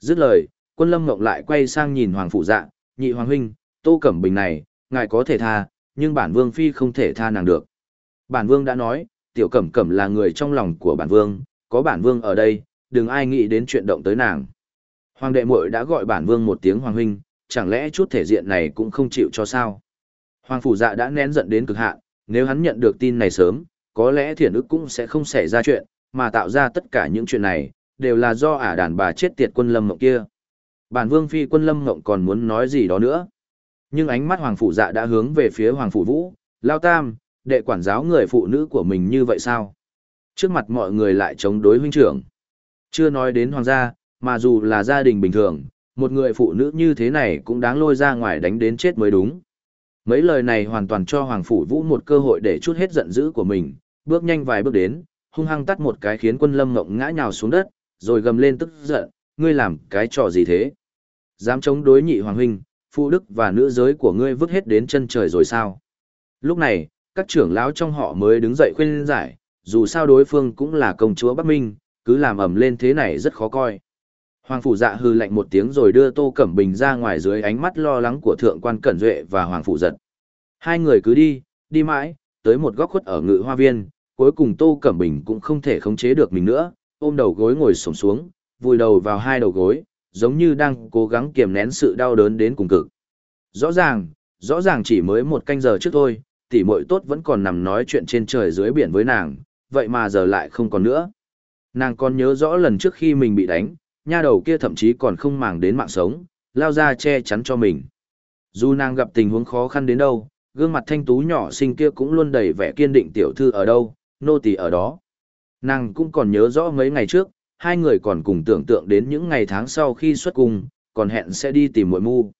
Dứt lời, quân lâm ngộng lại quay sang nhìn hoàng phụ dạ, nhị hoàng huynh, tô cẩm bình này, ngài có thể tha, nhưng bản vương phi không thể tha nàng được. Bản vương đã nói, tiểu cẩm cẩm là người trong lòng của bản vương, có bản vương ở đây, đừng ai nghĩ đến chuyện động tới nàng. Hoàng đệ muội đã gọi bản vương một tiếng hoàng huynh, chẳng lẽ chút thể diện này cũng không chịu cho sao? Hoàng phủ dạ đã nén giận đến cực hạn, nếu hắn nhận được tin này sớm, có lẽ thiền ức cũng sẽ không xảy ra chuyện, mà tạo ra tất cả những chuyện này, đều là do ả đàn bà chết tiệt quân lâm mộng kia. Bản vương phi quân lâm mộng còn muốn nói gì đó nữa. Nhưng ánh mắt hoàng phủ dạ đã hướng về phía hoàng phủ vũ, lao tam, đệ quản giáo người phụ nữ của mình như vậy sao? Trước mặt mọi người lại chống đối huynh trưởng. Chưa nói đến hoàng gia, mà dù là gia đình bình thường, một người phụ nữ như thế này cũng đáng lôi ra ngoài đánh đến chết mới đúng. Mấy lời này hoàn toàn cho Hoàng Phủ Vũ một cơ hội để chút hết giận dữ của mình, bước nhanh vài bước đến, hung hăng tắt một cái khiến quân lâm ngộng ngã nhào xuống đất, rồi gầm lên tức giận, ngươi làm cái trò gì thế? Dám chống đối nhị hoàng huynh, phụ đức và nữ giới của ngươi vứt hết đến chân trời rồi sao? Lúc này, các trưởng lão trong họ mới đứng dậy khuyên giải, dù sao đối phương cũng là công chúa Bắc Minh, cứ làm ầm lên thế này rất khó coi. Hoàng phủ dạ hư lạnh một tiếng rồi đưa Tô Cẩm Bình ra ngoài dưới ánh mắt lo lắng của thượng quan Cẩn Duệ và Hoàng phủ giật. Hai người cứ đi, đi mãi, tới một góc khuất ở ngự hoa viên, cuối cùng Tô Cẩm Bình cũng không thể khống chế được mình nữa, ôm đầu gối ngồi xổm xuống, vùi đầu vào hai đầu gối, giống như đang cố gắng kiềm nén sự đau đớn đến cùng cực. Rõ ràng, rõ ràng chỉ mới một canh giờ trước thôi, tỷ muội tốt vẫn còn nằm nói chuyện trên trời dưới biển với nàng, vậy mà giờ lại không còn nữa. Nàng còn nhớ rõ lần trước khi mình bị đánh, nha đầu kia thậm chí còn không màng đến mạng sống, lao ra che chắn cho mình. Dù nàng gặp tình huống khó khăn đến đâu, gương mặt thanh tú nhỏ xinh kia cũng luôn đầy vẻ kiên định tiểu thư ở đâu, nô tỳ ở đó. Nàng cũng còn nhớ rõ mấy ngày trước, hai người còn cùng tưởng tượng đến những ngày tháng sau khi xuất cung, còn hẹn sẽ đi tìm muội mu.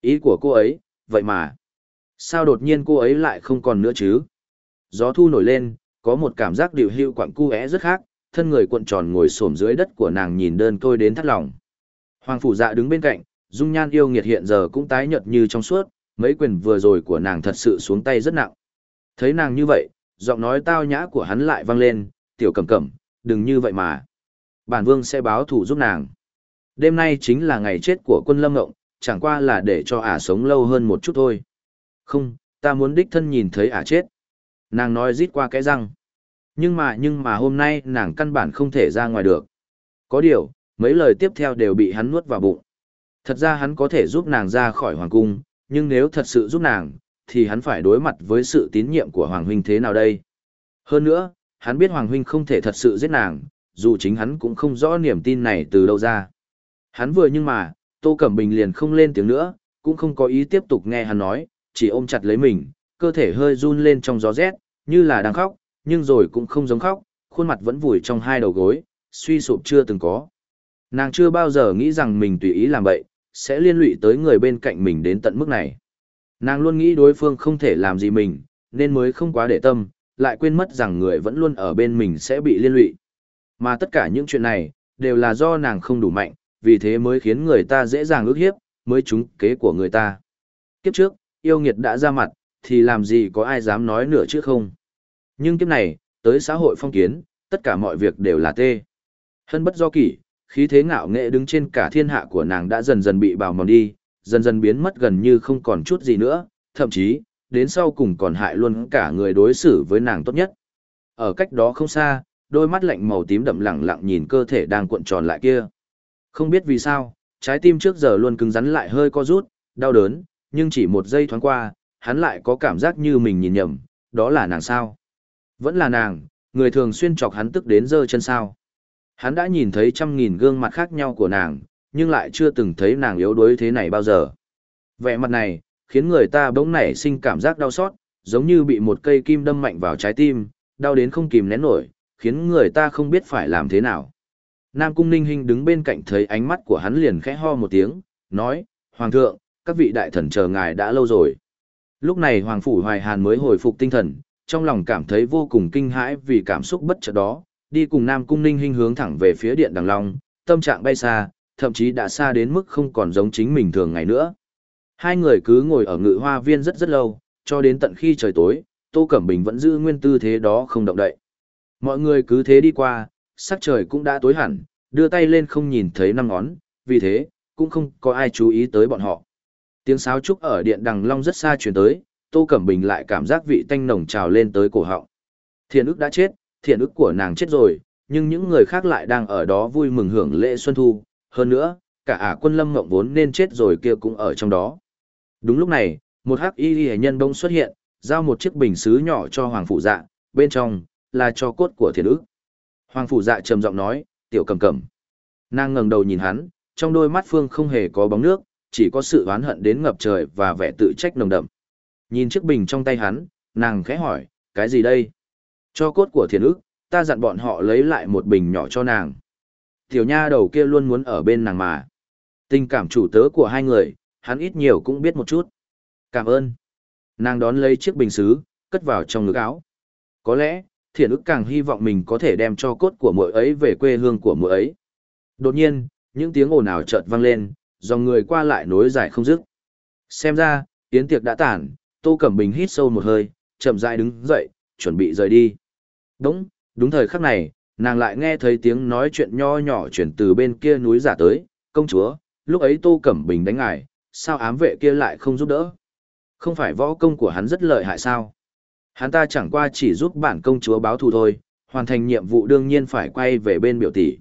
Ý của cô ấy, vậy mà, sao đột nhiên cô ấy lại không còn nữa chứ? Gió thu nổi lên, có một cảm giác điều hưu quặng cu rất khác, thân người cuộn tròn ngồi xổm dưới đất của nàng nhìn đơn tôi đến thắt lòng. Hoàng phủ dạ đứng bên cạnh, dung nhan yêu nghiệt hiện giờ cũng tái nhợt như trong suốt, mấy quyền vừa rồi của nàng thật sự xuống tay rất nặng. Thấy nàng như vậy, giọng nói tao nhã của hắn lại vang lên, tiểu cẩm cẩm, đừng như vậy mà. Bản vương sẽ báo thủ giúp nàng. Đêm nay chính là ngày chết của quân lâm ngộng, chẳng qua là để cho ả sống lâu hơn một chút thôi. Không, ta muốn đích thân nhìn thấy ả chết. Nàng nói rít qua cái răng. Nhưng mà nhưng mà hôm nay nàng căn bản không thể ra ngoài được. Có điều, mấy lời tiếp theo đều bị hắn nuốt vào bụng. Thật ra hắn có thể giúp nàng ra khỏi hoàng cung, nhưng nếu thật sự giúp nàng, thì hắn phải đối mặt với sự tín nhiệm của hoàng huynh thế nào đây? Hơn nữa, hắn biết hoàng huynh không thể thật sự giết nàng, dù chính hắn cũng không rõ niềm tin này từ đâu ra. Hắn vừa nhưng mà, Tô Cẩm Bình liền không lên tiếng nữa, cũng không có ý tiếp tục nghe hắn nói, chỉ ôm chặt lấy mình, cơ thể hơi run lên trong gió rét, như là đang khóc, nhưng rồi cũng không giống khóc, khuôn mặt vẫn vùi trong hai đầu gối, suy sụp chưa từng có. Nàng chưa bao giờ nghĩ rằng mình tùy ý làm vậy, sẽ liên lụy tới người bên cạnh mình đến tận mức này. Nàng luôn nghĩ đối phương không thể làm gì mình, nên mới không quá để tâm, lại quên mất rằng người vẫn luôn ở bên mình sẽ bị liên lụy. Mà tất cả những chuyện này, đều là do nàng không đủ mạnh, vì thế mới khiến người ta dễ dàng ước hiếp, mới trúng kế của người ta. Kiếp trước, yêu nghiệt đã ra mặt, thì làm gì có ai dám nói nữa chứ không? Nhưng kiếp này, tới xã hội phong kiến, tất cả mọi việc đều là tê. Hân bất do kỷ, khí thế ngạo nghệ đứng trên cả thiên hạ của nàng đã dần dần bị bào mòn đi, dần dần biến mất gần như không còn chút gì nữa, thậm chí, đến sau cùng còn hại luôn cả người đối xử với nàng tốt nhất. Ở cách đó không xa, đôi mắt lạnh màu tím đậm lẳng lặng nhìn cơ thể đang cuộn tròn lại kia. Không biết vì sao, trái tim trước giờ luôn cứng rắn lại hơi co rút, đau đớn, nhưng chỉ một giây thoáng qua, hắn lại có cảm giác như mình nhìn nhầm, đó là nàng sao. Vẫn là nàng, người thường xuyên chọc hắn tức đến giơ chân sao. Hắn đã nhìn thấy trăm nghìn gương mặt khác nhau của nàng, nhưng lại chưa từng thấy nàng yếu đuối thế này bao giờ. Vẻ mặt này, khiến người ta bỗng nảy sinh cảm giác đau xót, giống như bị một cây kim đâm mạnh vào trái tim, đau đến không kìm nén nổi, khiến người ta không biết phải làm thế nào. Nam Cung Ninh Hinh đứng bên cạnh thấy ánh mắt của hắn liền khẽ ho một tiếng, nói, Hoàng thượng, các vị đại thần chờ ngài đã lâu rồi. Lúc này Hoàng Phủ Hoài Hàn mới hồi phục tinh thần, trong lòng cảm thấy vô cùng kinh hãi vì cảm xúc bất chợt đó, đi cùng Nam Cung Ninh Hinh hướng thẳng về phía điện Đằng Long, tâm trạng bay xa, thậm chí đã xa đến mức không còn giống chính mình thường ngày nữa. Hai người cứ ngồi ở ngự hoa viên rất rất lâu, cho đến tận khi trời tối, Tô Cẩm Bình vẫn giữ nguyên tư thế đó không động đậy. Mọi người cứ thế đi qua, sắc trời cũng đã tối hẳn, đưa tay lên không nhìn thấy năm ngón, vì thế, cũng không có ai chú ý tới bọn họ. Tiếng sáo trúc ở điện đằng long rất xa truyền tới, Tô Cẩm Bình lại cảm giác vị tanh nồng trào lên tới cổ họng. Thiện ức đã chết, thiện ức của nàng chết rồi, nhưng những người khác lại đang ở đó vui mừng hưởng lễ xuân thu. Hơn nữa, cả ả quân lâm ngộng vốn nên chết rồi kia cũng ở trong đó. Đúng lúc này, một hắc y hệ nhân bông xuất hiện, giao một chiếc bình xứ nhỏ cho Hoàng Phụ Dạ, bên trong, là cho cốt của thiền ức. Hoàng Phụ Dạ trầm giọng nói, tiểu cầm cầm. Nàng ngẩng đầu nhìn hắn, trong đôi mắt phương không hề có bóng nước, chỉ có sự oán hận đến ngập trời và vẻ tự trách nồng đậm. Nhìn chiếc bình trong tay hắn, nàng khẽ hỏi, cái gì đây? Cho cốt của thiền ức, ta dặn bọn họ lấy lại một bình nhỏ cho nàng. Tiểu nha đầu kia luôn muốn ở bên nàng mà. Tình cảm chủ tớ của hai người, hắn ít nhiều cũng biết một chút. Cảm ơn. Nàng đón lấy chiếc bình xứ, cất vào trong ngực áo. Có lẽ, thiện ức càng hy vọng mình có thể đem cho cốt của mỗi ấy về quê hương của mỗi ấy. Đột nhiên, những tiếng ồn ào chợt vang lên, dòng người qua lại nối dài không dứt. Xem ra, tiến tiệc đã tản, Tô Cẩm Bình hít sâu một hơi, chậm rãi đứng dậy, chuẩn bị rời đi. Đúng, đúng thời khắc này, nàng lại nghe thấy tiếng nói chuyện nho nhỏ chuyển từ bên kia núi giả tới, công chúa, lúc ấy Tô Cẩm Bình đánh ngài, sao ám vệ kia lại không giúp đỡ? Không phải võ công của hắn rất lợi hại sao? Hắn ta chẳng qua chỉ giúp bản công chúa báo thù thôi, hoàn thành nhiệm vụ đương nhiên phải quay về bên biểu tỷ.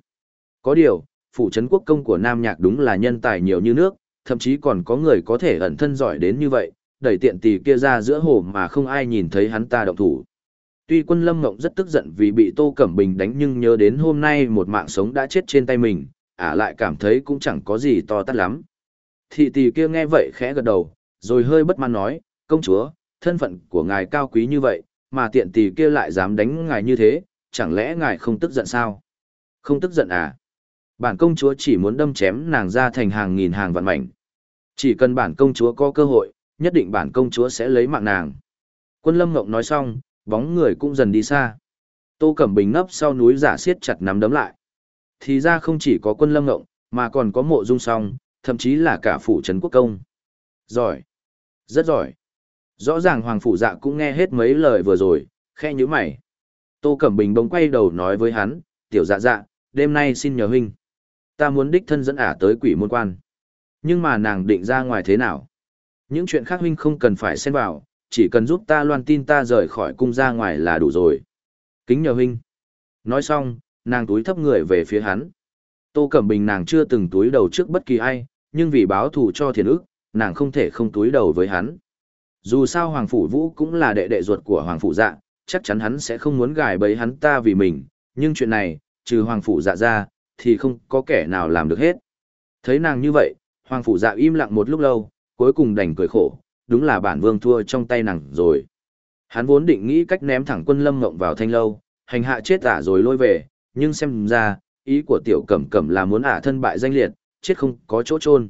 Có điều, phủ trấn quốc công của Nam Nhạc đúng là nhân tài nhiều như nước, thậm chí còn có người có thể ẩn thân giỏi đến như vậy, đẩy tiện tỷ kia ra giữa hồ mà không ai nhìn thấy hắn ta động thủ. Tuy quân Lâm Ngộng rất tức giận vì bị Tô Cẩm Bình đánh nhưng nhớ đến hôm nay một mạng sống đã chết trên tay mình, ả lại cảm thấy cũng chẳng có gì to tát lắm. Thị tỷ kia nghe vậy khẽ gật đầu, rồi hơi bất mãn nói, công chúa, thân phận của ngài cao quý như vậy, mà tiện tỷ kia lại dám đánh ngài như thế, chẳng lẽ ngài không tức giận sao? Không tức giận à? Bản công chúa chỉ muốn đâm chém nàng ra thành hàng nghìn hàng vạn mảnh. Chỉ cần bản công chúa có cơ hội, nhất định bản công chúa sẽ lấy mạng nàng. Quân Lâm Ngộng nói xong, bóng người cũng dần đi xa. Tô Cẩm Bình nấp sau núi giả siết chặt nắm đấm lại. Thì ra không chỉ có quân Lâm Ngộng, mà còn có mộ dung song, thậm chí là cả phủ trấn quốc công. Giỏi. Rất giỏi. Rõ ràng Hoàng Phủ Dạ cũng nghe hết mấy lời vừa rồi, khe như mày. Tô Cẩm Bình bỗng quay đầu nói với hắn, tiểu dạ dạ, đêm nay xin nhờ huynh. Ta muốn đích thân dẫn ả tới quỷ môn quan. Nhưng mà nàng định ra ngoài thế nào? Những chuyện khác huynh không cần phải xen vào, chỉ cần giúp ta loan tin ta rời khỏi cung ra ngoài là đủ rồi. Kính nhờ huynh. Nói xong, nàng túi thấp người về phía hắn. Tô Cẩm Bình nàng chưa từng túi đầu trước bất kỳ ai, nhưng vì báo thù cho thiền ức, nàng không thể không túi đầu với hắn. Dù sao Hoàng Phủ Vũ cũng là đệ đệ ruột của Hoàng Phủ Dạ, chắc chắn hắn sẽ không muốn gài bấy hắn ta vì mình, nhưng chuyện này, trừ Hoàng Phủ Dạ ra, thì không có kẻ nào làm được hết. Thấy nàng như vậy, Hoàng Phủ Dạ im lặng một lúc lâu, cuối cùng đành cười khổ, đúng là bản vương thua trong tay nàng rồi. Hắn vốn định nghĩ cách ném thẳng quân lâm ngộng vào thanh lâu, hành hạ chết ả rồi lôi về, nhưng xem ra, ý của tiểu cẩm cẩm là muốn ả thân bại danh liệt, chết không có chỗ chôn.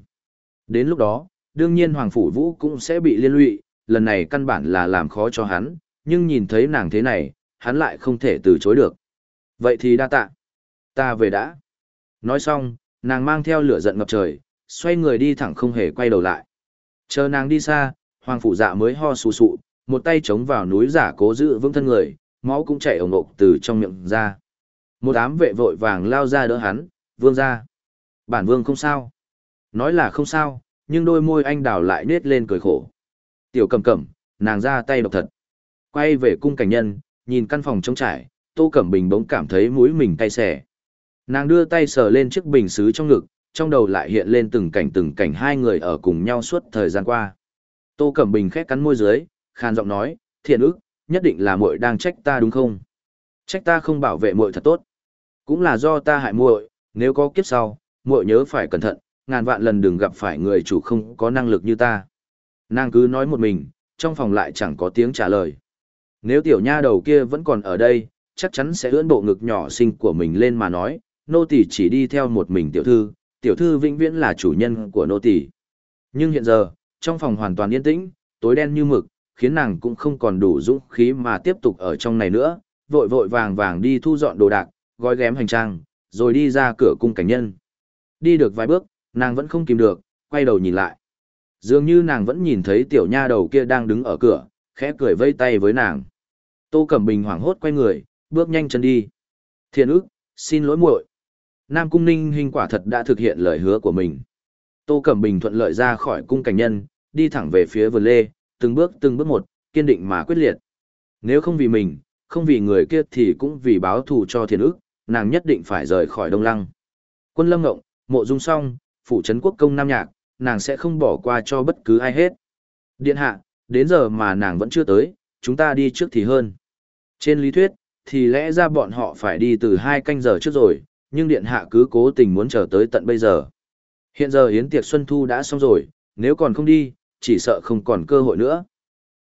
Đến lúc đó, đương nhiên Hoàng Phủ Vũ cũng sẽ bị liên lụy, lần này căn bản là làm khó cho hắn, nhưng nhìn thấy nàng thế này, hắn lại không thể từ chối được. Vậy thì đa tạ. Ta về đã. Nói xong, nàng mang theo lửa giận ngập trời, xoay người đi thẳng không hề quay đầu lại. Chờ nàng đi xa, hoàng phủ dạ mới ho sù sụ, một tay chống vào núi giả cố giữ vững thân người, máu cũng chảy ổng ộc từ trong miệng ra. Một ám vệ vội vàng lao ra đỡ hắn, vương ra. Bản vương không sao. Nói là không sao, nhưng đôi môi anh đào lại nết lên cười khổ. Tiểu cầm cẩm, nàng ra tay độc thật. Quay về cung cảnh nhân, nhìn căn phòng trống trải, tô cẩm bình bỗng cảm thấy mũi mình cay xẻ. Nàng đưa tay sờ lên chiếc bình xứ trong ngực, trong đầu lại hiện lên từng cảnh từng cảnh hai người ở cùng nhau suốt thời gian qua. Tô Cẩm Bình khét cắn môi dưới, khàn giọng nói, thiện ức, nhất định là muội đang trách ta đúng không? Trách ta không bảo vệ muội thật tốt. Cũng là do ta hại muội, nếu có kiếp sau, muội nhớ phải cẩn thận, ngàn vạn lần đừng gặp phải người chủ không có năng lực như ta. Nàng cứ nói một mình, trong phòng lại chẳng có tiếng trả lời. Nếu tiểu nha đầu kia vẫn còn ở đây, chắc chắn sẽ ưỡn bộ ngực nhỏ xinh của mình lên mà nói, nô tỳ chỉ đi theo một mình tiểu thư, tiểu thư vĩnh viễn là chủ nhân của nô tỳ. Nhưng hiện giờ, trong phòng hoàn toàn yên tĩnh, tối đen như mực, khiến nàng cũng không còn đủ dũng khí mà tiếp tục ở trong này nữa, vội vội vàng vàng đi thu dọn đồ đạc, gói ghém hành trang, rồi đi ra cửa cung cảnh nhân. Đi được vài bước, nàng vẫn không kìm được, quay đầu nhìn lại. Dường như nàng vẫn nhìn thấy tiểu nha đầu kia đang đứng ở cửa, khẽ cười vây tay với nàng. Tô Cẩm Bình hoảng hốt quay người, bước nhanh chân đi. Thiện ức, xin lỗi muội. Nam Cung Ninh hình quả thật đã thực hiện lời hứa của mình. Tô Cẩm Bình thuận lợi ra khỏi cung cảnh nhân, đi thẳng về phía vườn lê, từng bước từng bước một, kiên định mà quyết liệt. Nếu không vì mình, không vì người kia thì cũng vì báo thù cho thiên ức, nàng nhất định phải rời khỏi Đông Lăng. Quân Lâm Ngộng, Mộ Dung xong, phụ trấn quốc công Nam Nhạc, nàng sẽ không bỏ qua cho bất cứ ai hết. Điện hạ, đến giờ mà nàng vẫn chưa tới, chúng ta đi trước thì hơn. Trên lý thuyết, thì lẽ ra bọn họ phải đi từ hai canh giờ trước rồi, nhưng điện hạ cứ cố tình muốn chờ tới tận bây giờ. Hiện giờ hiến tiệc Xuân Thu đã xong rồi, nếu còn không đi, chỉ sợ không còn cơ hội nữa.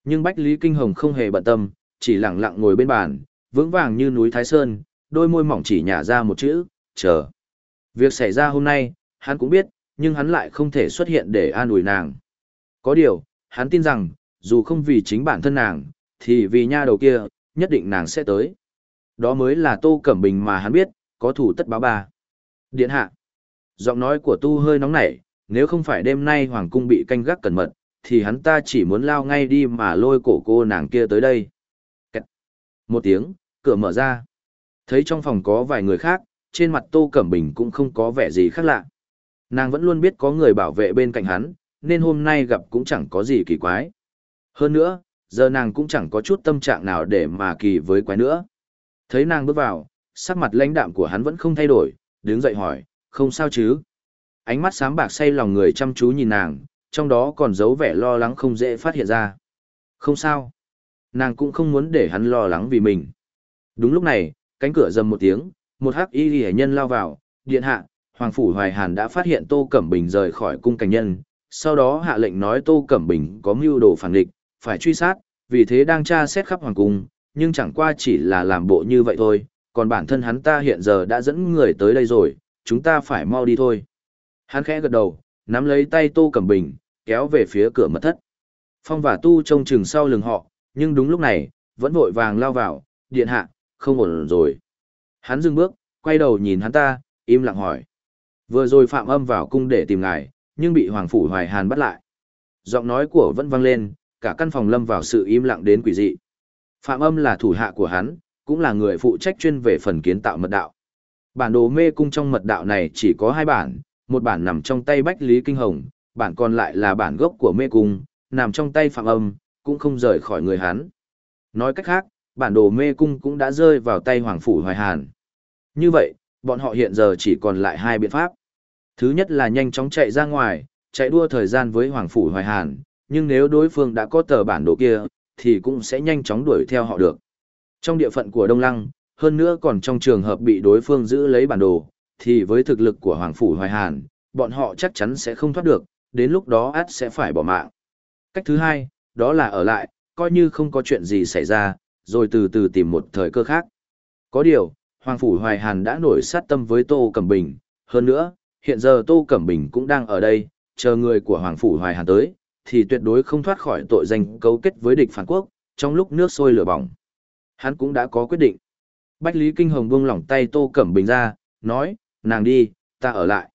Nhưng Bách Lý Kinh Hồng không hề bận tâm, chỉ lặng lặng ngồi bên bàn, vững vàng như núi Thái Sơn, đôi môi mỏng chỉ nhả ra một chữ, chờ. Việc xảy ra hôm nay, hắn cũng biết, nhưng hắn lại không thể xuất hiện để an ủi nàng. Có điều, hắn tin rằng, dù không vì chính bản thân nàng, thì vì nha đầu kia, nhất định nàng sẽ tới. Đó mới là Tô Cẩm Bình mà hắn biết, có thủ tất báo bà. Điện hạ. Giọng nói của tu hơi nóng nảy, nếu không phải đêm nay Hoàng cung bị canh gác cẩn mật, thì hắn ta chỉ muốn lao ngay đi mà lôi cổ cô nàng kia tới đây. Một tiếng, cửa mở ra. Thấy trong phòng có vài người khác, trên mặt Tô Cẩm Bình cũng không có vẻ gì khác lạ. Nàng vẫn luôn biết có người bảo vệ bên cạnh hắn, nên hôm nay gặp cũng chẳng có gì kỳ quái. Hơn nữa, giờ nàng cũng chẳng có chút tâm trạng nào để mà kỳ với quái nữa. Thấy nàng bước vào, sắc mặt lãnh đạm của hắn vẫn không thay đổi, đứng dậy hỏi, không sao chứ? Ánh mắt sáng bạc say lòng người chăm chú nhìn nàng, trong đó còn giấu vẻ lo lắng không dễ phát hiện ra. Không sao. Nàng cũng không muốn để hắn lo lắng vì mình. Đúng lúc này, cánh cửa dầm một tiếng, một hắc y hệ nhân lao vào, điện hạ, Hoàng Phủ Hoài Hàn đã phát hiện Tô Cẩm Bình rời khỏi cung cảnh nhân, sau đó hạ lệnh nói Tô Cẩm Bình có mưu đồ phản địch, phải truy sát, vì thế đang tra xét khắp Hoàng Cung, nhưng chẳng qua chỉ là làm bộ như vậy thôi, còn bản thân hắn ta hiện giờ đã dẫn người tới đây rồi, chúng ta phải mau đi thôi. Hắn khẽ gật đầu, nắm lấy tay Tô Cẩm Bình, kéo về phía cửa mật thất. Phong và Tu trông chừng sau lưng họ, nhưng đúng lúc này, vẫn vội vàng lao vào, điện hạ, không ổn rồi. Hắn dừng bước, quay đầu nhìn hắn ta, im lặng hỏi. Vừa rồi Phạm Âm vào cung để tìm ngài, nhưng bị Hoàng Phủ Hoài Hàn bắt lại. Giọng nói của vẫn vang lên, cả căn phòng lâm vào sự im lặng đến quỷ dị. Phạm Âm là thủ hạ của hắn, cũng là người phụ trách chuyên về phần kiến tạo mật đạo. Bản đồ mê cung trong mật đạo này chỉ có hai bản, một bản nằm trong tay Bách Lý Kinh Hồng, bản còn lại là bản gốc của mê cung, nằm trong tay Phạm Âm, cũng không rời khỏi người hắn. Nói cách khác, bản đồ mê cung cũng đã rơi vào tay Hoàng Phủ Hoài Hàn. Như vậy, bọn họ hiện giờ chỉ còn lại hai biện pháp. Thứ nhất là nhanh chóng chạy ra ngoài, chạy đua thời gian với Hoàng Phủ Hoài Hàn, nhưng nếu đối phương đã có tờ bản đồ kia, thì cũng sẽ nhanh chóng đuổi theo họ được. Trong địa phận của Đông Lăng, hơn nữa còn trong trường hợp bị đối phương giữ lấy bản đồ, thì với thực lực của Hoàng Phủ Hoài Hàn, bọn họ chắc chắn sẽ không thoát được, đến lúc đó át sẽ phải bỏ mạng. Cách thứ hai, đó là ở lại, coi như không có chuyện gì xảy ra, rồi từ từ tìm một thời cơ khác. Có điều, Hoàng Phủ Hoài Hàn đã nổi sát tâm với Tô Cẩm Bình, hơn nữa, hiện giờ Tô Cẩm Bình cũng đang ở đây, chờ người của Hoàng Phủ Hoài Hàn tới, thì tuyệt đối không thoát khỏi tội danh cấu kết với địch phản quốc, trong lúc nước sôi lửa bỏng. Hắn cũng đã có quyết định. Bách Lý Kinh Hồng buông lỏng tay Tô Cẩm Bình ra, nói, nàng đi, ta ở lại.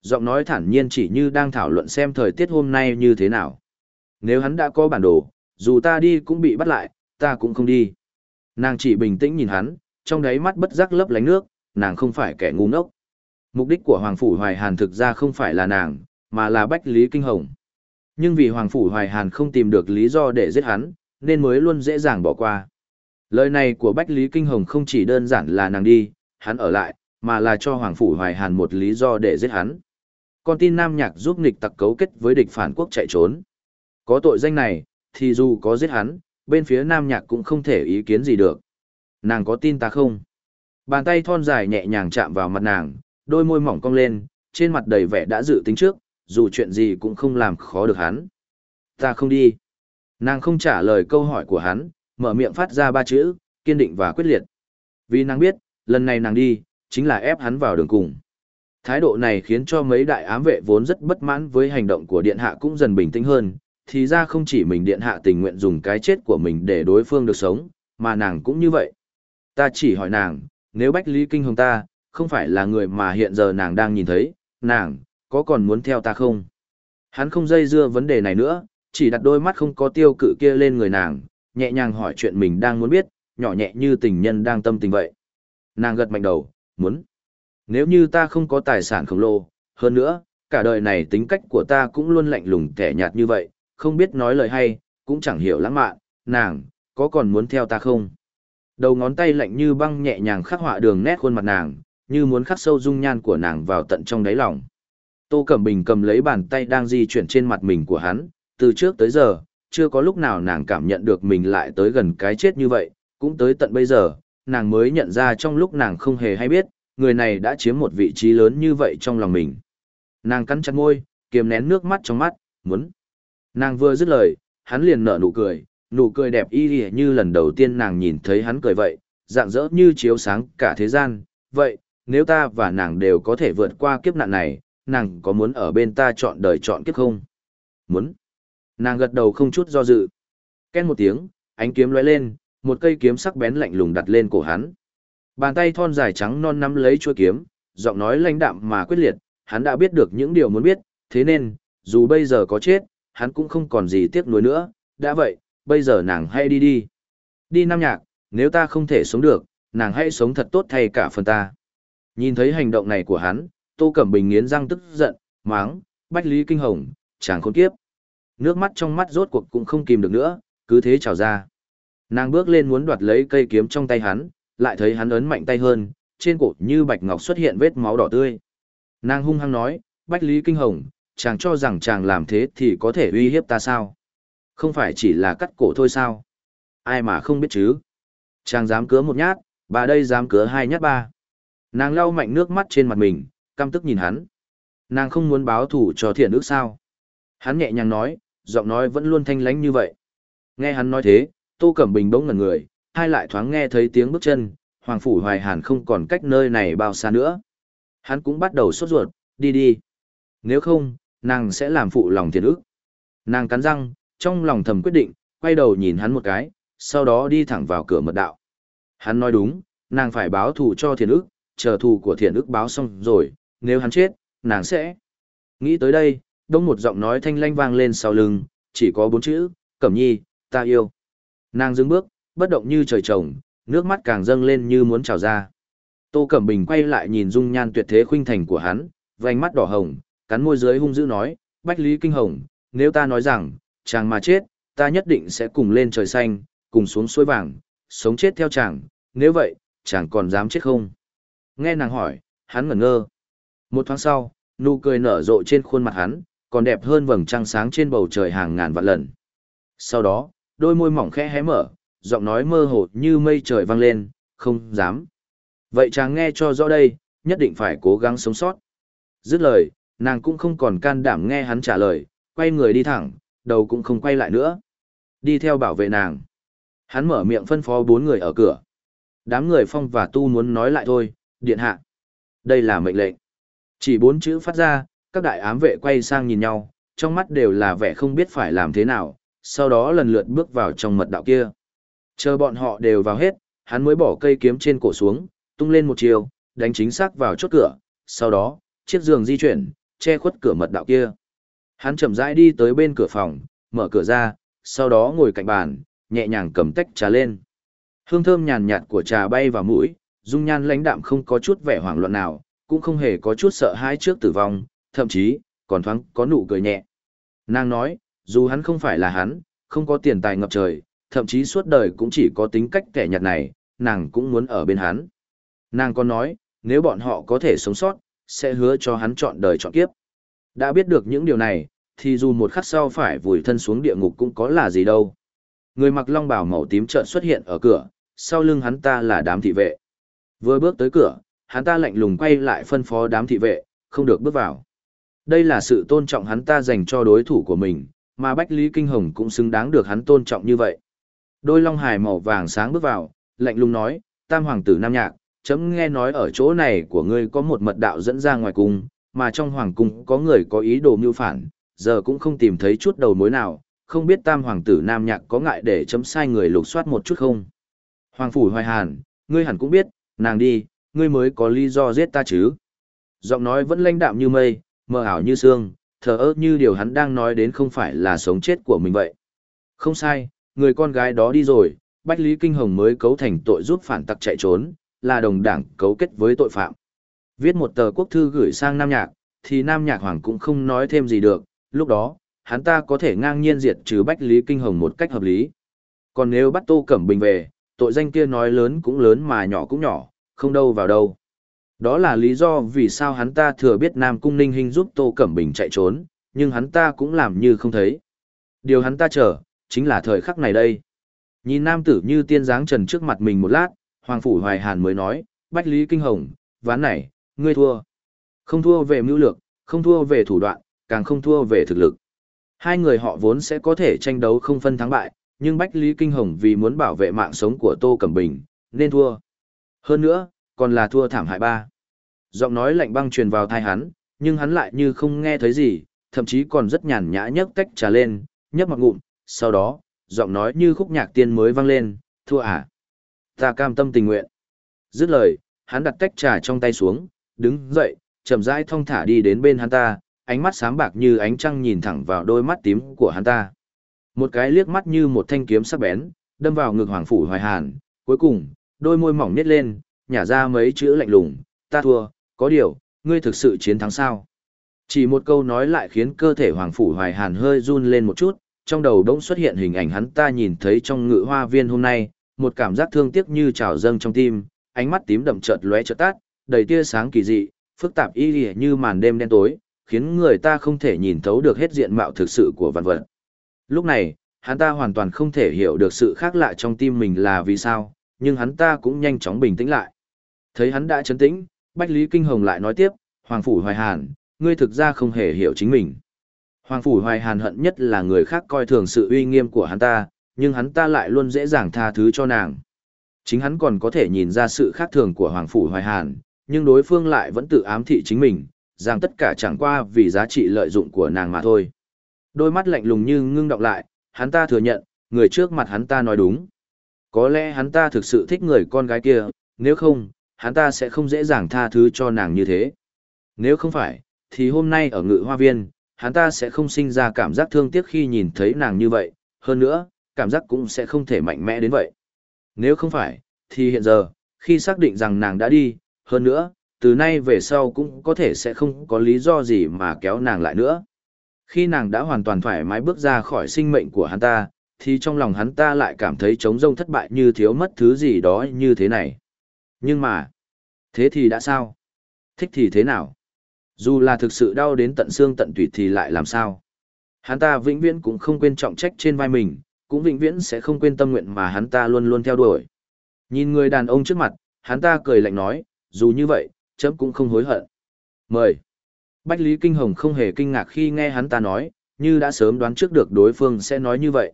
Giọng nói thản nhiên chỉ như đang thảo luận xem thời tiết hôm nay như thế nào. Nếu hắn đã có bản đồ, dù ta đi cũng bị bắt lại, ta cũng không đi. Nàng chỉ bình tĩnh nhìn hắn, trong đáy mắt bất giác lấp lánh nước, nàng không phải kẻ ngu ngốc. Mục đích của Hoàng Phủ Hoài Hàn thực ra không phải là nàng, mà là Bách Lý Kinh Hồng. Nhưng vì Hoàng Phủ Hoài Hàn không tìm được lý do để giết hắn, nên mới luôn dễ dàng bỏ qua. Lời này của Bách Lý Kinh Hồng không chỉ đơn giản là nàng đi, hắn ở lại, mà là cho Hoàng Phủ Hoài Hàn một lý do để giết hắn. Con tin Nam Nhạc giúp nghịch tặc cấu kết với địch phản quốc chạy trốn. Có tội danh này, thì dù có giết hắn, bên phía Nam Nhạc cũng không thể ý kiến gì được. Nàng có tin ta không? Bàn tay thon dài nhẹ nhàng chạm vào mặt nàng, đôi môi mỏng cong lên, trên mặt đầy vẻ đã dự tính trước, dù chuyện gì cũng không làm khó được hắn. Ta không đi. Nàng không trả lời câu hỏi của hắn, mở miệng phát ra ba chữ, kiên định và quyết liệt. Vì nàng biết, lần này nàng đi, chính là ép hắn vào đường cùng. Thái độ này khiến cho mấy đại ám vệ vốn rất bất mãn với hành động của điện hạ cũng dần bình tĩnh hơn, thì ra không chỉ mình điện hạ tình nguyện dùng cái chết của mình để đối phương được sống, mà nàng cũng như vậy. Ta chỉ hỏi nàng, nếu Bách Lý Kinh Hồng ta, không phải là người mà hiện giờ nàng đang nhìn thấy, nàng, có còn muốn theo ta không? Hắn không dây dưa vấn đề này nữa, chỉ đặt đôi mắt không có tiêu cự kia lên người nàng, nhẹ nhàng hỏi chuyện mình đang muốn biết, nhỏ nhẹ như tình nhân đang tâm tình vậy. Nàng gật mạnh đầu, muốn. Nếu như ta không có tài sản khổng lồ, hơn nữa, cả đời này tính cách của ta cũng luôn lạnh lùng kẻ nhạt như vậy, không biết nói lời hay, cũng chẳng hiểu lãng mạn, nàng, có còn muốn theo ta không? Đầu ngón tay lạnh như băng nhẹ nhàng khắc họa đường nét khuôn mặt nàng, như muốn khắc sâu dung nhan của nàng vào tận trong đáy lòng. Tô Cẩm Bình cầm lấy bàn tay đang di chuyển trên mặt mình của hắn, từ trước tới giờ, chưa có lúc nào nàng cảm nhận được mình lại tới gần cái chết như vậy, cũng tới tận bây giờ, nàng mới nhận ra trong lúc nàng không hề hay biết, người này đã chiếm một vị trí lớn như vậy trong lòng mình. Nàng cắn chặt môi, kiềm nén nước mắt trong mắt, muốn. Nàng vừa dứt lời, hắn liền nở nụ cười, nụ cười đẹp y như lần đầu tiên nàng nhìn thấy hắn cười vậy, dạng dỡ như chiếu sáng cả thế gian. Vậy, nếu ta và nàng đều có thể vượt qua kiếp nạn này, nàng có muốn ở bên ta chọn đời chọn kiếp không? Muốn. Nàng gật đầu không chút do dự. Ken một tiếng, ánh kiếm lóe lên, một cây kiếm sắc bén lạnh lùng đặt lên cổ hắn. Bàn tay thon dài trắng non nắm lấy chuôi kiếm, giọng nói lãnh đạm mà quyết liệt, hắn đã biết được những điều muốn biết, thế nên, dù bây giờ có chết, hắn cũng không còn gì tiếc nuối nữa, đã vậy, bây giờ nàng hãy đi đi. Đi Nam Nhạc, nếu ta không thể sống được, nàng hãy sống thật tốt thay cả phần ta. Nhìn thấy hành động này của hắn, Tô Cẩm Bình nghiến răng tức giận, máng, Bách Lý Kinh Hồng, chàng khốn kiếp. Nước mắt trong mắt rốt cuộc cũng không kìm được nữa, cứ thế trào ra. Nàng bước lên muốn đoạt lấy cây kiếm trong tay hắn, lại thấy hắn ấn mạnh tay hơn, trên cổ như bạch ngọc xuất hiện vết máu đỏ tươi. Nàng hung hăng nói, Bách Lý Kinh Hồng, chàng cho rằng chàng làm thế thì có thể uy hiếp ta sao? Không phải chỉ là cắt cổ thôi sao? Ai mà không biết chứ? Chàng dám cứa một nhát, bà đây dám cứa hai nhát ba. Nàng lau mạnh nước mắt trên mặt mình, căm tức nhìn hắn. Nàng không muốn báo thủ cho thiện ước sao? Hắn nhẹ nhàng nói, giọng nói vẫn luôn thanh lánh như vậy. Nghe hắn nói thế, Tô Cẩm Bình bỗng ngẩn người, hai lại thoáng nghe thấy tiếng bước chân, Hoàng Phủ Hoài Hàn không còn cách nơi này bao xa nữa. Hắn cũng bắt đầu sốt ruột, đi đi. Nếu không, nàng sẽ làm phụ lòng thiền ước. Nàng cắn răng, trong lòng thầm quyết định, quay đầu nhìn hắn một cái, sau đó đi thẳng vào cửa mật đạo. Hắn nói đúng, nàng phải báo thù cho thiền ước, chờ thù của thiền ước báo xong rồi, nếu hắn chết, nàng sẽ. Nghĩ tới đây, đông một giọng nói thanh lanh vang lên sau lưng, chỉ có bốn chữ, Cẩm Nhi, ta yêu. Nàng dừng bước, bất động như trời trồng, nước mắt càng dâng lên như muốn trào ra. Tô Cẩm Bình quay lại nhìn dung nhan tuyệt thế khuynh thành của hắn, vành mắt đỏ hồng, cắn môi dưới hung dữ nói, Bách Lý Kinh Hồng, nếu ta nói rằng, chàng mà chết, ta nhất định sẽ cùng lên trời xanh, cùng xuống suối vàng, sống chết theo chàng, nếu vậy, chàng còn dám chết không? Nghe nàng hỏi, hắn ngẩn ngơ. Một thoáng sau, nụ cười nở rộ trên khuôn mặt hắn, còn đẹp hơn vầng trăng sáng trên bầu trời hàng ngàn vạn lần. Sau đó, đôi môi mỏng khẽ hé mở, giọng nói mơ hồ như mây trời vang lên, không dám. Vậy chàng nghe cho rõ đây, nhất định phải cố gắng sống sót. Dứt lời, nàng cũng không còn can đảm nghe hắn trả lời, quay người đi thẳng, đầu cũng không quay lại nữa. Đi theo bảo vệ nàng. Hắn mở miệng phân phó bốn người ở cửa. Đám người phong và tu muốn nói lại thôi, điện hạ. Đây là mệnh lệnh. Chỉ bốn chữ phát ra, các đại ám vệ quay sang nhìn nhau, trong mắt đều là vẻ không biết phải làm thế nào, sau đó lần lượt bước vào trong mật đạo kia. Chờ bọn họ đều vào hết, hắn mới bỏ cây kiếm trên cổ xuống, tung lên một chiều, đánh chính xác vào chốt cửa, sau đó, chiếc giường di chuyển, che khuất cửa mật đạo kia. Hắn chậm rãi đi tới bên cửa phòng, mở cửa ra, sau đó ngồi cạnh bàn, nhẹ nhàng cầm tách trà lên. Hương thơm nhàn nhạt của trà bay vào mũi, dung nhan lãnh đạm không có chút vẻ hoảng loạn nào, cũng không hề có chút sợ hãi trước tử vong, thậm chí, còn thoáng có nụ cười nhẹ. Nàng nói, dù hắn không phải là hắn, không có tiền tài ngập trời, thậm chí suốt đời cũng chỉ có tính cách kẻ nhạt này, nàng cũng muốn ở bên hắn. Nàng còn nói, nếu bọn họ có thể sống sót, sẽ hứa cho hắn chọn đời chọn kiếp. Đã biết được những điều này, thì dù một khắc sau phải vùi thân xuống địa ngục cũng có là gì đâu. Người mặc long bào màu tím chợt xuất hiện ở cửa, sau lưng hắn ta là đám thị vệ. Vừa bước tới cửa, hắn ta lạnh lùng quay lại phân phó đám thị vệ, không được bước vào. Đây là sự tôn trọng hắn ta dành cho đối thủ của mình, mà Bách Lý Kinh Hồng cũng xứng đáng được hắn tôn trọng như vậy. Đôi long hài màu vàng sáng bước vào, lạnh lùng nói, tam hoàng tử Nam Nhạc, chấm nghe nói ở chỗ này của ngươi có một mật đạo dẫn ra ngoài cung, mà trong hoàng cung có người có ý đồ mưu phản, giờ cũng không tìm thấy chút đầu mối nào, không biết tam hoàng tử Nam Nhạc có ngại để chấm sai người lục soát một chút không? Hoàng phủ hoài hàn, ngươi hẳn cũng biết, nàng đi, ngươi mới có lý do giết ta chứ. Giọng nói vẫn lãnh đạm như mây, mờ ảo như sương, thờ ơ như điều hắn đang nói đến không phải là sống chết của mình vậy. Không sai, người con gái đó đi rồi, Bách Lý Kinh Hồng mới cấu thành tội giúp phản tặc chạy trốn, là đồng đảng cấu kết với tội phạm. Viết một tờ quốc thư gửi sang Nam Nhạc, thì Nam Nhạc Hoàng cũng không nói thêm gì được, lúc đó, hắn ta có thể ngang nhiên diệt trừ Bách Lý Kinh Hồng một cách hợp lý. Còn nếu bắt Tô Cẩm Bình về, tội danh kia nói lớn cũng lớn mà nhỏ cũng nhỏ, không đâu vào đâu. Đó là lý do vì sao hắn ta thừa biết Nam Cung Ninh Hinh giúp Tô Cẩm Bình chạy trốn, nhưng hắn ta cũng làm như không thấy. Điều hắn ta chờ, chính là thời khắc này đây. Nhìn nam tử như tiên dáng trần trước mặt mình một lát, Hoàng Phủ Hoài Hàn mới nói, Bách Lý Kinh Hồng, ván này, ngươi thua. Không thua về mưu lược, không thua về thủ đoạn, càng không thua về thực lực. Hai người họ vốn sẽ có thể tranh đấu không phân thắng bại, nhưng Bách Lý Kinh Hồng vì muốn bảo vệ mạng sống của Tô Cẩm Bình, nên thua. Hơn nữa, còn là thua thảm hại ba. Giọng nói lạnh băng truyền vào thai hắn, nhưng hắn lại như không nghe thấy gì, thậm chí còn rất nhàn nhã nhấc tách trà lên, nhấp mặt ngụm, sau đó, giọng nói như khúc nhạc tiên mới vang lên, thua à? Ta cam tâm tình nguyện. Dứt lời, hắn đặt tách trà trong tay xuống, đứng dậy, chậm rãi thong thả đi đến bên hắn ta, ánh mắt sáng bạc như ánh trăng nhìn thẳng vào đôi mắt tím của hắn ta. Một cái liếc mắt như một thanh kiếm sắc bén, đâm vào ngực Hoàng phủ Hoài Hàn, cuối cùng, đôi môi mỏng nhếch lên, nhả ra mấy chữ lạnh lùng, "Ta thua, có điều, ngươi thực sự chiến thắng sao?" Chỉ một câu nói lại khiến cơ thể Hoàng phủ Hoài Hàn hơi run lên một chút, trong đầu đống xuất hiện hình ảnh hắn ta nhìn thấy trong ngự hoa viên hôm nay, một cảm giác thương tiếc như trào dâng trong tim, ánh mắt tím đậm chợt lóe chợt tắt, đầy tia sáng kỳ dị, phức tạp y lìa như màn đêm đen tối, khiến người ta không thể nhìn thấu được hết diện mạo thực sự của vạn vật. Lúc này, hắn ta hoàn toàn không thể hiểu được sự khác lạ trong tim mình là vì sao, nhưng hắn ta cũng nhanh chóng bình tĩnh lại. Thấy hắn đã chấn tĩnh, Bách Lý Kinh Hồng lại nói tiếp, Hoàng Phủ Hoài Hàn, ngươi thực ra không hề hiểu chính mình. Hoàng Phủ Hoài Hàn hận nhất là người khác coi thường sự uy nghiêm của hắn ta, nhưng hắn ta lại luôn dễ dàng tha thứ cho nàng. Chính hắn còn có thể nhìn ra sự khác thường của Hoàng Phủ Hoài Hàn, nhưng đối phương lại vẫn tự ám thị chính mình, rằng tất cả chẳng qua vì giá trị lợi dụng của nàng mà thôi. Đôi mắt lạnh lùng như ngưng đọng lại, hắn ta thừa nhận, người trước mặt hắn ta nói đúng. Có lẽ hắn ta thực sự thích người con gái kia, nếu không, hắn ta sẽ không dễ dàng tha thứ cho nàng như thế. Nếu không phải, thì hôm nay ở ngự hoa viên, hắn ta sẽ không sinh ra cảm giác thương tiếc khi nhìn thấy nàng như vậy, hơn nữa, cảm giác cũng sẽ không thể mạnh mẽ đến vậy. Nếu không phải, thì hiện giờ, khi xác định rằng nàng đã đi, hơn nữa, từ nay về sau cũng có thể sẽ không có lý do gì mà kéo nàng lại nữa. Khi nàng đã hoàn toàn thoải mái bước ra khỏi sinh mệnh của hắn ta, thì trong lòng hắn ta lại cảm thấy trống rông thất bại như thiếu mất thứ gì đó như thế này. Nhưng mà, thế thì đã sao? Thích thì thế nào? Dù là thực sự đau đến tận xương tận tủy thì lại làm sao? Hắn ta vĩnh viễn cũng không quên trọng trách trên vai mình, cũng vĩnh viễn sẽ không quên tâm nguyện mà hắn ta luôn luôn theo đuổi. Nhìn người đàn ông trước mặt, hắn ta cười lạnh nói, dù như vậy, chấm cũng không hối hận. Mời. Bách Lý Kinh Hồng không hề kinh ngạc khi nghe hắn ta nói, như đã sớm đoán trước được đối phương sẽ nói như vậy.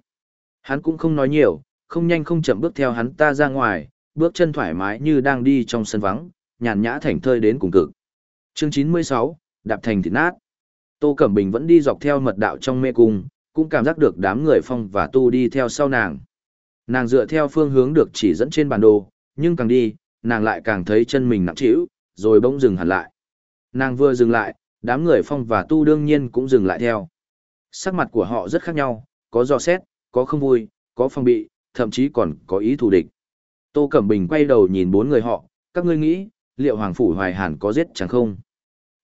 Hắn cũng không nói nhiều, không nhanh không chậm bước theo hắn ta ra ngoài, bước chân thoải mái như đang đi trong sân vắng, nhàn nhã thảnh thơi đến cùng cực. Chương 96, đạp thành thịt nát. Tô Cẩm Bình vẫn đi dọc theo mật đạo trong mê cung, cũng cảm giác được đám người phong và tu đi theo sau nàng. Nàng dựa theo phương hướng được chỉ dẫn trên bản đồ, nhưng càng đi, nàng lại càng thấy chân mình nặng trĩu, rồi bỗng dừng hẳn lại. Nàng vừa dừng lại, đám người phong và tu đương nhiên cũng dừng lại theo. Sắc mặt của họ rất khác nhau, có dò xét, có không vui, có phong bị, thậm chí còn có ý thù địch. Tô Cẩm Bình quay đầu nhìn bốn người họ, các ngươi nghĩ, liệu Hoàng Phủ Hoài Hàn có giết chẳng không?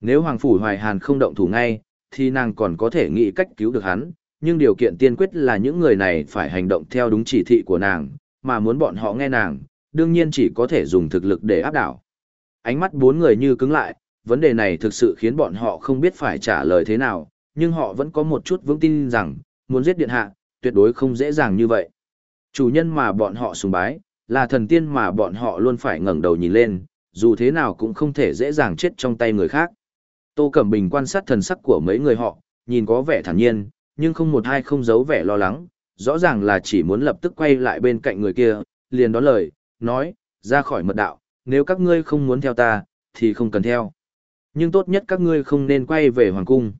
Nếu Hoàng Phủ Hoài Hàn không động thủ ngay, thì nàng còn có thể nghĩ cách cứu được hắn, nhưng điều kiện tiên quyết là những người này phải hành động theo đúng chỉ thị của nàng, mà muốn bọn họ nghe nàng, đương nhiên chỉ có thể dùng thực lực để áp đảo. Ánh mắt bốn người như cứng lại, vấn đề này thực sự khiến bọn họ không biết phải trả lời thế nào, nhưng họ vẫn có một chút vững tin rằng, muốn giết điện hạ, tuyệt đối không dễ dàng như vậy. Chủ nhân mà bọn họ sùng bái, là thần tiên mà bọn họ luôn phải ngẩng đầu nhìn lên, dù thế nào cũng không thể dễ dàng chết trong tay người khác. Tô Cẩm Bình quan sát thần sắc của mấy người họ, nhìn có vẻ thản nhiên, nhưng không một ai không giấu vẻ lo lắng, rõ ràng là chỉ muốn lập tức quay lại bên cạnh người kia, liền đón lời, nói, ra khỏi mật đạo, nếu các ngươi không muốn theo ta, thì không cần theo. Nhưng tốt nhất các ngươi không nên quay về hoàng cung.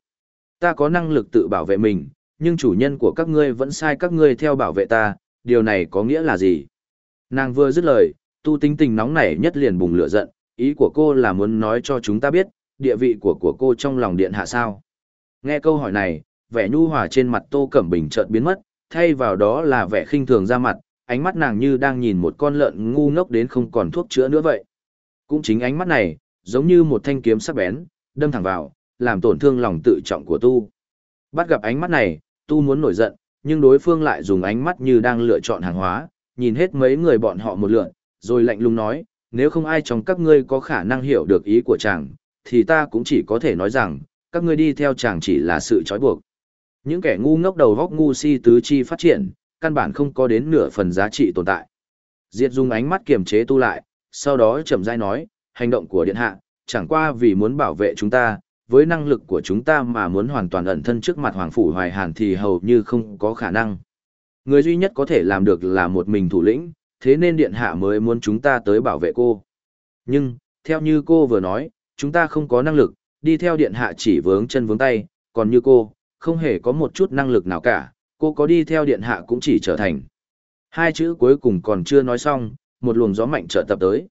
Ta có năng lực tự bảo vệ mình, nhưng chủ nhân của các ngươi vẫn sai các ngươi theo bảo vệ ta, điều này có nghĩa là gì? Nàng vừa dứt lời, tu tính tình nóng nảy nhất liền bùng lửa giận, ý của cô là muốn nói cho chúng ta biết, địa vị của của cô trong lòng điện hạ sao. Nghe câu hỏi này, vẻ nhu hòa trên mặt Tô Cẩm Bình chợt biến mất, thay vào đó là vẻ khinh thường ra mặt, ánh mắt nàng như đang nhìn một con lợn ngu ngốc đến không còn thuốc chữa nữa vậy. Cũng chính ánh mắt này, giống như một thanh kiếm sắc bén, đâm thẳng vào, làm tổn thương lòng tự trọng của tu. Bắt gặp ánh mắt này, tu muốn nổi giận, nhưng đối phương lại dùng ánh mắt như đang lựa chọn hàng hóa, nhìn hết mấy người bọn họ một lượt, rồi lạnh lùng nói, nếu không ai trong các ngươi có khả năng hiểu được ý của chàng, thì ta cũng chỉ có thể nói rằng, các ngươi đi theo chàng chỉ là sự trói buộc. Những kẻ ngu ngốc đầu góc ngu si tứ chi phát triển, căn bản không có đến nửa phần giá trị tồn tại. Diệt dùng ánh mắt kiềm chế tu lại, sau đó chậm rãi nói, hành động của điện hạ, chẳng qua vì muốn bảo vệ chúng ta, với năng lực của chúng ta mà muốn hoàn toàn ẩn thân trước mặt Hoàng Phủ Hoài Hàn thì hầu như không có khả năng. Người duy nhất có thể làm được là một mình thủ lĩnh, thế nên điện hạ mới muốn chúng ta tới bảo vệ cô. Nhưng, theo như cô vừa nói, chúng ta không có năng lực, đi theo điện hạ chỉ vướng chân vướng tay, còn như cô, không hề có một chút năng lực nào cả, cô có đi theo điện hạ cũng chỉ trở thành. Hai chữ cuối cùng còn chưa nói xong, một luồng gió mạnh trở tập tới.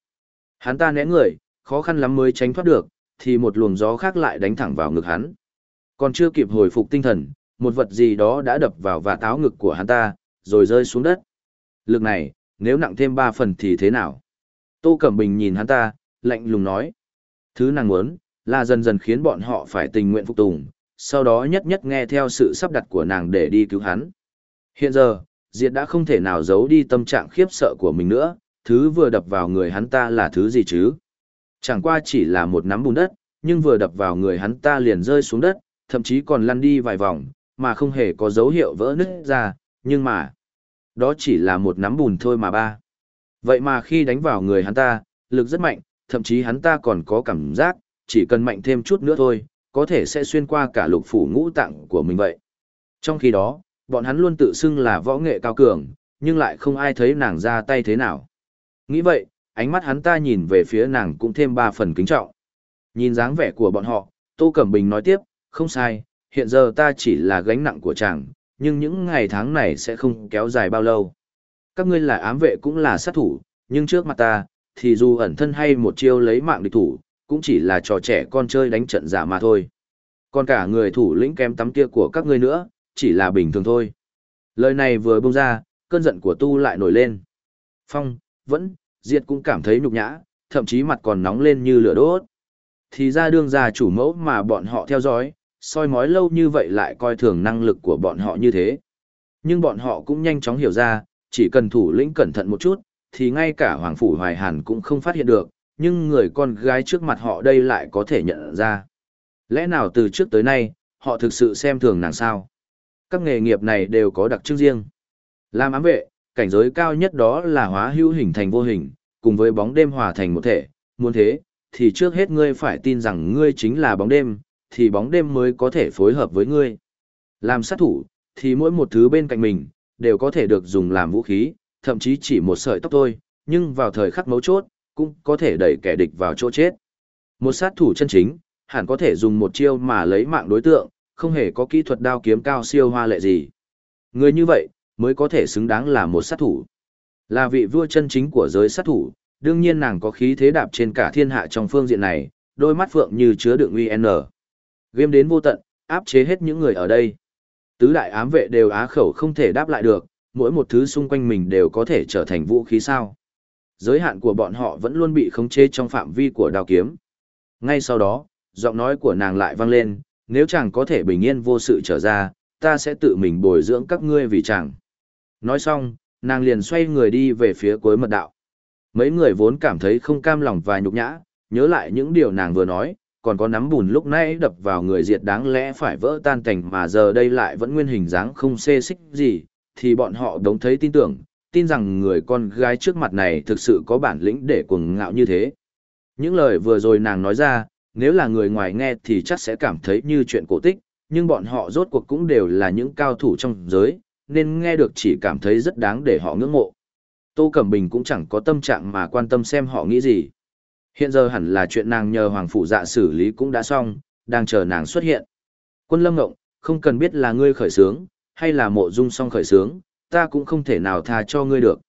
Hắn ta né người, khó khăn lắm mới tránh thoát được, thì một luồng gió khác lại đánh thẳng vào ngực hắn. Còn chưa kịp hồi phục tinh thần, một vật gì đó đã đập vào và táo ngực của hắn ta, rồi rơi xuống đất. Lực này, nếu nặng thêm ba phần thì thế nào? Tô Cẩm Bình nhìn hắn ta, lạnh lùng nói. Thứ nàng muốn, là dần dần khiến bọn họ phải tình nguyện phục tùng, sau đó nhất nhất nghe theo sự sắp đặt của nàng để đi cứu hắn. Hiện giờ, Diệt đã không thể nào giấu đi tâm trạng khiếp sợ của mình nữa, thứ vừa đập vào người hắn ta là thứ gì chứ? Chẳng qua chỉ là một nắm bùn đất, nhưng vừa đập vào người hắn ta liền rơi xuống đất, thậm chí còn lăn đi vài vòng, mà không hề có dấu hiệu vỡ nứt ra, nhưng mà, đó chỉ là một nắm bùn thôi mà ba. Vậy mà khi đánh vào người hắn ta, lực rất mạnh, thậm chí hắn ta còn có cảm giác, chỉ cần mạnh thêm chút nữa thôi, có thể sẽ xuyên qua cả lục phủ ngũ tạng của mình vậy. Trong khi đó, bọn hắn luôn tự xưng là võ nghệ cao cường, nhưng lại không ai thấy nàng ra tay thế nào. Nghĩ vậy, ánh mắt hắn ta nhìn về phía nàng cũng thêm ba phần kính trọng. Nhìn dáng vẻ của bọn họ, Tô Cẩm Bình nói tiếp, không sai, hiện giờ ta chỉ là gánh nặng của chàng, nhưng những ngày tháng này sẽ không kéo dài bao lâu. Các ngươi là ám vệ cũng là sát thủ, nhưng trước mặt ta, thì dù ẩn thân hay một chiêu lấy mạng địch thủ, cũng chỉ là trò trẻ con chơi đánh trận giả mà thôi. Còn cả người thủ lĩnh kém tắm kia của các ngươi nữa, chỉ là bình thường thôi. Lời này vừa bung ra, cơn giận của tu lại nổi lên. Phong, vẫn, Diệt cũng cảm thấy nhục nhã, thậm chí mặt còn nóng lên như lửa đốt. Thì ra đương gia chủ mẫu mà bọn họ theo dõi, soi mói lâu như vậy lại coi thường năng lực của bọn họ như thế. Nhưng bọn họ cũng nhanh chóng hiểu ra, chỉ cần thủ lĩnh cẩn thận một chút, thì ngay cả Hoàng Phủ Hoài Hàn cũng không phát hiện được, nhưng người con gái trước mặt họ đây lại có thể nhận ra. Lẽ nào từ trước tới nay, họ thực sự xem thường nàng sao? Các nghề nghiệp này đều có đặc trưng riêng. Làm ám vệ, cảnh giới cao nhất đó là hóa hữu hình thành vô hình, cùng với bóng đêm hòa thành một thể, muốn thế, thì trước hết ngươi phải tin rằng ngươi chính là bóng đêm, thì bóng đêm mới có thể phối hợp với ngươi. Làm sát thủ, thì mỗi một thứ bên cạnh mình, đều có thể được dùng làm vũ khí, thậm chí chỉ một sợi tóc thôi, nhưng vào thời khắc mấu chốt, cũng có thể đẩy kẻ địch vào chỗ chết. Một sát thủ chân chính, hẳn có thể dùng một chiêu mà lấy mạng đối tượng, không hề có kỹ thuật đao kiếm cao siêu hoa lệ gì. Người như vậy, mới có thể xứng đáng là một sát thủ. Là vị vua chân chính của giới sát thủ, đương nhiên nàng có khí thế đạp trên cả thiên hạ trong phương diện này, đôi mắt phượng như chứa đựng uy n. Game đến vô tận, áp chế hết những người ở đây. Tứ đại ám vệ đều á khẩu không thể đáp lại được, mỗi một thứ xung quanh mình đều có thể trở thành vũ khí sao. Giới hạn của bọn họ vẫn luôn bị khống chế trong phạm vi của đao kiếm. Ngay sau đó, giọng nói của nàng lại vang lên, nếu chàng có thể bình yên vô sự trở ra, ta sẽ tự mình bồi dưỡng các ngươi vì chàng. Nói xong, nàng liền xoay người đi về phía cuối mật đạo. Mấy người vốn cảm thấy không cam lòng và nhục nhã, nhớ lại những điều nàng vừa nói, còn có nắm bùn lúc nãy đập vào người diệt đáng lẽ phải vỡ tan cảnh mà giờ đây lại vẫn nguyên hình dáng không xê xích gì, thì bọn họ đống thấy tin tưởng, tin rằng người con gái trước mặt này thực sự có bản lĩnh để cuồng ngạo như thế. Những lời vừa rồi nàng nói ra, nếu là người ngoài nghe thì chắc sẽ cảm thấy như chuyện cổ tích, nhưng bọn họ rốt cuộc cũng đều là những cao thủ trong giới, nên nghe được chỉ cảm thấy rất đáng để họ ngưỡng mộ. Tô Cẩm Bình cũng chẳng có tâm trạng mà quan tâm xem họ nghĩ gì. Hiện giờ hẳn là chuyện nàng nhờ Hoàng Phủ Dạ xử lý cũng đã xong, đang chờ nàng xuất hiện. Quân Lâm Ngộng, không cần biết là ngươi khởi sướng, hay là mộ dung song khởi sướng, ta cũng không thể nào tha cho ngươi được.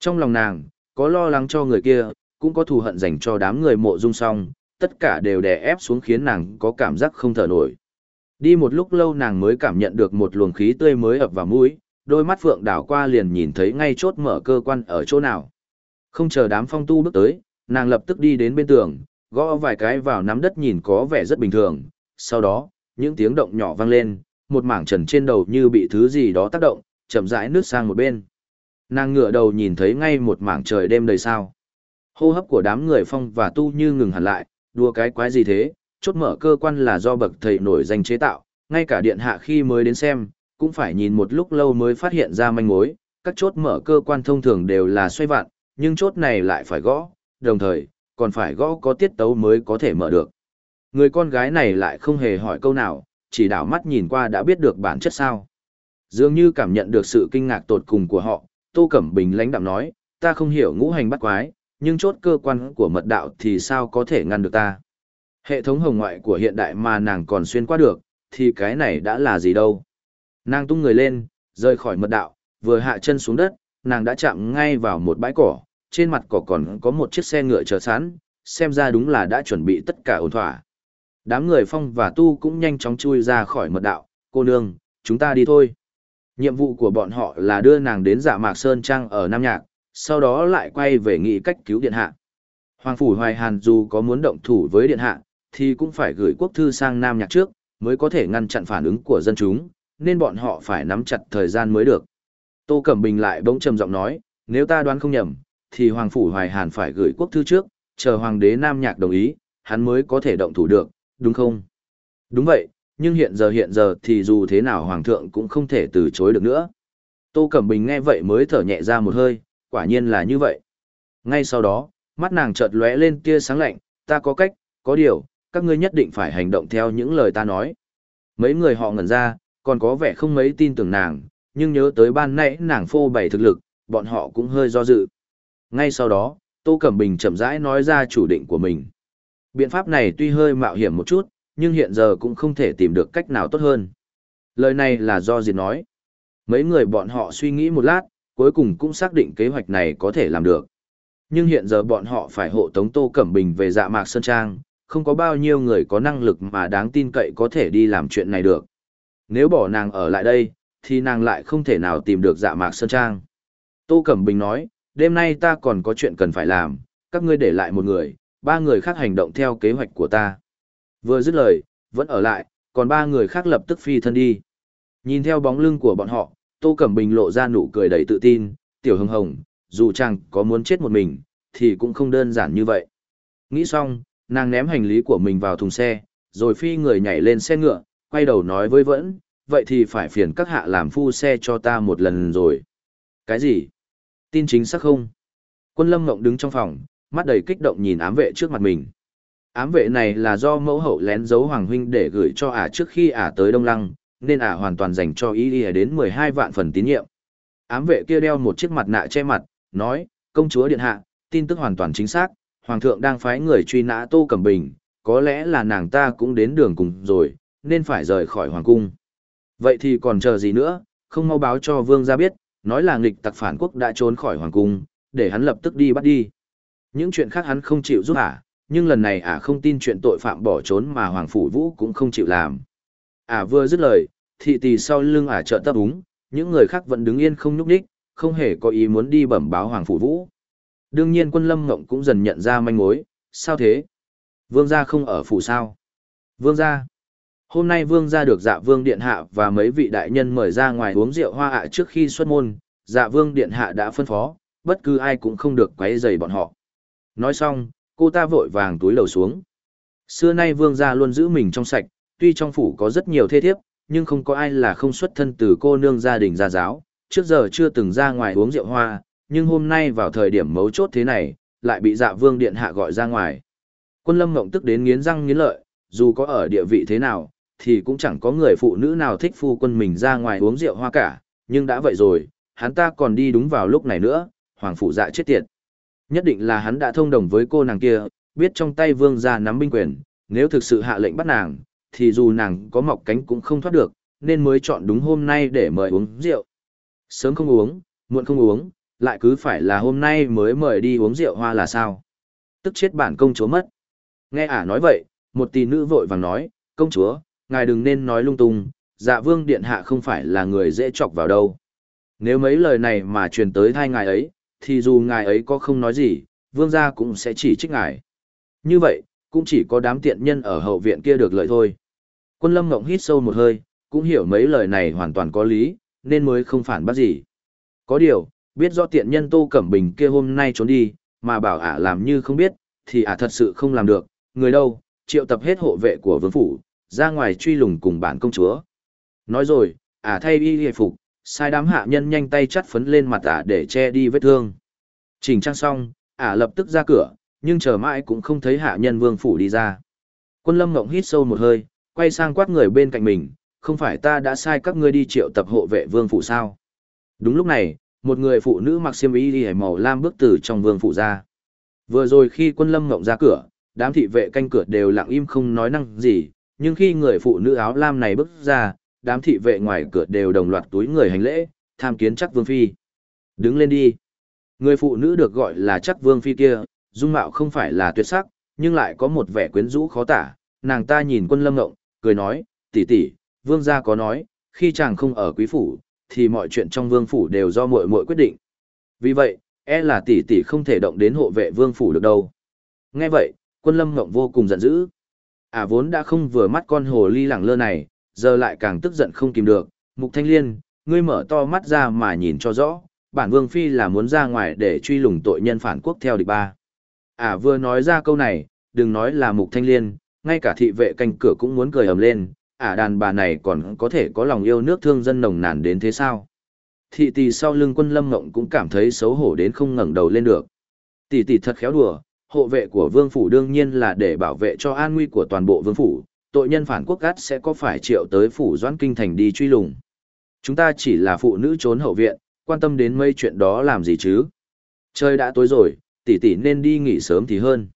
Trong lòng nàng, có lo lắng cho người kia, cũng có thù hận dành cho đám người mộ dung song, tất cả đều đè ép xuống khiến nàng có cảm giác không thở nổi. Đi một lúc lâu nàng mới cảm nhận được một luồng khí tươi mới ập vào mũi, đôi mắt phượng đảo qua liền nhìn thấy ngay chốt mở cơ quan ở chỗ nào. Không chờ đám phong tu bước tới, nàng lập tức đi đến bên tường, gõ vài cái vào nắm đất nhìn có vẻ rất bình thường. Sau đó, những tiếng động nhỏ vang lên, một mảng trần trên đầu như bị thứ gì đó tác động, chậm rãi nước sang một bên. Nàng ngửa đầu nhìn thấy ngay một mảng trời đêm đầy sao. Hô hấp của đám người phong và tu như ngừng hẳn lại, đua cái quái gì thế, chốt mở cơ quan là do bậc thầy nổi danh chế tạo, ngay cả điện hạ khi mới đến xem, cũng phải nhìn một lúc lâu mới phát hiện ra manh mối, các chốt mở cơ quan thông thường đều là xoay vặn, nhưng chốt này lại phải gõ, đồng thời, còn phải gõ có tiết tấu mới có thể mở được. Người con gái này lại không hề hỏi câu nào, chỉ đảo mắt nhìn qua đã biết được bản chất sao. Dường như cảm nhận được sự kinh ngạc tột cùng của họ, Tô Cẩm Bình lãnh đạm nói, ta không hiểu ngũ hành bắt quái, nhưng chốt cơ quan của mật đạo thì sao có thể ngăn được ta. Hệ thống hồng ngoại của hiện đại mà nàng còn xuyên qua được, thì cái này đã là gì đâu. Nàng tung người lên, rời khỏi mật đạo, vừa hạ chân xuống đất, nàng đã chạm ngay vào một bãi cỏ, trên mặt cỏ còn có một chiếc xe ngựa chờ sẵn, xem ra đúng là đã chuẩn bị tất cả ổn thỏa. Đám người phong và tu cũng nhanh chóng chui ra khỏi mật đạo, cô nương, chúng ta đi thôi. Nhiệm vụ của bọn họ là đưa nàng đến dạ mạc Sơn Trang ở Nam Nhạc, sau đó lại quay về nghị cách cứu điện hạ. Hoàng Phủ Hoài Hàn dù có muốn động thủ với điện hạ, thì cũng phải gửi quốc thư sang Nam Nhạc trước, mới có thể ngăn chặn phản ứng của dân chúng, nên bọn họ phải nắm chặt thời gian mới được. Tô Cẩm Bình lại bỗng trầm giọng nói, nếu ta đoán không nhầm, thì Hoàng Phủ Hoài Hàn phải gửi quốc thư trước, chờ Hoàng đế Nam Nhạc đồng ý, hắn mới có thể động thủ được, đúng không? Đúng vậy, nhưng hiện giờ hiện giờ thì dù thế nào Hoàng thượng cũng không thể từ chối được nữa. Tô Cẩm Bình nghe vậy mới thở nhẹ ra một hơi, quả nhiên là như vậy. Ngay sau đó, mắt nàng chợt lóe lên tia sáng lạnh, ta có cách, có điều, các ngươi nhất định phải hành động theo những lời ta nói. Mấy người họ ngẩn ra, còn có vẻ không mấy tin tưởng nàng, nhưng nhớ tới ban nãy nàng phô bày thực lực, bọn họ cũng hơi do dự. Ngay sau đó, Tô Cẩm Bình chậm rãi nói ra chủ định của mình. Biện pháp này tuy hơi mạo hiểm một chút, nhưng hiện giờ cũng không thể tìm được cách nào tốt hơn. Lời này là do Diệt nói. Mấy người bọn họ suy nghĩ một lát, cuối cùng cũng xác định kế hoạch này có thể làm được. Nhưng hiện giờ bọn họ phải hộ tống Tô Cẩm Bình về dạ mạc Sơn Trang, không có bao nhiêu người có năng lực mà đáng tin cậy có thể đi làm chuyện này được. Nếu bỏ nàng ở lại đây, thì nàng lại không thể nào tìm được dạ mạc Sơn Trang. Tô Cẩm Bình nói, đêm nay ta còn có chuyện cần phải làm, các ngươi để lại một người, ba người khác hành động theo kế hoạch của ta. Vừa dứt lời, vẫn ở lại, còn ba người khác lập tức phi thân đi. Nhìn theo bóng lưng của bọn họ, Tô Cẩm Bình lộ ra nụ cười đầy tự tin, tiểu hưng hồng, dù chẳng có muốn chết một mình, thì cũng không đơn giản như vậy. Nghĩ xong, nàng ném hành lý của mình vào thùng xe, rồi phi người nhảy lên xe ngựa, quay đầu nói với Vẫn, vậy thì phải phiền các hạ làm phu xe cho ta một lần rồi. Cái gì? Tin chính xác không? Quân Lâm Ngộng đứng trong phòng, mắt đầy kích động nhìn ám vệ trước mặt mình. Ám vệ này là do mẫu hậu lén giấu Hoàng Huynh để gửi cho ả trước khi ả tới Đông Lăng, nên ả hoàn toàn dành cho ý ý đến 12 vạn phần tín nhiệm. Ám vệ kia đeo một chiếc mặt nạ che mặt, nói, công chúa điện hạ, tin tức hoàn toàn chính xác, Hoàng thượng đang phái người truy nã Tô Cẩm Bình, có lẽ là nàng ta cũng đến đường cùng rồi, nên phải rời khỏi Hoàng cung. Vậy thì còn chờ gì nữa, không mau báo cho vương gia biết, nói là nghịch tặc phản quốc đã trốn khỏi hoàng cung, để hắn lập tức đi bắt đi. Những chuyện khác hắn không chịu giúp ả, nhưng lần này ả không tin chuyện tội phạm bỏ trốn mà hoàng phủ vũ cũng không chịu làm. Ả vừa dứt lời, thị tỳ sau lưng ả trợ tấp úng, những người khác vẫn đứng yên không nhúc đích, không hề có ý muốn đi bẩm báo hoàng phủ vũ. Đương nhiên quân lâm ngộng cũng dần nhận ra manh mối, sao thế? Vương gia không ở phủ sao? Vương gia. Hôm nay vương gia được dạ vương điện hạ và mấy vị đại nhân mời ra ngoài uống rượu hoa ạ trước khi xuất môn, dạ vương điện hạ đã phân phó, bất cứ ai cũng không được quấy rầy bọn họ. Nói xong, cô ta vội vàng túi lầu xuống. Xưa nay vương gia luôn giữ mình trong sạch, tuy trong phủ có rất nhiều thê thiếp, nhưng không có ai là không xuất thân từ cô nương gia đình gia giáo, trước giờ chưa từng ra ngoài uống rượu hoa, nhưng hôm nay vào thời điểm mấu chốt thế này, lại bị dạ vương điện hạ gọi ra ngoài. Quân lâm ngộng tức đến nghiến răng nghiến lợi, dù có ở địa vị thế nào, thì cũng chẳng có người phụ nữ nào thích phu quân mình ra ngoài uống rượu hoa cả, nhưng đã vậy rồi, hắn ta còn đi đúng vào lúc này nữa, hoàng phủ dạ chết tiệt. Nhất định là hắn đã thông đồng với cô nàng kia, biết trong tay vương gia nắm binh quyền, nếu thực sự hạ lệnh bắt nàng, thì dù nàng có mọc cánh cũng không thoát được, nên mới chọn đúng hôm nay để mời uống rượu. Sớm không uống, muộn không uống, lại cứ phải là hôm nay mới mời đi uống rượu hoa là sao? Tức chết bản công chúa mất. Nghe ả nói vậy, một tỷ nữ vội vàng nói, công chúa, ngài đừng nên nói lung tung, dạ vương điện hạ không phải là người dễ chọc vào đâu. Nếu mấy lời này mà truyền tới thai ngài ấy, thì dù ngài ấy có không nói gì, vương gia cũng sẽ chỉ trích ngài. Như vậy, cũng chỉ có đám tiện nhân ở hậu viện kia được lợi thôi. Quân lâm ngộng hít sâu một hơi, cũng hiểu mấy lời này hoàn toàn có lý, nên mới không phản bác gì. Có điều, biết rõ tiện nhân Tô Cẩm Bình kia hôm nay trốn đi, mà bảo ả làm như không biết, thì ả thật sự không làm được, người đâu, triệu tập hết hộ vệ của vương phủ, ra ngoài truy lùng cùng bản công chúa. Nói rồi, ả thay y hề phục, sai đám hạ nhân nhanh tay chắt phấn lên mặt ả để che đi vết thương. Chỉnh trang xong, ả lập tức ra cửa, nhưng chờ mãi cũng không thấy hạ nhân vương phủ đi ra. Quân lâm ngộng hít sâu một hơi, quay sang quát người bên cạnh mình, không phải ta đã sai các ngươi đi triệu tập hộ vệ vương phủ sao? Đúng lúc này, một người phụ nữ mặc xiêm y đi màu lam bước từ trong vương phủ ra. Vừa rồi khi quân lâm ngộng ra cửa, đám thị vệ canh cửa đều lặng im không nói năng gì, nhưng khi người phụ nữ áo lam này bước ra, đám thị vệ ngoài cửa đều đồng loạt túi người hành lễ, tham kiến chắc vương phi. Đứng lên đi. Người phụ nữ được gọi là chắc vương phi kia, dung mạo không phải là tuyệt sắc, nhưng lại có một vẻ quyến rũ khó tả. Nàng ta nhìn quân lâm ngộng, cười nói, tỷ tỷ, vương gia có nói, khi chàng không ở quý phủ, thì mọi chuyện trong vương phủ đều do muội muội quyết định. Vì vậy, e là tỷ tỷ không thể động đến hộ vệ vương phủ được đâu. Nghe vậy, quân lâm ngộng vô cùng giận dữ. À vốn đã không vừa mắt con hồ ly lẳng lơ này, giờ lại càng tức giận không kìm được. Mục thanh liên, ngươi mở to mắt ra mà nhìn cho rõ, bản vương phi là muốn ra ngoài để truy lùng tội nhân phản quốc theo địch ba. À vừa nói ra câu này, đừng nói là mục thanh liên, ngay cả thị vệ canh cửa cũng muốn cười ầm lên, à đàn bà này còn có thể có lòng yêu nước thương dân nồng nàn đến thế sao? Thị tỷ sau lưng quân lâm ngộng cũng cảm thấy xấu hổ đến không ngẩng đầu lên được. Tỷ tỷ thật khéo đùa, hộ vệ của vương phủ đương nhiên là để bảo vệ cho an nguy của toàn bộ vương phủ, tội nhân phản quốc gắt sẽ có phải triệu tới phủ doãn kinh thành đi truy lùng. Chúng ta chỉ là phụ nữ trốn hậu viện, quan tâm đến mấy chuyện đó làm gì chứ? Trời đã tối rồi, tỷ tỷ nên đi nghỉ sớm thì hơn.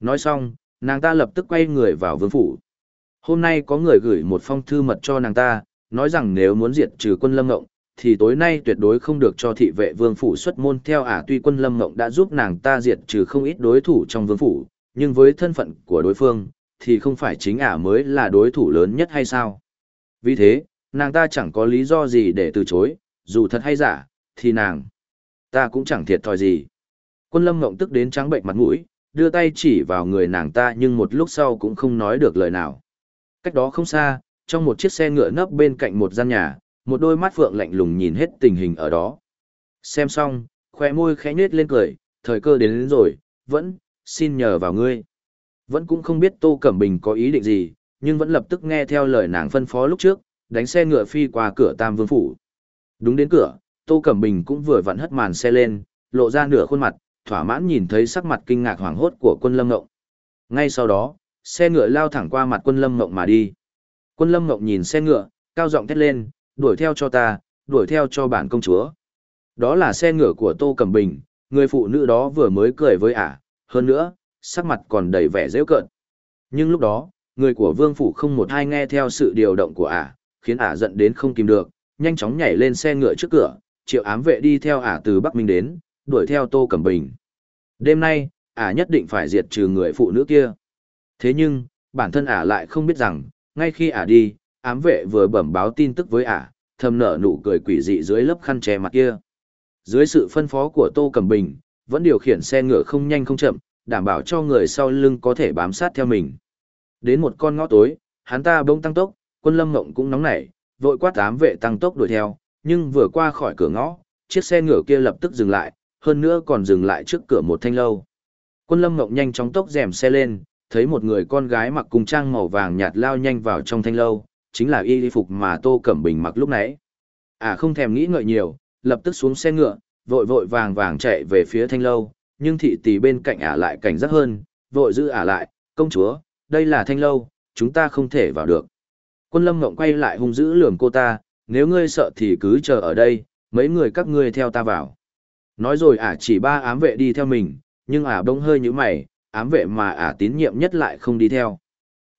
Nói xong, nàng ta lập tức quay người vào vương phủ. Hôm nay có người gửi một phong thư mật cho nàng ta, nói rằng nếu muốn diệt trừ quân lâm ngộng, thì tối nay tuyệt đối không được cho thị vệ vương phủ xuất môn theo ả tuy quân lâm ngộng đã giúp nàng ta diệt trừ không ít đối thủ trong vương phủ, nhưng với thân phận của đối phương, thì không phải chính ả mới là đối thủ lớn nhất hay sao. Vì thế, nàng ta chẳng có lý do gì để từ chối, dù thật hay giả, thì nàng ta cũng chẳng thiệt thòi gì. Quân lâm ngộng tức đến trắng bệnh mặt mũi, đưa tay chỉ vào người nàng ta nhưng một lúc sau cũng không nói được lời nào. Cách đó không xa, trong một chiếc xe ngựa nấp bên cạnh một gian nhà, một đôi mắt phượng lạnh lùng nhìn hết tình hình ở đó. Xem xong, khoe môi khẽ nhếch lên cười, thời cơ đến, đến rồi, vẫn, xin nhờ vào ngươi. Vẫn cũng không biết Tô Cẩm Bình có ý định gì, nhưng vẫn lập tức nghe theo lời nàng phân phó lúc trước, đánh xe ngựa phi qua cửa Tam Vương Phủ. Đúng đến cửa, Tô Cẩm Bình cũng vừa vặn hất màn xe lên, lộ ra nửa khuôn mặt, thỏa mãn nhìn thấy sắc mặt kinh ngạc hoảng hốt của quân Lâm Ngộng. Ngay sau đó, xe ngựa lao thẳng qua mặt quân Lâm Ngộng mà đi. Quân Lâm Ngộng nhìn xe ngựa, cao giọng thét lên, đuổi theo cho ta, đuổi theo cho bản công chúa. Đó là xe ngựa của Tô Cẩm Bình, người phụ nữ đó vừa mới cười với ả, hơn nữa, sắc mặt còn đầy vẻ dễ cợt. Nhưng lúc đó, người của vương phủ không một ai nghe theo sự điều động của ả, khiến ả giận đến không kìm được, nhanh chóng nhảy lên xe ngựa trước cửa, triệu ám vệ đi theo ả từ Bắc Minh đến, đuổi theo Tô Cẩm Bình. Đêm nay, ả nhất định phải diệt trừ người phụ nữ kia. Thế nhưng, bản thân ả lại không biết rằng, ngay khi ả đi, ám vệ vừa bẩm báo tin tức với ả, thầm nở nụ cười quỷ dị dưới lớp khăn che mặt kia. Dưới sự phân phó của Tô Cẩm Bình, vẫn điều khiển xe ngựa không nhanh không chậm, đảm bảo cho người sau lưng có thể bám sát theo mình. Đến một con ngõ tối, hắn ta bỗng tăng tốc, quân lâm ngộng cũng nóng nảy, vội quát ám vệ tăng tốc đuổi theo, nhưng vừa qua khỏi cửa ngõ, chiếc xe ngựa kia lập tức dừng lại, hơn nữa còn dừng lại trước cửa một thanh lâu. Quân lâm ngộng nhanh chóng tốc rèm xe lên, thấy một người con gái mặc cùng trang màu vàng nhạt lao nhanh vào trong thanh lâu, chính là y phục mà Tô Cẩm Bình mặc lúc nãy. À không thèm nghĩ ngợi nhiều, lập tức xuống xe ngựa, vội vội vàng vàng chạy về phía thanh lâu, nhưng thị tỷ bên cạnh ả lại cảnh giác hơn, vội giữ ả lại, công chúa, đây là thanh lâu, chúng ta không thể vào được. Quân lâm ngộng quay lại hung dữ lườm cô ta, nếu ngươi sợ thì cứ chờ ở đây, mấy người các ngươi theo ta vào. Nói rồi ả chỉ ba ám vệ đi theo mình, nhưng ả bỗng hơi như mày, ám vệ mà ả tín nhiệm nhất lại không đi theo.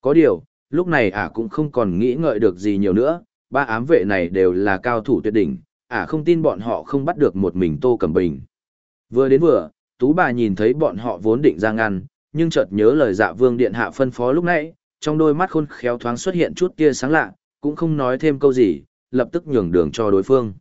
Có điều, lúc này ả cũng không còn nghĩ ngợi được gì nhiều nữa, ba ám vệ này đều là cao thủ tuyệt đỉnh, ả không tin bọn họ không bắt được một mình Tô Cẩm Bình. Vừa đến vừa, Tú bà nhìn thấy bọn họ vốn định ra ngăn, nhưng chợt nhớ lời dạ vương điện hạ phân phó lúc nãy, trong đôi mắt khôn khéo thoáng xuất hiện chút tia sáng lạ, cũng không nói thêm câu gì, lập tức nhường đường cho đối phương.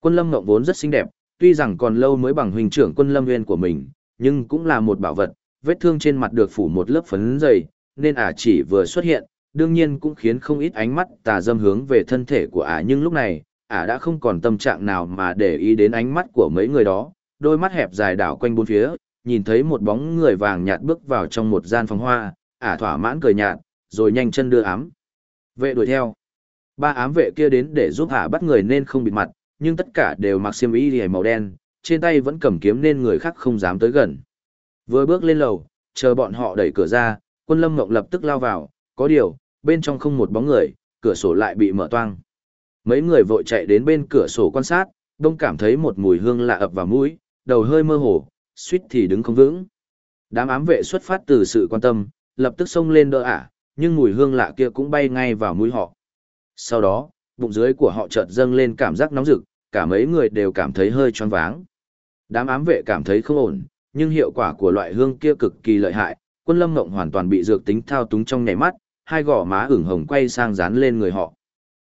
Quân Lâm Ngộng vốn rất xinh đẹp, tuy rằng còn lâu mới bằng huynh trưởng quân Lâm Nguyên của mình, nhưng cũng là một bảo vật, vết thương trên mặt được phủ một lớp phấn dày, nên ả chỉ vừa xuất hiện, đương nhiên cũng khiến không ít ánh mắt tà dâm hướng về thân thể của ả nhưng lúc này, ả đã không còn tâm trạng nào mà để ý đến ánh mắt của mấy người đó, đôi mắt hẹp dài đảo quanh bốn phía, nhìn thấy một bóng người vàng nhạt bước vào trong một gian phòng hoa, ả thỏa mãn cười nhạt, rồi nhanh chân đưa ám. Vệ đuổi theo. Ba ám vệ kia đến để giúp ả bắt người nên không bịt mặt, nhưng tất cả đều mặc xiêm y liễu màu đen, trên tay vẫn cầm kiếm nên người khác không dám tới gần. Vừa bước lên lầu, chờ bọn họ đẩy cửa ra, quân lâm ngọc lập tức lao vào, có điều, bên trong không một bóng người, cửa sổ lại bị mở toang. Mấy người vội chạy đến bên cửa sổ quan sát, đông cảm thấy một mùi hương lạ ập vào mũi, đầu hơi mơ hồ, suýt thì đứng không vững. Đám ám vệ xuất phát từ sự quan tâm, lập tức xông lên đỡ ả, nhưng mùi hương lạ kia cũng bay ngay vào mũi họ. Sau đó, bụng dưới của họ chợt dâng lên cảm giác nóng rực, cả mấy người đều cảm thấy hơi choáng váng. Đám ám vệ cảm thấy không ổn, nhưng hiệu quả của loại hương kia cực kỳ lợi hại, quân lâm ngộng hoàn toàn bị dược tính thao túng trong nhảy mắt, hai gò má ửng hồng quay sang dán lên người họ.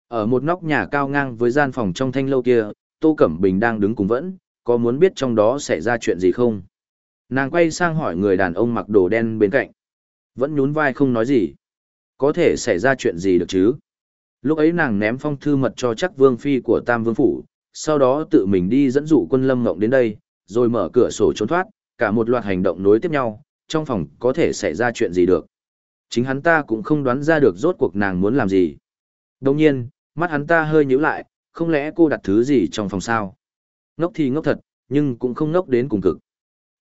Ở một nóc nhà cao ngang với gian phòng trong thanh lâu kia, Tô Cẩm Bình đang đứng cùng vẫn, có muốn biết trong đó xảy ra chuyện gì không? Nàng quay sang hỏi người đàn ông mặc đồ đen bên cạnh. Vẫn nhún vai không nói gì. Có thể xảy ra chuyện gì được chứ? Lúc ấy nàng ném phong thư mật cho chắc vương phi của Tam Vương Phủ, sau đó tự mình đi dẫn dụ quân lâm ngộng đến đây, rồi mở cửa sổ trốn thoát, cả một loạt hành động nối tiếp nhau, trong phòng có thể xảy ra chuyện gì được. Chính hắn ta cũng không đoán ra được rốt cuộc nàng muốn làm gì. Đồng nhiên, mắt hắn ta hơi nhíu lại, không lẽ cô đặt thứ gì trong phòng sao? Ngốc thì ngốc thật, nhưng cũng không ngốc đến cùng cực.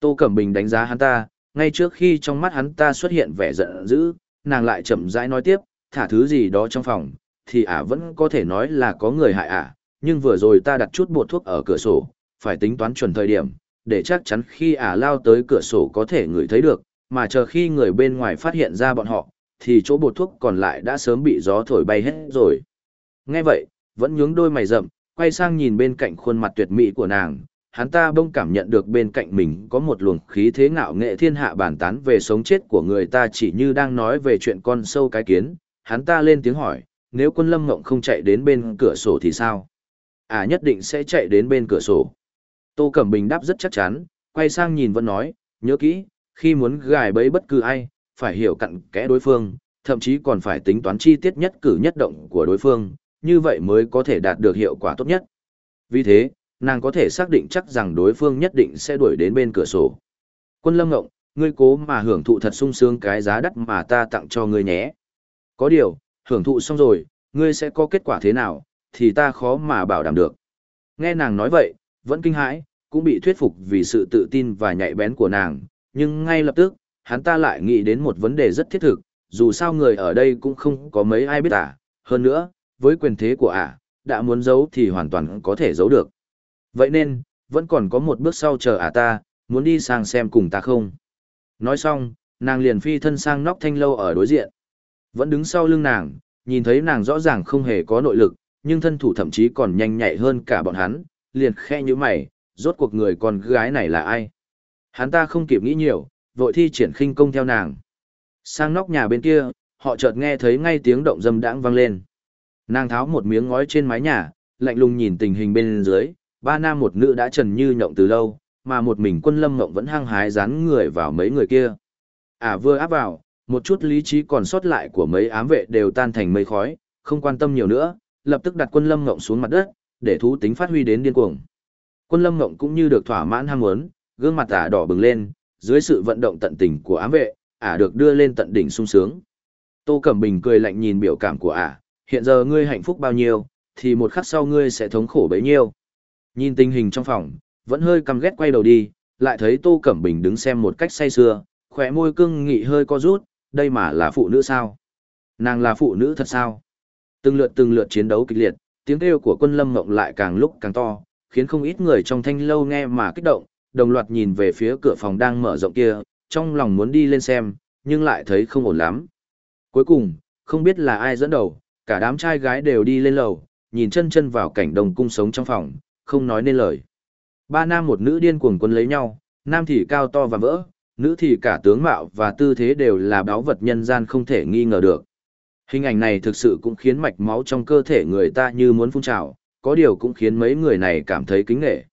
Tô Cẩm Bình đánh giá hắn ta, ngay trước khi trong mắt hắn ta xuất hiện vẻ giận dữ, nàng lại chậm rãi nói tiếp, thả thứ gì đó trong phòng, thì ả vẫn có thể nói là có người hại ả, nhưng vừa rồi ta đặt chút bột thuốc ở cửa sổ, phải tính toán chuẩn thời điểm, để chắc chắn khi ả lao tới cửa sổ có thể người thấy được, mà chờ khi người bên ngoài phát hiện ra bọn họ, thì chỗ bột thuốc còn lại đã sớm bị gió thổi bay hết rồi. Nghe vậy, vẫn nhướng đôi mày rậm, quay sang nhìn bên cạnh khuôn mặt tuyệt mỹ của nàng, hắn ta bỗng cảm nhận được bên cạnh mình có một luồng khí thế ngạo nghệ thiên hạ bản tán về sống chết của người ta chỉ như đang nói về chuyện con sâu cái kiến. Hắn ta lên tiếng hỏi, nếu quân lâm ngộng không chạy đến bên cửa sổ thì sao? À nhất định sẽ chạy đến bên cửa sổ. Tô Cẩm Bình đáp rất chắc chắn, quay sang nhìn vẫn nói, nhớ kỹ, khi muốn gài bẫy bất cứ ai, phải hiểu cặn kẽ đối phương, thậm chí còn phải tính toán chi tiết nhất cử nhất động của đối phương, như vậy mới có thể đạt được hiệu quả tốt nhất. Vì thế, nàng có thể xác định chắc rằng đối phương nhất định sẽ đuổi đến bên cửa sổ. Quân Lâm Ngộng, ngươi cố mà hưởng thụ thật sung sướng cái giá đắt mà ta tặng cho ngươi nhé. Có điều, hưởng thụ xong rồi, ngươi sẽ có kết quả thế nào, thì ta khó mà bảo đảm được. Nghe nàng nói vậy, vẫn kinh hãi, cũng bị thuyết phục vì sự tự tin và nhạy bén của nàng, nhưng ngay lập tức, hắn ta lại nghĩ đến một vấn đề rất thiết thực, dù sao người ở đây cũng không có mấy ai biết à, hơn nữa, với quyền thế của ả, đã muốn giấu thì hoàn toàn có thể giấu được. Vậy nên, vẫn còn có một bước sau chờ ả ta, muốn đi sang xem cùng ta không. Nói xong, nàng liền phi thân sang nóc thanh lâu ở đối diện. Vẫn đứng sau lưng nàng, nhìn thấy nàng rõ ràng không hề có nội lực, nhưng thân thủ thậm chí còn nhanh nhạy hơn cả bọn hắn, liền khe như mày, rốt cuộc người con gái này là ai. Hắn ta không kịp nghĩ nhiều, vội thi triển khinh công theo nàng. Sang nóc nhà bên kia, họ chợt nghe thấy ngay tiếng động dâm đãng vang lên. Nàng tháo một miếng ngói trên mái nhà, lạnh lùng nhìn tình hình bên dưới, ba nam một nữ đã trần như nhộng từ lâu, mà một mình quân lâm ngộng vẫn hăng hái dán người vào mấy người kia. À vừa áp vào, một chút lý trí còn sót lại của mấy ám vệ đều tan thành mây khói, không quan tâm nhiều nữa, lập tức đặt quân lâm ngộng xuống mặt đất, để thú tính phát huy đến điên cuồng. Quân lâm ngộng cũng như được thỏa mãn ham muốn, gương mặt ả đỏ bừng lên, dưới sự vận động tận tình của ám vệ, ả được đưa lên tận đỉnh sung sướng. Tô Cẩm Bình cười lạnh nhìn biểu cảm của ả, hiện giờ ngươi hạnh phúc bao nhiêu, thì một khắc sau ngươi sẽ thống khổ bấy nhiêu. Nhìn tình hình trong phòng, vẫn hơi căm ghét quay đầu đi, lại thấy Tô Cẩm Bình đứng xem một cách say sưa, khỏe môi cưng nghị hơi co rút, đây mà là phụ nữ sao? Nàng là phụ nữ thật sao? Từng lượt từng lượt chiến đấu kịch liệt, tiếng kêu của quân lâm ngộng lại càng lúc càng to, khiến không ít người trong thanh lâu nghe mà kích động, đồng loạt nhìn về phía cửa phòng đang mở rộng kia, trong lòng muốn đi lên xem, nhưng lại thấy không ổn lắm. Cuối cùng, không biết là ai dẫn đầu, cả đám trai gái đều đi lên lầu, nhìn chân chân vào cảnh đồng cung sống trong phòng, không nói nên lời. Ba nam một nữ điên cuồng quân lấy nhau, nam thì cao to và vỡ, nữ thì cả tướng mạo và tư thế đều là báo vật nhân gian không thể nghi ngờ được. Hình ảnh này thực sự cũng khiến mạch máu trong cơ thể người ta như muốn phun trào, có điều cũng khiến mấy người này cảm thấy kính nghệ.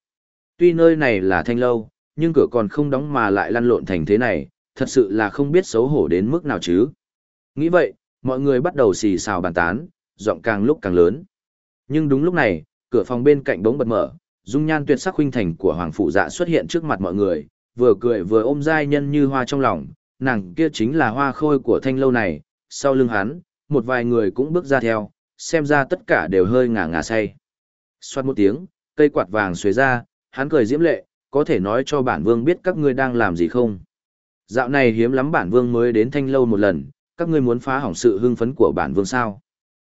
Tuy nơi này là thanh lâu, nhưng cửa còn không đóng mà lại lăn lộn thành thế này, thật sự là không biết xấu hổ đến mức nào chứ. Nghĩ vậy, mọi người bắt đầu xì xào bàn tán, giọng càng lúc càng lớn. Nhưng đúng lúc này, cửa phòng bên cạnh bỗng bật mở, dung nhan tuyệt sắc huynh thành của hoàng phụ dạ xuất hiện trước mặt mọi người, vừa cười vừa ôm giai nhân như hoa trong lòng, nàng kia chính là hoa khôi của thanh lâu này, sau lưng hắn, một vài người cũng bước ra theo, xem ra tất cả đều hơi ngả ngả say. Xoát một tiếng, cây quạt vàng xuế ra, hắn cười diễm lệ, có thể nói cho bản vương biết các ngươi đang làm gì không. Dạo này hiếm lắm bản vương mới đến thanh lâu một lần, các ngươi muốn phá hỏng sự hưng phấn của bản vương sao.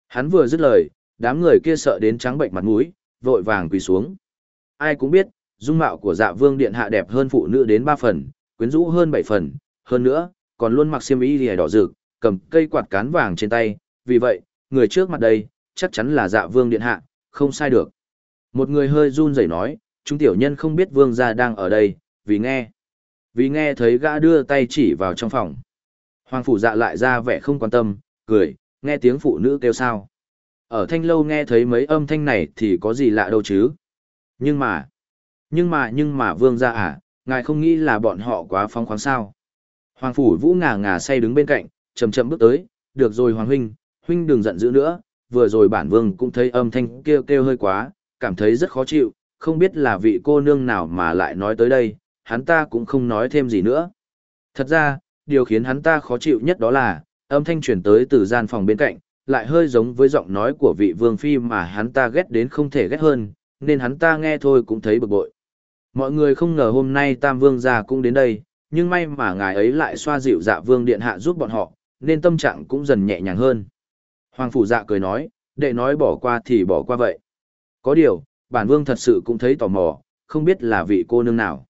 Hắn vừa dứt lời, đám người kia sợ đến trắng bệnh mặt mũi, vội vàng quỳ xuống. Ai cũng biết, dung mạo của dạ vương điện hạ đẹp hơn phụ nữ đến ba phần, quyến rũ hơn bảy phần, hơn nữa, còn luôn mặc xiêm y lìa đỏ rực, cầm cây quạt cán vàng trên tay, vì vậy, người trước mặt đây, chắc chắn là dạ vương điện hạ, không sai được. Một người hơi run rẩy nói, chúng tiểu nhân không biết vương gia đang ở đây, vì nghe. Vì nghe thấy gã đưa tay chỉ vào trong phòng. Hoàng phủ dạ lại ra vẻ không quan tâm, cười, nghe tiếng phụ nữ kêu sao. Ở thanh lâu nghe thấy mấy âm thanh này thì có gì lạ đâu chứ. Nhưng mà, nhưng mà nhưng mà vương gia à, ngài không nghĩ là bọn họ quá phóng khoáng sao. Hoàng phủ vũ ngà ngà say đứng bên cạnh, chậm chậm bước tới, được rồi hoàng huynh, huynh đừng giận dữ nữa, vừa rồi bản vương cũng thấy âm thanh kêu kêu hơi quá, cảm thấy rất khó chịu, không biết là vị cô nương nào mà lại nói tới đây, hắn ta cũng không nói thêm gì nữa. Thật ra, điều khiến hắn ta khó chịu nhất đó là, âm thanh truyền tới từ gian phòng bên cạnh, lại hơi giống với giọng nói của vị vương phi mà hắn ta ghét đến không thể ghét hơn, nên hắn ta nghe thôi cũng thấy bực bội. Mọi người không ngờ hôm nay Tam Vương gia cũng đến đây, nhưng may mà ngài ấy lại xoa dịu dạ vương điện hạ giúp bọn họ, nên tâm trạng cũng dần nhẹ nhàng hơn. Hoàng phủ dạ cười nói, đệ nói bỏ qua thì bỏ qua vậy. Có điều, bản vương thật sự cũng thấy tò mò, không biết là vị cô nương nào.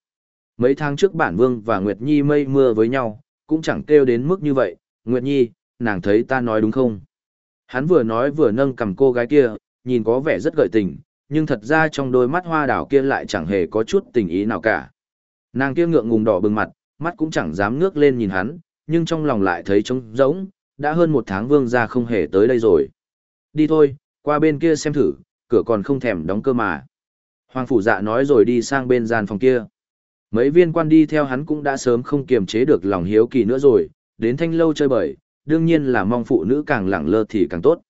Mấy tháng trước bản vương và Nguyệt Nhi mây mưa với nhau, cũng chẳng kêu đến mức như vậy. Nguyệt Nhi, nàng thấy ta nói đúng không? Hắn vừa nói vừa nâng cầm cô gái kia, nhìn có vẻ rất gợi tình, nhưng thật ra trong đôi mắt hoa đảo kia lại chẳng hề có chút tình ý nào cả. Nàng kia ngượng ngùng đỏ bừng mặt, mắt cũng chẳng dám ngước lên nhìn hắn, nhưng trong lòng lại thấy trống rỗng, đã hơn một tháng vương gia không hề tới đây rồi. Đi thôi, qua bên kia xem thử, cửa còn không thèm đóng cơ mà. Hoàng phủ dạ nói rồi đi sang bên gian phòng kia. Mấy viên quan đi theo hắn cũng đã sớm không kiềm chế được lòng hiếu kỳ nữa rồi, đến thanh lâu chơi bời, đương nhiên là mong phụ nữ càng lẳng lơ thì càng tốt.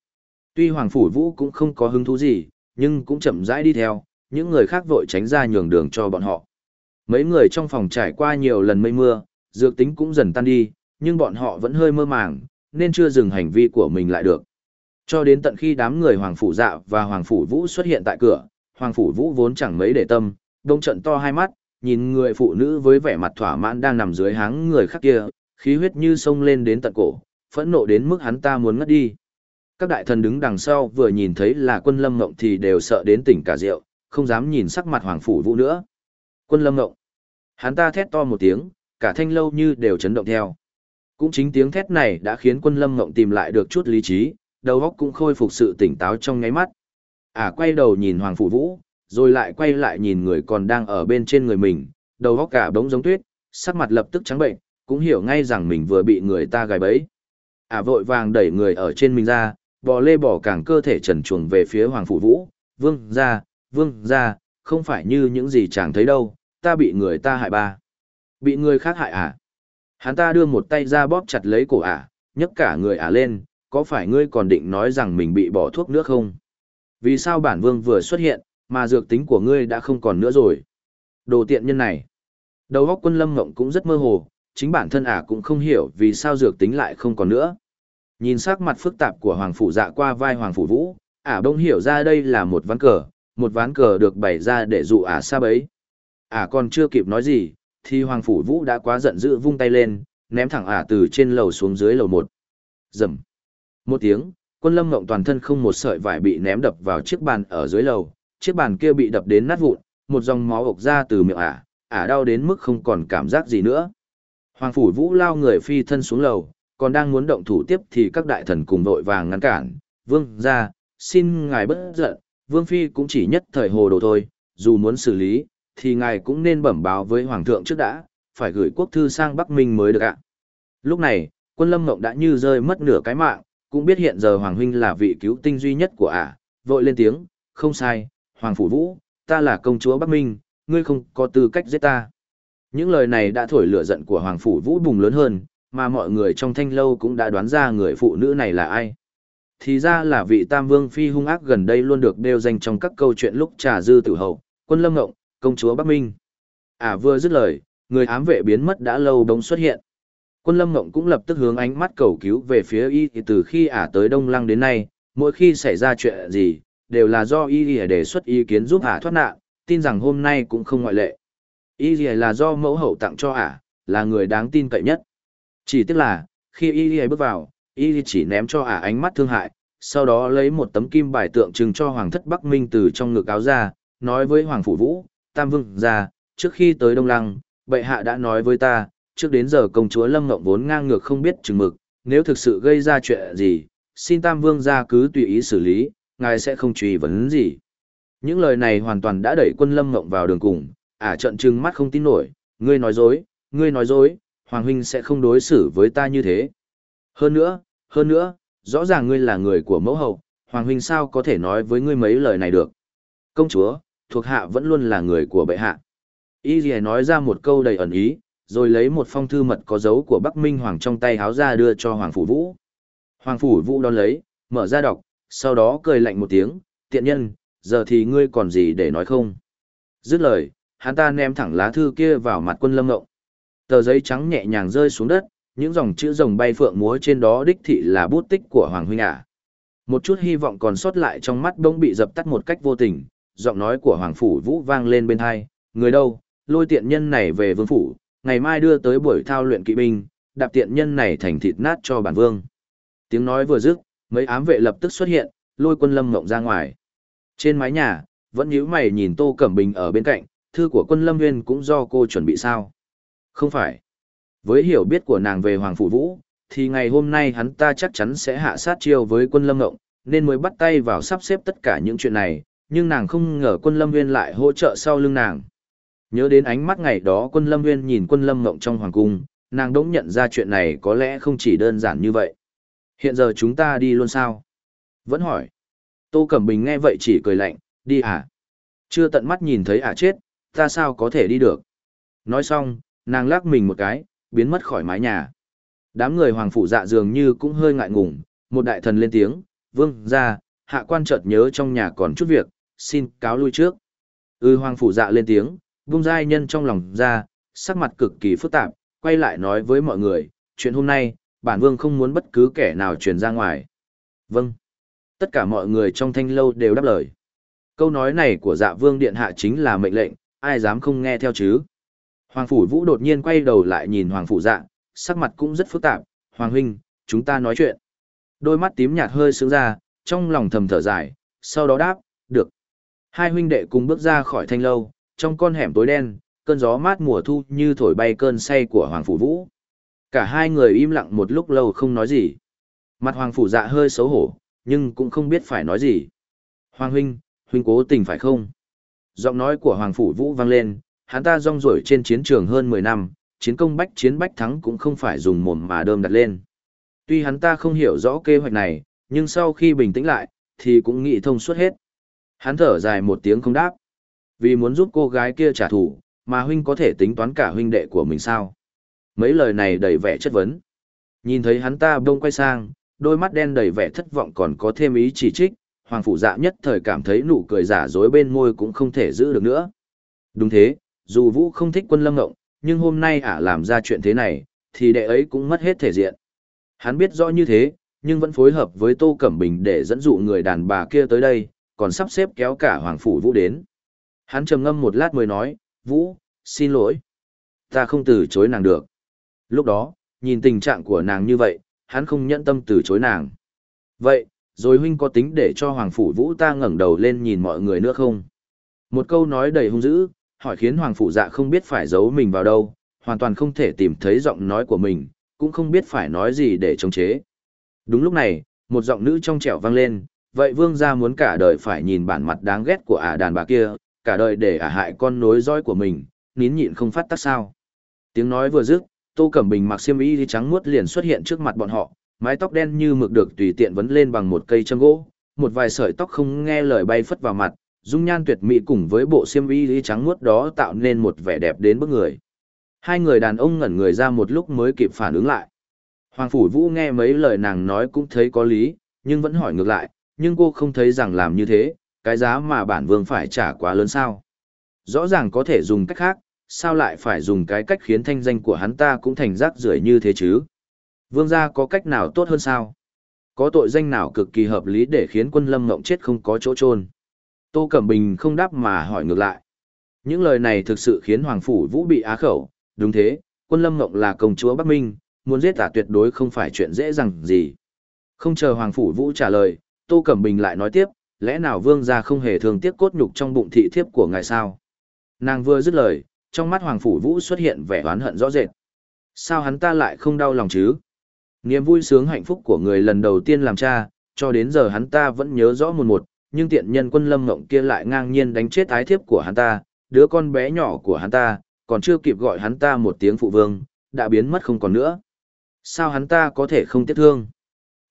Tuy Hoàng phủ vũ cũng không có hứng thú gì, nhưng cũng chậm rãi đi theo, những người khác vội tránh ra nhường đường cho bọn họ. Mấy người trong phòng trải qua nhiều lần mây mưa, dược tính cũng dần tan đi, nhưng bọn họ vẫn hơi mơ màng, nên chưa dừng hành vi của mình lại được. Cho đến tận khi đám người Hoàng Phủ Dạ và Hoàng Phủ Vũ xuất hiện tại cửa, Hoàng Phủ Vũ vốn chẳng mấy để tâm, đông trận to hai mắt, nhìn người phụ nữ với vẻ mặt thỏa mãn đang nằm dưới háng người khác kia, khí huyết như sông lên đến tận cổ, phẫn nộ đến mức hắn ta muốn ngất đi. Các đại thần đứng đằng sau vừa nhìn thấy là quân lâm ngộng thì đều sợ đến tỉnh cả rượu, không dám nhìn sắc mặt Hoàng Phủ Vũ nữa. Quân lâm ngộng. Hắn ta thét to một tiếng, cả thanh lâu như đều chấn động theo. Cũng chính tiếng thét này đã khiến quân lâm ngộng tìm lại được chút lý trí, đầu óc cũng khôi phục sự tỉnh táo trong ngáy mắt. À quay đầu nhìn Hoàng Phủ Vũ, rồi lại quay lại nhìn người còn đang ở bên trên người mình, đầu óc cả bóng giống tuyết, sắc mặt lập tức trắng bệnh, cũng hiểu ngay rằng mình vừa bị người ta gài bẫy. À vội vàng đẩy người ở trên mình ra, bò lê bò càng cơ thể trần chuồng về phía Hoàng Phủ Vũ, vương ra, vương ra, không phải như những gì chàng thấy đâu, ta bị người ta hại ba. Bị người khác hại à? Hắn ta đưa một tay ra bóp chặt lấy cổ ả, nhấc cả người ả lên, có phải ngươi còn định nói rằng mình bị bỏ thuốc nước không? Vì sao bản vương vừa xuất hiện, mà dược tính của ngươi đã không còn nữa rồi? Đồ tiện nhân này. Đầu óc quân lâm ngộng cũng rất mơ hồ, chính bản thân ả cũng không hiểu vì sao dược tính lại không còn nữa. Nhìn sắc mặt phức tạp của Hoàng Phủ dạ qua vai Hoàng Phủ Vũ, ả bỗng hiểu ra đây là một ván cờ, một ván cờ được bày ra để dụ ả xa bấy. Ả còn chưa kịp nói gì, thì Hoàng Phủ Vũ đã quá giận dữ vung tay lên, ném thẳng ả từ trên lầu xuống dưới lầu một. Dầm. Một tiếng, quân lâm ngộng toàn thân không một sợi vải bị ném đập vào chiếc bàn ở dưới lầu, chiếc bàn kia bị đập đến nát vụn, một dòng máu ộc ra từ miệng ả, ả đau đến mức không còn cảm giác gì nữa. Hoàng Phủ Vũ lao người phi thân xuống lầu, còn đang muốn động thủ tiếp thì các đại thần cùng vội vàng ngăn cản, vương ra, xin ngài bất giận, vương phi cũng chỉ nhất thời hồ đồ thôi, dù muốn xử lý, thì ngài cũng nên bẩm báo với hoàng thượng trước đã, phải gửi quốc thư sang Bắc Minh mới được ạ. Lúc này, quân lâm ngộng đã như rơi mất nửa cái mạng, cũng biết hiện giờ hoàng huynh là vị cứu tinh duy nhất của ả, vội lên tiếng, không sai, hoàng phủ vũ, ta là công chúa Bắc Minh, ngươi không có tư cách giết ta. Những lời này đã thổi lửa giận của Hoàng Phủ Vũ bùng lớn hơn, mà mọi người trong thanh lâu cũng đã đoán ra người phụ nữ này là ai. Thì ra là vị Tam Vương Phi hung ác gần đây luôn được đeo danh trong các câu chuyện lúc trà dư tử hậu, quân lâm ngộng, công chúa Bắc Minh. À vừa dứt lời, người ám vệ biến mất đã lâu bỗng xuất hiện. Quân lâm ngộng cũng lập tức hướng ánh mắt cầu cứu về phía y từ khi ả tới Đông Lăng đến nay, mỗi khi xảy ra chuyện gì, đều là do y đề xuất ý kiến giúp ả thoát nạn, tin rằng hôm nay cũng không ngoại lệ. Y là do mẫu hậu tặng cho ả, là người đáng tin cậy nhất. Chỉ tiếc là, khi y bước vào, y chỉ ném cho ả ánh mắt thương hại, sau đó lấy một tấm kim bài tượng trưng cho hoàng thất Bắc Minh từ trong ngực áo ra, nói với hoàng phủ vũ, tam vương ra, trước khi tới Đông Lăng, bệ hạ đã nói với ta, trước đến giờ công chúa Lâm Ngộng vốn ngang ngược không biết chừng mực, nếu thực sự gây ra chuyện gì, xin tam vương ra cứ tùy ý xử lý, ngài sẽ không truy vấn gì. Những lời này hoàn toàn đã đẩy quân Lâm Ngộng vào đường cùng, ả trận trừng mắt không tin nổi, ngươi nói dối, ngươi nói dối, Hoàng huynh sẽ không đối xử với ta như thế. Hơn nữa, hơn nữa, rõ ràng ngươi là người của mẫu hậu, Hoàng huynh sao có thể nói với ngươi mấy lời này được. Công chúa, thuộc hạ vẫn luôn là người của bệ hạ. Y Dì nói ra một câu đầy ẩn ý, rồi lấy một phong thư mật có dấu của Bắc Minh Hoàng trong tay háo ra đưa cho Hoàng Phủ Vũ. Hoàng Phủ Vũ đón lấy, mở ra đọc, sau đó cười lạnh một tiếng, tiện nhân, giờ thì ngươi còn gì để nói không? Dứt lời, hắn ta ném thẳng lá thư kia vào mặt quân lâm ngộng. Tờ giấy trắng nhẹ nhàng rơi xuống đất, những dòng chữ rồng bay phượng múa trên đó đích thị là bút tích của Hoàng Huynh ạ. Một chút hy vọng còn sót lại trong mắt bỗng bị dập tắt một cách vô tình, giọng nói của Hoàng Phủ Vũ vang lên bên hai, người đâu, lôi tiện nhân này về vương phủ, ngày mai đưa tới buổi thao luyện kỵ binh, đạp tiện nhân này thành thịt nát cho bản vương. Tiếng nói vừa dứt, mấy ám vệ lập tức xuất hiện, lôi quân lâm ngộng ra ngoài. Trên mái nhà, vẫn nhíu mày nhìn Tô Cẩm Bình ở bên cạnh, thư của quân lâm nguyên cũng do cô chuẩn bị sao. Không phải. Với hiểu biết của nàng về Hoàng Phủ Vũ, thì ngày hôm nay hắn ta chắc chắn sẽ hạ sát chiêu với quân lâm ngộng, nên mới bắt tay vào sắp xếp tất cả những chuyện này, nhưng nàng không ngờ quân lâm nguyên lại hỗ trợ sau lưng nàng. Nhớ đến ánh mắt ngày đó quân lâm nguyên nhìn quân lâm ngộng trong hoàng cung, nàng đỗng nhận ra chuyện này có lẽ không chỉ đơn giản như vậy. Hiện giờ chúng ta đi luôn sao? Vẫn hỏi. Tô Cẩm Bình nghe vậy chỉ cười lạnh, đi à? Chưa tận mắt nhìn thấy ả chết, ta sao có thể đi được? Nói xong, nàng lắc mình một cái, biến mất khỏi mái nhà. Đám người hoàng phủ dạ dường như cũng hơi ngại ngùng, một đại thần lên tiếng, vương, ra, hạ quan chợt nhớ trong nhà còn chút việc, xin cáo lui trước. Ư ừ, hoàng phủ dạ lên tiếng, vung giai nhân trong lòng ra, sắc mặt cực kỳ phức tạp, quay lại nói với mọi người, chuyện hôm nay, bản vương không muốn bất cứ kẻ nào truyền ra ngoài. Vâng. Tất cả mọi người trong thanh lâu đều đáp lời. Câu nói này của dạ vương điện hạ chính là mệnh lệnh, ai dám không nghe theo chứ. Hoàng phủ vũ đột nhiên quay đầu lại nhìn hoàng phủ dạ, sắc mặt cũng rất phức tạp, hoàng huynh, chúng ta nói chuyện. Đôi mắt tím nhạt hơi sướng ra, trong lòng thầm thở dài, sau đó đáp, được. Hai huynh đệ cùng bước ra khỏi thanh lâu, trong con hẻm tối đen, cơn gió mát mùa thu như thổi bay cơn say của Hoàng Phủ Vũ. Cả hai người im lặng một lúc lâu không nói gì. Mặt Hoàng Phủ dạ hơi xấu hổ, nhưng cũng không biết phải nói gì. Hoàng huynh, huynh cố tình phải không? Giọng nói của Hoàng Phủ Vũ vang lên, hắn ta rong ruổi trên chiến trường hơn 10 năm, chiến công bách chiến bách thắng cũng không phải dùng mồm mà đơm đặt lên. Tuy hắn ta không hiểu rõ kế hoạch này, nhưng sau khi bình tĩnh lại, thì cũng nghĩ thông suốt hết. Hắn thở dài một tiếng không đáp. Vì muốn giúp cô gái kia trả thù, mà huynh có thể tính toán cả huynh đệ của mình sao? Mấy lời này đầy vẻ chất vấn. Nhìn thấy hắn ta bông quay sang, đôi mắt đen đầy vẻ thất vọng còn có thêm ý chỉ trích, hoàng phủ dạ nhất thời cảm thấy nụ cười giả dối bên môi cũng không thể giữ được nữa. Đúng thế, dù Vũ không thích quân lâm ngộng, nhưng hôm nay ả làm ra chuyện thế này, thì đệ ấy cũng mất hết thể diện. Hắn biết rõ như thế, nhưng vẫn phối hợp với Tô Cẩm Bình để dẫn dụ người đàn bà kia tới đây, còn sắp xếp kéo cả Hoàng Phủ Vũ đến. Hắn trầm ngâm một lát mới nói, Vũ, xin lỗi. Ta không từ chối nàng được. Lúc đó, nhìn tình trạng của nàng như vậy, hắn không nhẫn tâm từ chối nàng. Vậy, rồi huynh có tính để cho Hoàng Phủ Vũ ta ngẩng đầu lên nhìn mọi người nữa không? Một câu nói đầy hung dữ, hỏi khiến Hoàng Phủ dạ không biết phải giấu mình vào đâu, hoàn toàn không thể tìm thấy giọng nói của mình, cũng không biết phải nói gì để chống chế. Đúng lúc này, một giọng nữ trong trẻo vang lên, vậy vương gia muốn cả đời phải nhìn bản mặt đáng ghét của ả đàn bà kia, cả đời để ả hại con nối dõi của mình, nín nhịn không phát tác sao. Tiếng nói vừa dứt, Tô Cẩm Bình mặc xiêm y trắng muốt liền xuất hiện trước mặt bọn họ, mái tóc đen như mực được tùy tiện vấn lên bằng một cây châm gỗ, một vài sợi tóc không nghe lời bay phất vào mặt, dung nhan tuyệt mỹ cùng với bộ xiêm y trắng muốt đó tạo nên một vẻ đẹp đến bức người. Hai người đàn ông ngẩn người ra một lúc mới kịp phản ứng lại. Hoàng Phủ Vũ nghe mấy lời nàng nói cũng thấy có lý, nhưng vẫn hỏi ngược lại, nhưng cô không thấy rằng làm như thế, cái giá mà bản vương phải trả quá lớn sao. Rõ ràng có thể dùng cách khác, sao lại phải dùng cái cách khiến thanh danh của hắn ta cũng thành rác rưởi như thế chứ? Vương gia có cách nào tốt hơn sao? Có tội danh nào cực kỳ hợp lý để khiến quân lâm ngộng chết không có chỗ trôn? Tô Cẩm Bình không đáp mà hỏi ngược lại. Những lời này thực sự khiến Hoàng Phủ Vũ bị á khẩu, đúng thế, quân lâm ngộng là công chúa Bắc Minh, muốn giết tả tuyệt đối không phải chuyện dễ dàng gì. Không chờ Hoàng Phủ Vũ trả lời, Tô Cẩm Bình lại nói tiếp, lẽ nào vương gia không hề thường tiếc cốt nhục trong bụng thị thiếp của ngài sao? Nàng vừa dứt lời, trong mắt Hoàng Phủ Vũ xuất hiện vẻ oán hận rõ rệt. Sao hắn ta lại không đau lòng chứ? Niềm vui sướng hạnh phúc của người lần đầu tiên làm cha, cho đến giờ hắn ta vẫn nhớ rõ một một, nhưng tiện nhân quân lâm ngộng kia lại ngang nhiên đánh chết ái thiếp của hắn ta, đứa con bé nhỏ của hắn ta, còn chưa kịp gọi hắn ta một tiếng phụ vương, đã biến mất không còn nữa. Sao hắn ta có thể không tiếc thương?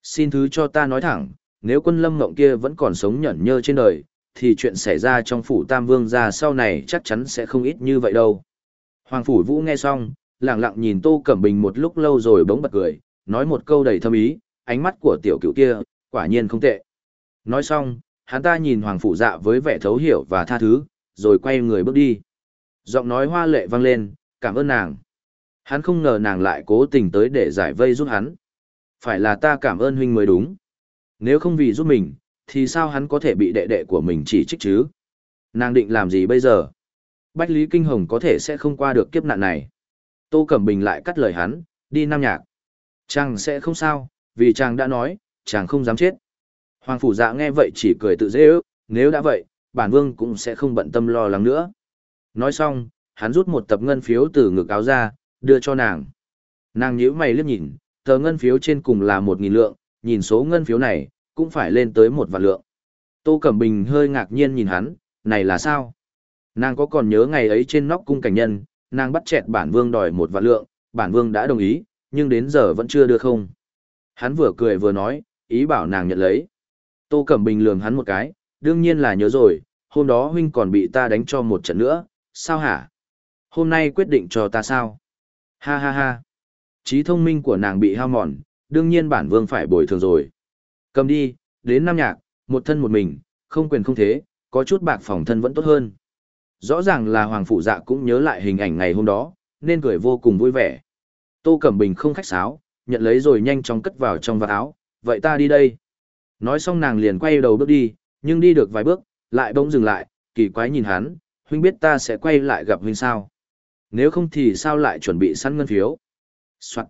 Xin thứ cho ta nói thẳng, nếu quân lâm ngộng kia vẫn còn sống nhẫn nhơ trên đời, thì chuyện xảy ra trong phủ Tam Vương ra sau này chắc chắn sẽ không ít như vậy đâu. Hoàng Phủ Vũ nghe xong, lặng lặng nhìn Tô Cẩm Bình một lúc lâu rồi bỗng bật cười, nói một câu đầy thâm ý, ánh mắt của tiểu cựu kia, quả nhiên không tệ. Nói xong, hắn ta nhìn Hoàng Phủ dạ với vẻ thấu hiểu và tha thứ, rồi quay người bước đi. Giọng nói hoa lệ vang lên, cảm ơn nàng. Hắn không ngờ nàng lại cố tình tới để giải vây giúp hắn. Phải là ta cảm ơn huynh mới đúng. Nếu không vì giúp mình, thì sao hắn có thể bị đệ đệ của mình chỉ trích chứ? Nàng định làm gì bây giờ? Bách Lý Kinh Hồng có thể sẽ không qua được kiếp nạn này. Tô Cẩm Bình lại cắt lời hắn, đi Nam Nhạc. Chàng sẽ không sao, vì chàng đã nói, chàng không dám chết. Hoàng Phủ Dạ nghe vậy chỉ cười tự dễ ước, nếu đã vậy, bản vương cũng sẽ không bận tâm lo lắng nữa. Nói xong, hắn rút một tập ngân phiếu từ ngực áo ra, đưa cho nàng. Nàng nhíu mày liếc nhìn, tờ ngân phiếu trên cùng là một nghìn lượng, nhìn số ngân phiếu này, cũng phải lên tới một vạn lượng. Tô Cẩm Bình hơi ngạc nhiên nhìn hắn, này là sao? Nàng có còn nhớ ngày ấy trên nóc cung cảnh nhân, nàng bắt chẹt bản vương đòi một vạn lượng, bản vương đã đồng ý, nhưng đến giờ vẫn chưa đưa không. Hắn vừa cười vừa nói, ý bảo nàng nhận lấy. Tô Cẩm Bình lường hắn một cái, đương nhiên là nhớ rồi, hôm đó huynh còn bị ta đánh cho một trận nữa, sao hả? Hôm nay quyết định cho ta sao? Ha ha ha. Trí thông minh của nàng bị hao mòn, đương nhiên bản vương phải bồi thường rồi. Cầm đi, đến Nam Nhạc, một thân một mình, không quyền không thế, có chút bạc phòng thân vẫn tốt hơn. Rõ ràng là Hoàng Phụ Dạ cũng nhớ lại hình ảnh ngày hôm đó, nên cười vô cùng vui vẻ. Tô Cẩm Bình không khách sáo, nhận lấy rồi nhanh chóng cất vào trong vạt áo, vậy ta đi đây. Nói xong nàng liền quay đầu bước đi, nhưng đi được vài bước, lại bỗng dừng lại, kỳ quái nhìn hắn, huynh biết ta sẽ quay lại gặp huynh sao. Nếu không thì sao lại chuẩn bị săn ngân phiếu. Soạn.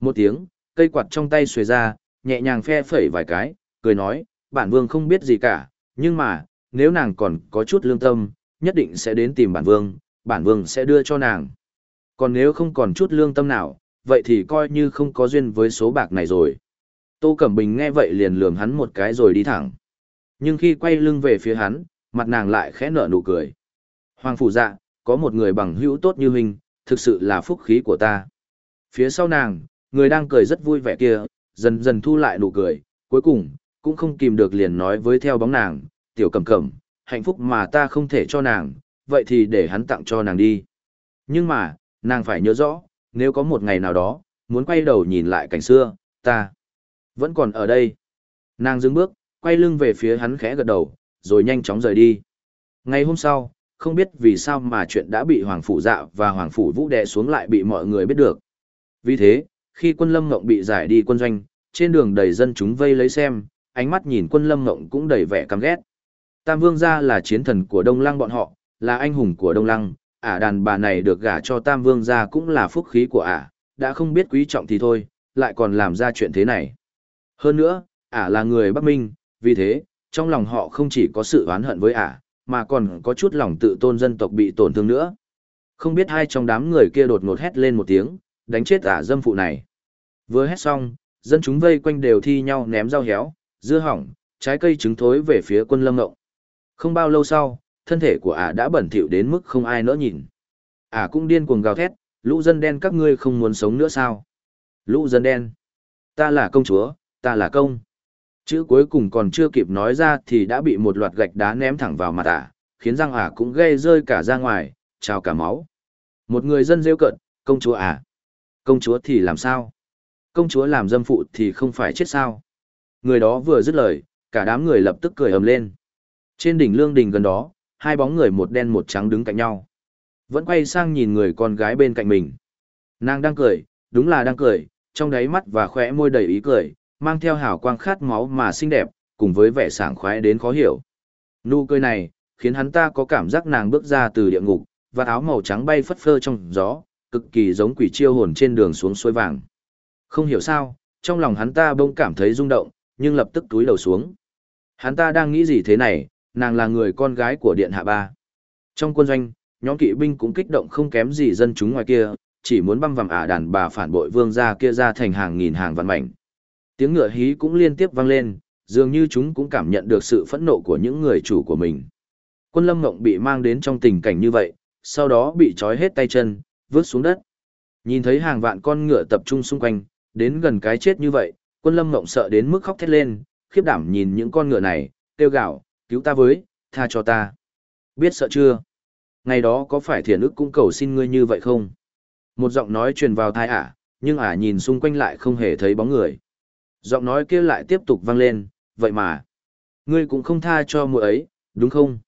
Một tiếng, cây quạt trong tay xuề ra, nhẹ nhàng phe phẩy vài cái, cười nói, bản vương không biết gì cả, nhưng mà, nếu nàng còn có chút lương tâm, nhất định sẽ đến tìm bản vương, bản vương sẽ đưa cho nàng. Còn nếu không còn chút lương tâm nào, vậy thì coi như không có duyên với số bạc này rồi. Tô Cẩm Bình nghe vậy liền lườm hắn một cái rồi đi thẳng. Nhưng khi quay lưng về phía hắn, mặt nàng lại khẽ nở nụ cười. Hoàng phủ dạ, có một người bằng hữu tốt như mình, thực sự là phúc khí của ta. Phía sau nàng, người đang cười rất vui vẻ kia, dần dần thu lại nụ cười, cuối cùng, cũng không kìm được liền nói với theo bóng nàng, tiểu cẩm cẩm, hạnh phúc mà ta không thể cho nàng, vậy thì để hắn tặng cho nàng đi. Nhưng mà, nàng phải nhớ rõ, nếu có một ngày nào đó, muốn quay đầu nhìn lại cảnh xưa, ta vẫn còn ở đây. Nàng dừng bước, quay lưng về phía hắn khẽ gật đầu, rồi nhanh chóng rời đi. Ngày hôm sau, không biết vì sao mà chuyện đã bị Hoàng Phủ Dạ và Hoàng Phủ Vũ đè xuống lại bị mọi người biết được. Vì thế, khi quân Lâm Ngộng bị giải đi quân doanh, trên đường đầy dân chúng vây lấy xem, ánh mắt nhìn quân Lâm Ngộng cũng đầy vẻ căm ghét. Tam Vương gia là chiến thần của Đông Lăng bọn họ, là anh hùng của Đông Lăng, ả đàn bà này được gả cho Tam Vương gia cũng là phúc khí của ả, đã không biết quý trọng thì thôi, lại còn làm ra chuyện thế này. Hơn nữa, ả là người Bắc Minh, vì thế, trong lòng họ không chỉ có sự oán hận với ả, mà còn có chút lòng tự tôn dân tộc bị tổn thương nữa. Không biết hai trong đám người kia đột ngột hét lên một tiếng, đánh chết ả dâm phụ này. Vừa hét xong, dân chúng vây quanh đều thi nhau ném rau héo, dưa hỏng, trái cây trứng thối về phía quân lâm ngộng. Không bao lâu sau, thân thể của ả đã bẩn thỉu đến mức không ai nỡ nhìn. Ả cũng điên cuồng gào thét, lũ dân đen các ngươi không muốn sống nữa sao? Lũ dân đen. Ta là công chúa, ta là công. Chữ cuối cùng còn chưa kịp nói ra thì đã bị một loạt gạch đá ném thẳng vào mặt ả, khiến răng ả cũng gây rơi cả ra ngoài, trào cả máu. Một người dân rêu cận, Công chúa ả, Công chúa thì làm sao? Công chúa làm dâm phụ thì không phải chết sao? Người đó vừa dứt lời, cả đám người lập tức cười ầm lên. Trên đỉnh lương đình gần đó, hai bóng người một đen một trắng đứng cạnh nhau. Vẫn quay sang nhìn người con gái bên cạnh mình. Nàng đang cười, đúng là đang cười, trong đáy mắt và khóe môi đầy ý cười, mang theo hào quang khát máu mà xinh đẹp, cùng với vẻ sảng khoái đến khó hiểu. Nụ cười này, khiến hắn ta có cảm giác nàng bước ra từ địa ngục, và áo màu trắng bay phất phơ trong gió, cực kỳ giống quỷ chiêu hồn trên đường xuống suối vàng. Không hiểu sao, trong lòng hắn ta bỗng cảm thấy rung động, nhưng lập tức túi đầu xuống. Hắn ta đang nghĩ gì thế này, nàng là người con gái của điện hạ ba. Trong quân doanh, nhóm kỵ binh cũng kích động không kém gì dân chúng ngoài kia, chỉ muốn băm vằm ả đàn bà phản bội vương gia kia ra thành hàng nghìn hàng vạn mảnh. Tiếng ngựa hí cũng liên tiếp vang lên, dường như chúng cũng cảm nhận được sự phẫn nộ của những người chủ của mình. Quân Lâm Ngộng bị mang đến trong tình cảnh như vậy, sau đó bị trói hết tay chân, vứt xuống đất. Nhìn thấy hàng vạn con ngựa tập trung xung quanh, đến gần cái chết như vậy, quân Lâm mộng sợ đến mức khóc thét lên, khiếp đảm nhìn những con ngựa này, kêu gào, cứu ta với, tha cho ta. Biết sợ chưa? Ngày đó có phải thiền ức cũng cầu xin ngươi như vậy không? Một giọng nói truyền vào thai ả, nhưng ả nhìn xung quanh lại không hề thấy bóng người. Giọng nói kia lại tiếp tục vang lên, vậy mà, ngươi cũng không tha cho muội ấy, đúng không?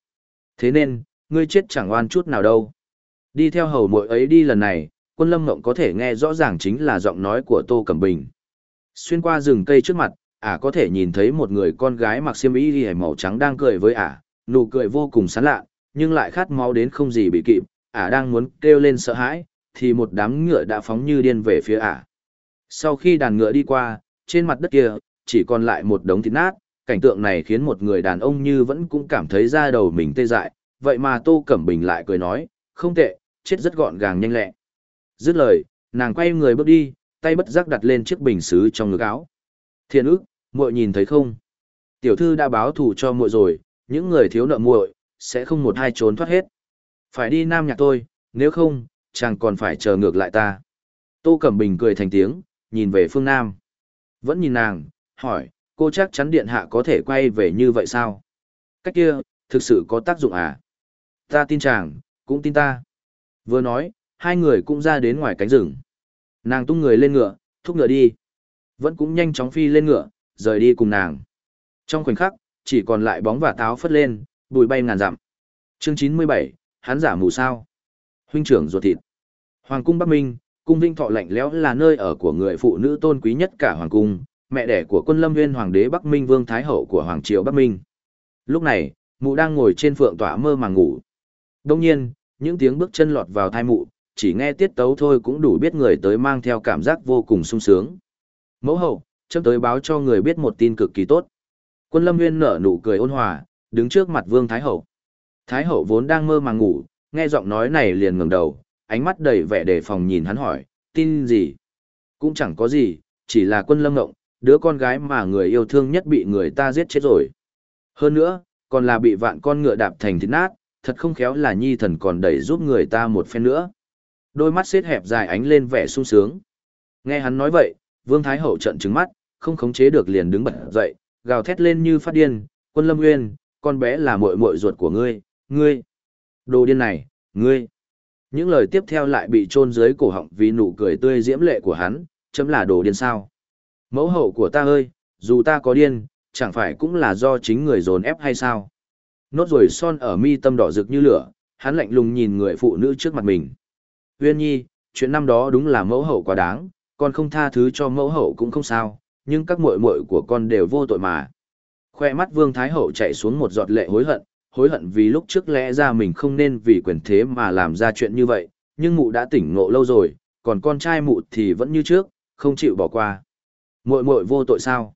Thế nên, ngươi chết chẳng oan chút nào đâu. Đi theo hầu muội ấy đi lần này, quân lâm mộng có thể nghe rõ ràng chính là giọng nói của Tô Cẩm Bình. Xuyên qua rừng cây trước mặt, ả có thể nhìn thấy một người con gái mặc xiêm y ghi màu trắng đang cười với ả, nụ cười vô cùng sán lạ, nhưng lại khát máu đến không gì bị kịp, ả đang muốn kêu lên sợ hãi, thì một đám ngựa đã phóng như điên về phía ả. Sau khi đàn ngựa đi qua, trên mặt đất kia, chỉ còn lại một đống thịt nát, cảnh tượng này khiến một người đàn ông như vẫn cũng cảm thấy da đầu mình tê dại, vậy mà Tô Cẩm Bình lại cười nói, không tệ, chết rất gọn gàng nhanh lẹ. Dứt lời, nàng quay người bước đi, tay bất giác đặt lên chiếc bình xứ trong ngực áo. Thiên ức, muội nhìn thấy không? Tiểu thư đã báo thù cho muội rồi, những người thiếu nợ muội sẽ không một hai trốn thoát hết. Phải đi nam nhạc tôi, nếu không, chàng còn phải chờ ngược lại ta. Tô Cẩm Bình cười thành tiếng, nhìn về phương Nam. Vẫn nhìn nàng, hỏi, cô chắc chắn điện hạ có thể quay về như vậy sao? Cách kia, thực sự có tác dụng à? Ta tin chàng, cũng tin ta. Vừa nói, hai người cũng ra đến ngoài cánh rừng. Nàng tung người lên ngựa, thúc ngựa đi. Vẫn cũng nhanh chóng phi lên ngựa, rời đi cùng nàng. Trong khoảnh khắc, chỉ còn lại bóng và táo phất lên, bụi bay ngàn dặm. Chương 97, hắn giả mù sao. Huynh trưởng ruột thịt. Hoàng cung Bắc Minh, cung Vinh Thọ lạnh lẽo là nơi ở của người phụ nữ tôn quý nhất cả hoàng cung, mẹ đẻ của quân lâm nguyên hoàng đế Bắc Minh Vương Thái Hậu của Hoàng Triều Bắc Minh. Lúc này, mụ đang ngồi trên phượng tỏa mơ màng ngủ. Đông nhiên, những tiếng bước chân lọt vào thai mụ, chỉ nghe tiết tấu thôi cũng đủ biết người tới mang theo cảm giác vô cùng sung sướng. Mẫu hậu, chấm tới báo cho người biết một tin cực kỳ tốt. Quân lâm nguyên nở nụ cười ôn hòa, đứng trước mặt Vương Thái Hậu. Thái Hậu vốn đang mơ màng ngủ, nghe giọng nói này liền ngẩng đầu, ánh mắt đầy vẻ đề phòng nhìn hắn hỏi, tin gì? Cũng chẳng có gì, chỉ là quân lâm ngộng, đứa con gái mà người yêu thương nhất bị người ta giết chết rồi. Hơn nữa, còn là bị vạn con ngựa đạp thành thịt nát, thật không khéo là nhi thần còn đẩy giúp người ta một phen nữa. Đôi mắt xếp hẹp dài ánh lên vẻ sung sướng. Nghe hắn nói vậy, Vương Thái Hậu trận trứng mắt, không khống chế được liền đứng bật dậy, gào thét lên như phát điên, quân lâm nguyên, con bé là muội muội ruột của ngươi, ngươi. Đồ điên này, ngươi. Những lời tiếp theo lại bị chôn dưới cổ họng vì nụ cười tươi diễm lệ của hắn, chấm là đồ điên sao. Mẫu hậu của ta ơi, dù ta có điên, chẳng phải cũng là do chính người dồn ép hay sao? Nốt rồi son ở mi tâm đỏ rực như lửa, hắn lạnh lùng nhìn người phụ nữ trước mặt mình. Uyên nhi, chuyện năm đó đúng là mẫu hậu quá đáng, con không tha thứ cho mẫu hậu cũng không sao, nhưng các muội muội của con đều vô tội mà. Khoe mắt vương thái hậu chạy xuống một giọt lệ hối hận, hối hận vì lúc trước lẽ ra mình không nên vì quyền thế mà làm ra chuyện như vậy, nhưng mụ đã tỉnh ngộ lâu rồi, còn con trai mụ thì vẫn như trước, không chịu bỏ qua. Muội muội vô tội sao?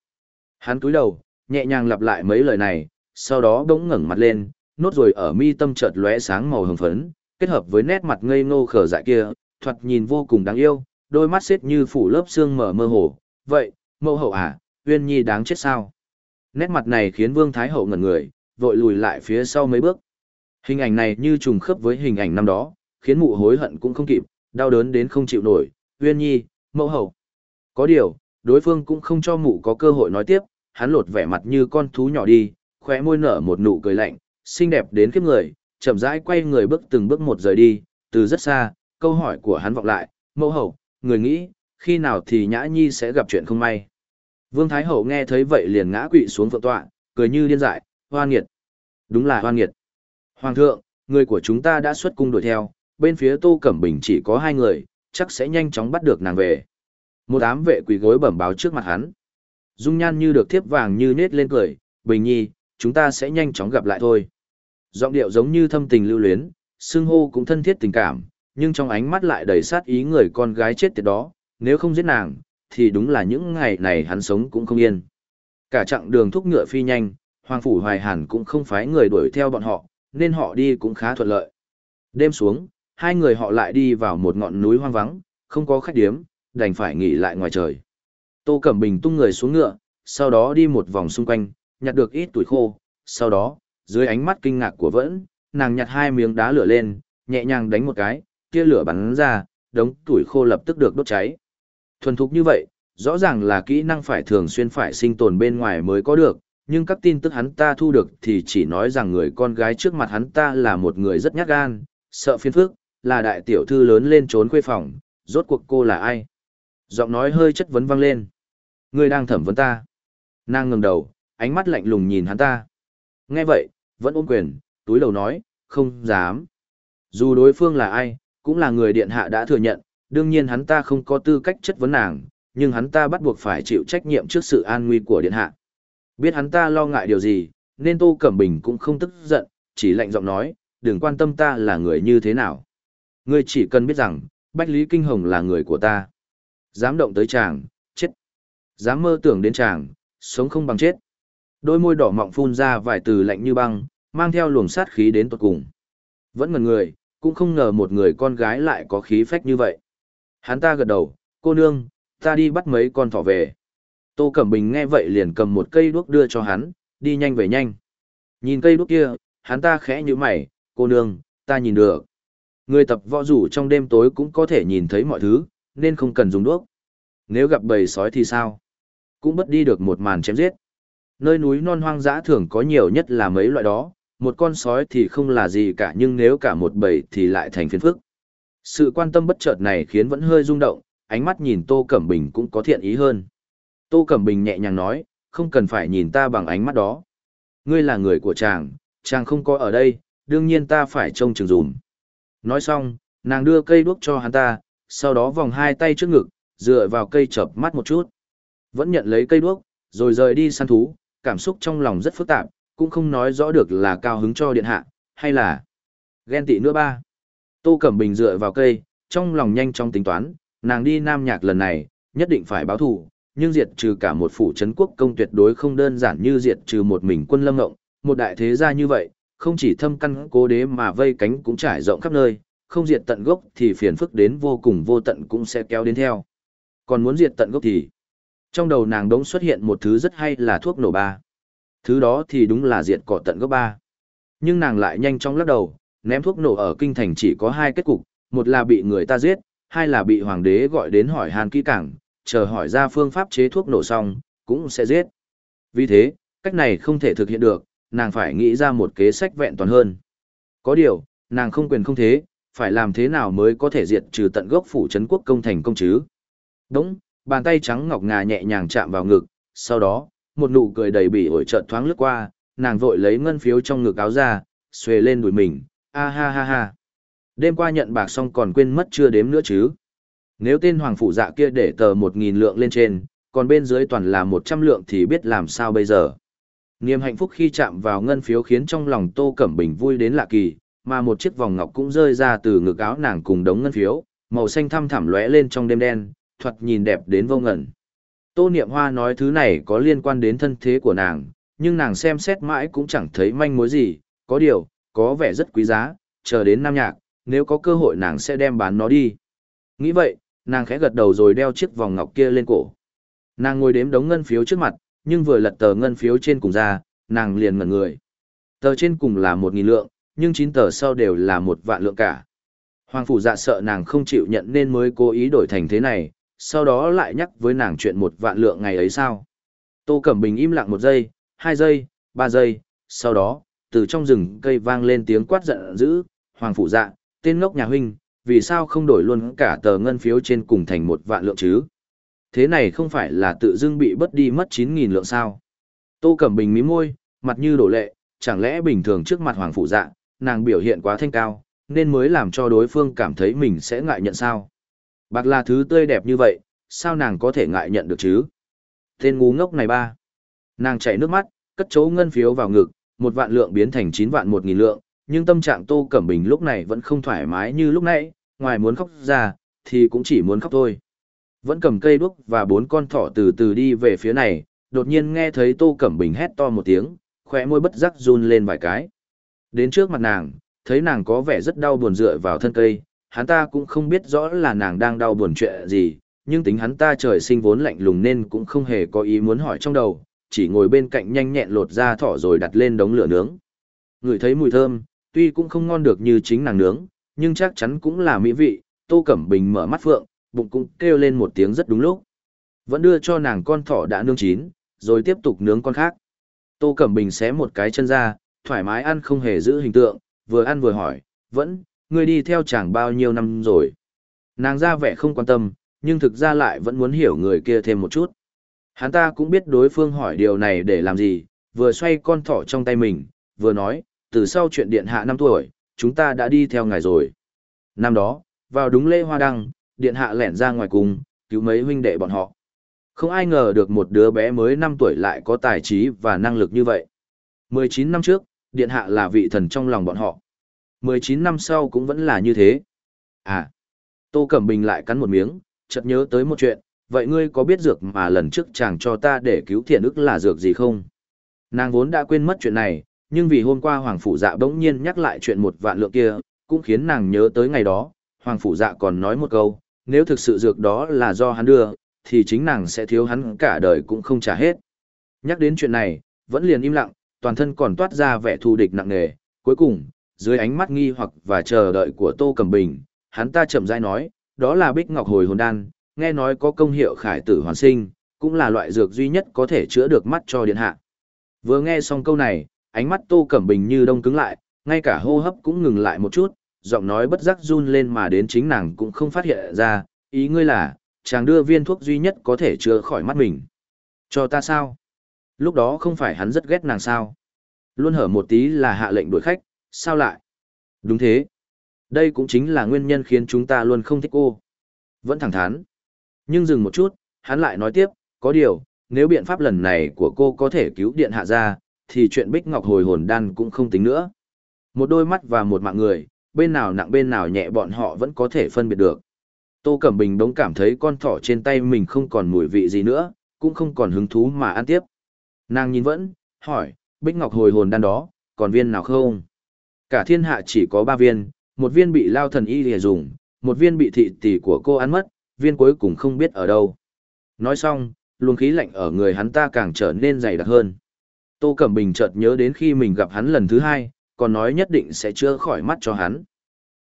Hắn cúi đầu, nhẹ nhàng lặp lại mấy lời này, sau đó bỗng ngẩng mặt lên, nốt rồi ở mi tâm chợt lóe sáng màu hồng phấn, kết hợp với nét mặt ngây ngô khở dại kia, thoạt nhìn vô cùng đáng yêu, đôi mắt xếp như phủ lớp xương mở mơ hồ. Vậy, mẫu hậu à, Uyên Nhi đáng chết sao? Nét mặt này khiến Vương Thái Hậu ngẩn người, vội lùi lại phía sau mấy bước. Hình ảnh này như trùng khớp với hình ảnh năm đó, khiến mụ hối hận cũng không kịp, đau đớn đến không chịu nổi. Uyên Nhi, mẫu hậu. Có điều, đối phương cũng không cho mụ có cơ hội nói tiếp, hắn lột vẻ mặt như con thú nhỏ đi, khóe môi nở một nụ cười lạnh, xinh đẹp đến kiếp người, chậm rãi quay người bước từng bước một rời đi, từ rất xa, câu hỏi của hắn vọng lại, mẫu hậu, người nghĩ, khi nào thì Nhã Nhi sẽ gặp chuyện không may. Vương Thái Hậu nghe thấy vậy liền ngã quỵ xuống phượng tọa, cười như điên dại, hoan nghiệt. Đúng là hoan nghiệt. Hoàng thượng, người của chúng ta đã xuất cung đuổi theo, bên phía Tô Cẩm Bình chỉ có hai người, chắc sẽ nhanh chóng bắt được nàng về. Một ám vệ quỳ gối bẩm báo trước mặt hắn. Dung nhan như được thiếp vàng như nết lên cười, Bình Nhi, chúng ta sẽ nhanh chóng gặp lại thôi. Giọng điệu giống như thâm tình lưu luyến, xương hô cũng thân thiết tình cảm, nhưng trong ánh mắt lại đầy sát ý người con gái chết tiệt đó, nếu không giết nàng, thì đúng là những ngày này hắn sống cũng không yên. Cả chặng đường thúc ngựa phi nhanh, Hoàng Phủ Hoài Hàn cũng không phái người đuổi theo bọn họ, nên họ đi cũng khá thuận lợi. Đêm xuống, hai người họ lại đi vào một ngọn núi hoang vắng, không có khách điếm, đành phải nghỉ lại ngoài trời. Tô Cẩm Bình tung người xuống ngựa, sau đó đi một vòng xung quanh, nhặt được ít tuổi khô, sau đó, dưới ánh mắt kinh ngạc của vẫn, nàng nhặt hai miếng đá lửa lên, nhẹ nhàng đánh một cái, tia lửa bắn ra, đống tuổi khô lập tức được đốt cháy. Thuần thục như vậy, rõ ràng là kỹ năng phải thường xuyên phải sinh tồn bên ngoài mới có được, nhưng các tin tức hắn ta thu được thì chỉ nói rằng người con gái trước mặt hắn ta là một người rất nhát gan, sợ phiền phức, là đại tiểu thư lớn lên trốn khuê phòng, rốt cuộc cô là ai? Giọng nói hơi chất vấn vang lên. ngươi đang thẩm vấn ta. Nàng ngẩng đầu, ánh mắt lạnh lùng nhìn hắn ta. Nghe vậy, vẫn ôm quyền, túi đầu nói, không dám. Dù đối phương là ai, cũng là người điện hạ đã thừa nhận, đương nhiên hắn ta không có tư cách chất vấn nàng, nhưng hắn ta bắt buộc phải chịu trách nhiệm trước sự an nguy của điện hạ. Biết hắn ta lo ngại điều gì, nên Tô Cẩm Bình cũng không tức giận, chỉ lạnh giọng nói, đừng quan tâm ta là người như thế nào. Ngươi chỉ cần biết rằng, Bách Lý Kinh Hồng là người của ta. Dám động tới chàng, chết. Dám mơ tưởng đến chàng, sống không bằng chết. Đôi môi đỏ mọng phun ra vài từ lạnh như băng, mang theo luồng sát khí đến tột cùng. Vẫn ngần người, cũng không ngờ một người con gái lại có khí phách như vậy. Hắn ta gật đầu, cô nương, ta đi bắt mấy con thỏ về. Tô Cẩm Bình nghe vậy liền cầm một cây đuốc đưa cho hắn, đi nhanh về nhanh. Nhìn cây đuốc kia, hắn ta khẽ như mày, cô nương, ta nhìn được. Người tập võ rủ trong đêm tối cũng có thể nhìn thấy mọi thứ, nên không cần dùng đuốc. Nếu gặp bầy sói thì sao? Cũng bất đi được một màn chém giết. Nơi núi non hoang dã thường có nhiều nhất là mấy loại đó, một con sói thì không là gì cả nhưng nếu cả một bầy thì lại thành phiền phức. Sự quan tâm bất chợt này khiến vẫn hơi rung động, ánh mắt nhìn Tô Cẩm Bình cũng có thiện ý hơn. Tô Cẩm Bình nhẹ nhàng nói, không cần phải nhìn ta bằng ánh mắt đó. Ngươi là người của chàng, chàng không có ở đây, đương nhiên ta phải trông chừng dùm. Nói xong, nàng đưa cây đuốc cho hắn ta, sau đó vòng hai tay trước ngực, dựa vào cây chập mắt một chút. Vẫn nhận lấy cây đuốc, rồi rời đi săn thú, cảm xúc trong lòng rất phức tạp, cũng không nói rõ được là cao hứng cho điện hạ, hay là ghen tị nữa ba. Tô Cẩm Bình dựa vào cây, trong lòng nhanh chóng tính toán, nàng đi Nam Nhạc lần này, nhất định phải báo thù, nhưng diệt trừ cả một phủ trấn quốc công tuyệt đối không đơn giản như diệt trừ một mình quân lâm ngộng, một đại thế gia như vậy, không chỉ thâm căn cố đế mà vây cánh cũng trải rộng khắp nơi, không diệt tận gốc thì phiền phức đến vô cùng vô tận cũng sẽ kéo đến theo. Còn muốn diệt tận gốc thì, trong đầu nàng đống xuất hiện một thứ rất hay là thuốc nổ ba. Thứ đó thì đúng là diệt cỏ tận gốc ba. Nhưng nàng lại nhanh chóng lắc đầu, ném thuốc nổ ở kinh thành chỉ có hai kết cục, một là bị người ta giết, hai là bị hoàng đế gọi đến hỏi hàn kỹ cảng, chờ hỏi ra phương pháp chế thuốc nổ xong, cũng sẽ giết. Vì thế, cách này không thể thực hiện được, nàng phải nghĩ ra một kế sách vẹn toàn hơn. Có điều, nàng không quyền không thế, phải làm thế nào mới có thể diệt trừ tận gốc phủ trấn quốc công thành công chứ. Đúng, bàn tay trắng ngọc ngà nhẹ nhàng chạm vào ngực, sau đó, một nụ cười đầy bỉ ổi trợn thoáng lướt qua, nàng vội lấy ngân phiếu trong ngực áo ra, xuề lên đùi mình, a ha ha ha. Đêm qua nhận bạc xong còn quên mất chưa đếm nữa chứ. Nếu tên hoàng phụ dạ kia để tờ một nghìn lượng lên trên, còn bên dưới toàn là một trăm lượng thì biết làm sao bây giờ. Niềm hạnh phúc khi chạm vào ngân phiếu khiến trong lòng Tô Cẩm Bình vui đến lạ kỳ, mà một chiếc vòng ngọc cũng rơi ra từ ngực áo nàng cùng đống ngân phiếu, màu xanh thăm thẳm lóe lên trong đêm đen, thoạt nhìn đẹp đến vô ngẩn. Tô Niệm Hoa nói thứ này có liên quan đến thân thế của nàng, nhưng nàng xem xét mãi cũng chẳng thấy manh mối gì, có điều, có vẻ rất quý giá, chờ đến Nam Nhạc, nếu có cơ hội nàng sẽ đem bán nó đi. Nghĩ vậy, nàng khẽ gật đầu rồi đeo chiếc vòng ngọc kia lên cổ. Nàng ngồi đếm đống ngân phiếu trước mặt, nhưng vừa lật tờ ngân phiếu trên cùng ra, nàng liền ngẩn người. Tờ trên cùng là một nghìn lượng, nhưng chín tờ sau đều là một vạn lượng cả. Hoàng phủ dạ sợ nàng không chịu nhận nên mới cố ý đổi thành thế này, sau đó lại nhắc với nàng chuyện một vạn lượng ngày ấy sao. Tô Cẩm Bình im lặng một giây, hai giây, ba giây, sau đó, từ trong rừng cây vang lên tiếng quát giận dữ, Hoàng phủ dạ, tên ngốc nhà huynh, vì sao không đổi luôn cả tờ ngân phiếu trên cùng thành một vạn lượng chứ? Thế này không phải là tự dưng bị bất đi mất 9.000 lượng sao? Tô Cẩm Bình mí môi, mặt như đổ lệ, chẳng lẽ bình thường trước mặt Hoàng Phủ Dạ, nàng biểu hiện quá thanh cao, nên mới làm cho đối phương cảm thấy mình sẽ ngại nhận sao? Bạc là thứ tươi đẹp như vậy, sao nàng có thể ngại nhận được chứ? Tên ngu ngốc này ba. Nàng chảy nước mắt, cất chấu ngân phiếu vào ngực, một vạn lượng biến thành 9 vạn một nghìn lượng, nhưng tâm trạng Tô Cẩm Bình lúc này vẫn không thoải mái như lúc nãy, ngoài muốn khóc ra, thì cũng chỉ muốn khóc thôi. Vẫn cầm cây đuốc và bốn con thỏ từ từ đi về phía này, đột nhiên nghe thấy Tô Cẩm Bình hét to một tiếng, khỏe môi bất giác run lên vài cái. Đến trước mặt nàng, thấy nàng có vẻ rất đau buồn dựa vào thân cây, hắn ta cũng không biết rõ là nàng đang đau buồn chuyện gì, nhưng tính hắn ta trời sinh vốn lạnh lùng nên cũng không hề có ý muốn hỏi trong đầu, chỉ ngồi bên cạnh nhanh nhẹn lột ra thỏ rồi đặt lên đống lửa nướng. Người thấy mùi thơm, tuy cũng không ngon được như chính nàng nướng, nhưng chắc chắn cũng là mỹ vị, Tô Cẩm Bình mở mắt phượng, bụng cũng kêu lên một tiếng rất đúng lúc. Vẫn đưa cho nàng con thỏ đã nướng chín, rồi tiếp tục nướng con khác. Tô Cẩm Bình xé một cái chân ra, thoải mái ăn không hề giữ hình tượng, vừa ăn vừa hỏi, vẫn, ngươi đi theo chàng bao nhiêu năm rồi. Nàng ra vẻ không quan tâm, nhưng thực ra lại vẫn muốn hiểu người kia thêm một chút. Hắn ta cũng biết đối phương hỏi điều này để làm gì, vừa xoay con thỏ trong tay mình, vừa nói, từ sau chuyện điện hạ năm tuổi, chúng ta đã đi theo ngài rồi. Năm đó, vào đúng lễ hoa đăng, điện hạ lẻn ra ngoài cùng, cứu mấy huynh đệ bọn họ. Không ai ngờ được một đứa bé mới 5 tuổi lại có tài trí và năng lực như vậy. 19 năm trước, điện hạ là vị thần trong lòng bọn họ. 19 năm sau cũng vẫn là như thế. À, Tô Cẩm Bình lại cắn một miếng, chợt nhớ tới một chuyện, vậy ngươi có biết dược mà lần trước chàng cho ta để cứu thiện ức là dược gì không? Nàng vốn đã quên mất chuyện này, nhưng vì hôm qua Hoàng Phủ Dạ bỗng nhiên nhắc lại chuyện một vạn lượng kia, cũng khiến nàng nhớ tới ngày đó, Hoàng Phủ Dạ còn nói một câu, nếu thực sự dược đó là do hắn đưa, thì chính nàng sẽ thiếu hắn cả đời cũng không trả hết. Nhắc đến chuyện này, vẫn liền im lặng, toàn thân còn toát ra vẻ thù địch nặng nề, cuối cùng, dưới ánh mắt nghi hoặc và chờ đợi của Tô Cẩm Bình, hắn ta chậm rãi nói, đó là Bích Ngọc Hồi Hồn Đan, nghe nói có công hiệu khải tử hoàn sinh, cũng là loại dược duy nhất có thể chữa được mắt cho điện hạ. Vừa nghe xong câu này, ánh mắt Tô Cẩm Bình như đông cứng lại, ngay cả hô hấp cũng ngừng lại một chút, giọng nói bất giác run lên mà đến chính nàng cũng không phát hiện ra, ý ngươi là, chàng đưa viên thuốc duy nhất có thể chữa khỏi mắt mình. Cho ta sao? Lúc đó không phải hắn rất ghét nàng sao? Luôn hở một tí là hạ lệnh đuổi khách, sao lại? Đúng thế. Đây cũng chính là nguyên nhân khiến chúng ta luôn không thích cô. Vẫn thẳng thắn. Nhưng dừng một chút, hắn lại nói tiếp, có điều, nếu biện pháp lần này của cô có thể cứu điện hạ ra, thì chuyện Bích Ngọc hồi hồn đan cũng không tính nữa. Một đôi mắt và một mạng người, bên nào nặng bên nào nhẹ bọn họ vẫn có thể phân biệt được. Tô Cẩm Bình đống cảm thấy con thỏ trên tay mình không còn mùi vị gì nữa, cũng không còn hứng thú mà ăn tiếp. Nàng nhìn vẫn, hỏi, Bích Ngọc hồi hồn đan đó, còn viên nào không? Cả thiên hạ chỉ có ba viên, một viên bị lao thần y lìa dùng, một viên bị thị tỷ của cô ăn mất, viên cuối cùng không biết ở đâu. Nói xong, luồng khí lạnh ở người hắn ta càng trở nên dày đặc hơn. Tô Cẩm Bình chợt nhớ đến khi mình gặp hắn lần thứ hai, còn nói nhất định sẽ chữa khỏi mắt cho hắn.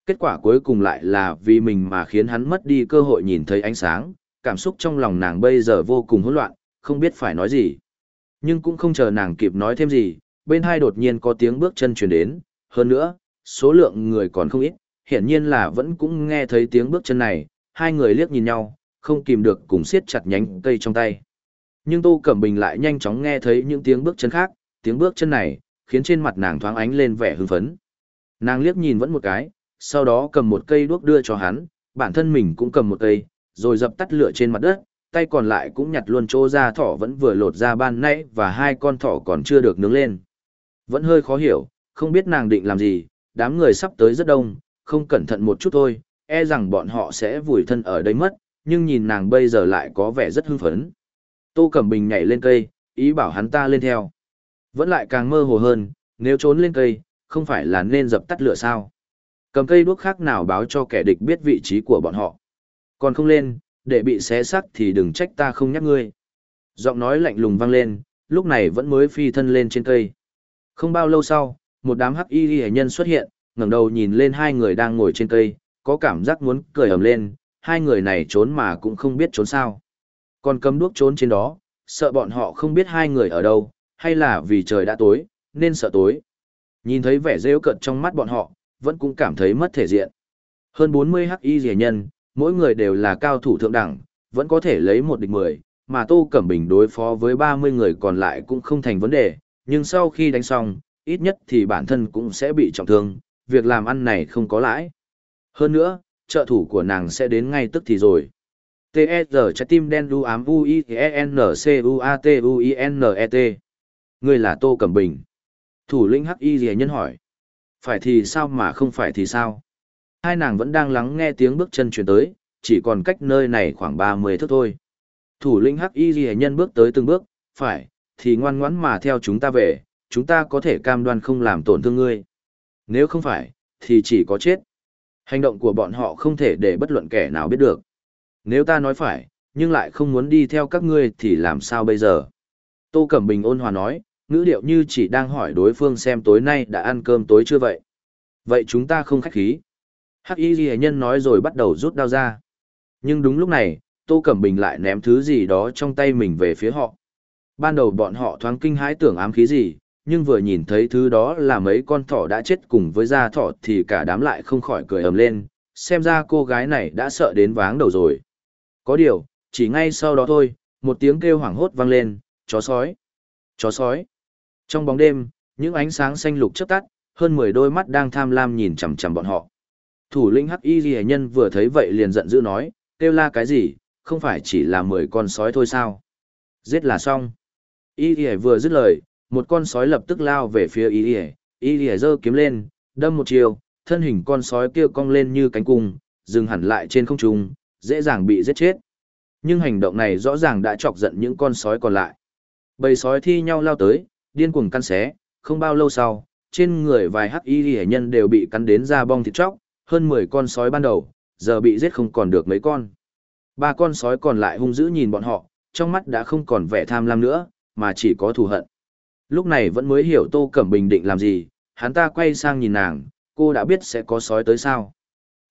Kết quả cuối cùng lại là vì mình mà khiến hắn mất đi cơ hội nhìn thấy ánh sáng, cảm xúc trong lòng nàng bây giờ vô cùng hỗn loạn, không biết phải nói gì. Nhưng cũng không chờ nàng kịp nói thêm gì, bên hai đột nhiên có tiếng bước chân truyền đến, hơn nữa, số lượng người còn không ít, hiển nhiên là vẫn cũng nghe thấy tiếng bước chân này, hai người liếc nhìn nhau, không kìm được cùng siết chặt nhánh cây trong tay. Nhưng Tô Cẩm Bình lại nhanh chóng nghe thấy những tiếng bước chân khác, tiếng bước chân này, khiến trên mặt nàng thoáng ánh lên vẻ hưng phấn. Nàng liếc nhìn vẫn một cái, sau đó cầm một cây đuốc đưa cho hắn, bản thân mình cũng cầm một cây, rồi dập tắt lửa trên mặt đất, tay còn lại cũng nhặt luôn chỗ ra thỏ vẫn vừa lột ra ban nãy và hai con thỏ còn chưa được nướng lên. Vẫn hơi khó hiểu, không biết nàng định làm gì, đám người sắp tới rất đông, không cẩn thận một chút thôi, e rằng bọn họ sẽ vùi thân ở đây mất, nhưng nhìn nàng bây giờ lại có vẻ rất hưng phấn. Tô Cẩm Bình nhảy lên cây, ý bảo hắn ta lên theo. Vẫn lại càng mơ hồ hơn, nếu trốn lên cây, không phải là nên dập tắt lửa sao. Cầm cây đuốc khác nào báo cho kẻ địch biết vị trí của bọn họ. Còn không lên, để bị xé xác thì đừng trách ta không nhắc ngươi. Giọng nói lạnh lùng vang lên, lúc này vẫn mới phi thân lên trên cây. Không bao lâu sau, một đám hắc y hệ nhân xuất hiện, ngẩng đầu nhìn lên hai người đang ngồi trên cây, có cảm giác muốn cười ầm lên, hai người này trốn mà cũng không biết trốn sao. Còn cầm đuốc trốn trên đó, sợ bọn họ không biết hai người ở đâu, hay là vì trời đã tối, nên sợ tối. Nhìn thấy vẻ rêu cận trong mắt bọn họ, vẫn cũng cảm thấy mất thể diện. Hơn 40 hắc y rẻ nhân, mỗi người đều là cao thủ thượng đẳng, vẫn có thể lấy một địch mười, mà Tô Cẩm Bình đối phó với 30 người còn lại cũng không thành vấn đề, nhưng sau khi đánh xong, ít nhất thì bản thân cũng sẽ bị trọng thương, việc làm ăn này không có lãi. Hơn nữa, trợ thủ của nàng sẽ đến ngay tức thì rồi. T.E.G. trái tim đen đu ám u i e n c u a t u i n e t Người là Tô Cẩm Bình. Thủ lĩnh Hắc Y Dì Nhân hỏi. Phải thì sao mà không phải thì sao? Hai nàng vẫn đang lắng nghe tiếng bước chân chuyển tới, chỉ còn cách nơi này khoảng 30 thước thôi. Thủ lĩnh Hắc Y Dì Nhân bước tới từng bước, phải, thì ngoan ngoãn mà theo chúng ta về, chúng ta có thể cam đoan không làm tổn thương ngươi. Nếu không phải, thì chỉ có chết. Hành động của bọn họ không thể để bất luận kẻ nào biết được. Nếu ta nói phải, nhưng lại không muốn đi theo các ngươi thì làm sao bây giờ? Tô Cẩm Bình ôn hòa nói, ngữ điệu như chỉ đang hỏi đối phương xem tối nay đã ăn cơm tối chưa vậy. Vậy chúng ta không khách khí. Hắc y ghi nhân nói rồi bắt đầu rút đao ra. Nhưng đúng lúc này, Tô Cẩm Bình lại ném thứ gì đó trong tay mình về phía họ. Ban đầu bọn họ thoáng kinh hãi tưởng ám khí gì, nhưng vừa nhìn thấy thứ đó là mấy con thỏ đã chết cùng với da thỏ thì cả đám lại không khỏi cười ầm lên, xem ra cô gái này đã sợ đến váng đầu rồi. Có điều, chỉ ngay sau đó thôi, một tiếng kêu hoảng hốt vang lên, chó sói, chó sói. Trong bóng đêm, những ánh sáng xanh lục chớp tắt, hơn 10 đôi mắt đang tham lam nhìn chằm chằm bọn họ. Thủ lĩnh Hắc Y Liễu nhân vừa thấy vậy liền giận dữ nói, kêu la cái gì, không phải chỉ là 10 con sói thôi sao? Giết là xong. Y Liễu vừa dứt lời, một con sói lập tức lao về phía Y ỉa Y ỉa giơ kiếm lên, đâm một chiều, thân hình con sói kia cong lên như cánh cung, dừng hẳn lại trên không trung, dễ dàng bị giết chết. Nhưng hành động này rõ ràng đã chọc giận những con sói còn lại. Bầy sói thi nhau lao tới, điên cuồng căn xé, không bao lâu sau, trên người vài hắc y ỉa nhân đều bị cắn đến da bong thịt chóc, hơn 10 con sói ban đầu, giờ bị giết không còn được mấy con. Ba con sói còn lại hung dữ nhìn bọn họ, trong mắt đã không còn vẻ tham lam nữa, mà chỉ có thù hận. Lúc này vẫn mới hiểu Tô Cẩm Bình định làm gì, hắn ta quay sang nhìn nàng, cô đã biết sẽ có sói tới sao.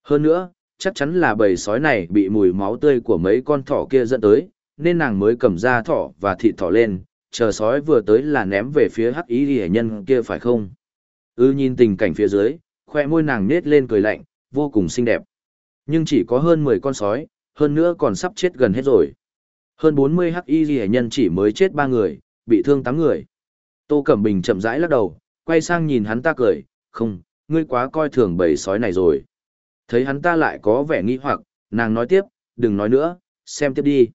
Hơn nữa, chắc chắn là bầy sói này bị mùi máu tươi của mấy con thỏ kia dẫn tới, nên nàng mới cầm ra thỏ và thịt thỏ lên, chờ sói vừa tới là ném về phía hắc ý hệ nhân kia phải không? Ư nhìn tình cảnh phía dưới, khoe môi nàng nết lên cười lạnh, vô cùng xinh đẹp. Nhưng chỉ có hơn 10 con sói, hơn nữa còn sắp chết gần hết rồi. Hơn 40 hắc y ghi nhân chỉ mới chết 3 người, bị thương 8 người. Tô Cẩm Bình chậm rãi lắc đầu, quay sang nhìn hắn ta cười, không, ngươi quá coi thường bầy sói này rồi. Thấy hắn ta lại có vẻ nghi hoặc, nàng nói tiếp, đừng nói nữa, xem tiếp đi.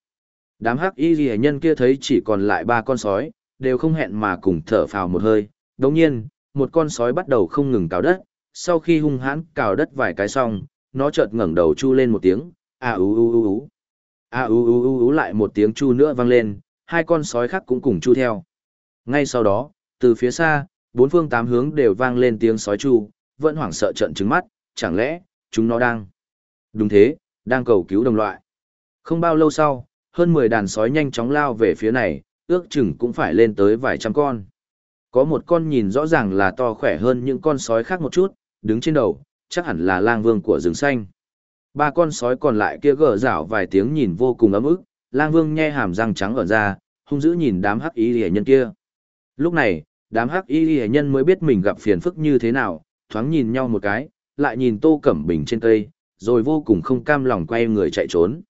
Đám hắc y ghi nhân kia thấy chỉ còn lại ba con sói, đều không hẹn mà cùng thở phào một hơi. Đồng nhiên, một con sói bắt đầu không ngừng cào đất, sau khi hung hãn cào đất vài cái xong, nó chợt ngẩng đầu chu lên một tiếng, a u u u u. A u u u u lại một tiếng chu nữa vang lên, hai con sói khác cũng cùng chu theo. Ngay sau đó, từ phía xa, bốn phương tám hướng đều vang lên tiếng sói chu, vẫn hoảng sợ trận trứng mắt, chẳng lẽ, chúng nó đang... Đúng thế, đang cầu cứu đồng loại. Không bao lâu sau, hơn 10 đàn sói nhanh chóng lao về phía này, ước chừng cũng phải lên tới vài trăm con. Có một con nhìn rõ ràng là to khỏe hơn những con sói khác một chút, đứng trên đầu, chắc hẳn là lang vương của rừng xanh. Ba con sói còn lại kia gở rảo vài tiếng nhìn vô cùng ấm ức, lang vương nhe hàm răng trắng ở ra, hung dữ nhìn đám hắc ý rìa nhân kia. Lúc này, đám hắc y hệ nhân mới biết mình gặp phiền phức như thế nào, thoáng nhìn nhau một cái, lại nhìn tô cẩm bình trên cây, rồi vô cùng không cam lòng quay người chạy trốn.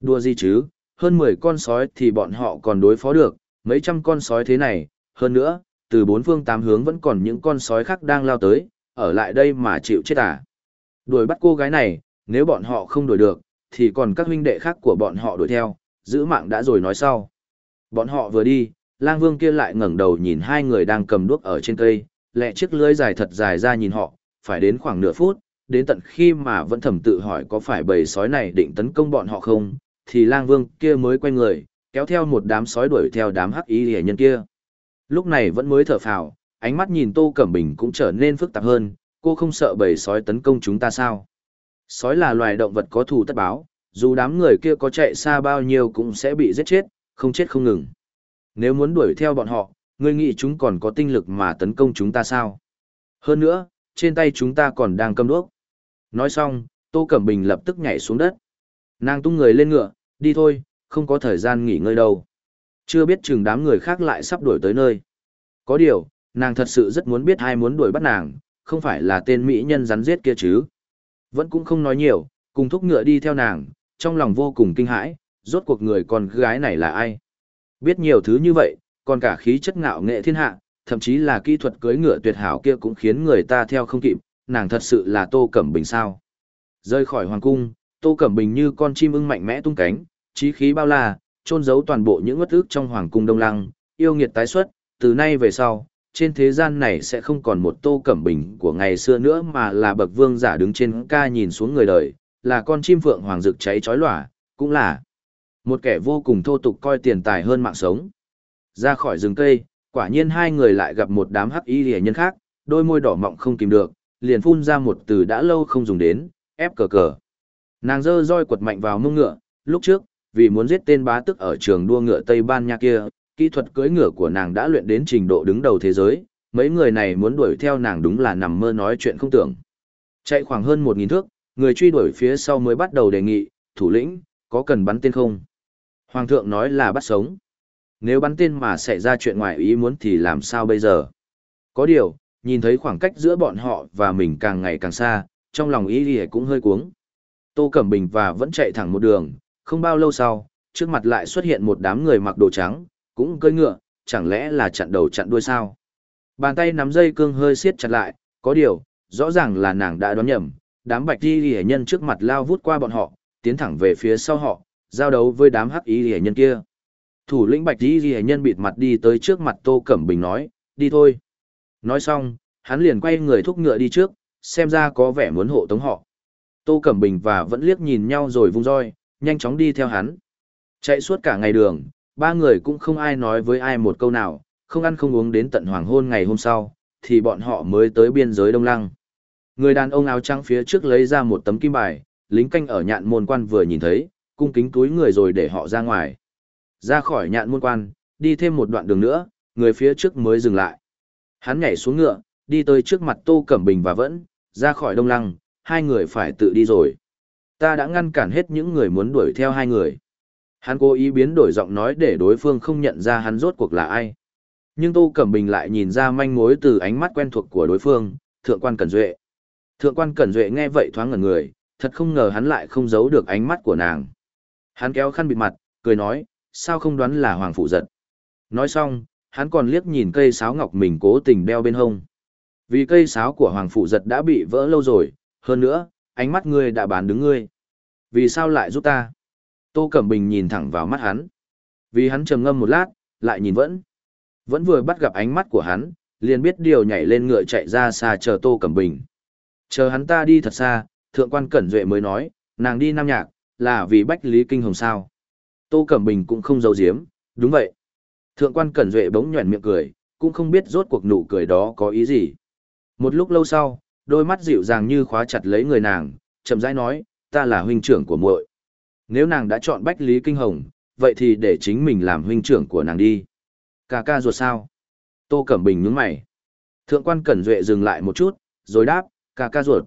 Đùa gì chứ, hơn 10 con sói thì bọn họ còn đối phó được, mấy trăm con sói thế này, hơn nữa, từ bốn phương tám hướng vẫn còn những con sói khác đang lao tới, ở lại đây mà chịu chết à. Đuổi bắt cô gái này, nếu bọn họ không đuổi được, thì còn các huynh đệ khác của bọn họ đuổi theo, giữ mạng đã rồi nói sau. Bọn họ vừa đi, lang vương kia lại ngẩng đầu nhìn hai người đang cầm đuốc ở trên cây, lẹ chiếc lưới dài thật dài ra nhìn họ, phải đến khoảng nửa phút, đến tận khi mà vẫn thầm tự hỏi có phải bầy sói này định tấn công bọn họ không, thì lang vương kia mới quay người, kéo theo một đám sói đuổi theo đám hắc y hề nhân kia. Lúc này vẫn mới thở phào, ánh mắt nhìn Tô Cẩm Bình cũng trở nên phức tạp hơn, cô không sợ bầy sói tấn công chúng ta sao? Sói là loài động vật có thù tất báo, dù đám người kia có chạy xa bao nhiêu cũng sẽ bị giết chết, không chết không ngừng. Nếu muốn đuổi theo bọn họ, ngươi nghĩ chúng còn có tinh lực mà tấn công chúng ta sao? Hơn nữa, trên tay chúng ta còn đang cầm đuốc. Nói xong, Tô Cẩm Bình lập tức nhảy xuống đất. Nàng tung người lên ngựa, đi thôi, không có thời gian nghỉ ngơi đâu. Chưa biết chừng đám người khác lại sắp đuổi tới nơi. Có điều, nàng thật sự rất muốn biết ai muốn đuổi bắt nàng, không phải là tên mỹ nhân rắn giết kia chứ. Vẫn cũng không nói nhiều, cùng thúc ngựa đi theo nàng, trong lòng vô cùng kinh hãi, rốt cuộc người con gái này là ai. Biết nhiều thứ như vậy, còn cả khí chất ngạo nghệ thiên hạ, thậm chí là kỹ thuật cưỡi ngựa tuyệt hảo kia cũng khiến người ta theo không kịp, nàng thật sự là Tô Cẩm Bình sao. Rơi khỏi hoàng cung, Tô Cẩm Bình như con chim ưng mạnh mẽ tung cánh, trí khí bao la, trôn giấu toàn bộ những uất ức trong hoàng cung Đông Lăng, yêu nghiệt tái xuất, từ nay về sau, trên thế gian này sẽ không còn một Tô Cẩm Bình của ngày xưa nữa mà là bậc vương giả đứng trên ca nhìn xuống người đời, là con chim phượng hoàng rực cháy chói lòa, cũng là một kẻ vô cùng thô tục coi tiền tài hơn mạng sống. Ra khỏi rừng cây, quả nhiên hai người lại gặp một đám hắc y rẻ nhân khác, đôi môi đỏ mọng không kìm được, liền phun ra một từ đã lâu không dùng đến, ép cờ cờ. Nàng dơ roi quật mạnh vào mông ngựa, lúc trước, vì muốn giết tên bá tức ở trường đua ngựa Tây Ban Nha kia, kỹ thuật cưỡi ngựa của nàng đã luyện đến trình độ đứng đầu thế giới, mấy người này muốn đuổi theo nàng đúng là nằm mơ nói chuyện không tưởng. Chạy khoảng hơn một nghìn thước, người truy đuổi phía sau mới bắt đầu đề nghị, thủ lĩnh, có cần bắn tên không? Hoàng thượng nói là bắt sống. Nếu bắn tên mà xảy ra chuyện ngoài ý muốn thì làm sao bây giờ? Có điều, nhìn thấy khoảng cách giữa bọn họ và mình càng ngày càng xa, trong lòng ý thì cũng hơi cuống. Tô Cẩm Bình và vẫn chạy thẳng một đường, không bao lâu sau, trước mặt lại xuất hiện một đám người mặc đồ trắng, cũng cưỡi ngựa, chẳng lẽ là chặn đầu chặn đuôi sao? Bàn tay nắm dây cương hơi siết chặt lại, có điều, rõ ràng là nàng đã đoán nhầm, đám bạch y hề nhân trước mặt lao vút qua bọn họ, tiến thẳng về phía sau họ, giao đấu với đám hắc y rỉa nhân kia. Thủ lĩnh bạch y rỉa nhân bịt mặt đi tới trước mặt Tô Cẩm Bình nói, đi thôi. Nói xong, hắn liền quay người thúc ngựa đi trước, xem ra có vẻ muốn hộ tống họ. Tô Cẩm Bình và vẫn liếc nhìn nhau rồi vung roi, nhanh chóng đi theo hắn. Chạy suốt cả ngày đường, ba người cũng không ai nói với ai một câu nào, không ăn không uống đến tận hoàng hôn ngày hôm sau, thì bọn họ mới tới biên giới Đông Lăng. Người đàn ông áo trắng phía trước lấy ra một tấm kim bài, lính canh ở nhạn môn quan vừa nhìn thấy, cung kính túi người rồi để họ ra ngoài. Ra khỏi nhạn môn quan, đi thêm một đoạn đường nữa, người phía trước mới dừng lại. Hắn nhảy xuống ngựa, đi tới trước mặt Tô Cẩm Bình và vẫn, ra khỏi Đông Lăng, hai người phải tự đi rồi. Ta đã ngăn cản hết những người muốn đuổi theo hai người. Hắn cố ý biến đổi giọng nói để đối phương không nhận ra hắn rốt cuộc là ai. Nhưng Tô Cẩm Bình lại nhìn ra manh mối từ ánh mắt quen thuộc của đối phương, Thượng quan Cẩn Duệ. Thượng quan Cẩn Duệ nghe vậy thoáng ngẩn người, thật không ngờ hắn lại không giấu được ánh mắt của nàng. Hắn kéo khăn bịt mặt, cười nói, sao không đoán là Hoàng Phụ Giật. Nói xong, hắn còn liếc nhìn cây sáo ngọc mình cố tình đeo bên hông. Vì cây sáo của Hoàng Phụ Giật đã bị vỡ lâu rồi, hơn nữa, ánh mắt ngươi đã bán đứng ngươi. Vì sao lại giúp ta? Tô Cẩm Bình nhìn thẳng vào mắt hắn. Vì hắn trầm ngâm một lát, lại nhìn vẫn. Vẫn vừa bắt gặp ánh mắt của hắn, liền biết điều nhảy lên ngựa chạy ra xa chờ Tô Cẩm Bình. Chờ hắn ta đi thật xa, thượng quan Cẩn Duệ mới nói, nàng đi Nam Nhạc, là vì Bách Lý Kinh Hồng sao. Tô Cẩm Bình cũng không giấu giếm, đúng vậy. Thượng quan Cẩn Duệ bỗng nhuẩn miệng cười, cũng không biết rốt cuộc nụ cười đó có ý gì. Một lúc lâu sau, đôi mắt dịu dàng như khóa chặt lấy người nàng, chậm rãi nói, ta là huynh trưởng của muội. Nếu nàng đã chọn Bách Lý Kinh Hồng, vậy thì để chính mình làm huynh trưởng của nàng đi. Cà ca ruột sao? Tô Cẩm Bình nhướng mày. Thượng quan Cẩn Duệ dừng lại một chút, rồi đáp, cà ca ruột.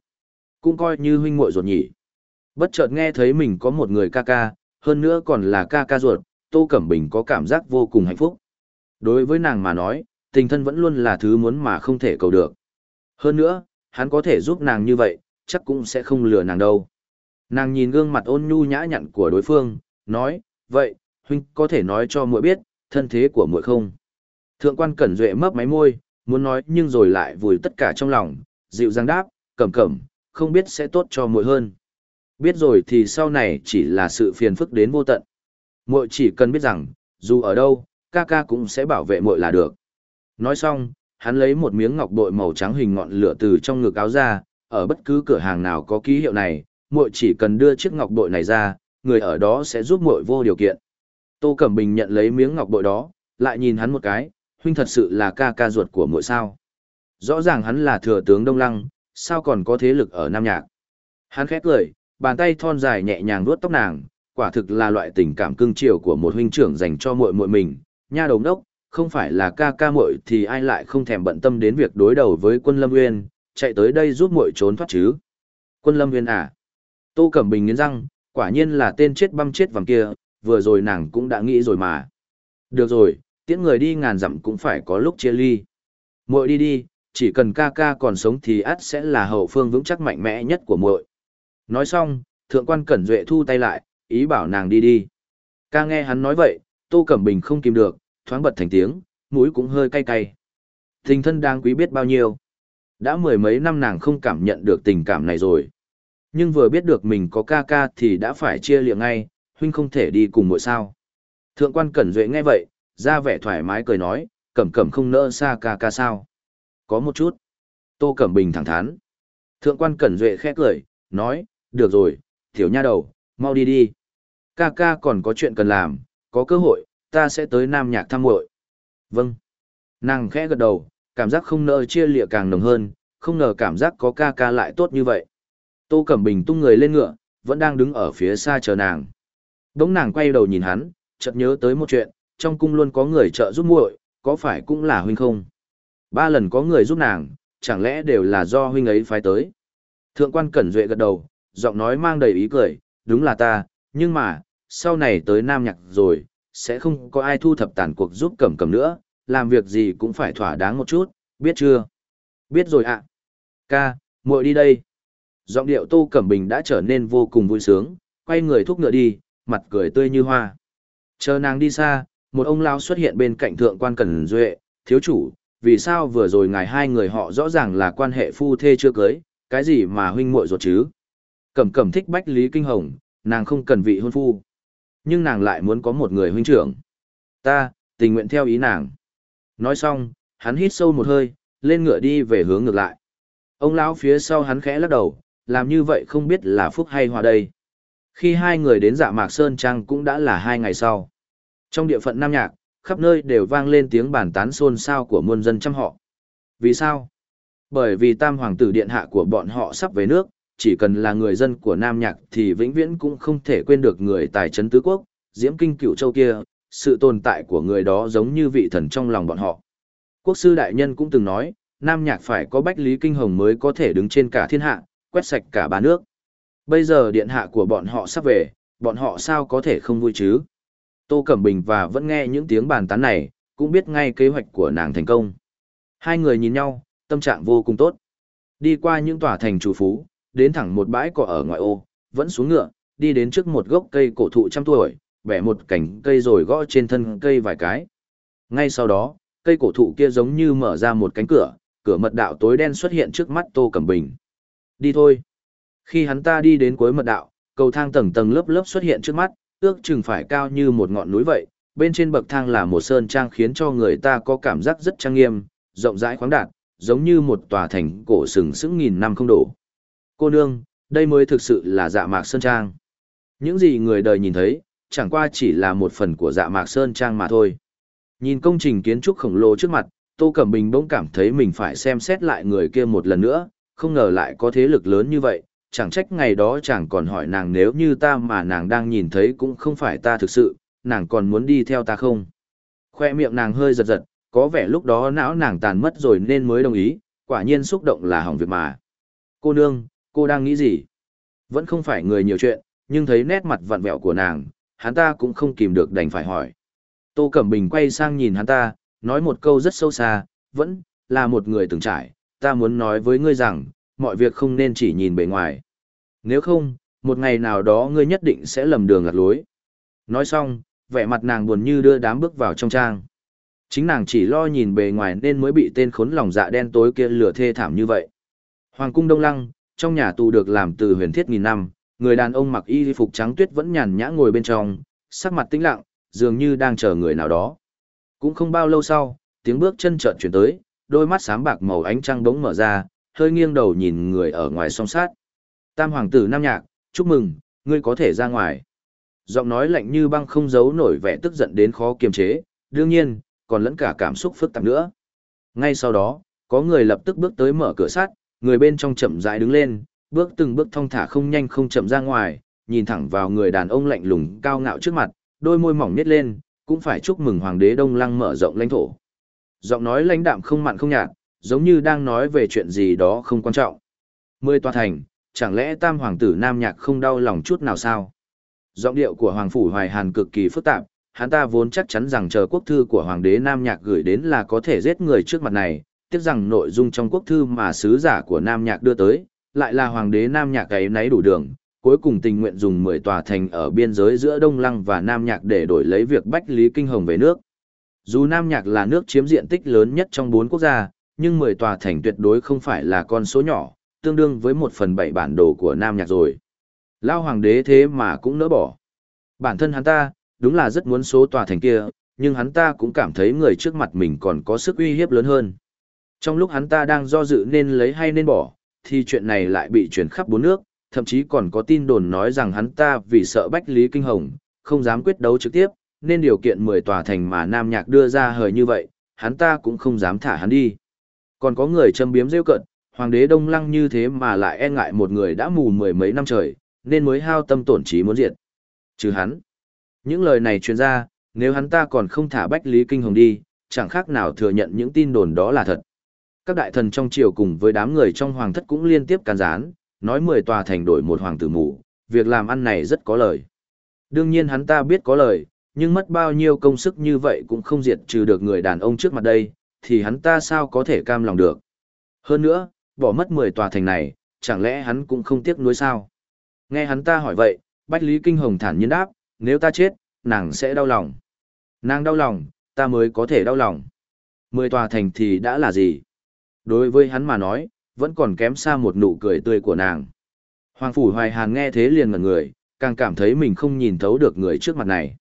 Cũng coi như huynh muội ruột nhỉ. Bất chợt nghe thấy mình có một người ca ca, hơn nữa còn là ca ca ruột, Tô Cẩm Bình có cảm giác vô cùng hạnh phúc. Đối với nàng mà nói, tình thân vẫn luôn là thứ muốn mà không thể cầu được. Hơn nữa, hắn có thể giúp nàng như vậy, chắc cũng sẽ không lừa nàng đâu. Nàng nhìn gương mặt ôn nhu nhã nhặn của đối phương, nói, vậy, huynh có thể nói cho muội biết, thân thế của muội không? Thượng quan Cẩn Duệ mấp máy môi, muốn nói nhưng rồi lại vùi tất cả trong lòng, dịu dàng đáp, cẩm cẩm, không biết sẽ tốt cho muội hơn. Biết rồi thì sau này chỉ là sự phiền phức đến vô tận. Muội chỉ cần biết rằng, dù ở đâu, ca ca cũng sẽ bảo vệ muội là được. Nói xong, hắn lấy một miếng ngọc bội màu trắng hình ngọn lửa từ trong ngực áo ra, ở bất cứ cửa hàng nào có ký hiệu này, muội chỉ cần đưa chiếc ngọc bội này ra, người ở đó sẽ giúp muội vô điều kiện. Tô Cẩm Bình nhận lấy miếng ngọc bội đó, lại nhìn hắn một cái, huynh thật sự là ca ca ruột của muội sao? Rõ ràng hắn là thừa tướng Đông Lăng, sao còn có thế lực ở Nam Nhạc? Hắn khẽ cười, bàn tay thon dài nhẹ nhàng vuốt tóc nàng, quả thực là loại tình cảm cưng chiều của một huynh trưởng dành cho muội muội mình. Nha đầu đốc, không phải là ca ca muội thì ai lại không thèm bận tâm đến việc đối đầu với quân Lâm Nguyên, chạy tới đây giúp muội trốn thoát chứ? Quân Lâm Nguyên à? Tô Cẩm Bình nghiến răng, quả nhiên là tên chết băm chết vàng kia, vừa rồi nàng cũng đã nghĩ rồi mà. Được rồi, tiễn người đi ngàn dặm cũng phải có lúc chia ly. Muội đi đi, chỉ cần ca ca còn sống thì ắt sẽ là hậu phương vững chắc mạnh mẽ nhất của muội. Nói xong, thượng quan Cẩn Duệ thu tay lại, ý bảo nàng đi đi. Ca nghe hắn nói vậy, Tô Cẩm Bình không kìm được, thoáng bật thành tiếng, mũi cũng hơi cay cay. Tình thân đáng quý biết bao nhiêu. Đã mười mấy năm nàng không cảm nhận được tình cảm này rồi. Nhưng vừa biết được mình có ca ca thì đã phải chia liệng ngay, huynh không thể đi cùng mỗi sao. Thượng quan Cẩn Duệ nghe vậy, ra vẻ thoải mái cười nói, Cẩm Cẩm không nỡ xa ca ca sao. Có một chút. Tô Cẩm Bình thẳng thắn. Thượng quan Cẩn Duệ khẽ cười, nói, được rồi, tiểu nha đầu, mau đi đi. Ca ca còn có chuyện cần làm, có cơ hội, ta sẽ tới Nam Nhạc thăm muội. Vâng. Nàng khẽ gật đầu, cảm giác không nỡ chia lịa càng nồng hơn, không ngờ cảm giác có ca ca lại tốt như vậy. Tô Cẩm Bình tung người lên ngựa, vẫn đang đứng ở phía xa chờ nàng. Đống nàng quay đầu nhìn hắn, chợt nhớ tới một chuyện, trong cung luôn có người trợ giúp muội, có phải cũng là huynh không? Ba lần có người giúp nàng, chẳng lẽ đều là do huynh ấy phái tới? Thượng quan Cẩn Duệ gật đầu, giọng nói mang đầy ý cười, đúng là ta, nhưng mà, sau này tới Nam Nhạc rồi, sẽ không có ai thu thập tàn cuộc giúp cẩm cẩm nữa, làm việc gì cũng phải thỏa đáng một chút, biết chưa? Biết rồi ạ. Ca, muội đi đây. Giọng điệu Tô Cẩm Bình đã trở nên vô cùng vui sướng, quay người thúc ngựa đi, mặt cười tươi như hoa. Chờ nàng đi xa, một ông lao xuất hiện bên cạnh thượng quan Cẩn Duệ, thiếu chủ, vì sao vừa rồi ngài hai người họ rõ ràng là quan hệ phu thê chưa cưới, cái gì mà huynh muội ruột chứ? Cẩm Cẩm thích Bách Lý Kinh Hồng, nàng không cần vị hôn phu. Nhưng nàng lại muốn có một người huynh trưởng. Ta, tình nguyện theo ý nàng. Nói xong, hắn hít sâu một hơi, lên ngựa đi về hướng ngược lại. Ông lão phía sau hắn khẽ lắc đầu, làm như vậy không biết là phúc hay hòa đây. Khi hai người đến dạ mạc Sơn Trang cũng đã là hai ngày sau. Trong địa phận Nam Nhạc, khắp nơi đều vang lên tiếng bàn tán xôn xao của muôn dân trăm họ. Vì sao? Bởi vì tam hoàng tử điện hạ của bọn họ sắp về nước, chỉ cần là người dân của Nam Nhạc thì vĩnh viễn cũng không thể quên được người tài trấn tứ quốc, diễm kinh cựu châu kia, sự tồn tại của người đó giống như vị thần trong lòng bọn họ. Quốc sư đại nhân cũng từng nói, Nam Nhạc phải có Bách Lý Kinh Hồng mới có thể đứng trên cả thiên hạ, quét sạch cả ba nước. Bây giờ điện hạ của bọn họ sắp về, bọn họ sao có thể không vui chứ? Tô Cẩm Bình và vẫn nghe những tiếng bàn tán này, cũng biết ngay kế hoạch của nàng thành công. Hai người nhìn nhau, tâm trạng vô cùng tốt. Đi qua những tòa thành chủ phú, đến thẳng một bãi cỏ ở ngoại ô, vẫn xuống ngựa, đi đến trước một gốc cây cổ thụ trăm tuổi, bẻ một cành cây rồi gõ trên thân cây vài cái. Ngay sau đó, cây cổ thụ kia giống như mở ra một cánh cửa, cửa mật đạo tối đen xuất hiện trước mắt Tô Cẩm Bình. Đi thôi. Khi hắn ta đi đến cuối mật đạo, cầu thang tầng tầng lớp lớp xuất hiện trước mắt, ước chừng phải cao như một ngọn núi vậy. Bên trên bậc thang là một sơn trang khiến cho người ta có cảm giác rất trang nghiêm, rộng rãi khoáng đạt, giống như một tòa thành cổ sừng sững nghìn năm không đổ. Cô nương, đây mới thực sự là dạ mạc sơn trang. Những gì người đời nhìn thấy, chẳng qua chỉ là một phần của dạ mạc sơn trang mà thôi. Nhìn công trình kiến trúc khổng lồ trước mặt, Tô Cẩm Bình bỗng cảm thấy mình phải xem xét lại người kia một lần nữa, không ngờ lại có thế lực lớn như vậy, chẳng trách ngày đó chẳng còn hỏi nàng nếu như ta mà nàng đang nhìn thấy cũng không phải ta thực sự, nàng còn muốn đi theo ta không. Khoe miệng nàng hơi giật giật, có vẻ lúc đó não nàng tàn mất rồi nên mới đồng ý, quả nhiên xúc động là hỏng việc mà. Cô nương, cô đang nghĩ gì? Vẫn không phải người nhiều chuyện, nhưng thấy nét mặt vặn vẹo của nàng, hắn ta cũng không kìm được đành phải hỏi. Tô Cẩm Bình quay sang nhìn hắn ta, nói một câu rất sâu xa, vẫn là một người từng trải, ta muốn nói với ngươi rằng, mọi việc không nên chỉ nhìn bề ngoài. Nếu không, một ngày nào đó ngươi nhất định sẽ lầm đường lạc lối. Nói xong, vẻ mặt nàng buồn như đưa đám bước vào trong trang. Chính nàng chỉ lo nhìn bề ngoài nên mới bị tên khốn lòng dạ đen tối kia lừa thê thảm như vậy. Hoàng cung Đông Lăng, trong nhà tù được làm từ huyền thiết nghìn năm, người đàn ông mặc y phục trắng tuyết vẫn nhàn nhã ngồi bên trong, sắc mặt tĩnh lặng, dường như đang chờ người nào đó. Cũng không bao lâu sau, tiếng bước chân chợt chuyển tới, đôi mắt sáng bạc màu ánh trăng bỗng mở ra, hơi nghiêng đầu nhìn người ở ngoài song sát. Tam hoàng tử Nam Nhạc, chúc mừng, ngươi có thể ra ngoài. Giọng nói lạnh như băng không giấu nổi vẻ tức giận đến khó kiềm chế, đương nhiên, còn lẫn cả cảm xúc phức tạp nữa. Ngay sau đó, có người lập tức bước tới mở cửa sắt, người bên trong chậm rãi đứng lên, bước từng bước thong thả không nhanh không chậm ra ngoài, nhìn thẳng vào người đàn ông lạnh lùng cao ngạo trước mặt, đôi môi mỏng nhếch lên, cũng phải chúc mừng hoàng đế Đông Lăng mở rộng lãnh thổ. Giọng nói lãnh đạm không mặn không nhạt, giống như đang nói về chuyện gì đó không quan trọng. Mười tòa thành, chẳng lẽ tam hoàng tử Nam Nhạc không đau lòng chút nào sao? Giọng điệu của Hoàng Phủ Hoài Hàn cực kỳ phức tạp, hắn ta vốn chắc chắn rằng chờ quốc thư của Hoàng đế Nam Nhạc gửi đến là có thể giết người trước mặt này, tiếc rằng nội dung trong quốc thư mà sứ giả của Nam Nhạc đưa tới, lại là hoàng đế Nam Nhạc ấy nấy đủ đường, cuối cùng tình nguyện dùng 10 tòa thành ở biên giới giữa Đông Lăng và Nam Nhạc để đổi lấy việc Bách Lý Kinh Hồng về nước. Dù Nam Nhạc là nước chiếm diện tích lớn nhất trong 4 quốc gia, nhưng 10 tòa thành tuyệt đối không phải là con số nhỏ, tương đương với 1 phần 7 bản đồ của Nam Nhạc rồi. Lao hoàng đế thế mà cũng nỡ bỏ. Bản thân hắn ta, đúng là rất muốn số tòa thành kia, nhưng hắn ta cũng cảm thấy người trước mặt mình còn có sức uy hiếp lớn hơn. Trong lúc hắn ta đang do dự nên lấy hay nên bỏ, thì chuyện này lại bị truyền khắp bốn nước, thậm chí còn có tin đồn nói rằng hắn ta vì sợ Bách Lý Kinh Hồng, không dám quyết đấu trực tiếp, nên điều kiện 10 tòa thành mà Nam Nhạc đưa ra hời như vậy, hắn ta cũng không dám thả hắn đi. Còn có người châm biếm rêu cận, hoàng đế Đông Lăng như thế mà lại e ngại một người đã mù mười mấy năm trời, nên mới hao tâm tổn trí muốn diệt. Chứ hắn. Những lời này truyền ra, nếu hắn ta còn không thả Bách Lý Kinh Hồng đi, chẳng khác nào thừa nhận những tin đồn đó là thật. Các đại thần trong triều cùng với đám người trong hoàng thất cũng liên tiếp can gián, nói mười tòa thành đổi một hoàng tử mù, việc làm ăn này rất có lời. Đương nhiên hắn ta biết có lời, nhưng mất bao nhiêu công sức như vậy cũng không diệt trừ được người đàn ông trước mặt đây, thì hắn ta sao có thể cam lòng được. Hơn nữa, bỏ mất mười tòa thành này, chẳng lẽ hắn cũng không tiếc nuối sao? Nghe hắn ta hỏi vậy, Bách Lý Kinh Hồng thản nhiên đáp, nếu ta chết, nàng sẽ đau lòng. Nàng đau lòng, ta mới có thể đau lòng. Mười tòa thành thì đã là gì? Đối với hắn mà nói, vẫn còn kém xa một nụ cười tươi của nàng. Hoàng Phủ Hoài Hàn nghe thế liền ngẩn người, càng cảm thấy mình không nhìn thấu được người trước mặt này.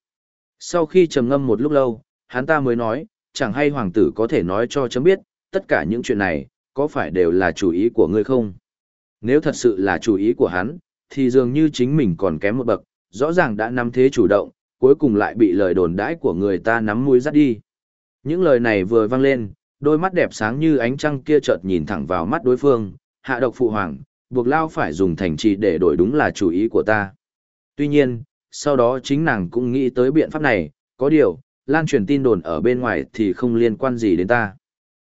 Sau khi trầm ngâm một lúc lâu, hắn ta mới nói, chẳng hay hoàng tử có thể nói cho chấm biết, tất cả những chuyện này, có phải đều là chủ ý của ngươi không? Nếu thật sự là chủ ý của hắn, thì dường như chính mình còn kém một bậc, rõ ràng đã nắm thế chủ động, cuối cùng lại bị lời đồn đãi của người ta nắm mũi dắt đi. Những lời này vừa vang lên, đôi mắt đẹp sáng như ánh trăng kia chợt nhìn thẳng vào mắt đối phương, hạ độc phụ hoàng, buộc lao phải dùng thành trì để đổi đúng là chủ ý của ta. Tuy nhiên, sau đó chính nàng cũng nghĩ tới biện pháp này, có điều, lan truyền tin đồn ở bên ngoài thì không liên quan gì đến ta.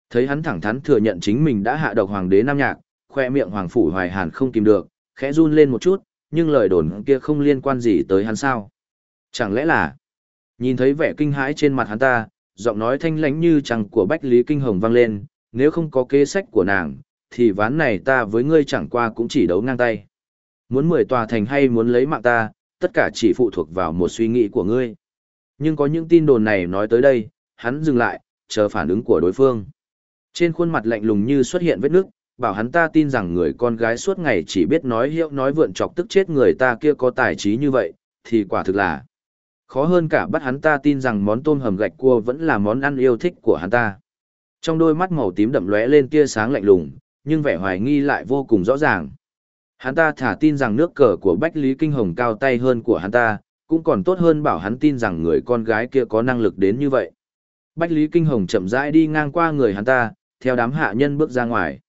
Thấy hắn thẳng thắn thừa nhận chính mình đã hạ độc hoàng đế Nam Nhạc, khoe miệng hoàng phủ hoài hàn không kìm được, khẽ run lên một chút, nhưng lời đồn kia không liên quan gì tới hắn sao. Chẳng lẽ là, nhìn thấy vẻ kinh hãi trên mặt hắn ta, giọng nói thanh lãnh như chẳng của Bách Lý Kinh Hồng vang lên, nếu không có kế sách của nàng, thì ván này ta với ngươi chẳng qua cũng chỉ đấu ngang tay. Muốn mười tòa thành hay muốn lấy mạng ta, tất cả chỉ phụ thuộc vào một suy nghĩ của ngươi. Nhưng có những tin đồn này nói tới đây, hắn dừng lại, chờ phản ứng của đối phương. Trên khuôn mặt lạnh lùng như xuất hiện vết nước, bảo hắn ta tin rằng người con gái suốt ngày chỉ biết nói hiệu nói vượn chọc tức chết người ta kia có tài trí như vậy, thì quả thực là khó hơn cả bắt hắn ta tin rằng món tôm hầm gạch cua vẫn là món ăn yêu thích của hắn ta. Trong đôi mắt màu tím đậm lóe lên tia sáng lạnh lùng, nhưng vẻ hoài nghi lại vô cùng rõ ràng. Hắn ta thả tin rằng nước cờ của Bách Lý Kinh Hồng cao tay hơn của hắn ta, cũng còn tốt hơn bảo hắn tin rằng người con gái kia có năng lực đến như vậy. Bách Lý Kinh Hồng chậm rãi đi ngang qua người hắn ta, theo đám hạ nhân bước ra ngoài.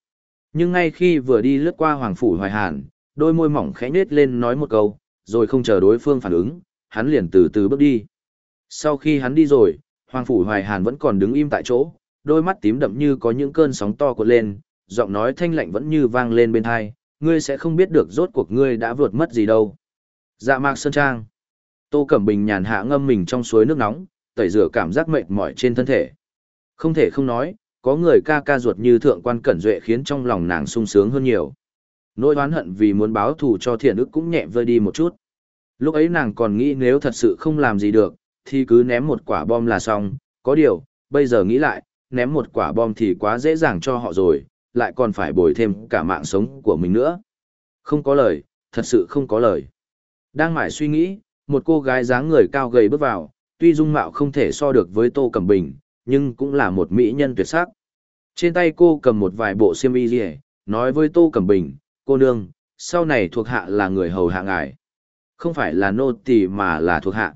Nhưng ngay khi vừa đi lướt qua Hoàng Phủ Hoài Hàn, đôi môi mỏng khẽ nết lên nói một câu, rồi không chờ đối phương phản ứng, hắn liền từ từ bước đi. Sau khi hắn đi rồi, Hoàng Phủ Hoài Hàn vẫn còn đứng im tại chỗ, đôi mắt tím đậm như có những cơn sóng to cuộn lên, giọng nói thanh lạnh vẫn như vang lên bên tai, ngươi sẽ không biết được rốt cuộc ngươi đã vượt mất gì đâu. Dạ mạc sơn trang. Tô Cẩm Bình nhàn hạ ngâm mình trong suối nước nóng, tẩy rửa cảm giác mệt mỏi trên thân thể. Không thể không nói, có người ca ca ruột như thượng quan cẩn duệ khiến trong lòng nàng sung sướng hơn nhiều. Nỗi oán hận vì muốn báo thù cho thiện ức cũng nhẹ vơi đi một chút. Lúc ấy nàng còn nghĩ nếu thật sự không làm gì được, thì cứ ném một quả bom là xong, có điều, bây giờ nghĩ lại, ném một quả bom thì quá dễ dàng cho họ rồi, lại còn phải bồi thêm cả mạng sống của mình nữa. Không có lời, thật sự không có lời. Đang mải suy nghĩ, một cô gái dáng người cao gầy bước vào, tuy dung mạo không thể so được với Tô Cẩm Bình, nhưng cũng là một mỹ nhân tuyệt sắc. Trên tay cô cầm một vài bộ xiêm y rìa, nói với Tô Cẩm Bình, cô nương, sau này thuộc hạ là người hầu hạ ngài. Không phải là nô tỳ mà là thuộc hạ.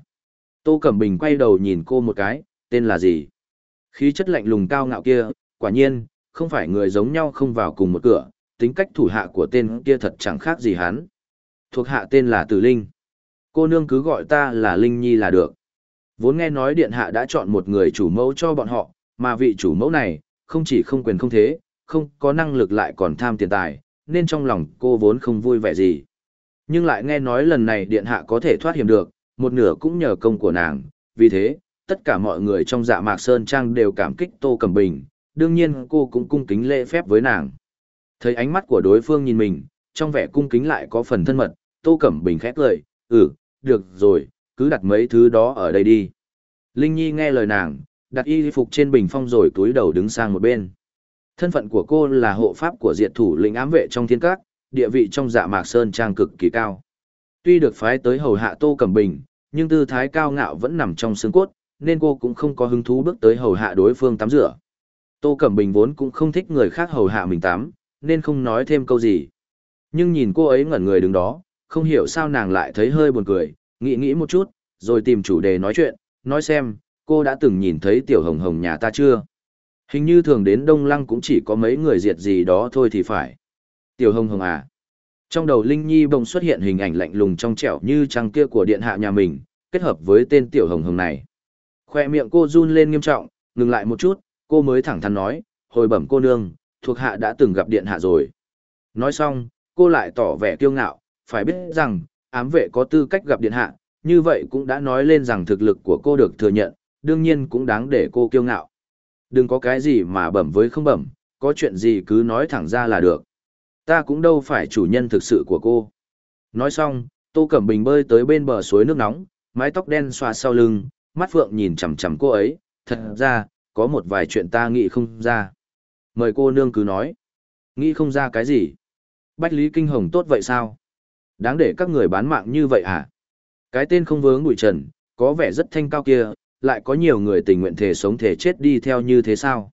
Tô Cẩm Bình quay đầu nhìn cô một cái, tên là gì? Khí chất lạnh lùng cao ngạo kia, quả nhiên, không phải người giống nhau không vào cùng một cửa, tính cách thủ hạ của tên kia thật chẳng khác gì hắn. Thuộc hạ tên là Tử Linh. Cô nương cứ gọi ta là Linh Nhi là được. Vốn nghe nói điện hạ đã chọn một người chủ mẫu cho bọn họ, mà vị chủ mẫu này, không chỉ không quyền không thế, không có năng lực lại còn tham tiền tài, nên trong lòng cô vốn không vui vẻ gì. Nhưng lại nghe nói lần này điện hạ có thể thoát hiểm được, một nửa cũng nhờ công của nàng, vì thế, tất cả mọi người trong dạ mạc sơn trang đều cảm kích Tô Cẩm Bình, đương nhiên cô cũng cung kính lễ phép với nàng. Thấy ánh mắt của đối phương nhìn mình, trong vẻ cung kính lại có phần thân mật, Tô Cẩm Bình khẽ cười, ừ, được rồi, cứ đặt mấy thứ đó ở đây đi. Linh Nhi nghe lời nàng, đặt y phục trên bình phong rồi túi đầu đứng sang một bên. Thân phận của cô là hộ pháp của diệt thủ lĩnh ám vệ trong thiên các, địa vị trong dạ mạc sơn trang cực kỳ cao. Tuy được phái tới hầu hạ Tô Cẩm Bình, nhưng tư thái cao ngạo vẫn nằm trong xương cốt, nên cô cũng không có hứng thú bước tới hầu hạ đối phương tắm rửa. Tô Cẩm Bình vốn cũng không thích người khác hầu hạ mình tắm, nên không nói thêm câu gì. Nhưng nhìn cô ấy ngẩn người đứng đó, không hiểu sao nàng lại thấy hơi buồn cười, nghĩ nghĩ một chút, rồi tìm chủ đề nói chuyện, nói xem, cô đã từng nhìn thấy tiểu hồng hồng nhà ta chưa? Hình như thường đến Đông Lăng cũng chỉ có mấy người diệt gì đó thôi thì phải. Tiểu hồng hồng à? Trong đầu Linh Nhi bỗng xuất hiện hình ảnh lạnh lùng trong trẻo như trăng kia của điện hạ nhà mình, kết hợp với tên tiểu hồng hồng này. Khoe miệng cô run lên nghiêm trọng, ngừng lại một chút, cô mới thẳng thắn nói, hồi bẩm cô nương, thuộc hạ đã từng gặp điện hạ rồi. Nói xong, cô lại tỏ vẻ kiêu ngạo, phải biết rằng, ám vệ có tư cách gặp điện hạ, như vậy cũng đã nói lên rằng thực lực của cô được thừa nhận, đương nhiên cũng đáng để cô kiêu ngạo. Đừng có cái gì mà bẩm với không bẩm, có chuyện gì cứ nói thẳng ra là được. Ta cũng đâu phải chủ nhân thực sự của cô. Nói xong, Tô Cẩm Bình bơi tới bên bờ suối nước nóng, mái tóc đen xoa sau lưng, mắt phượng nhìn chằm chằm cô ấy, thật ra, có một vài chuyện ta nghĩ không ra. Mời cô nương cứ nói. Nghĩ không ra cái gì? Bách Lý Kinh Hồng tốt vậy sao? Đáng để các người bán mạng như vậy à? Cái tên không vướng bụi trần, có vẻ rất thanh cao kia, lại có nhiều người tình nguyện thể sống thể chết đi theo như thế sao?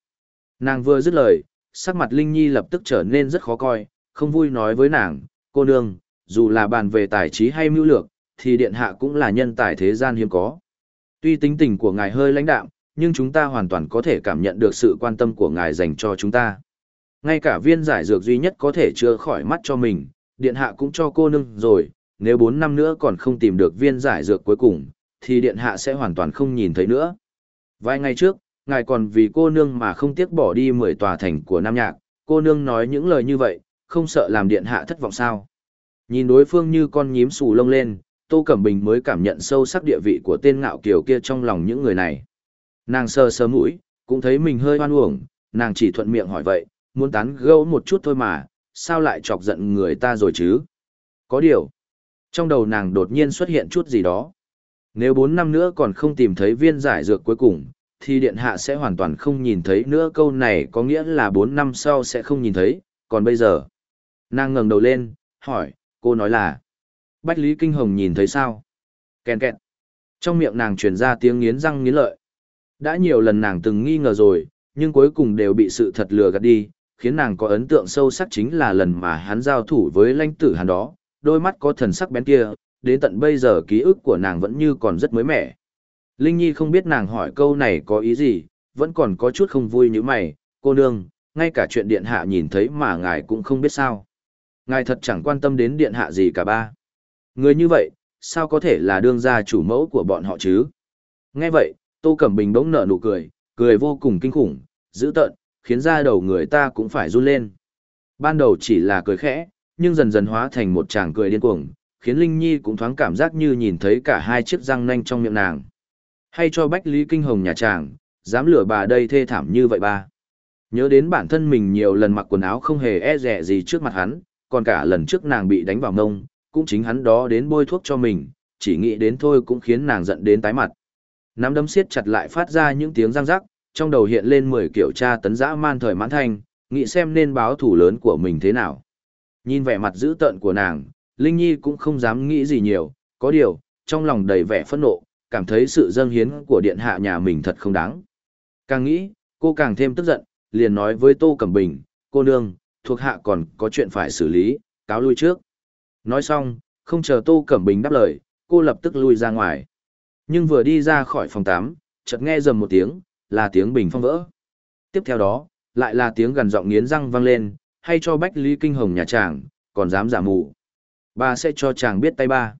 Nàng vừa dứt lời, sắc mặt Linh Nhi lập tức trở nên rất khó coi, không vui nói với nàng, cô nương, dù là bàn về tài trí hay mưu lược, thì điện hạ cũng là nhân tài thế gian hiếm có. Tuy tính tình của ngài hơi lãnh đạm, nhưng chúng ta hoàn toàn có thể cảm nhận được sự quan tâm của ngài dành cho chúng ta. Ngay cả viên giải dược duy nhất có thể chữa khỏi mắt cho mình, điện hạ cũng cho cô nương rồi, nếu 4 năm nữa còn không tìm được viên giải dược cuối cùng, thì điện hạ sẽ hoàn toàn không nhìn thấy nữa. Vài ngày trước, ngài còn vì cô nương mà không tiếc bỏ đi 10 tòa thành của Nam Nhạc, cô nương nói những lời như vậy, không sợ làm điện hạ thất vọng sao. Nhìn đối phương như con nhím xù lông lên, Tô Cẩm Bình mới cảm nhận sâu sắc địa vị của tên ngạo kiều kia trong lòng những người này. Nàng sơ sơ mũi, cũng thấy mình hơi oan uổng, nàng chỉ thuận miệng hỏi vậy, muốn tán gẫu một chút thôi mà, sao lại chọc giận người ta rồi chứ? Có điều, trong đầu nàng đột nhiên xuất hiện chút gì đó. Nếu 4 năm nữa còn không tìm thấy viên giải dược cuối cùng, thì điện hạ sẽ hoàn toàn không nhìn thấy nữa câu này có nghĩa là 4 năm sau sẽ không nhìn thấy, còn bây giờ. Nàng ngẩng đầu lên, hỏi, cô nói là, Bách Lý Kinh Hồng nhìn thấy sao? Kèn kẹt. Trong miệng nàng truyền ra tiếng nghiến răng nghiến lợi. Đã nhiều lần nàng từng nghi ngờ rồi, nhưng cuối cùng đều bị sự thật lừa gạt đi, khiến nàng có ấn tượng sâu sắc chính là lần mà hắn giao thủ với lãnh tử hắn đó, đôi mắt có thần sắc bén kia, đến tận bây giờ ký ức của nàng vẫn như còn rất mới mẻ. Linh Nhi không biết nàng hỏi câu này có ý gì, vẫn còn có chút không vui như mày, cô nương, ngay cả chuyện điện hạ nhìn thấy mà ngài cũng không biết sao. Ngài thật chẳng quan tâm đến điện hạ gì cả ba. Người như vậy, sao có thể là đương gia chủ mẫu của bọn họ chứ? Nghe vậy, Tô Cẩm Bình bỗng nở nụ cười, cười vô cùng kinh khủng, dữ tợn, khiến da đầu người ta cũng phải run lên. Ban đầu chỉ là cười khẽ, nhưng dần dần hóa thành một tràng cười điên cuồng, khiến Linh Nhi cũng thoáng cảm giác như nhìn thấy cả hai chiếc răng nanh trong miệng nàng. Hay cho Bách Lý Kinh Hồng nhà chàng, dám lừa bà đây thê thảm như vậy ba. Nhớ đến bản thân mình nhiều lần mặc quần áo không hề e rẻ gì trước mặt hắn, còn cả lần trước nàng bị đánh vào ngông, cũng chính hắn đó đến bôi thuốc cho mình, chỉ nghĩ đến thôi cũng khiến nàng giận đến tái mặt. Nắm đấm siết chặt lại phát ra những tiếng răng rắc, trong đầu hiện lên 10 kiểu tra tấn dã man thời mãn thanh, nghĩ xem nên báo thủ lớn của mình thế nào. Nhìn vẻ mặt dữ tợn của nàng, Linh Nhi cũng không dám nghĩ gì nhiều, có điều, trong lòng đầy vẻ phẫn nộ, cảm thấy sự dâng hiến của điện hạ nhà mình thật không đáng. Càng nghĩ, cô càng thêm tức giận, liền nói với Tô Cẩm Bình, cô nương, thuộc hạ còn có chuyện phải xử lý, cáo lui trước. Nói xong, không chờ Tô Cẩm Bình đáp lời, cô lập tức lui ra ngoài. Nhưng vừa đi ra khỏi phòng 8, chợt nghe rầm một tiếng, là tiếng bình phong vỡ. Tiếp theo đó, lại là tiếng gần giọng nghiến răng vang lên, hay cho Bách Lý Kinh Hồng nhà chàng, còn dám giả mù. Bà sẽ cho chàng biết tay ba.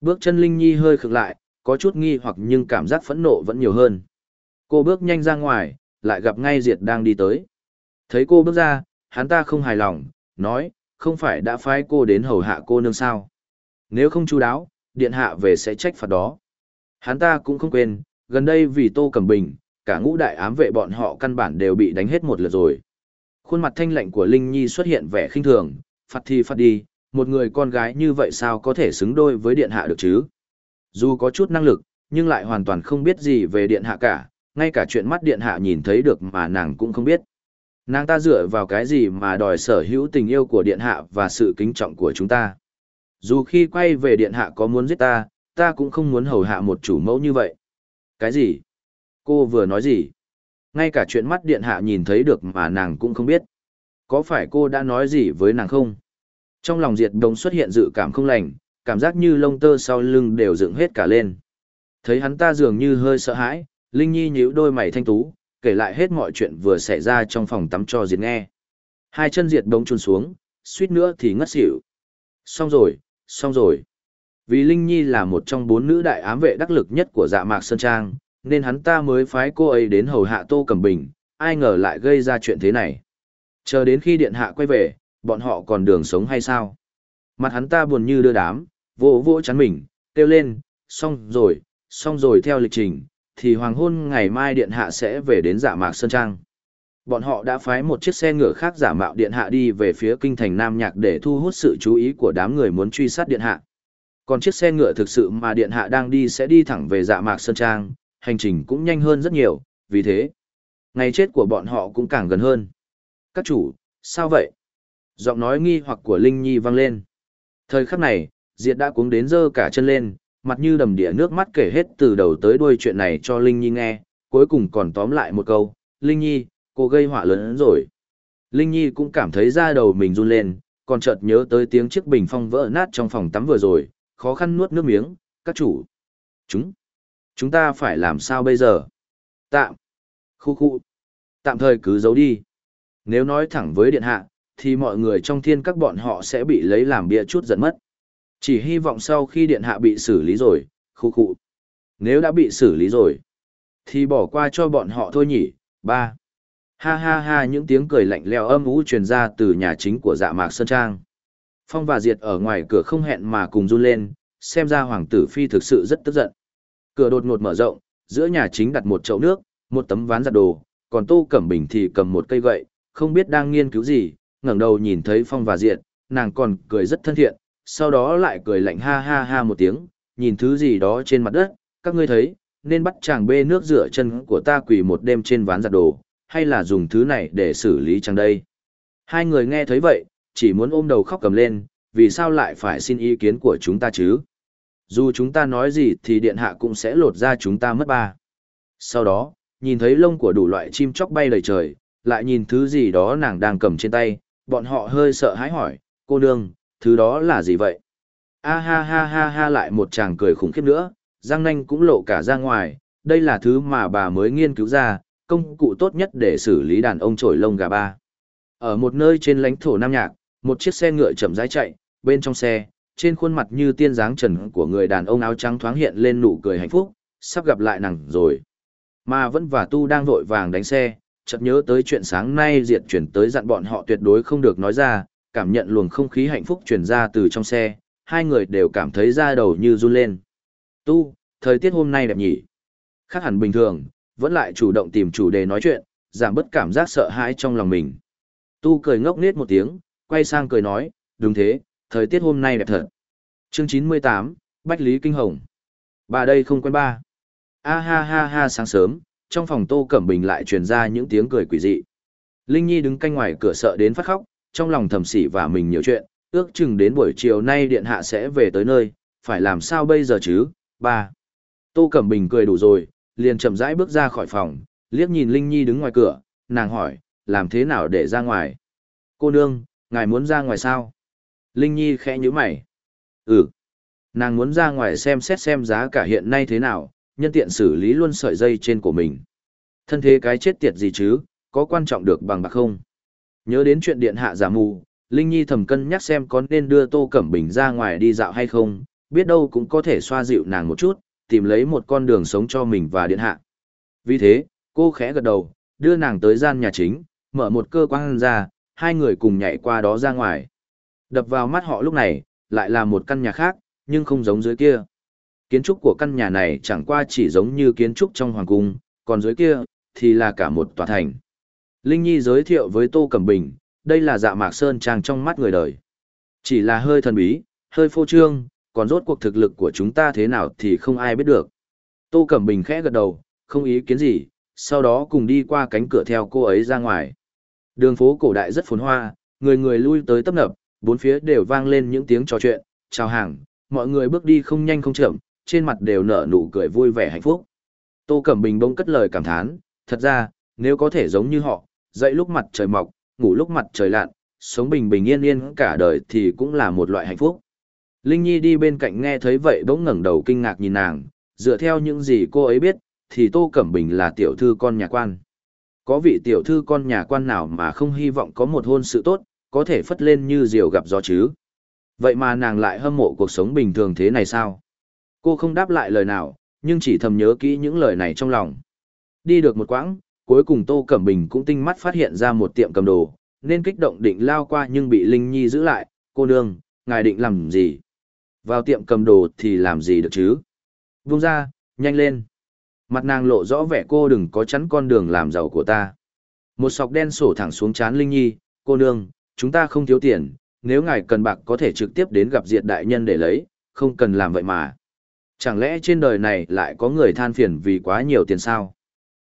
Bước chân Linh Nhi hơi khựng lại, có chút nghi hoặc nhưng cảm giác phẫn nộ vẫn nhiều hơn. Cô bước nhanh ra ngoài, lại gặp ngay Diệt đang đi tới. Thấy cô bước ra, hắn ta không hài lòng, nói, không phải đã phái cô đến hầu hạ cô nương sao. Nếu không chú đáo, điện hạ về sẽ trách phạt đó. Hắn ta cũng không quên, gần đây vì Tô Cẩm Bình, cả ngũ đại ám vệ bọn họ căn bản đều bị đánh hết một lượt rồi. Khuôn mặt thanh lạnh của Linh Nhi xuất hiện vẻ khinh thường, phạt thì phạt đi, một người con gái như vậy sao có thể xứng đôi với điện hạ được chứ? Dù có chút năng lực, nhưng lại hoàn toàn không biết gì về điện hạ cả, ngay cả chuyện mắt điện hạ nhìn thấy được mà nàng cũng không biết. Nàng ta dựa vào cái gì mà đòi sở hữu tình yêu của điện hạ và sự kính trọng của chúng ta. Dù khi quay về điện hạ có muốn giết ta, ta cũng không muốn hầu hạ một chủ mẫu như vậy. Cái gì? Cô vừa nói gì? Ngay cả chuyện mắt điện hạ nhìn thấy được mà nàng cũng không biết. Có phải cô đã nói gì với nàng không? Trong lòng diệt đồng xuất hiện dự cảm không lành, cảm giác như lông tơ sau lưng đều dựng hết cả lên. Thấy hắn ta dường như hơi sợ hãi, Linh Nhi nhíu đôi mày thanh tú, kể lại hết mọi chuyện vừa xảy ra trong phòng tắm cho Diệt nghe. Hai chân Diệt bỗng chôn xuống, suýt nữa thì ngất xỉu. Xong rồi, xong rồi. Vì Linh Nhi là một trong bốn nữ đại ám vệ đắc lực nhất của dạ mạc Sơn Trang, nên hắn ta mới phái cô ấy đến hầu hạ Tô Cẩm Bình, ai ngờ lại gây ra chuyện thế này. Chờ đến khi điện hạ quay về, bọn họ còn đường sống hay sao? Mặt hắn ta buồn như đưa đám, vỗ vỗ chắn mình, kêu lên, xong rồi, xong rồi theo lịch trình, thì hoàng hôn ngày mai điện hạ sẽ về đến giả mạc Sơn Trang. Bọn họ đã phái một chiếc xe ngựa khác giả mạo điện hạ đi về phía kinh thành Nam Nhạc để thu hút sự chú ý của đám người muốn truy sát điện hạ. Còn chiếc xe ngựa thực sự mà điện hạ đang đi sẽ đi thẳng về dạ mạc Sơn Trang, hành trình cũng nhanh hơn rất nhiều, vì thế, ngày chết của bọn họ cũng càng gần hơn. Các chủ, sao vậy? Giọng nói nghi hoặc của Linh Nhi vang lên. Thời khắc này, Diệt đã cuống đến giơ cả chân lên, mặt như đầm đìa nước mắt kể hết từ đầu tới đuôi chuyện này cho Linh Nhi nghe, cuối cùng còn tóm lại một câu, Linh Nhi, cô gây họa lớn hơn rồi. Linh Nhi cũng cảm thấy da đầu mình run lên, còn chợt nhớ tới tiếng chiếc bình phong vỡ nát trong phòng tắm vừa rồi, khó khăn nuốt nước miếng, các chủ. Chúng, chúng ta phải làm sao bây giờ? Tạm, khu khu, tạm thời cứ giấu đi. Nếu nói thẳng với điện hạ, thì mọi người trong thiên các bọn họ sẽ bị lấy làm bia chút giận mất. Chỉ hy vọng sau khi điện hạ bị xử lý rồi, khu khu. Nếu đã bị xử lý rồi, thì bỏ qua cho bọn họ thôi nhỉ. Ba. Ha ha ha những tiếng cười lạnh lẽo âm ú truyền ra từ nhà chính của dạ mạc Sơn Trang. Phong và Diệt ở ngoài cửa không hẹn mà cùng run lên, xem ra hoàng tử phi thực sự rất tức giận. Cửa đột ngột mở rộng, giữa nhà chính đặt một chậu nước, một tấm ván giặt đồ, còn Tô Cẩm Bình thì cầm một cây gậy, không biết đang nghiên cứu gì, ngẩng đầu nhìn thấy Phong và Diệt, nàng còn cười rất thân thiện, sau đó lại cười lạnh ha ha ha một tiếng, nhìn thứ gì đó trên mặt đất, các ngươi thấy, nên bắt chàng bê nước rửa chân của ta quỳ một đêm trên ván giặt đồ, hay là dùng thứ này để xử lý chàng đây. Hai người nghe thấy vậy, chỉ muốn ôm đầu khóc cầm lên, vì sao lại phải xin ý kiến của chúng ta chứ? Dù chúng ta nói gì thì điện hạ cũng sẽ lột ra chúng ta mất ba. Sau đó, nhìn thấy lông của đủ loại chim chóc bay đầy trời, lại nhìn thứ gì đó nàng đang cầm trên tay, bọn họ hơi sợ hãi hỏi, cô nương, thứ đó là gì vậy? A ha ha ha ha lại một chàng cười khủng khiếp nữa, Giang Nanh cũng lộ cả ra ngoài, đây là thứ mà bà mới nghiên cứu ra, công cụ tốt nhất để xử lý đàn ông trổi lông gà ba. Ở một nơi trên lãnh thổ Nam Nhạc, một chiếc xe ngựa chậm rãi chạy, bên trong xe, trên khuôn mặt như tiên dáng trần của người đàn ông áo trắng thoáng hiện lên nụ cười hạnh phúc, sắp gặp lại nàng rồi. Mà vẫn và tu đang vội vàng đánh xe, chợt nhớ tới chuyện sáng nay diệt chuyển tới dặn bọn họ tuyệt đối không được nói ra, cảm nhận luồng không khí hạnh phúc truyền ra từ trong xe, hai người đều cảm thấy da đầu như run lên. Tu, thời tiết hôm nay đẹp nhỉ. Khác hẳn bình thường, vẫn lại chủ động tìm chủ đề nói chuyện, giảm bớt cảm giác sợ hãi trong lòng mình. Tu cười ngốc nết một tiếng, quay sang cười nói, đúng thế, thời tiết hôm nay đẹp thật. Chương 98, Bách Lý Kinh Hồng. Bà đây không quen ba. A ha ha ha sáng sớm, trong phòng Tô Cẩm Bình lại truyền ra những tiếng cười quỷ dị. Linh Nhi đứng canh ngoài cửa sợ đến phát khóc, trong lòng thầm sỉ và mình nhiều chuyện, ước chừng đến buổi chiều nay điện hạ sẽ về tới nơi, phải làm sao bây giờ chứ, ba. Tô Cẩm Bình cười đủ rồi, liền chậm rãi bước ra khỏi phòng, liếc nhìn Linh Nhi đứng ngoài cửa, nàng hỏi, làm thế nào để ra ngoài? Cô nương, ngài muốn ra ngoài sao? Linh Nhi khẽ nhíu mày. Ừ. Nàng muốn ra ngoài xem xét xem giá cả hiện nay thế nào, nhân tiện xử lý luôn sợi dây trên của mình. Thân thế cái chết tiệt gì chứ, có quan trọng được bằng bạc không? Nhớ đến chuyện điện hạ giả mù, Linh Nhi thầm cân nhắc xem có nên đưa Tô Cẩm Bình ra ngoài đi dạo hay không, biết đâu cũng có thể xoa dịu nàng một chút, tìm lấy một con đường sống cho mình và điện hạ. Vì thế, cô khẽ gật đầu, đưa nàng tới gian nhà chính, mở một cơ quan ra, hai người cùng nhảy qua đó ra ngoài. Đập vào mắt họ lúc này, lại là một căn nhà khác, nhưng không giống dưới kia. Kiến trúc của căn nhà này chẳng qua chỉ giống như kiến trúc trong hoàng cung, còn dưới kia, thì là cả một tòa thành. Linh Nhi giới thiệu với Tô Cẩm Bình, đây là dạ mạc sơn trang trong mắt người đời. Chỉ là hơi thần bí, hơi phô trương, còn rốt cuộc thực lực của chúng ta thế nào thì không ai biết được. Tô Cẩm Bình khẽ gật đầu, không ý kiến gì, sau đó cùng đi qua cánh cửa theo cô ấy ra ngoài. Đường phố cổ đại rất phồn hoa, người người lui tới tấp nập, bốn phía đều vang lên những tiếng trò chuyện, chào hàng, mọi người bước đi không nhanh không chậm, trên mặt đều nở nụ cười vui vẻ hạnh phúc. Tô Cẩm Bình bỗng cất lời cảm thán, thật ra, nếu có thể giống như họ, dậy lúc mặt trời mọc, ngủ lúc mặt trời lặn, sống bình bình yên yên cả đời thì cũng là một loại hạnh phúc. Linh Nhi đi bên cạnh nghe thấy vậy bỗng ngẩng đầu kinh ngạc nhìn nàng, dựa theo những gì cô ấy biết, thì Tô Cẩm Bình là tiểu thư con nhà quan. Có vị tiểu thư con nhà quan nào mà không hy vọng có một hôn sự tốt, có thể phất lên như diều gặp gió chứ. Vậy mà nàng lại hâm mộ cuộc sống bình thường thế này sao? Cô không đáp lại lời nào, nhưng chỉ thầm nhớ kỹ những lời này trong lòng. Đi được một quãng, cuối cùng Tô Cẩm Bình cũng tinh mắt phát hiện ra một tiệm cầm đồ, nên kích động định lao qua nhưng bị Linh Nhi giữ lại, cô nương, ngài định làm gì? Vào tiệm cầm đồ thì làm gì được chứ? Vung ra, nhanh lên. Mặt nàng lộ rõ vẻ cô đừng có chắn con đường làm giàu của ta. Một sọc đen sổ thẳng xuống chán Linh Nhi, cô nương, chúng ta không thiếu tiền, nếu ngài cần bạc có thể trực tiếp đến gặp diệt đại nhân để lấy, không cần làm vậy mà. Chẳng lẽ trên đời này lại có người than phiền vì quá nhiều tiền sao?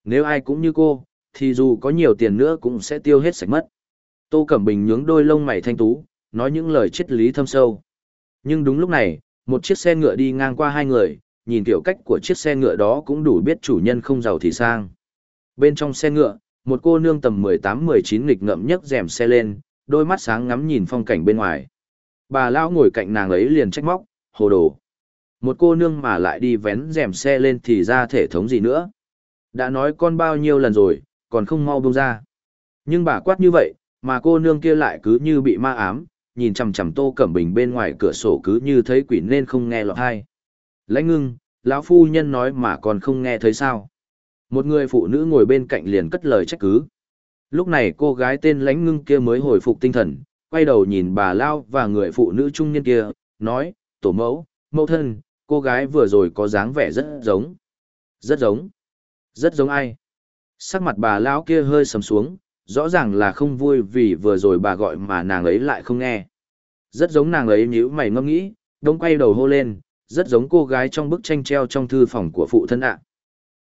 Nếu ai cũng như cô, thì dù có nhiều tiền nữa cũng sẽ tiêu hết sạch mất. Tô Cẩm Bình nhướng đôi lông mày thanh tú, nói những lời triết lý thâm sâu. Nhưng đúng lúc này, một chiếc xe ngựa đi ngang qua hai người, nhìn kiểu cách của chiếc xe ngựa đó cũng đủ biết chủ nhân không giàu thì sang. Bên trong xe ngựa, một cô nương tầm 18-19 nghịch ngậm nhấc rèm xe lên, đôi mắt sáng ngắm nhìn phong cảnh bên ngoài. Bà lão ngồi cạnh nàng ấy liền trách móc, hồ đồ. Một cô nương mà lại đi vén rèm xe lên thì ra thể thống gì nữa. Đã nói con bao nhiêu lần rồi, còn không mau buông ra. Nhưng bà quát như vậy, mà cô nương kia lại cứ như bị ma ám, nhìn chằm chằm Tô Cẩm Bình bên ngoài cửa sổ cứ như thấy quỷ nên không nghe lọt hay. Lãnh ngưng, lão phu nhân nói mà còn không nghe thấy sao. Một người phụ nữ ngồi bên cạnh liền cất lời trách cứ. Lúc này cô gái tên lãnh ngưng kia mới hồi phục tinh thần, quay đầu nhìn bà Lao và người phụ nữ trung niên kia, nói, tổ mẫu, mẫu thân, cô gái vừa rồi có dáng vẻ rất giống. Rất giống. Rất giống ai? Sắc mặt bà lão kia hơi sầm xuống, rõ ràng là không vui vì vừa rồi bà gọi mà nàng ấy lại không nghe. Rất giống nàng ấy nhíu mày ngâm nghĩ, đông quay đầu hô lên, rất giống cô gái trong bức tranh treo trong thư phòng của phụ thân ạ.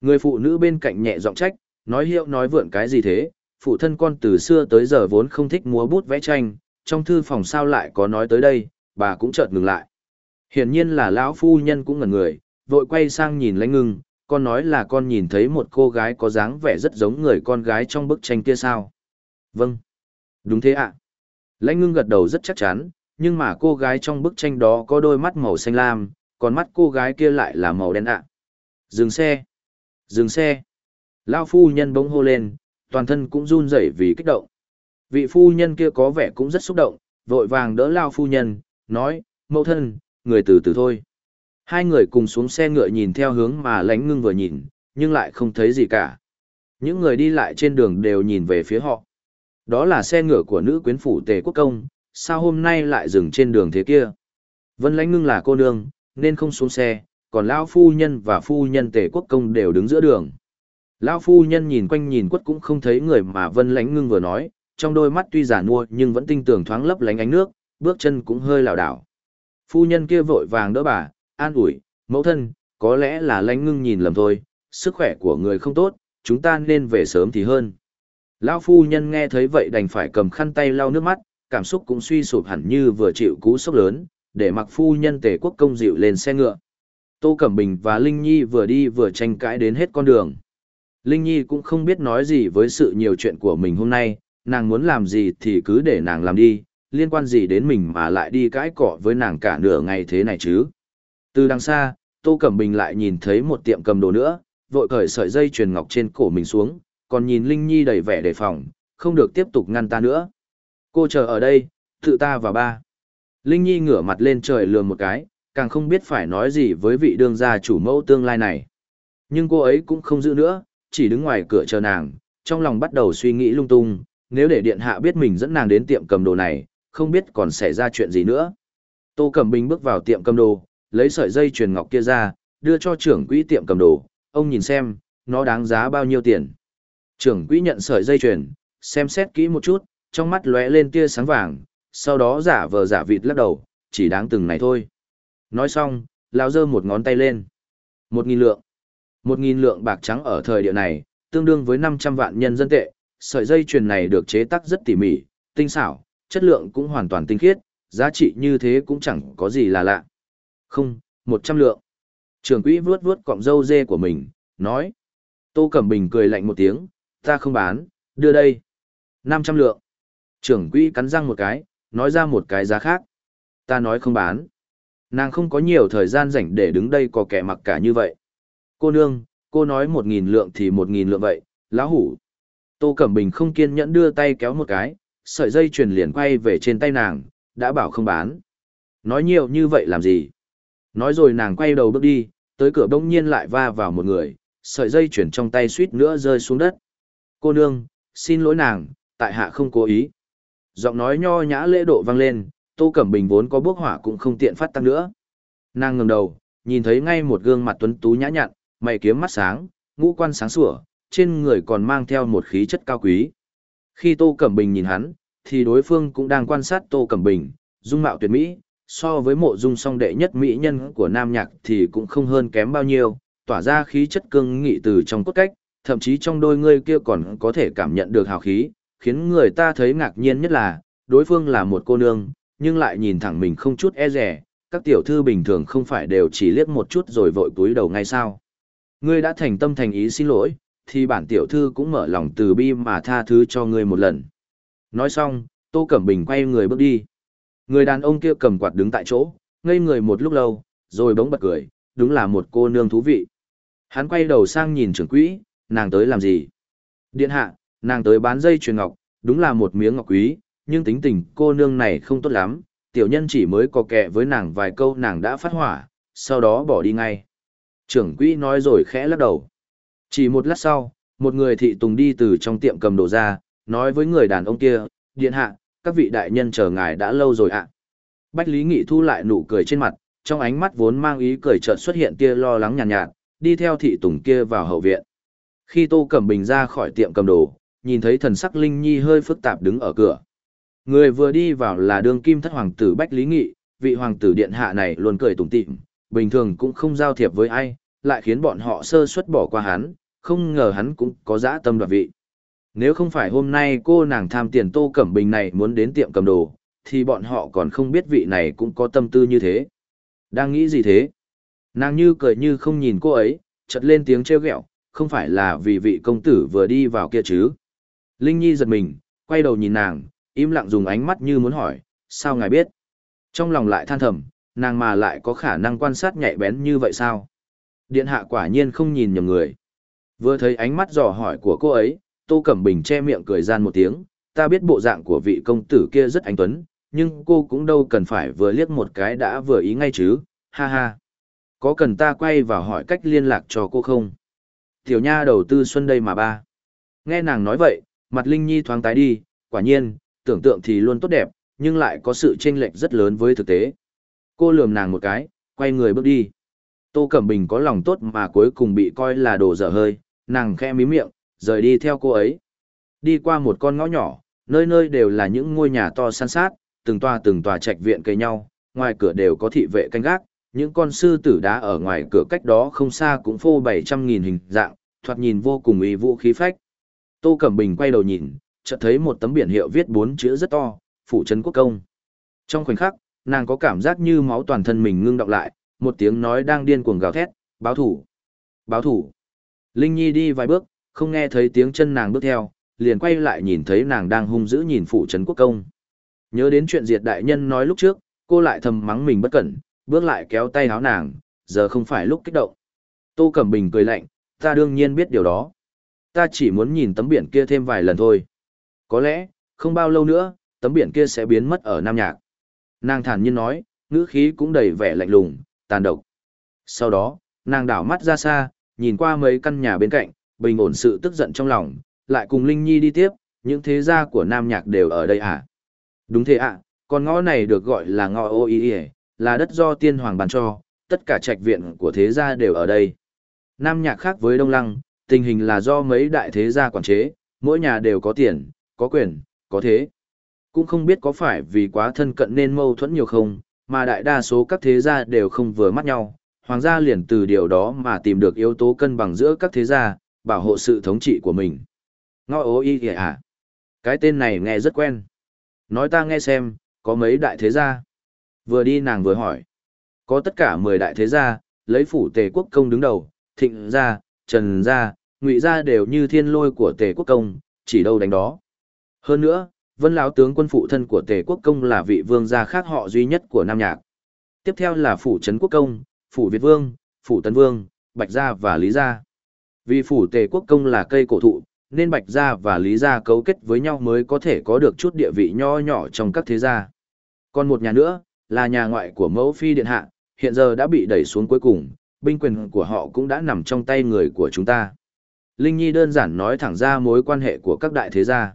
Người phụ nữ bên cạnh nhẹ giọng trách, nói hiệu nói vượn cái gì thế, phụ thân con từ xưa tới giờ vốn không thích múa bút vẽ tranh, trong thư phòng sao lại có nói tới đây, bà cũng chợt ngừng lại. Hiển nhiên là lão phu nhân cũng ngẩn người, vội quay sang nhìn lãnh ngưng, con nói là con nhìn thấy một cô gái có dáng vẻ rất giống người con gái trong bức tranh kia sao. Vâng. Đúng thế ạ. Lãnh ngưng gật đầu rất chắc chắn, nhưng mà cô gái trong bức tranh đó có đôi mắt màu xanh lam, còn mắt cô gái kia lại là màu đen ạ. Dừng xe. Dừng xe. Lao phu nhân bỗng hô lên, toàn thân cũng run rẩy vì kích động. Vị phu nhân kia có vẻ cũng rất xúc động, vội vàng đỡ Lao phu nhân, nói, mẫu thân, người từ từ thôi. Hai người cùng xuống xe ngựa nhìn theo hướng mà lánh ngưng vừa nhìn, nhưng lại không thấy gì cả. Những người đi lại trên đường đều nhìn về phía họ. Đó là xe ngựa của nữ quyến phủ tề quốc công, sao hôm nay lại dừng trên đường thế kia? Vân lánh ngưng là cô nương, nên không xuống xe, còn lão phu nhân và phu nhân tề quốc công đều đứng giữa đường. Lão phu nhân nhìn quanh nhìn quất cũng không thấy người mà Vân Lánh Ngưng vừa nói, trong đôi mắt tuy giả nua nhưng vẫn tinh tường thoáng lấp lánh ánh nước, bước chân cũng hơi lảo đảo. Phu nhân kia vội vàng đỡ bà, an ủi, mẫu thân, có lẽ là Lánh Ngưng nhìn lầm thôi, sức khỏe của người không tốt, chúng ta nên về sớm thì hơn. Lão phu nhân nghe thấy vậy đành phải cầm khăn tay lau nước mắt, cảm xúc cũng suy sụp hẳn như vừa chịu cú sốc lớn, để mặc phu nhân tề quốc công dịu lên xe ngựa. Tô Cẩm Bình và Linh Nhi vừa đi vừa tranh cãi đến hết con đường. Linh Nhi cũng không biết nói gì với sự nhiều chuyện của mình hôm nay, nàng muốn làm gì thì cứ để nàng làm đi, liên quan gì đến mình mà lại đi cãi cọ với nàng cả nửa ngày thế này chứ. Từ đằng xa, Tô Cẩm Bình lại nhìn thấy một tiệm cầm đồ nữa, vội cởi sợi dây chuyền ngọc trên cổ mình xuống, còn nhìn Linh Nhi đầy vẻ đề phòng, không được tiếp tục ngăn ta nữa. Cô chờ ở đây, tự ta và ba. Linh Nhi ngửa mặt lên trời lườm một cái, càng không biết phải nói gì với vị đương gia chủ mẫu tương lai này. Nhưng cô ấy cũng không giữ nữa, chỉ đứng ngoài cửa chờ nàng, trong lòng bắt đầu suy nghĩ lung tung, nếu để điện hạ biết mình dẫn nàng đến tiệm cầm đồ này, không biết còn xảy ra chuyện gì nữa. Tô Cẩm Bình bước vào tiệm cầm đồ, lấy sợi dây chuyền ngọc kia ra, đưa cho trưởng quỹ tiệm cầm đồ, ông nhìn xem, nó đáng giá bao nhiêu tiền. Trưởng quỹ nhận sợi dây chuyền, xem xét kỹ một chút, trong mắt lóe lên tia sáng vàng, sau đó giả vờ giả vịt lắc đầu, chỉ đáng từng này thôi. Nói xong, lão giơ một ngón tay lên. Một nghìn lượng. Một nghìn lượng bạc trắng ở thời địa này, tương đương với 500 vạn nhân dân tệ, sợi dây chuyền này được chế tác rất tỉ mỉ, tinh xảo, chất lượng cũng hoàn toàn tinh khiết, giá trị như thế cũng chẳng có gì là lạ. Không, 100 lượng. Trưởng quỹ vuốt vuốt cọng râu dê của mình, nói. Tô Cẩm Bình cười lạnh một tiếng, ta không bán, đưa đây. 500 lượng. Trưởng quỹ cắn răng một cái, nói ra một cái giá khác. Ta nói không bán. Nàng không có nhiều thời gian rảnh để đứng đây có kẻ mặc cả như vậy. Cô nương, cô nói một nghìn lượng thì một nghìn lượng vậy, lão hủ. Tô Cẩm Bình không kiên nhẫn đưa tay kéo một cái, sợi dây chuyền liền quay về trên tay nàng, đã bảo không bán. Nói nhiều như vậy làm gì? Nói rồi nàng quay đầu bước đi, tới cửa bỗng nhiên lại va vào một người, sợi dây chuyển trong tay suýt nữa rơi xuống đất. Cô nương, xin lỗi nàng, tại hạ không cố ý. Giọng nói nho nhã lễ độ vang lên, Tô Cẩm Bình vốn có bước hỏa cũng không tiện phát tăng nữa. Nàng ngẩng đầu, nhìn thấy ngay một gương mặt tuấn tú nhã nhặn, mày kiếm mắt sáng, ngũ quan sáng sủa, trên người còn mang theo một khí chất cao quý. Khi Tô Cẩm Bình nhìn hắn, thì đối phương cũng đang quan sát Tô Cẩm Bình, dung mạo tuyệt mỹ, so với mộ dung song đệ nhất mỹ nhân của nam nhạc thì cũng không hơn kém bao nhiêu, tỏa ra khí chất cương nghị từ trong cốt cách, thậm chí trong đôi ngươi kia còn có thể cảm nhận được hào khí, khiến người ta thấy ngạc nhiên nhất là, đối phương là một cô nương, nhưng lại nhìn thẳng mình không chút e rẻ, các tiểu thư bình thường không phải đều chỉ liếc một chút rồi vội túi đầu ngay sao. Ngươi đã thành tâm thành ý xin lỗi, thì bản tiểu thư cũng mở lòng từ bi mà tha thứ cho ngươi một lần. Nói xong, Tô Cẩm Bình quay người bước đi. Người đàn ông kia cầm quạt đứng tại chỗ, ngây người một lúc lâu, rồi bỗng bật cười, đúng là một cô nương thú vị. Hắn quay đầu sang nhìn trưởng quỹ, nàng tới làm gì? Điện hạ, nàng tới bán dây chuyền ngọc, đúng là một miếng ngọc quý, nhưng tính tình cô nương này không tốt lắm, tiểu nhân chỉ mới có kẹ với nàng vài câu nàng đã phát hỏa, sau đó bỏ đi ngay. Trưởng quỹ nói rồi khẽ lắc đầu. Chỉ một lát sau, một người thị tùng đi từ trong tiệm cầm đồ ra, nói với người đàn ông kia, điện hạ, các vị đại nhân chờ ngài đã lâu rồi ạ. Bách Lý Nghị thu lại nụ cười trên mặt, trong ánh mắt vốn mang ý cười chợt xuất hiện tia lo lắng nhàn nhạt, nhạt, đi theo thị tùng kia vào hậu viện. Khi Tô Cẩm Bình ra khỏi tiệm cầm đồ, nhìn thấy thần sắc Linh Nhi hơi phức tạp đứng ở cửa. Người vừa đi vào là đương kim thất hoàng tử Bách Lý Nghị, vị hoàng tử điện hạ này luôn cười tủm tỉm, bình thường cũng không giao thiệp với ai, lại khiến bọn họ sơ suất bỏ qua hắn, không ngờ hắn cũng có dã tâm đoạt vị. Nếu không phải hôm nay cô nàng tham tiền Tô Cẩm Bình này muốn đến tiệm cầm đồ, thì bọn họ còn không biết vị này cũng có tâm tư như thế. Đang nghĩ gì thế? Nàng như cười như không nhìn cô ấy, chợt lên tiếng trêu ghẹo, không phải là vì vị công tử vừa đi vào kia chứ. Linh Nhi giật mình, quay đầu nhìn nàng, im lặng dùng ánh mắt như muốn hỏi, sao ngài biết? Trong lòng lại than thầm, nàng mà lại có khả năng quan sát nhạy bén như vậy sao? Điện hạ quả nhiên không nhìn nhầm người. Vừa thấy ánh mắt dò hỏi của cô ấy, Tô Cẩm Bình che miệng cười gian một tiếng, ta biết bộ dạng của vị công tử kia rất anh tuấn, nhưng cô cũng đâu cần phải vừa liếc một cái đã vừa ý ngay chứ, ha ha. Có cần ta quay vào hỏi cách liên lạc cho cô không? Tiểu nha đầu tư xuân đây mà ba. Nghe nàng nói vậy, mặt Linh Nhi thoáng tái đi, quả nhiên, tưởng tượng thì luôn tốt đẹp, nhưng lại có sự chênh lệch rất lớn với thực tế. Cô lườm nàng một cái, quay người bước đi. Tô Cẩm Bình có lòng tốt mà cuối cùng bị coi là đồ dở hơi, nàng khẽ mí miệng, rời đi theo cô ấy. Đi qua một con ngõ nhỏ, nơi nơi đều là những ngôi nhà to san sát, từng tòa từng tòa trạch viện cây nhau, ngoài cửa đều có thị vệ canh gác, những con sư tử đá ở ngoài cửa cách đó không xa cũng phô 700.000 hình dạng, thoạt nhìn vô cùng uy vũ khí phách. Tô Cẩm Bình quay đầu nhìn, chợt thấy một tấm biển hiệu viết bốn chữ rất to, phủ trấn quốc công. Trong khoảnh khắc, nàng có cảm giác như máu toàn thân mình ngưng đọng lại, một tiếng nói đang điên cuồng gào thét, báo thủ, báo thủ. Linh Nhi đi vài bước, không nghe thấy tiếng chân nàng bước theo, liền quay lại nhìn thấy nàng đang hung dữ nhìn phụ trấn quốc công. Nhớ đến chuyện diệt đại nhân nói lúc trước, cô lại thầm mắng mình bất cẩn, bước lại kéo tay áo nàng, giờ không phải lúc kích động. Tô Cẩm Bình cười lạnh, ta đương nhiên biết điều đó. Ta chỉ muốn nhìn tấm biển kia thêm vài lần thôi. Có lẽ, không bao lâu nữa, tấm biển kia sẽ biến mất ở Nam Nhạc. Nàng thản nhiên nói, ngữ khí cũng đầy vẻ lạnh lùng, tàn độc. Sau đó, nàng đảo mắt ra xa, nhìn qua mấy căn nhà bên cạnh, bình ổn sự tức giận trong lòng, lại cùng Linh Nhi đi tiếp, những thế gia của Nam Nhạc đều ở đây à? Đúng thế ạ, à, con ngõ này được gọi là ngõ ô y là đất do tiên hoàng bàn cho, tất cả trạch viện của thế gia đều ở đây. Nam Nhạc khác với Đông Lăng, tình hình là do mấy đại thế gia quản chế, mỗi nhà đều có tiền, có quyền, có thế. Cũng không biết có phải vì quá thân cận nên mâu thuẫn nhiều không, mà đại đa số các thế gia đều không vừa mắt nhau, hoàng gia liền từ điều đó mà tìm được yếu tố cân bằng giữa các thế gia, bảo hộ sự thống trị của mình. Ngõ ố y kìa à? Cái tên này nghe rất quen. Nói ta nghe xem, có mấy đại thế gia? Vừa đi nàng vừa hỏi. Có tất cả 10 đại thế gia, lấy phủ tề quốc công đứng đầu, thịnh gia, trần gia, ngụy gia đều như thiên lôi của tề quốc công, chỉ đâu đánh đó. Hơn nữa, vân lão tướng quân phụ thân của tề quốc công là vị vương gia khác họ duy nhất của Nam Nhạc. Tiếp theo là phủ trấn quốc công, phủ Việt vương, phủ Tân vương, Bạch gia và Lý gia. Vì phủ tề quốc công là cây cổ thụ, nên Bạch gia và Lý gia cấu kết với nhau mới có thể có được chút địa vị nho nhỏ trong các thế gia. Còn một nhà nữa, là nhà ngoại của mẫu phi điện hạ, hiện giờ đã bị đẩy xuống cuối cùng, binh quyền của họ cũng đã nằm trong tay người của chúng ta. Linh Nhi đơn giản nói thẳng ra mối quan hệ của các đại thế gia.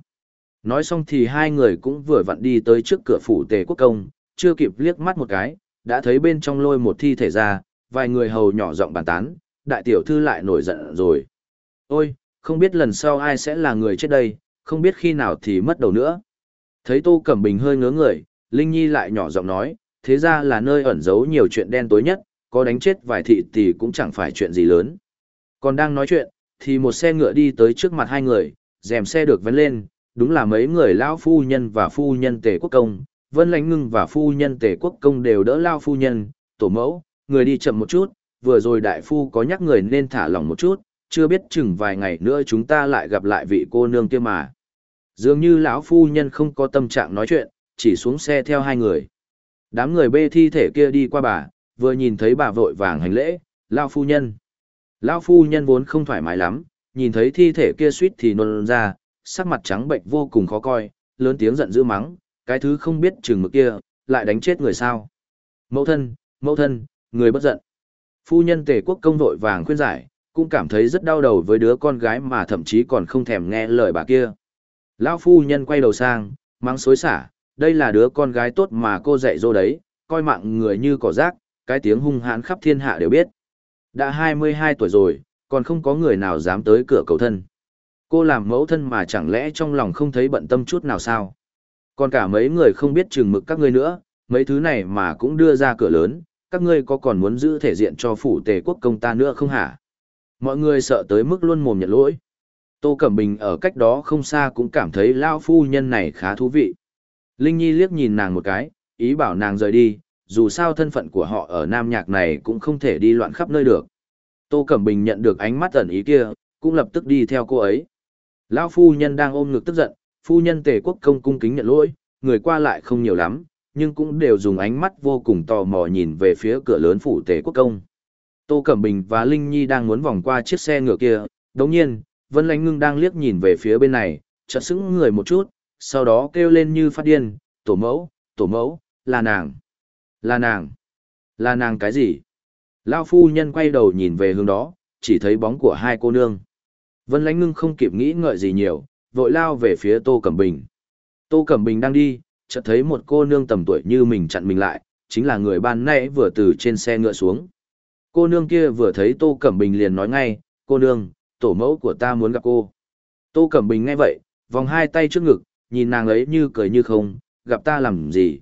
Nói xong thì hai người cũng vừa vặn đi tới trước cửa phủ tề quốc công, chưa kịp liếc mắt một cái, đã thấy bên trong lôi một thi thể ra, vài người hầu nhỏ giọng bàn tán, đại tiểu thư lại nổi giận rồi. Ôi, không biết lần sau ai sẽ là người chết đây, không biết khi nào thì mất đầu nữa. Thấy Tô Cẩm Bình hơi ngớ người, Linh Nhi lại nhỏ giọng nói, thế ra là nơi ẩn giấu nhiều chuyện đen tối nhất, có đánh chết vài thị thì cũng chẳng phải chuyện gì lớn. Còn đang nói chuyện, thì một xe ngựa đi tới trước mặt hai người, rèm xe được vén lên, đúng là mấy người lão phu nhân và phu nhân tề quốc công, Vân Lãnh Ngưng và phu nhân tề quốc công đều đỡ lao phu nhân, tổ mẫu, người đi chậm một chút, vừa rồi đại phu có nhắc người nên thả lỏng một chút, chưa biết chừng vài ngày nữa chúng ta lại gặp lại vị cô nương kia mà. Dường như lão phu nhân không có tâm trạng nói chuyện, chỉ xuống xe theo hai người. Đám người bê thi thể kia đi qua bà, vừa nhìn thấy bà vội vàng hành lễ, lão phu nhân. lão phu nhân vốn không thoải mái lắm, nhìn thấy thi thể kia suýt thì nôn ra, sắc mặt trắng bệnh vô cùng khó coi, lớn tiếng giận dữ mắng, cái thứ không biết chừng mực kia, lại đánh chết người sao. Mẫu thân, mẫu thân, người bất giận. Phu nhân tề quốc công vội vàng khuyên giải, cũng cảm thấy rất đau đầu với đứa con gái mà thậm chí còn không thèm nghe lời bà kia. Lão phu nhân quay đầu sang, mắng xối xả, đây là đứa con gái tốt mà cô dạy dỗ đấy, coi mạng người như cỏ rác, cái tiếng hung hãn khắp thiên hạ đều biết. Đã 22 tuổi rồi, còn không có người nào dám tới cửa cầu thân. Cô làm mẫu thân mà chẳng lẽ trong lòng không thấy bận tâm chút nào sao? Còn cả mấy người không biết chừng mực các ngươi nữa, mấy thứ này mà cũng đưa ra cửa lớn, các ngươi có còn muốn giữ thể diện cho phủ tề quốc công ta nữa không hả? Mọi người sợ tới mức luôn mồm nhận lỗi. Tô Cẩm Bình ở cách đó không xa cũng cảm thấy lao phu nhân này khá thú vị. Linh Nhi liếc nhìn nàng một cái, ý bảo nàng rời đi, dù sao thân phận của họ ở Nam Nhạc này cũng không thể đi loạn khắp nơi được. Tô Cẩm Bình nhận được ánh mắt ẩn ý kia, cũng lập tức đi theo cô ấy. Lão phu nhân đang ôm ngực tức giận, phu nhân tề quốc công cung kính nhận lỗi, người qua lại không nhiều lắm, nhưng cũng đều dùng ánh mắt vô cùng tò mò nhìn về phía cửa lớn phủ tề quốc công. Tô Cẩm Bình và Linh Nhi đang muốn vòng qua chiếc xe ngựa kia, đồng nhiên, Vân Lánh Ngưng đang liếc nhìn về phía bên này, chợt sững người một chút, sau đó kêu lên như phát điên, tổ mẫu, tổ mẫu, là nàng, là nàng, là nàng cái gì? Lao phu nhân quay đầu nhìn về hướng đó, chỉ thấy bóng của hai cô nương. Vân Lánh Ngưng không kịp nghĩ ngợi gì nhiều, vội lao về phía Tô Cẩm Bình. Tô Cẩm Bình đang đi, chợt thấy một cô nương tầm tuổi như mình chặn mình lại, chính là người ban nãy vừa từ trên xe ngựa xuống. Cô nương kia vừa thấy Tô Cẩm Bình liền nói ngay, cô nương, tổ mẫu của ta muốn gặp cô. Tô Cẩm Bình nghe vậy, vòng hai tay trước ngực, nhìn nàng ấy như cười như không, gặp ta làm gì.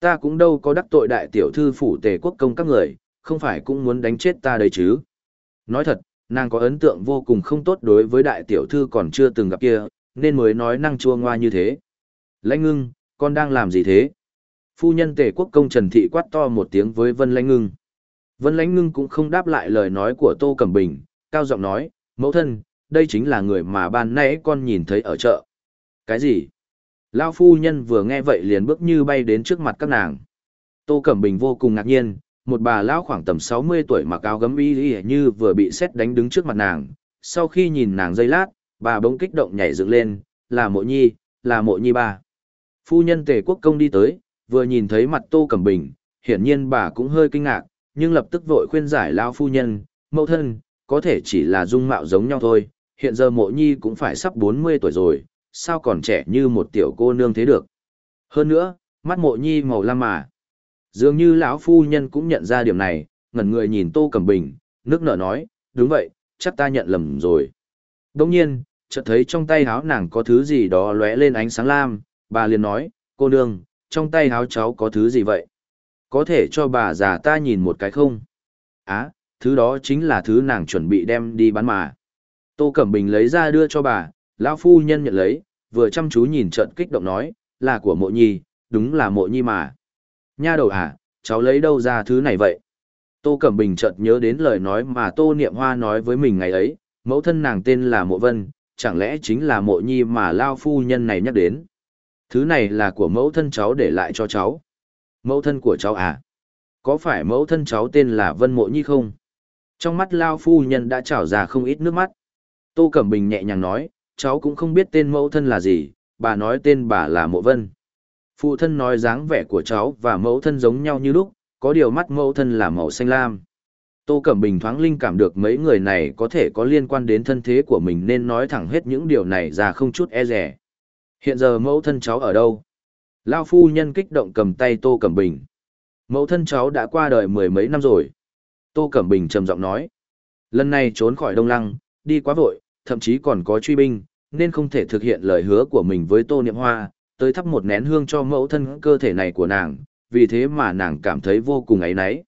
Ta cũng đâu có đắc tội đại tiểu thư phủ tề quốc công các người, không phải cũng muốn đánh chết ta đấy chứ. Nói thật, nàng có ấn tượng vô cùng không tốt đối với đại tiểu thư còn chưa từng gặp kia, nên mới nói năng chua ngoa như thế. Lãnh ngưng, con đang làm gì thế? Phu nhân tề quốc công Trần Thị quát to một tiếng với Vân Lãnh ngưng. Vân Lãnh ngưng cũng không đáp lại lời nói của Tô Cẩm Bình, cao giọng nói, mẫu thân, đây chính là người mà ban nãy con nhìn thấy ở chợ. Cái gì? Lao phu nhân vừa nghe vậy liền bước như bay đến trước mặt các nàng. Tô Cẩm Bình vô cùng ngạc nhiên, một bà lão khoảng tầm 60 tuổi mặc áo gấm y y như vừa bị xét đánh đứng trước mặt nàng. Sau khi nhìn nàng giây lát, bà bỗng kích động nhảy dựng lên, là mộ nhi, là mộ nhi ba. Phu nhân tề quốc công đi tới, vừa nhìn thấy mặt Tô Cẩm Bình, hiển nhiên bà cũng hơi kinh ngạc, nhưng lập tức vội khuyên giải lao phu nhân, mẫu thân, có thể chỉ là dung mạo giống nhau thôi, hiện giờ mộ nhi cũng phải sắp 40 tuổi rồi, sao còn trẻ như một tiểu cô nương thế được. Hơn nữa, mắt mộ nhi màu lam mà. Dường như lão phu nhân cũng nhận ra điểm này, ngẩn người nhìn Tô Cẩm Bình, nước nở nói, đúng vậy, chắc ta nhận lầm rồi. Đồng nhiên, chợt thấy trong tay áo nàng có thứ gì đó lóe lên ánh sáng lam, bà liền nói, cô nương, trong tay háo cháu có thứ gì vậy? Có thể cho bà già ta nhìn một cái không? Á, thứ đó chính là thứ nàng chuẩn bị đem đi bán mà. Tô Cẩm Bình lấy ra đưa cho bà, lão phu nhân nhận lấy, vừa chăm chú nhìn trận kích động nói, là của mộ nhi, đúng là mộ nhi mà. Nha đầu à, cháu lấy đâu ra thứ này vậy? Tô Cẩm Bình chợt nhớ đến lời nói mà Tô Niệm Hoa nói với mình ngày ấy, mẫu thân nàng tên là Mộ Vân, chẳng lẽ chính là mộ nhi mà Lao Phu Nhân này nhắc đến. Thứ này là của mẫu thân cháu để lại cho cháu. Mẫu thân của cháu à? Có phải mẫu thân cháu tên là Vân Mộ Nhi không? Trong mắt Lao Phu Nhân đã trào ra không ít nước mắt. Tô Cẩm Bình nhẹ nhàng nói, cháu cũng không biết tên mẫu thân là gì, bà nói tên bà là Mộ Vân. Phụ thân nói dáng vẻ của cháu và mẫu thân giống nhau như lúc, có điều mắt mẫu thân là màu xanh lam. Tô Cẩm Bình thoáng linh cảm được mấy người này có thể có liên quan đến thân thế của mình nên nói thẳng hết những điều này ra không chút e rẻ. Hiện giờ mẫu thân cháu ở đâu? Lao phu nhân kích động cầm tay Tô Cẩm Bình. Mẫu thân cháu đã qua đời mười mấy năm rồi. Tô Cẩm Bình trầm giọng nói. Lần này trốn khỏi Đông Lăng, đi quá vội, thậm chí còn có truy binh, nên không thể thực hiện lời hứa của mình với Tô Niệm Hoa, tới thắp một nén hương cho mẫu thân cơ thể này của nàng, vì thế mà nàng cảm thấy vô cùng ấy náy.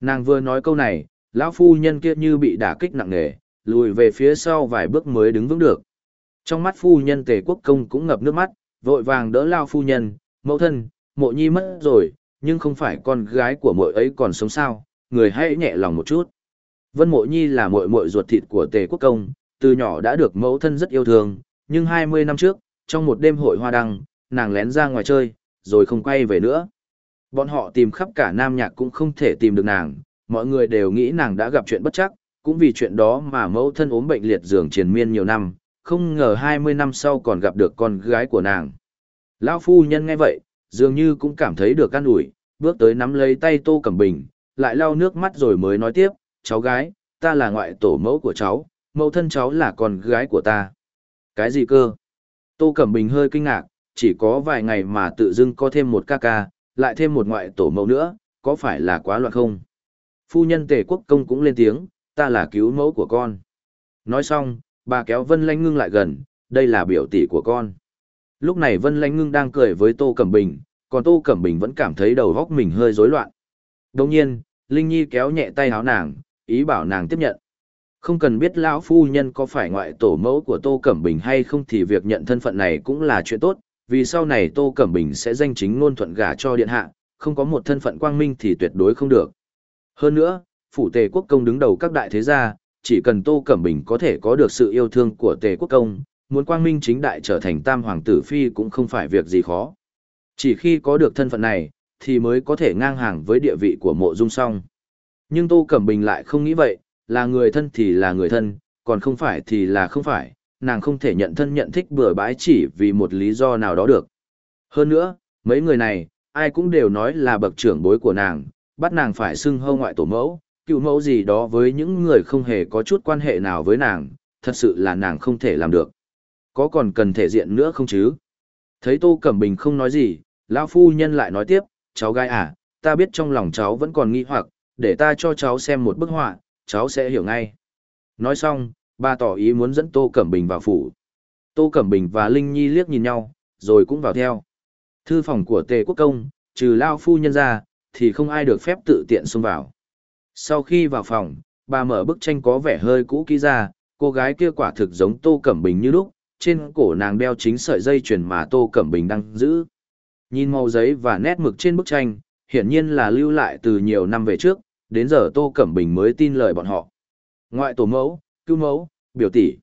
Nàng vừa nói câu này, lão phu nhân kia như bị đả kích nặng nề, lùi về phía sau vài bước mới đứng vững được. Trong mắt phu nhân tề quốc công cũng ngập nước mắt, vội vàng đỡ lao phu nhân, mẫu thân, mộ nhi mất rồi, nhưng không phải con gái của mội ấy còn sống sao, người hãy nhẹ lòng một chút. Vân mộ nhi là mội mội ruột thịt của tề quốc công, từ nhỏ đã được mẫu thân rất yêu thương, nhưng 20 năm trước, trong một đêm hội hoa đăng, nàng lén ra ngoài chơi, rồi không quay về nữa. Bọn họ tìm khắp cả Nam Nhạc cũng không thể tìm được nàng, mọi người đều nghĩ nàng đã gặp chuyện bất chắc, cũng vì chuyện đó mà mẫu thân ốm bệnh liệt giường triền miên nhiều năm, không ngờ 20 năm sau còn gặp được con gái của nàng. Lão phu nhân nghe vậy, dường như cũng cảm thấy được can ủi, bước tới nắm lấy tay Tô Cẩm Bình, lại lau nước mắt rồi mới nói tiếp, cháu gái, ta là ngoại tổ mẫu của cháu, mẫu thân cháu là con gái của ta. Cái gì cơ? Tô Cẩm Bình hơi kinh ngạc, chỉ có vài ngày mà tự dưng có thêm một ca ca, lại thêm một ngoại tổ mẫu nữa, có phải là quá loạn không? Phu nhân tề quốc công cũng lên tiếng, ta là cứu mẫu của con. Nói xong, bà kéo Vân Lanh Ngưng lại gần, đây là biểu tỷ của con. Lúc này Vân Lanh Ngưng đang cười với Tô Cẩm Bình, còn Tô Cẩm Bình vẫn cảm thấy đầu góc mình hơi rối loạn. Đồng nhiên, Linh Nhi kéo nhẹ tay háo nàng, ý bảo nàng tiếp nhận. Không cần biết lão phu nhân có phải ngoại tổ mẫu của Tô Cẩm Bình hay không thì việc nhận thân phận này cũng là chuyện tốt, vì sau này Tô Cẩm Bình sẽ danh chính ngôn thuận gả cho điện hạ, không có một thân phận quang minh thì tuyệt đối không được. Hơn nữa, phủ tề quốc công đứng đầu các đại thế gia, chỉ cần Tô Cẩm Bình có thể có được sự yêu thương của tề quốc công, muốn quang minh chính đại trở thành tam hoàng tử phi cũng không phải việc gì khó. Chỉ khi có được thân phận này, thì mới có thể ngang hàng với địa vị của mộ dung song. Nhưng Tô Cẩm Bình lại không nghĩ vậy, là người thân thì là người thân, còn không phải thì là không phải, nàng không thể nhận thân nhận thích bừa bãi chỉ vì một lý do nào đó được. Hơn nữa, mấy người này, ai cũng đều nói là bậc trưởng bối của nàng, bắt nàng phải xưng hâu ngoại tổ mẫu, cựu mẫu gì đó với những người không hề có chút quan hệ nào với nàng, thật sự là nàng không thể làm được. Có còn cần thể diện nữa không chứ? Thấy Tô Cẩm Bình không nói gì, lão phu nhân lại nói tiếp, cháu gái à, ta biết trong lòng cháu vẫn còn nghi hoặc, để ta cho cháu xem một bức họa, cháu sẽ hiểu ngay. Nói xong, bà tỏ ý muốn dẫn Tô Cẩm Bình vào phủ. Tô Cẩm Bình và Linh Nhi liếc nhìn nhau, rồi cũng vào theo. Thư phòng của Tề Quốc Công, trừ Lao Phu Nhân ra, thì không ai được phép tự tiện xông vào. Sau khi vào phòng, bà mở bức tranh có vẻ hơi cũ kỹ ra, cô gái kia quả thực giống Tô Cẩm Bình như lúc, trên cổ nàng đeo chính sợi dây chuyền mà Tô Cẩm Bình đang giữ. Nhìn màu giấy và nét mực trên bức tranh, hiển nhiên là lưu lại từ nhiều năm về trước, đến giờ Tô Cẩm Bình mới tin lời bọn họ. Ngoại tổ mẫu, cứu mẫu, biểu tỷ.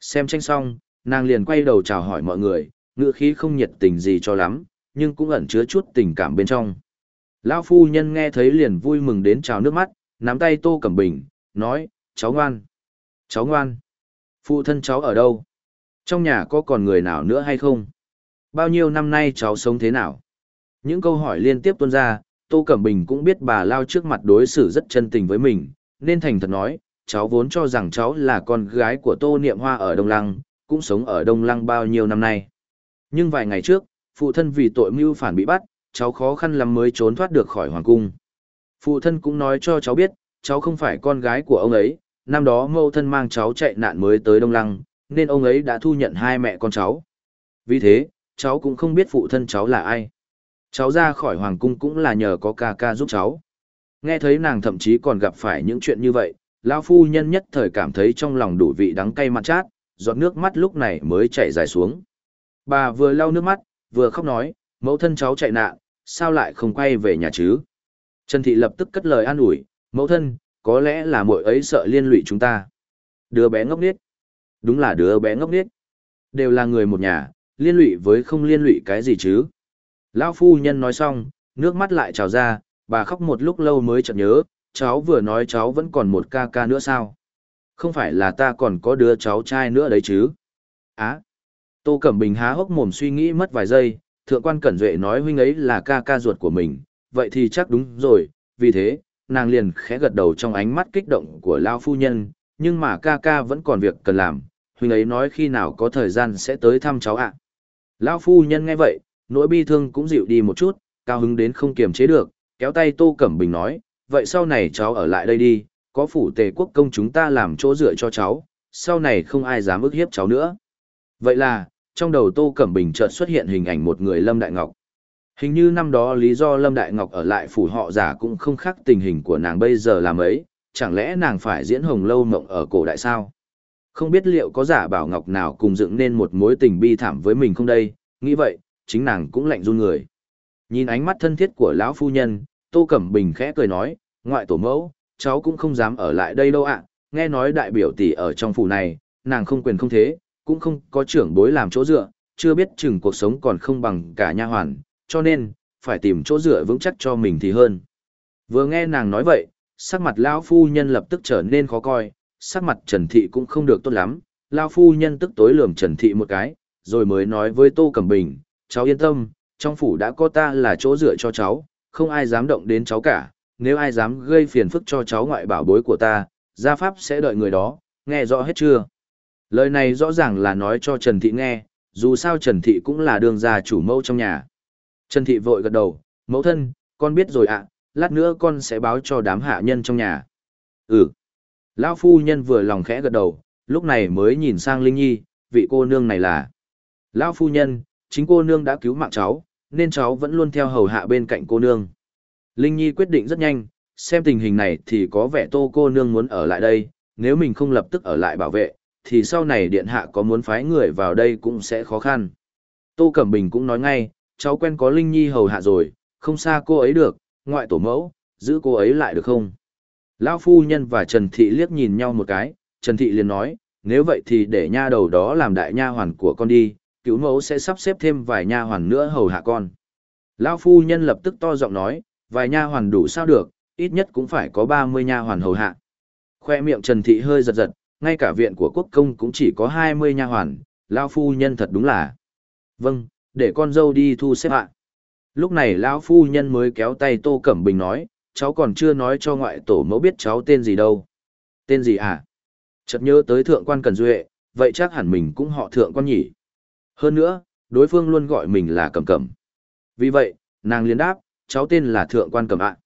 Xem tranh xong, nàng liền quay đầu chào hỏi mọi người, ngựa khí không nhiệt tình gì cho lắm, nhưng cũng ẩn chứa chút tình cảm bên trong. Lão phu nhân nghe thấy liền vui mừng đến trào nước mắt, nắm tay Tô Cẩm Bình, nói, cháu ngoan. Cháu ngoan. Phụ thân cháu ở đâu? Trong nhà có còn người nào nữa hay không? Bao nhiêu năm nay cháu sống thế nào? Những câu hỏi liên tiếp tuôn ra, Tô Cẩm Bình cũng biết bà Lao trước mặt đối xử rất chân tình với mình, nên thành thật nói, cháu vốn cho rằng cháu là con gái của Tô Niệm Hoa ở Đông Lăng, cũng sống ở Đông Lăng bao nhiêu năm nay. Nhưng vài ngày trước, phụ thân vì tội mưu phản bị bắt, cháu khó khăn lắm mới trốn thoát được khỏi hoàng cung. Phụ thân cũng nói cho cháu biết, cháu không phải con gái của ông ấy, năm đó mâu thân mang cháu chạy nạn mới tới Đông Lăng, nên ông ấy đã thu nhận hai mẹ con cháu. Vì thế, cháu cũng không biết phụ thân cháu là ai. Cháu ra khỏi hoàng cung cũng là nhờ có ca ca giúp cháu. Nghe thấy nàng thậm chí còn gặp phải những chuyện như vậy, lão phu nhân nhất thời cảm thấy trong lòng đủ vị đắng cay mặt chát, giọt nước mắt lúc này mới chảy dài xuống. Bà vừa lau nước mắt, vừa khóc nói, mẫu thân cháu chạy nạn, sao lại không quay về nhà chứ? Trần Thị lập tức cất lời an ủi, mẫu thân, có lẽ là muội ấy sợ liên lụy chúng ta. Đứa bé ngốc nghếch. Đúng là đứa bé ngốc nghếch. Đều là người một nhà, liên lụy với không liên lụy cái gì chứ? Lão phu nhân nói xong, nước mắt lại trào ra, bà khóc một lúc lâu mới chợt nhớ, cháu vừa nói cháu vẫn còn một ca ca nữa sao? Không phải là ta còn có đứa cháu trai nữa đấy chứ? Á! Tô Cẩm Bình há hốc mồm suy nghĩ mất vài giây, thượng quan Cẩn Duệ nói huynh ấy là ca ca ruột của mình, vậy thì chắc đúng rồi, vì thế, nàng liền khẽ gật đầu trong ánh mắt kích động của Lao Phu Nhân, nhưng mà ca ca vẫn còn việc cần làm, huynh ấy nói khi nào có thời gian sẽ tới thăm cháu ạ. À. Lao Phu Nhân nghe vậy, nỗi bi thương cũng dịu đi một chút, cao hứng đến không kiềm chế được, kéo tay Tô Cẩm Bình nói, vậy sau này cháu ở lại đây đi, có phủ tề quốc công chúng ta làm chỗ dựa cho cháu, sau này không ai dám ức hiếp cháu nữa. Vậy là, trong đầu Tô Cẩm Bình chợt xuất hiện hình ảnh một người Lâm Đại Ngọc. Hình như năm đó lý do Lâm Đại Ngọc ở lại phủ họ giả cũng không khác tình hình của nàng bây giờ làm ấy, chẳng lẽ nàng phải diễn hồng lâu mộng ở cổ đại sao? Không biết liệu có giả bảo Ngọc nào cùng dựng nên một mối tình bi thảm với mình không đây, nghĩ vậy, chính nàng cũng lạnh run người. Nhìn ánh mắt thân thiết của lão phu nhân, Tô Cẩm Bình khẽ cười nói, ngoại tổ mẫu, cháu cũng không dám ở lại đây đâu ạ, nghe nói đại biểu tỷ ở trong phủ này, nàng không quyền không thế, cũng không có trưởng bối làm chỗ dựa, chưa biết chừng cuộc sống còn không bằng cả nha hoàn, cho nên, phải tìm chỗ dựa vững chắc cho mình thì hơn. Vừa nghe nàng nói vậy, sắc mặt lão phu nhân lập tức trở nên khó coi, sắc mặt Trần Thị cũng không được tốt lắm, lão phu nhân tức tối lườm Trần Thị một cái, rồi mới nói với Tô Cẩm Bình, cháu yên tâm, trong phủ đã có ta là chỗ dựa cho cháu, không ai dám động đến cháu cả, nếu ai dám gây phiền phức cho cháu ngoại bảo bối của ta, gia pháp sẽ đợi người đó, nghe rõ hết chưa? Lời này rõ ràng là nói cho Trần Thị nghe, dù sao Trần Thị cũng là đường gia chủ mẫu trong nhà. Trần Thị vội gật đầu, mẫu thân, con biết rồi ạ, lát nữa con sẽ báo cho đám hạ nhân trong nhà. Ừ. Lão phu nhân vừa lòng khẽ gật đầu, lúc này mới nhìn sang Linh Nhi, vị cô nương này là. Lão phu nhân, chính cô nương đã cứu mạng cháu, nên cháu vẫn luôn theo hầu hạ bên cạnh cô nương. Linh Nhi quyết định rất nhanh, xem tình hình này thì có vẻ tô cô nương muốn ở lại đây, nếu mình không lập tức ở lại bảo vệ, thì sau này điện hạ có muốn phái người vào đây cũng sẽ khó khăn. Tô Cẩm Bình cũng nói ngay, cháu quen có Linh Nhi hầu hạ rồi, không xa cô ấy được, ngoại tổ mẫu, giữ cô ấy lại được không? Lão phu nhân và Trần Thị liếc nhìn nhau một cái, Trần Thị liền nói, nếu vậy thì để nha đầu đó làm đại nha hoàn của con đi, cứu mẫu sẽ sắp xếp thêm vài nha hoàn nữa hầu hạ con. Lão phu nhân lập tức to giọng nói, vài nha hoàn đủ sao được, ít nhất cũng phải có 30 nha hoàn hầu hạ. Khoe miệng Trần Thị hơi giật giật, ngay cả viện của quốc công cũng chỉ có 20 nha hoàn, lão phu nhân thật đúng là. Vâng, để con dâu đi thu xếp hạ. Lúc này lão phu nhân mới kéo tay Tô Cẩm Bình nói, cháu còn chưa nói cho ngoại tổ mẫu biết cháu tên gì đâu. Tên gì à? Chợt nhớ tới thượng quan Cần Duệ, vậy chắc hẳn mình cũng họ thượng quan nhỉ. Hơn nữa, đối phương luôn gọi mình là Cẩm Cẩm. Vì vậy, nàng liền đáp, cháu tên là thượng quan Cẩm ạ.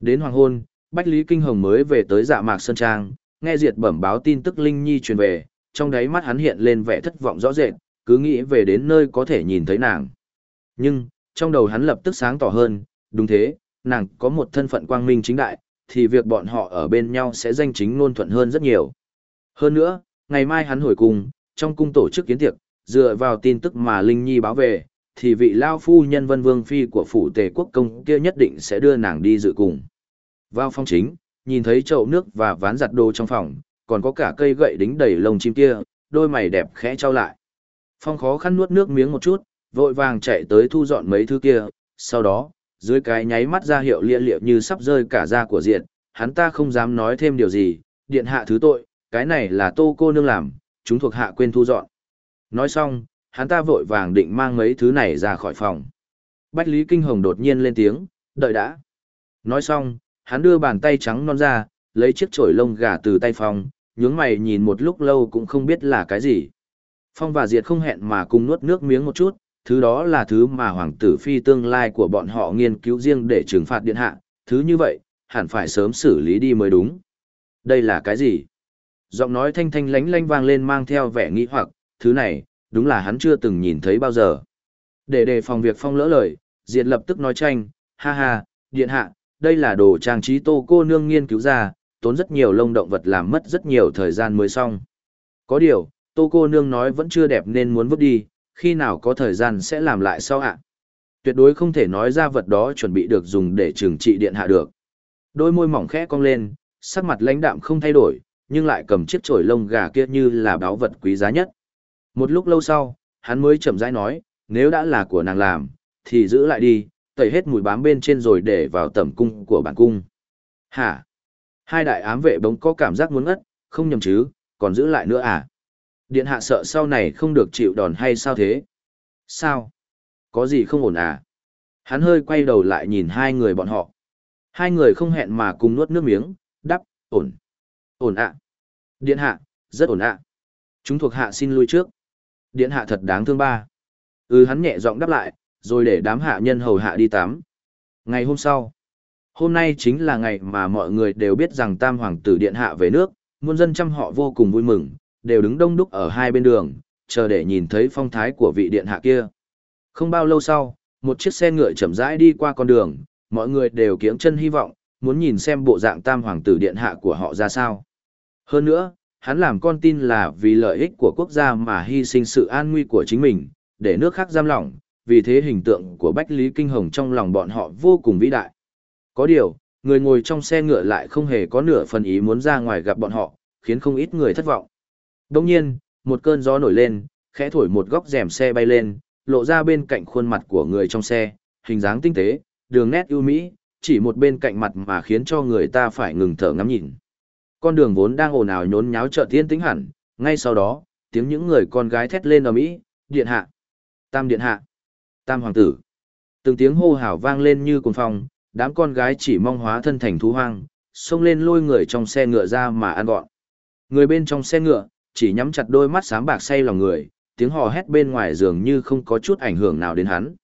Đến hoàng hôn, Bách Lý Kinh Hồng mới về tới dạ mạc Sơn Trang, nghe diệt bẩm báo tin tức Linh Nhi truyền về, trong đáy mắt hắn hiện lên vẻ thất vọng rõ rệt, cứ nghĩ về đến nơi có thể nhìn thấy nàng. Nhưng, trong đầu hắn lập tức sáng tỏ hơn, đúng thế, nàng có một thân phận quang minh chính đại, thì việc bọn họ ở bên nhau sẽ danh chính ngôn thuận hơn rất nhiều. Hơn nữa, ngày mai hắn hồi cung, trong cung tổ chức kiến tiệc, dựa vào tin tức mà Linh Nhi báo về, thì vị lao phu nhân vân vương phi của phủ tề quốc công kia nhất định sẽ đưa nàng đi dự cùng. Vào phòng chính, nhìn thấy chậu nước và ván giặt đồ trong phòng, còn có cả cây gậy đính đầy lông chim kia, đôi mày đẹp khẽ trao lại. Phong khó khăn nuốt nước miếng một chút, vội vàng chạy tới thu dọn mấy thứ kia, sau đó, dưới cái nháy mắt ra hiệu lia liệu như sắp rơi cả da của diện, hắn ta không dám nói thêm điều gì, điện hạ thứ tội, cái này là tô cô nương làm, chúng thuộc hạ quên thu dọn. Nói xong, hắn ta vội vàng định mang mấy thứ này ra khỏi phòng. Bách Lý Kinh Hồng đột nhiên lên tiếng, đợi đã. Nói xong, hắn đưa bàn tay trắng non ra, lấy chiếc chổi lông gà từ tay phòng, nhướng mày nhìn một lúc lâu cũng không biết là cái gì. Phong và Diệt không hẹn mà cùng nuốt nước miếng một chút, thứ đó là thứ mà hoàng tử phi tương lai của bọn họ nghiên cứu riêng để trừng phạt điện hạ, thứ như vậy, hẳn phải sớm xử lý đi mới đúng. Đây là cái gì? Giọng nói thanh thanh lánh lánh vang lên mang theo vẻ nghi hoặc, thứ này, đúng là hắn chưa từng nhìn thấy bao giờ. Để đề phòng việc phong lỡ lời, Diệt lập tức nói tranh, ha ha, điện hạ, đây là đồ trang trí tô cô nương nghiên cứu ra, tốn rất nhiều lông động vật làm mất rất nhiều thời gian mới xong. Có điều, tô cô nương nói vẫn chưa đẹp nên muốn vứt đi, khi nào có thời gian sẽ làm lại sau ạ. Tuyệt đối không thể nói ra vật đó chuẩn bị được dùng để trừng trị điện hạ được. Đôi môi mỏng khẽ cong lên, sắc mặt lãnh đạm không thay đổi, nhưng lại cầm chiếc chổi lông gà kia như là báu vật quý giá nhất. Một lúc lâu sau, hắn mới chậm rãi nói, nếu đã là của nàng làm, thì giữ lại đi, tẩy hết mùi bám bên trên rồi để vào tẩm cung của bản cung. Hả? Hai đại ám vệ bỗng có cảm giác muốn ngất, không nhầm chứ, còn giữ lại nữa à? Điện hạ sợ sau này không được chịu đòn hay sao thế? Sao? Có gì không ổn à? Hắn hơi quay đầu lại nhìn hai người bọn họ. Hai người không hẹn mà cùng nuốt nước miếng, đắp, ổn. Ổn ạ. Điện hạ, rất ổn ạ. Chúng thuộc hạ xin lui trước. Điện hạ thật đáng thương ba. Ừ hắn nhẹ giọng đáp lại, rồi để đám hạ nhân hầu hạ đi tắm. Ngày hôm sau, hôm nay chính là ngày mà mọi người đều biết rằng tam hoàng tử điện hạ về nước, muôn dân trăm họ vô cùng vui mừng, đều đứng đông đúc ở hai bên đường, chờ để nhìn thấy phong thái của vị điện hạ kia. Không bao lâu sau, một chiếc xe ngựa chậm rãi đi qua con đường, mọi người đều kiếng chân hy vọng, muốn nhìn xem bộ dạng tam hoàng tử điện hạ của họ ra sao. Hơn nữa, hắn làm con tin là vì lợi ích của quốc gia mà hy sinh sự an nguy của chính mình, để nước khác giam lỏng, vì thế hình tượng của Bách Lý Kinh Hồng trong lòng bọn họ vô cùng vĩ đại. Có điều, người ngồi trong xe ngựa lại không hề có nửa phần ý muốn ra ngoài gặp bọn họ, khiến không ít người thất vọng đông nhiên, một cơn gió nổi lên, khẽ thổi một góc rèm xe bay lên, lộ ra bên cạnh khuôn mặt của người trong xe, hình dáng tinh tế, đường nét ưu mỹ, chỉ một bên cạnh mặt mà khiến cho người ta phải ngừng thở ngắm nhìn. Con đường vốn đang ồn ào nhốn nháo chợt tiên tĩnh hẳn, ngay sau đó, tiếng những người con gái thét lên ở mỹ, điện hạ, tam điện hạ, tam hoàng tử. Từng tiếng hô hào vang lên như cuồng phong, đám con gái chỉ mong hóa thân thành thú hoang, xông lên lôi người trong xe ngựa ra mà ăn gọn. Người bên trong xe ngựa, chỉ nhắm chặt đôi mắt sáng bạc say lòng người, tiếng hò hét bên ngoài dường như không có chút ảnh hưởng nào đến hắn.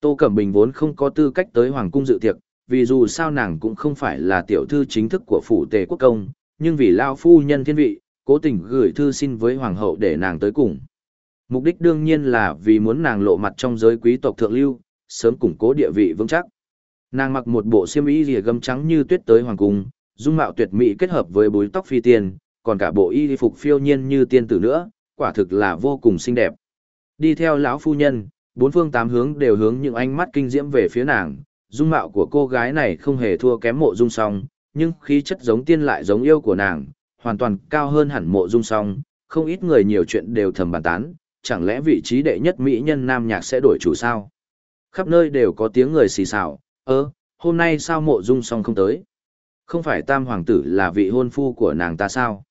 Tô Cẩm Bình vốn không có tư cách tới Hoàng cung dự tiệc, vì dù sao nàng cũng không phải là tiểu thư chính thức của phủ tề quốc công, nhưng vì lao phu nhân thiên vị, cố tình gửi thư xin với Hoàng hậu để nàng tới cùng. Mục đích đương nhiên là vì muốn nàng lộ mặt trong giới quý tộc thượng lưu, sớm củng cố địa vị vững chắc. Nàng mặc một bộ xiêm y rìa gấm trắng như tuyết tới hoàng cung, dung mạo tuyệt mỹ kết hợp với búi tóc phi tiên, còn cả bộ y phục phiêu nhiên như tiên tử nữa, quả thực là vô cùng xinh đẹp. Đi theo lão phu nhân, bốn phương tám hướng đều hướng những ánh mắt kinh diễm về phía nàng, dung mạo của cô gái này không hề thua kém mộ dung song, nhưng khí chất giống tiên lại giống yêu của nàng, hoàn toàn cao hơn hẳn mộ dung song, không ít người nhiều chuyện đều thầm bàn tán, chẳng lẽ vị trí đệ nhất mỹ nhân nam nhạc sẽ đổi chủ sao? Khắp nơi đều có tiếng người xì xào, ơ, hôm nay sao mộ dung song không tới? Không phải tam hoàng tử là vị hôn phu của nàng ta sao?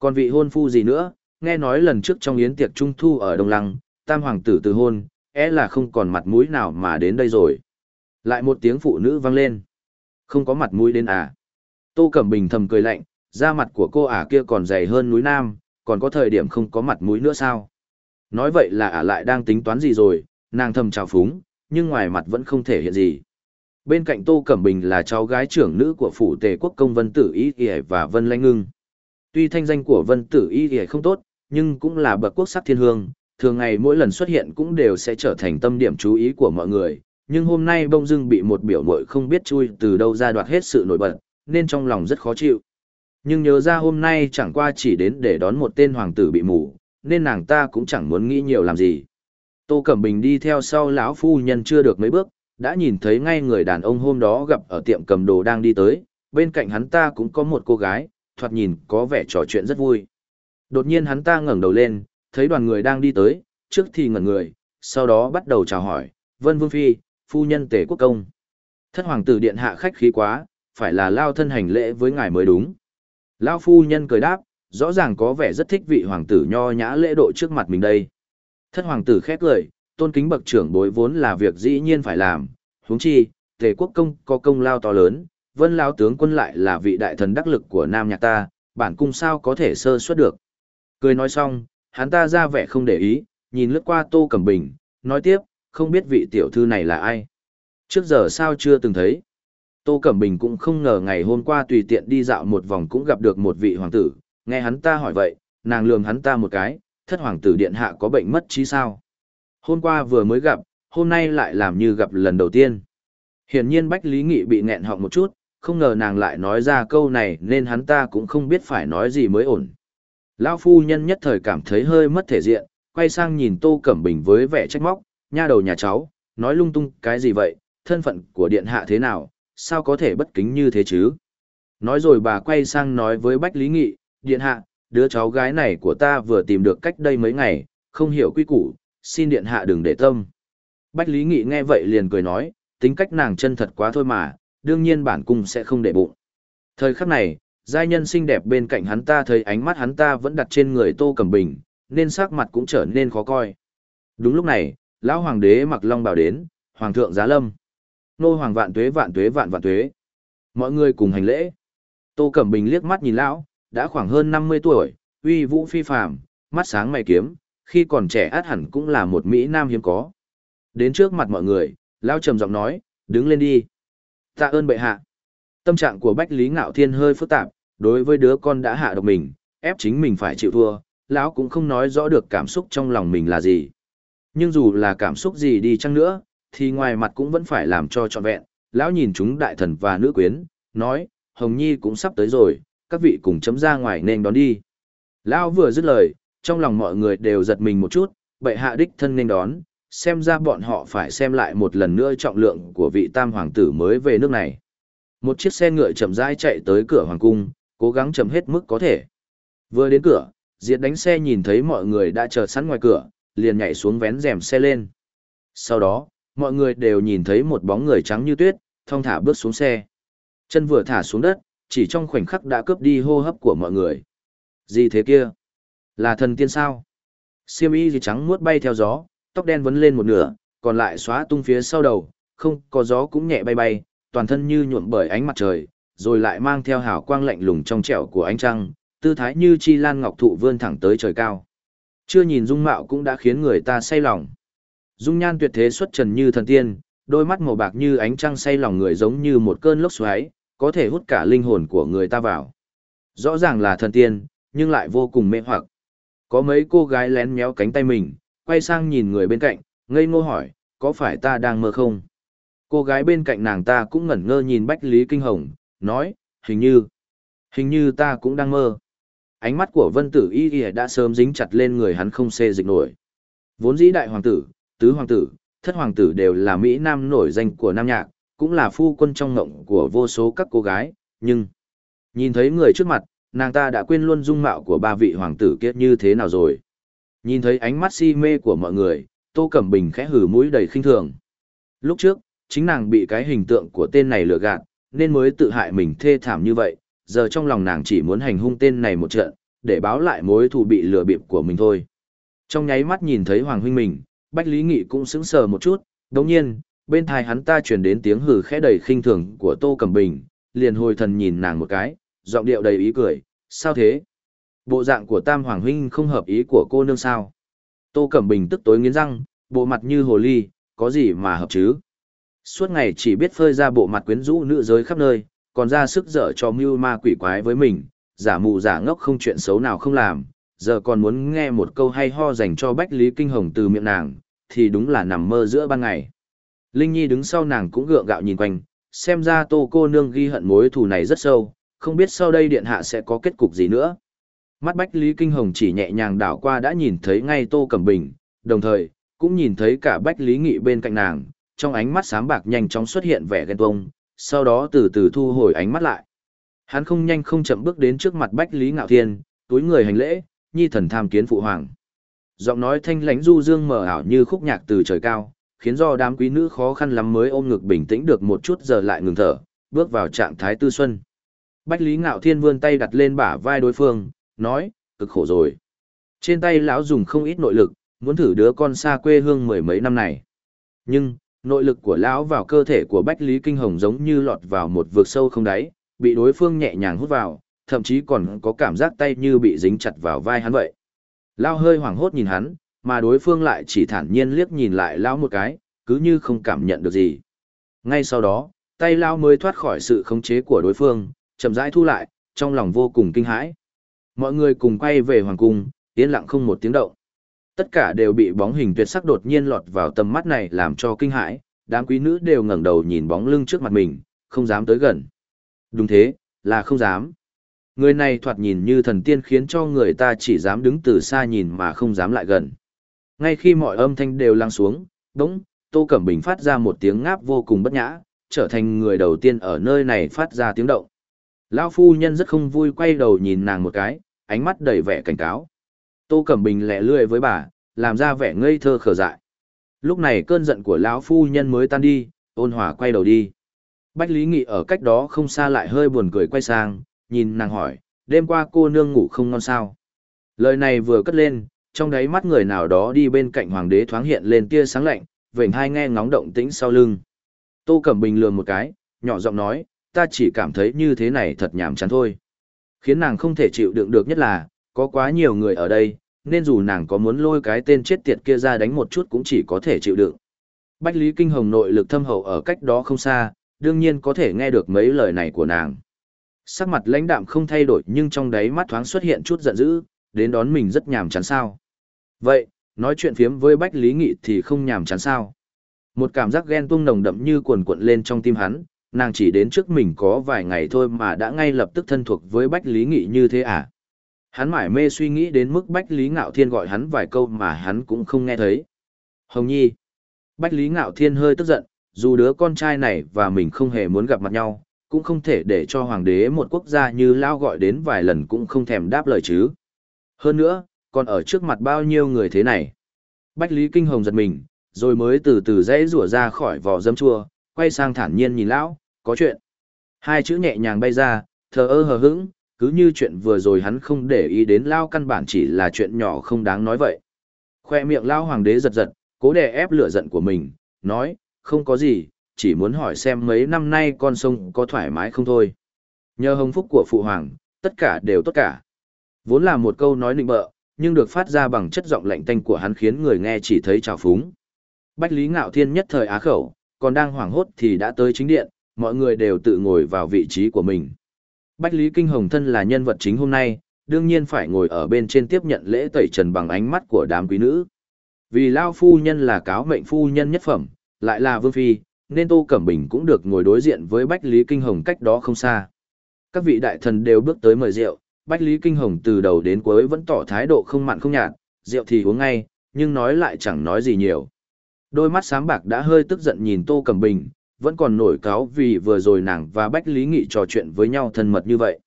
Còn vị hôn phu gì nữa, nghe nói lần trước trong yến tiệc trung thu ở Đông Lăng, tam hoàng tử từ hôn, é là không còn mặt mũi nào mà đến đây rồi. Lại một tiếng phụ nữ vang lên. Không có mặt mũi đến à. Tô Cẩm Bình thầm cười lạnh, da mặt của cô ả kia còn dày hơn núi Nam, còn có thời điểm không có mặt mũi nữa sao? Nói vậy là ả lại đang tính toán gì rồi, nàng thầm trào phúng, nhưng ngoài mặt vẫn không thể hiện gì. Bên cạnh Tô Cẩm Bình là cháu gái trưởng nữ của phủ tề quốc công Vân Tử Y Y và Vân Lanh Ngưng. Tuy thanh danh của Vân Tử Y thì không tốt, nhưng cũng là bậc quốc sắc thiên hương, thường ngày mỗi lần xuất hiện cũng đều sẽ trở thành tâm điểm chú ý của mọi người. Nhưng hôm nay bông dưng bị một biểu mội không biết chui từ đâu ra đoạt hết sự nổi bật, nên trong lòng rất khó chịu. Nhưng nhớ ra hôm nay chẳng qua chỉ đến để đón một tên hoàng tử bị mù, nên nàng ta cũng chẳng muốn nghĩ nhiều làm gì. Tô Cẩm Bình đi theo sau lão phu nhân chưa được mấy bước, đã nhìn thấy ngay người đàn ông hôm đó gặp ở tiệm cầm đồ đang đi tới, bên cạnh hắn ta cũng có một cô gái, thoạt nhìn có vẻ trò chuyện rất vui. Đột nhiên hắn ta ngẩng đầu lên, thấy đoàn người đang đi tới, trước thì ngẩn người, sau đó bắt đầu chào hỏi, Vân Vương Phi, phu nhân tể quốc công. Thất hoàng tử điện hạ khách khí quá, phải là lao thân hành lễ với ngài mới đúng. Lao phu nhân cười đáp, rõ ràng có vẻ rất thích vị hoàng tử nho nhã lễ độ trước mặt mình đây. Thất hoàng tử khét lời, tôn kính bậc trưởng bối vốn là việc dĩ nhiên phải làm, huống chi, tề quốc công có công lao to lớn, vân lao tướng quân lại là vị đại thần đắc lực của nam nhạc ta, bản cung sao có thể sơ suất được. Cười nói xong, hắn ta ra vẻ không để ý, nhìn lướt qua tô cẩm bình, nói tiếp, không biết vị tiểu thư này là ai. Trước giờ sao chưa từng thấy. Tô Cẩm Bình cũng không ngờ ngày hôm qua tùy tiện đi dạo một vòng cũng gặp được một vị hoàng tử, nghe hắn ta hỏi vậy, nàng lường hắn ta một cái, thất hoàng tử điện hạ có bệnh mất trí sao. Hôm qua vừa mới gặp, hôm nay lại làm như gặp lần đầu tiên. Hiển nhiên Bách Lý Nghị bị nghẹn họng một chút, không ngờ nàng lại nói ra câu này nên hắn ta cũng không biết phải nói gì mới ổn. Lão phu nhân nhất thời cảm thấy hơi mất thể diện, quay sang nhìn Tô Cẩm Bình với vẻ trách móc, nha đầu nhà cháu, nói lung tung cái gì vậy, thân phận của điện hạ thế nào, sao có thể bất kính như thế chứ? Nói rồi bà quay sang nói với Bách Lý Nghị, điện hạ, đứa cháu gái này của ta vừa tìm được cách đây mấy ngày, không hiểu quy củ, xin điện hạ đừng để tâm. Bách Lý Nghị nghe vậy liền cười nói, tính cách nàng chân thật quá thôi mà, đương nhiên bản cung sẽ không để bụng. Thời khắc này, giai nhân xinh đẹp bên cạnh hắn ta thấy ánh mắt hắn ta vẫn đặt trên người Tô Cẩm Bình, nên sắc mặt cũng trở nên khó coi. Đúng lúc này, lão hoàng đế mặc long bào đến, hoàng thượng giá lâm. Nô hoàng vạn tuế vạn tuế vạn vạn tuế. Mọi người cùng hành lễ. Tô Cẩm Bình liếc mắt nhìn lão, đã khoảng hơn 50 tuổi, uy vũ phi phàm, mắt sáng mày kiếm, khi còn trẻ át hẳn cũng là một mỹ nam hiếm có. Đến trước mặt mọi người, lão trầm giọng nói, đứng lên đi. Tạ ơn bệ hạ. Tâm trạng của Bách Lý Ngạo Thiên hơi phức tạp, đối với đứa con đã hạ độc mình, ép chính mình phải chịu thua, lão cũng không nói rõ được cảm xúc trong lòng mình là gì. Nhưng dù là cảm xúc gì đi chăng nữa, thì ngoài mặt cũng vẫn phải làm cho trọn vẹn. Lão nhìn chúng đại thần và nữ quyến, nói, Hồng Nhi cũng sắp tới rồi, các vị cùng chấm ra ngoài nên đón đi. Lão vừa dứt lời, trong lòng mọi người đều giật mình một chút, bệ hạ đích thân nên đón, xem ra bọn họ phải xem lại một lần nữa trọng lượng của vị tam hoàng tử mới về nước này. Một chiếc xe ngựa chậm rãi chạy tới cửa hoàng cung, cố gắng chậm hết mức có thể. Vừa đến cửa, Diệt đánh xe nhìn thấy mọi người đã chờ sẵn ngoài cửa, liền nhảy xuống vén rèm xe lên. Sau đó, mọi người đều nhìn thấy một bóng người trắng như tuyết, thong thả bước xuống xe. Chân vừa thả xuống đất, chỉ trong khoảnh khắc đã cướp đi hô hấp của mọi người. Gì thế kia? Là thần tiên sao? Siêm y gì trắng muốt bay theo gió, tóc đen vấn lên một nửa, còn lại xóa tung phía sau đầu, không có gió cũng nhẹ bay bay, toàn thân như nhuộm bởi ánh mặt trời, rồi lại mang theo hào quang lạnh lùng trong trẻo của ánh trăng, tư thái như chi lan ngọc thụ vươn thẳng tới trời cao. Chưa nhìn dung mạo cũng đã khiến người ta say lòng. Dung nhan tuyệt thế xuất trần như thần tiên, đôi mắt màu bạc như ánh trăng say lòng người giống như một cơn lốc xoáy, có thể hút cả linh hồn của người ta vào. Rõ ràng là thần tiên, nhưng lại vô cùng mê hoặc. Có mấy cô gái lén méo cánh tay mình, quay sang nhìn người bên cạnh, ngây ngô hỏi, có phải ta đang mơ không? Cô gái bên cạnh nàng ta cũng ngẩn ngơ nhìn Bách Lý Kinh Hồng, nói, hình như, hình như ta cũng đang mơ. Ánh mắt của vân tử y y đã sớm dính chặt lên người hắn không xê dịch nổi. Vốn dĩ đại hoàng tử, tứ hoàng tử, thất hoàng tử đều là Mỹ Nam nổi danh của Nam Nhạc, cũng là phu quân trong ngộng của vô số các cô gái, nhưng nhìn thấy người trước mặt, nàng ta đã quên luôn dung mạo của ba vị hoàng tử kia như thế nào rồi. Nhìn thấy ánh mắt si mê của mọi người, Tô Cẩm Bình khẽ hử mũi đầy khinh thường. Lúc trước, chính nàng bị cái hình tượng của tên này lừa gạt, nên mới tự hại mình thê thảm như vậy, giờ trong lòng nàng chỉ muốn hành hung tên này một trận, để báo lại mối thù bị lừa bịp của mình thôi. Trong nháy mắt nhìn thấy Hoàng huynh mình, Bách Lý Nghị cũng sững sờ một chút, đồng nhiên, bên thai hắn ta truyền đến tiếng hừ khẽ đầy khinh thường của Tô Cẩm Bình, liền hồi thần nhìn nàng một cái, giọng điệu đầy ý cười, sao thế? Bộ dạng của Tam Hoàng huynh không hợp ý của cô nương sao? Tô Cẩm Bình tức tối nghiến răng, bộ mặt như hồ ly, có gì mà hợp chứ? Suốt ngày chỉ biết phơi ra bộ mặt quyến rũ nữ giới khắp nơi, còn ra sức dở cho mưu ma quỷ quái với mình, giả mù giả ngốc không chuyện xấu nào không làm, giờ còn muốn nghe một câu hay ho dành cho Bách Lý Kinh Hồng từ miệng nàng, thì đúng là nằm mơ giữa ban ngày. Linh Nhi đứng sau nàng cũng gượng gạo nhìn quanh, xem ra tô cô nương ghi hận mối thù này rất sâu, không biết sau đây điện hạ sẽ có kết cục gì nữa. Mắt Bách Lý Kinh Hồng chỉ nhẹ nhàng đảo qua đã nhìn thấy ngay tô cẩm bình, đồng thời, cũng nhìn thấy cả Bách Lý Nghị bên cạnh nàng, trong ánh mắt sáng bạc nhanh chóng xuất hiện vẻ ghen tuông, sau đó từ từ thu hồi ánh mắt lại. Hắn không nhanh không chậm bước đến trước mặt Bách Lý Ngạo Thiên, túi người hành lễ, nhi thần tham kiến phụ hoàng. Giọng nói thanh lãnh du dương mờ ảo như khúc nhạc từ trời cao, khiến do đám quý nữ khó khăn lắm mới ôm ngực bình tĩnh được một chút giờ lại ngừng thở, bước vào trạng thái tư xuân. Bách Lý Ngạo Thiên vươn tay đặt lên bả vai đối phương, nói, cực khổ rồi. Trên tay lão dùng không ít nội lực, muốn thử đứa con xa quê hương mười mấy năm này. Nhưng, nội lực của lão vào cơ thể của Bách Lý Kinh Hồng giống như lọt vào một vực sâu không đáy, bị đối phương nhẹ nhàng hút vào, thậm chí còn có cảm giác tay như bị dính chặt vào vai hắn vậy. Lão hơi hoảng hốt nhìn hắn, mà đối phương lại chỉ thản nhiên liếc nhìn lại lão một cái, cứ như không cảm nhận được gì. Ngay sau đó, tay lão mới thoát khỏi sự khống chế của đối phương, chậm rãi thu lại, trong lòng vô cùng kinh hãi. Mọi người cùng quay về hoàng cung, yên lặng không một tiếng động. Tất cả đều bị bóng hình tuyệt sắc đột nhiên lọt vào tầm mắt này làm cho kinh hãi, đám quý nữ đều ngẩng đầu nhìn bóng lưng trước mặt mình, không dám tới gần. Đúng thế, là không dám. Người này thoạt nhìn như thần tiên khiến cho người ta chỉ dám đứng từ xa nhìn mà không dám lại gần. Ngay khi mọi âm thanh đều lắng xuống, đống, Tô Cẩm Bình phát ra một tiếng ngáp vô cùng bất nhã, trở thành người đầu tiên ở nơi này phát ra tiếng động. Lão phu nhân rất không vui quay đầu nhìn nàng một cái, ánh mắt đầy vẻ cảnh cáo. Tô Cẩm Bình lẹ lươi với bà, làm ra vẻ ngây thơ khờ dại. Lúc này cơn giận của lão phu nhân mới tan đi, ôn hòa quay đầu đi. Bách Lý Nghị ở cách đó không xa lại hơi buồn cười quay sang, nhìn nàng hỏi, đêm qua cô nương ngủ không ngon sao. Lời này vừa cất lên, trong đáy mắt người nào đó đi bên cạnh hoàng đế thoáng hiện lên tia sáng lạnh, vểnh hai nghe ngóng động tĩnh sau lưng. Tô Cẩm Bình lườm một cái, nhỏ giọng nói, ta chỉ cảm thấy như thế này thật nhảm chán thôi. Khiến nàng không thể chịu đựng được nhất là, có quá nhiều người ở đây, nên dù nàng có muốn lôi cái tên chết tiệt kia ra đánh một chút cũng chỉ có thể chịu đựng. Bách Lý Kinh Hồng nội lực thâm hậu ở cách đó không xa, đương nhiên có thể nghe được mấy lời này của nàng. Sắc mặt lãnh đạm không thay đổi nhưng trong đáy mắt thoáng xuất hiện chút giận dữ, đến đón mình rất nhàm chán sao. Vậy, nói chuyện phiếm với Bách Lý Nghị thì không nhàm chán sao. Một cảm giác ghen tuông nồng đậm như cuồn cuộn lên trong tim hắn, nàng chỉ đến trước mình có vài ngày thôi mà đã ngay lập tức thân thuộc với Bách Lý Nghị như thế à. Hắn mải mê suy nghĩ đến mức Bách Lý Ngạo Thiên gọi hắn vài câu mà hắn cũng không nghe thấy. Hồng Nhi. Bách Lý Ngạo Thiên hơi tức giận, dù đứa con trai này và mình không hề muốn gặp mặt nhau, cũng không thể để cho hoàng đế một quốc gia như Lao gọi đến vài lần cũng không thèm đáp lời chứ. Hơn nữa, còn ở trước mặt bao nhiêu người thế này. Bách Lý Kinh Hồng giật mình, rồi mới từ từ dãy rủa ra khỏi vỏ dâm chua, quay sang thản nhiên nhìn lão, có chuyện. Hai chữ nhẹ nhàng bay ra, thờ ơ hờ hững, cứ như chuyện vừa rồi hắn không để ý đến lao căn bản chỉ là chuyện nhỏ không đáng nói vậy. Khoe miệng lao hoàng đế giật giật, cố đè ép lửa giận của mình, nói, không có gì, chỉ muốn hỏi xem mấy năm nay con sông có thoải mái không thôi. Nhờ hồng phúc của phụ hoàng, tất cả đều tốt cả. Vốn là một câu nói nịnh bợ, nhưng được phát ra bằng chất giọng lạnh tanh của hắn khiến người nghe chỉ thấy trào phúng. Bách Lý Ngạo Thiên nhất thời á khẩu, còn đang hoảng hốt thì đã tới chính điện, mọi người đều tự ngồi vào vị trí của mình. Bách Lý Kinh Hồng thân là nhân vật chính hôm nay, đương nhiên phải ngồi ở bên trên tiếp nhận lễ tẩy trần bằng ánh mắt của đám quý nữ. Vì Lao Phu Nhân là cáo mệnh Phu Nhân nhất phẩm, lại là Vương Phi, nên Tô Cẩm Bình cũng được ngồi đối diện với Bách Lý Kinh Hồng cách đó không xa. Các vị đại thần đều bước tới mời rượu, Bách Lý Kinh Hồng từ đầu đến cuối vẫn tỏ thái độ không mặn không nhạt, rượu thì uống ngay, nhưng nói lại chẳng nói gì nhiều. Đôi mắt sáng bạc đã hơi tức giận nhìn Tô Cẩm Bình, vẫn còn nổi cáo vì vừa rồi nàng và Bách Lý Nghị trò chuyện với nhau thân mật như vậy.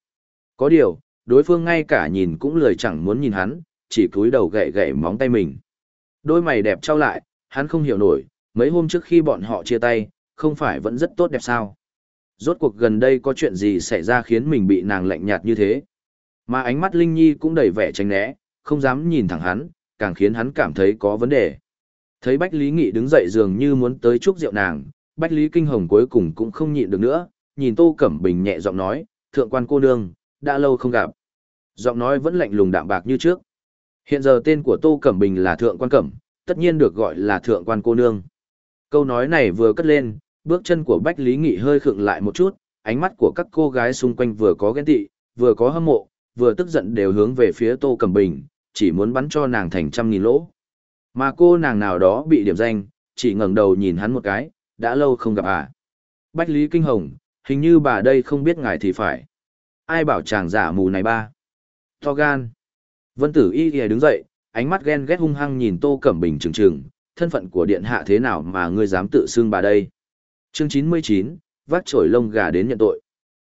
Có điều, đối phương ngay cả nhìn cũng lười chẳng muốn nhìn hắn, chỉ cúi đầu gậy gậy móng tay mình. Đôi mày đẹp trao lại, hắn không hiểu nổi, mấy hôm trước khi bọn họ chia tay, không phải vẫn rất tốt đẹp sao? Rốt cuộc gần đây có chuyện gì xảy ra khiến mình bị nàng lạnh nhạt như thế? Mà ánh mắt Linh Nhi cũng đầy vẻ tránh né, không dám nhìn thẳng hắn, càng khiến hắn cảm thấy có vấn đề. Thấy Bách Lý Nghị đứng dậy dường như muốn tới chúc rượu nàng, Bách Lý Kinh Hồng cuối cùng cũng không nhịn được nữa, nhìn Tô Cẩm Bình nhẹ giọng nói, thượng quan cô nương, đã lâu không gặp. Giọng nói vẫn lạnh lùng đạm bạc như trước. Hiện giờ tên của Tô Cẩm Bình là thượng quan Cẩm, tất nhiên được gọi là thượng quan cô nương. Câu nói này vừa cất lên, bước chân của Bách Lý Nghị hơi khựng lại một chút, ánh mắt của các cô gái xung quanh vừa có ghen tị, vừa có hâm mộ, vừa tức giận đều hướng về phía Tô Cẩm Bình, chỉ muốn bắn cho nàng thành trăm nghìn lỗ. Mà cô nàng nào đó bị điểm danh, chỉ ngẩng đầu nhìn hắn một cái, đã lâu không gặp à. Bách Lý Kinh Hồng, hình như bà đây không biết ngài thì phải. Ai bảo chàng giả mù này ba. To gan. Vân tử y kìa đứng dậy, ánh mắt ghen ghét hung hăng nhìn Tô Cẩm Bình trừng trừng, thân phận của điện hạ thế nào mà ngươi dám tự xưng bà đây. Chương 99, vác chổi lông gà đến nhận tội.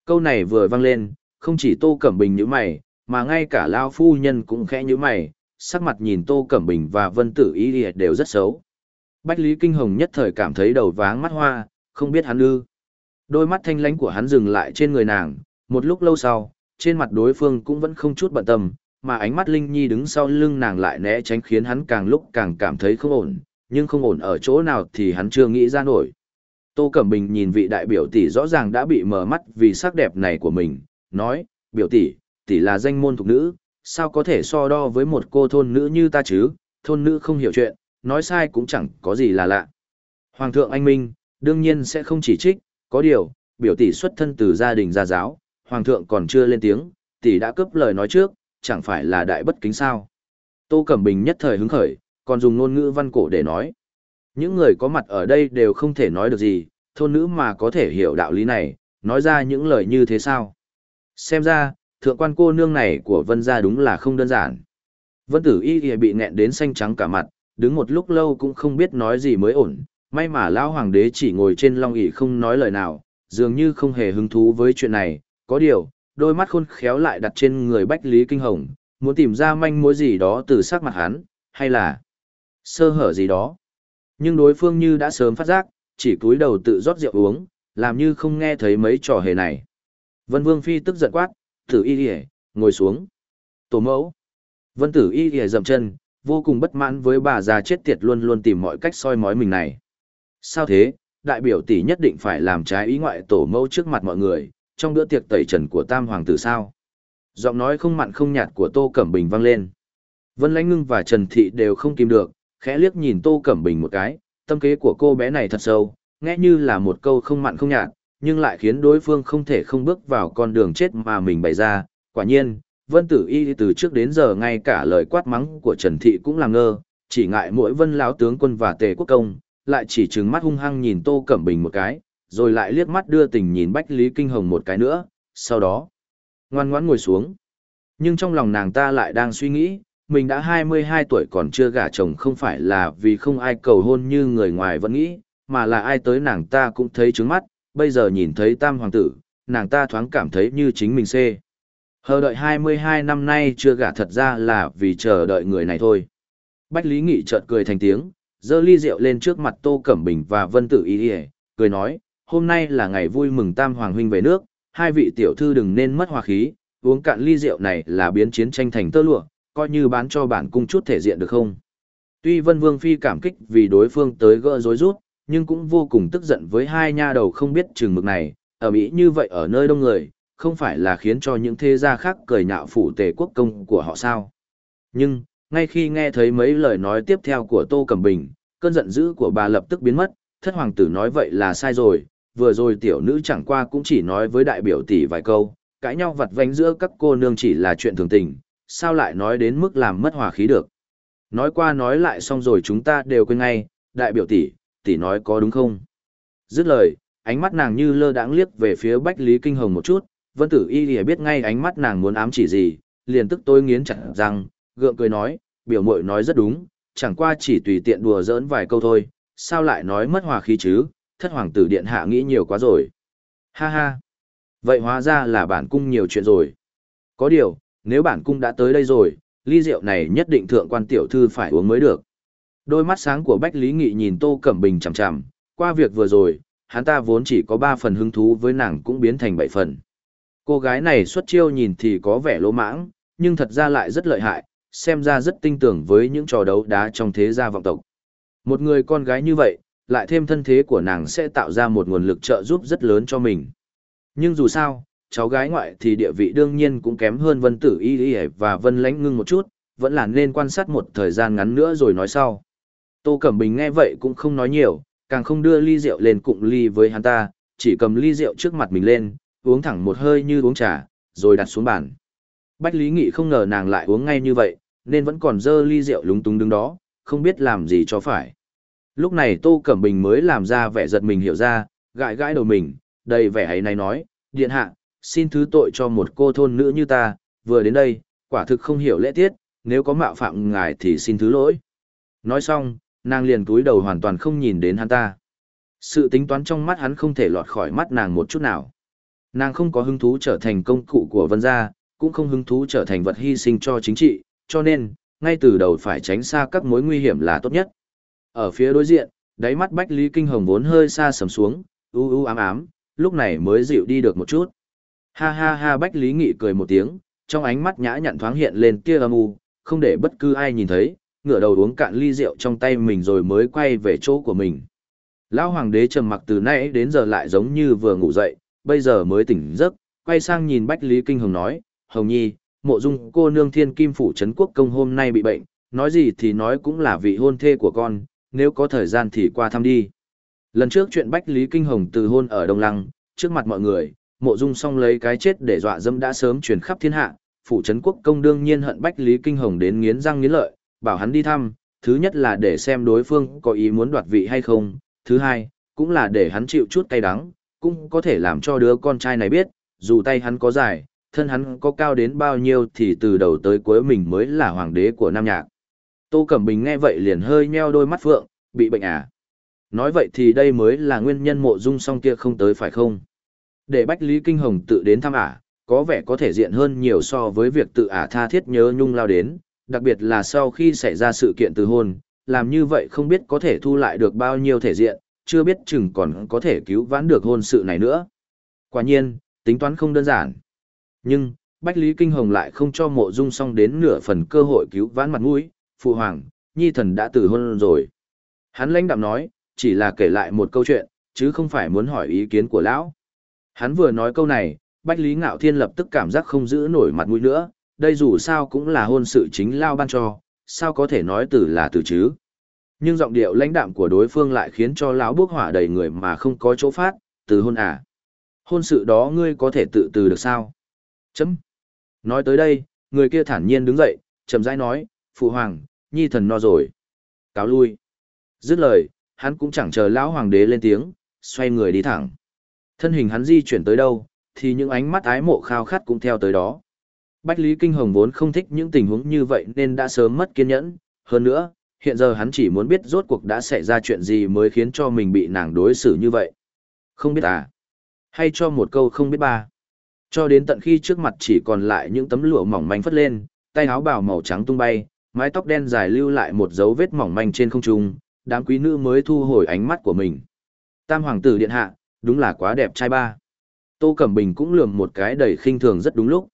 Câu này vừa vang lên, không chỉ Tô Cẩm Bình như mày, mà ngay cả Lao Phu Nhân cũng khẽ như mày, sắc mặt nhìn Tô Cẩm Bình và Vân Tử Y đều rất xấu. Bách Lý Kinh Hồng nhất thời cảm thấy đầu váng mắt hoa, không biết hắn ư. Đôi mắt thanh lãnh của hắn dừng lại trên người nàng, một lúc lâu sau, trên mặt đối phương cũng vẫn không chút bận tâm, mà ánh mắt Linh Nhi đứng sau lưng nàng lại né tránh khiến hắn càng lúc càng cảm thấy không ổn, nhưng không ổn ở chỗ nào thì hắn chưa nghĩ ra nổi. Tô Cẩm Bình nhìn vị đại biểu tỷ rõ ràng đã bị mờ mắt vì sắc đẹp này của mình, nói, biểu tỷ, tỷ là danh môn thuộc nữ, sao có thể so đo với một cô thôn nữ như ta chứ, thôn nữ không hiểu chuyện, nói sai cũng chẳng có gì là lạ. Hoàng thượng anh Minh, đương nhiên sẽ không chỉ trích, có điều, biểu tỷ xuất thân từ gia đình gia giáo, hoàng thượng còn chưa lên tiếng, tỷ đã cướp lời nói trước, chẳng phải là đại bất kính sao. Tô Cẩm Bình nhất thời hứng khởi, còn dùng ngôn ngữ văn cổ để nói. Những người có mặt ở đây đều không thể nói được gì, thôn nữ mà có thể hiểu đạo lý này, nói ra những lời như thế sao. Xem ra, thượng quan cô nương này của vân gia đúng là không đơn giản. Vân tử y thì bị nghẹn đến xanh trắng cả mặt, đứng một lúc lâu cũng không biết nói gì mới ổn, may mà lão hoàng đế chỉ ngồi trên long ỷ không nói lời nào, dường như không hề hứng thú với chuyện này, có điều, đôi mắt khôn khéo lại đặt trên người Bách Lý Kinh Hồng, muốn tìm ra manh mối gì đó từ sắc mặt hắn, hay là sơ hở gì đó. Nhưng đối phương như đã sớm phát giác, chỉ cúi đầu tự rót rượu uống, làm như không nghe thấy mấy trò hề này. Vân Vương Phi tức giận quát, tử y lìa, ngồi xuống. Tổ mẫu. Vân tử y lìa dậm chân, vô cùng bất mãn với bà già chết tiệt luôn luôn tìm mọi cách soi mói mình này. Sao thế, đại biểu tỷ nhất định phải làm trái ý ngoại tổ mẫu trước mặt mọi người, trong bữa tiệc tẩy trần của tam hoàng tử sao. Giọng nói không mặn không nhạt của Tô Cẩm Bình vang lên. Vân Lãnh Ngưng và Trần Thị đều không kìm được, khẽ liếc nhìn Tô Cẩm Bình một cái, tâm kế của cô bé này thật sâu, nghe như là một câu không mặn không nhạt, nhưng lại khiến đối phương không thể không bước vào con đường chết mà mình bày ra. Quả nhiên, Vân Tử Y từ trước đến giờ ngay cả lời quát mắng của Trần Thị cũng làm ngơ, chỉ ngại mỗi Vân lão tướng quân và Tề Quốc công, lại chỉ trừng mắt hung hăng nhìn Tô Cẩm Bình một cái, rồi lại liếc mắt đưa tình nhìn Bách Lý Kinh Hồng một cái nữa, sau đó ngoan ngoãn ngồi xuống. Nhưng trong lòng nàng ta lại đang suy nghĩ, mình đã 22 tuổi còn chưa gả chồng không phải là vì không ai cầu hôn như người ngoài vẫn nghĩ, mà là ai tới nàng ta cũng thấy trứng mắt, bây giờ nhìn thấy tam hoàng tử, nàng ta thoáng cảm thấy như chính mình xê. Hờ đợi 22 năm nay chưa gả thật ra là vì chờ đợi người này thôi. Bách Lý Nghị chợt cười thành tiếng, dơ ly rượu lên trước mặt Tô Cẩm Bình và Vân Tử Y Y, cười nói, hôm nay là ngày vui mừng tam hoàng huynh về nước, hai vị tiểu thư đừng nên mất hòa khí, uống cạn ly rượu này là biến chiến tranh thành tơ lụa, coi như bán cho bản cung chút thể diện được không? Tuy Vân Vương Phi cảm kích vì đối phương tới gỡ rối rút, nhưng cũng vô cùng tức giận với hai nha đầu không biết chừng mực này, ở Mỹ như vậy ở nơi đông người, không phải là khiến cho những thế gia khác cười nhạo phủ tề quốc công của họ sao. Nhưng, ngay khi nghe thấy mấy lời nói tiếp theo của Tô Cẩm Bình, cơn giận dữ của bà lập tức biến mất, thất hoàng tử nói vậy là sai rồi, vừa rồi tiểu nữ chẳng qua cũng chỉ nói với đại biểu tỷ vài câu, cãi nhau vặt vánh giữa các cô nương chỉ là chuyện thường tình, sao lại nói đến mức làm mất hòa khí được. Nói qua nói lại xong rồi chúng ta đều quên ngay, đại biểu tỷ, tỷ nói có đúng không? Dứt lời, ánh mắt nàng như lơ đãng liếc về phía Bách Lý Kinh Hồng một chút, Vân Tử Y lìa biết ngay ánh mắt nàng muốn ám chỉ gì, liền tức tôi nghiến chặt răng, gượng cười nói, biểu muội nói rất đúng, chẳng qua chỉ tùy tiện đùa giỡn vài câu thôi, sao lại nói mất hòa khí chứ, thất hoàng tử điện hạ nghĩ nhiều quá rồi. Ha ha, vậy hóa ra là bản cung nhiều chuyện rồi. Có điều, nếu bản cung đã tới đây rồi, ly rượu này nhất định thượng quan tiểu thư phải uống mới được. Đôi mắt sáng của Bách Lý Nghị nhìn Tô Cẩm Bình chằm chằm, qua việc vừa rồi, hắn ta vốn chỉ có 3 phần hứng thú với nàng cũng biến thành 7 phần. Cô gái này xuất chiêu nhìn thì có vẻ lỗ mãng, nhưng thật ra lại rất lợi hại, xem ra rất tinh tưởng với những trò đấu đá trong thế gia vọng tộc. Một người con gái như vậy, lại thêm thân thế của nàng sẽ tạo ra một nguồn lực trợ giúp rất lớn cho mình. Nhưng dù sao, cháu gái ngoại thì địa vị đương nhiên cũng kém hơn Vân Tử Y Y và Vân Lãnh Ngưng một chút, vẫn là nên quan sát một thời gian ngắn nữa rồi nói sau. Tô Cẩm Bình nghe vậy cũng không nói nhiều, càng không đưa ly rượu lên cụng ly với hắn ta, chỉ cầm ly rượu trước mặt mình lên, uống thẳng một hơi như uống trà, rồi đặt xuống bàn. Bách Lý Nghị không ngờ nàng lại uống ngay như vậy, nên vẫn còn dơ ly rượu lúng túng đứng đó, không biết làm gì cho phải. Lúc này Tô Cẩm Bình mới làm ra vẻ giật mình hiểu ra, gãi gãi đầu mình, đầy vẻ ấy này nói, điện hạ, xin thứ tội cho một cô thôn nữ như ta, vừa đến đây, quả thực không hiểu lễ tiết, nếu có mạo phạm ngài thì xin thứ lỗi. Nói xong, nàng liền túi đầu hoàn toàn không nhìn đến hắn ta. Sự tính toán trong mắt hắn không thể lọt khỏi mắt nàng một chút nào. Nàng không có hứng thú trở thành công cụ của vân gia, cũng không hứng thú trở thành vật hy sinh cho chính trị, cho nên, ngay từ đầu phải tránh xa các mối nguy hiểm là tốt nhất. Ở phía đối diện, đáy mắt Bách Lý Kinh Hồng vốn hơi xa sầm xuống, u u ám ám, lúc này mới dịu đi được một chút. Ha ha ha Bách Lý Nghị cười một tiếng, trong ánh mắt nhã nhặn thoáng hiện lên tia âm u, không để bất cứ ai nhìn thấy, ngửa đầu uống cạn ly rượu trong tay mình rồi mới quay về chỗ của mình. Lão hoàng đế trầm mặc từ nãy đến giờ lại giống như vừa ngủ dậy, bây giờ mới tỉnh giấc, quay sang nhìn Bách Lý Kinh Hồng nói, Hồng Nhi, mộ dung cô nương thiên kim phủ trấn quốc công hôm nay bị bệnh, nói gì thì nói cũng là vị hôn thê của con, nếu có thời gian thì qua thăm đi. Lần trước chuyện Bách Lý Kinh Hồng từ hôn ở Đông Lăng, trước mặt mọi người, mộ dung xong lấy cái chết để dọa dâm đã sớm truyền khắp thiên hạ, phủ trấn quốc công đương nhiên hận Bách Lý Kinh Hồng đến nghiến răng nghiến lợi, bảo hắn đi thăm, thứ nhất là để xem đối phương có ý muốn đoạt vị hay không, thứ hai, cũng là để hắn chịu chút cay đắng, cũng có thể làm cho đứa con trai này biết, dù tay hắn có dài, thân hắn có cao đến bao nhiêu thì từ đầu tới cuối mình mới là hoàng đế của Nam Nhạc. Tô Cẩm Bình nghe vậy liền hơi nheo đôi mắt phượng, bị bệnh à. Nói vậy thì đây mới là nguyên nhân mộ dung song kia không tới phải không? Để Bách Lý Kinh Hồng tự đến thăm ả, có vẻ có thể diện hơn nhiều so với việc tự ả tha thiết nhớ nhung lao đến, đặc biệt là sau khi xảy ra sự kiện từ hôn, làm như vậy không biết có thể thu lại được bao nhiêu thể diện, chưa biết chừng còn có thể cứu vãn được hôn sự này nữa. Quả nhiên, tính toán không đơn giản. Nhưng, Bách Lý Kinh Hồng lại không cho mộ dung song đến nửa phần cơ hội cứu vãn mặt mũi, phụ hoàng, nhi thần đã từ hôn rồi. Hắn lãnh đạm nói, chỉ là kể lại một câu chuyện, chứ không phải muốn hỏi ý kiến của lão. Hắn vừa nói câu này, Bách Lý Ngạo Thiên lập tức cảm giác không giữ nổi mặt mũi nữa, đây dù sao cũng là hôn sự chính lao ban cho, sao có thể nói từ là từ chứ. Nhưng giọng điệu lãnh đạm của đối phương lại khiến cho lão bước hỏa đầy người mà không có chỗ phát, từ hôn à. Hôn sự đó ngươi có thể tự từ được sao? Chấm. Nói tới đây, người kia thản nhiên đứng dậy, chậm rãi nói, phụ hoàng, nhi thần no rồi. Cáo lui. Dứt lời, hắn cũng chẳng chờ lão hoàng đế lên tiếng, xoay người đi thẳng. Thân hình hắn di chuyển tới đâu, thì những ánh mắt ái mộ khao khát cũng theo tới đó. Bách Lý Kinh Hồng vốn không thích những tình huống như vậy nên đã sớm mất kiên nhẫn, hơn nữa, hiện giờ hắn chỉ muốn biết rốt cuộc đã xảy ra chuyện gì mới khiến cho mình bị nàng đối xử như vậy. Không biết à? Hay cho một câu không biết ba? Cho đến tận khi trước mặt chỉ còn lại những tấm lụa mỏng manh phất lên, tay áo bào màu trắng tung bay, mái tóc đen dài lưu lại một dấu vết mỏng manh trên không trung, đám quý nữ mới thu hồi ánh mắt của mình. Tam hoàng tử điện hạ, đúng là quá đẹp trai ba. Tô Cẩm Bình cũng lườm một cái đầy khinh thường rất đúng lúc.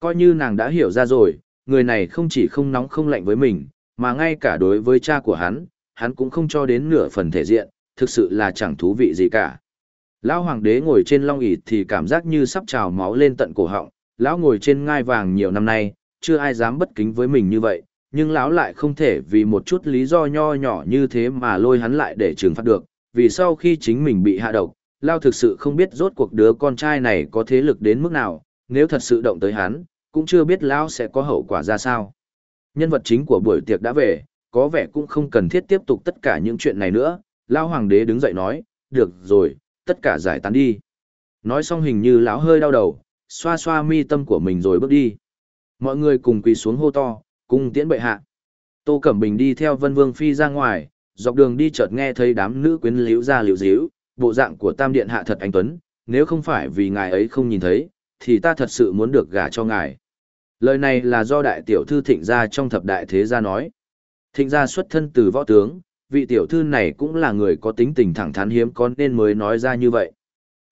Coi như nàng đã hiểu ra rồi, người này không chỉ không nóng không lạnh với mình, mà ngay cả đối với cha của hắn, hắn cũng không cho đến nửa phần thể diện, thực sự là chẳng thú vị gì cả. Lão hoàng đế ngồi trên long ỷ thì cảm giác như sắp trào máu lên tận cổ họng, lão ngồi trên ngai vàng nhiều năm nay, chưa ai dám bất kính với mình như vậy, nhưng lão lại không thể vì một chút lý do nho nhỏ như thế mà lôi hắn lại để trừng phạt được, vì sau khi chính mình bị hạ độc, lão thực sự không biết rốt cuộc đứa con trai này có thế lực đến mức nào, nếu thật sự động tới hắn, cũng chưa biết lão sẽ có hậu quả ra sao. Nhân vật chính của buổi tiệc đã về, có vẻ cũng không cần thiết tiếp tục tất cả những chuyện này nữa, lão hoàng đế đứng dậy nói, được rồi, tất cả giải tán đi. Nói xong hình như lão hơi đau đầu, xoa xoa mi tâm của mình rồi bước đi. Mọi người cùng quỳ xuống hô to, cùng tiễn bệ hạ. Tô Cẩm Bình đi theo Vân Vương Phi ra ngoài, dọc đường đi chợt nghe thấy đám nữ quyến liễu ra liễu díu, bộ dạng của Tam Điện Hạ thật anh Tuấn, nếu không phải vì ngài ấy không nhìn thấy, thì ta thật sự muốn được gả cho ngài. Lời này là do đại tiểu thư thịnh gia trong thập đại thế gia nói. Thịnh gia xuất thân từ võ tướng, vị tiểu thư này cũng là người có tính tình thẳng thắn hiếm có nên mới nói ra như vậy.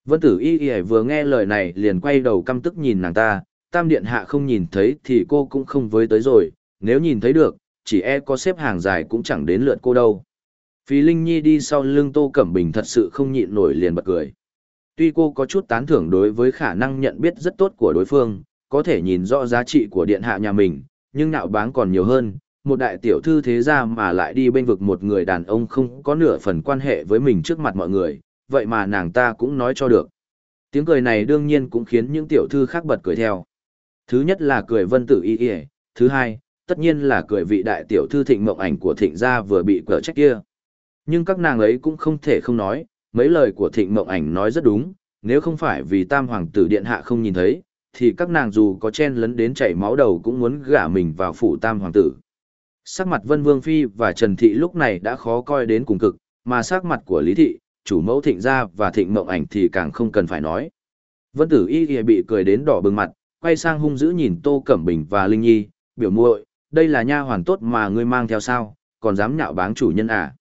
Vân tử y y vừa nghe lời này liền quay đầu căm tức nhìn nàng ta, tam điện hạ không nhìn thấy thì cô cũng không với tới rồi, nếu nhìn thấy được, chỉ e có xếp hàng dài cũng chẳng đến lượt cô đâu. Phí Linh Nhi đi sau lưng Tô Cẩm Bình thật sự không nhịn nổi liền bật cười. Tuy cô có chút tán thưởng đối với khả năng nhận biết rất tốt của đối phương, có thể nhìn rõ giá trị của điện hạ nhà mình, nhưng nạo báng còn nhiều hơn, một đại tiểu thư thế gia mà lại đi bên vực một người đàn ông không có nửa phần quan hệ với mình trước mặt mọi người, vậy mà nàng ta cũng nói cho được. Tiếng cười này đương nhiên cũng khiến những tiểu thư khác bật cười theo. Thứ nhất là cười vân tử y y, thứ hai, tất nhiên là cười vị đại tiểu thư thịnh mộng ảnh của thịnh gia vừa bị cờ trách kia. Nhưng các nàng ấy cũng không thể không nói, mấy lời của thịnh mộng ảnh nói rất đúng, nếu không phải vì tam hoàng tử điện hạ không nhìn thấy, thì các nàng dù có chen lấn đến chảy máu đầu cũng muốn gả mình vào phủ tam hoàng tử. Sắc mặt Vân Vương Phi và Trần Thị lúc này đã khó coi đến cùng cực, mà sắc mặt của Lý Thị, chủ mẫu thịnh gia và thịnh mộng ảnh thì càng không cần phải nói. Vân Tử Y Y bị cười đến đỏ bừng mặt, quay sang hung dữ nhìn Tô Cẩm Bình và Linh Nhi, biểu muội, đây là nha hoàn tốt mà ngươi mang theo sao, còn dám nhạo báng chủ nhân à.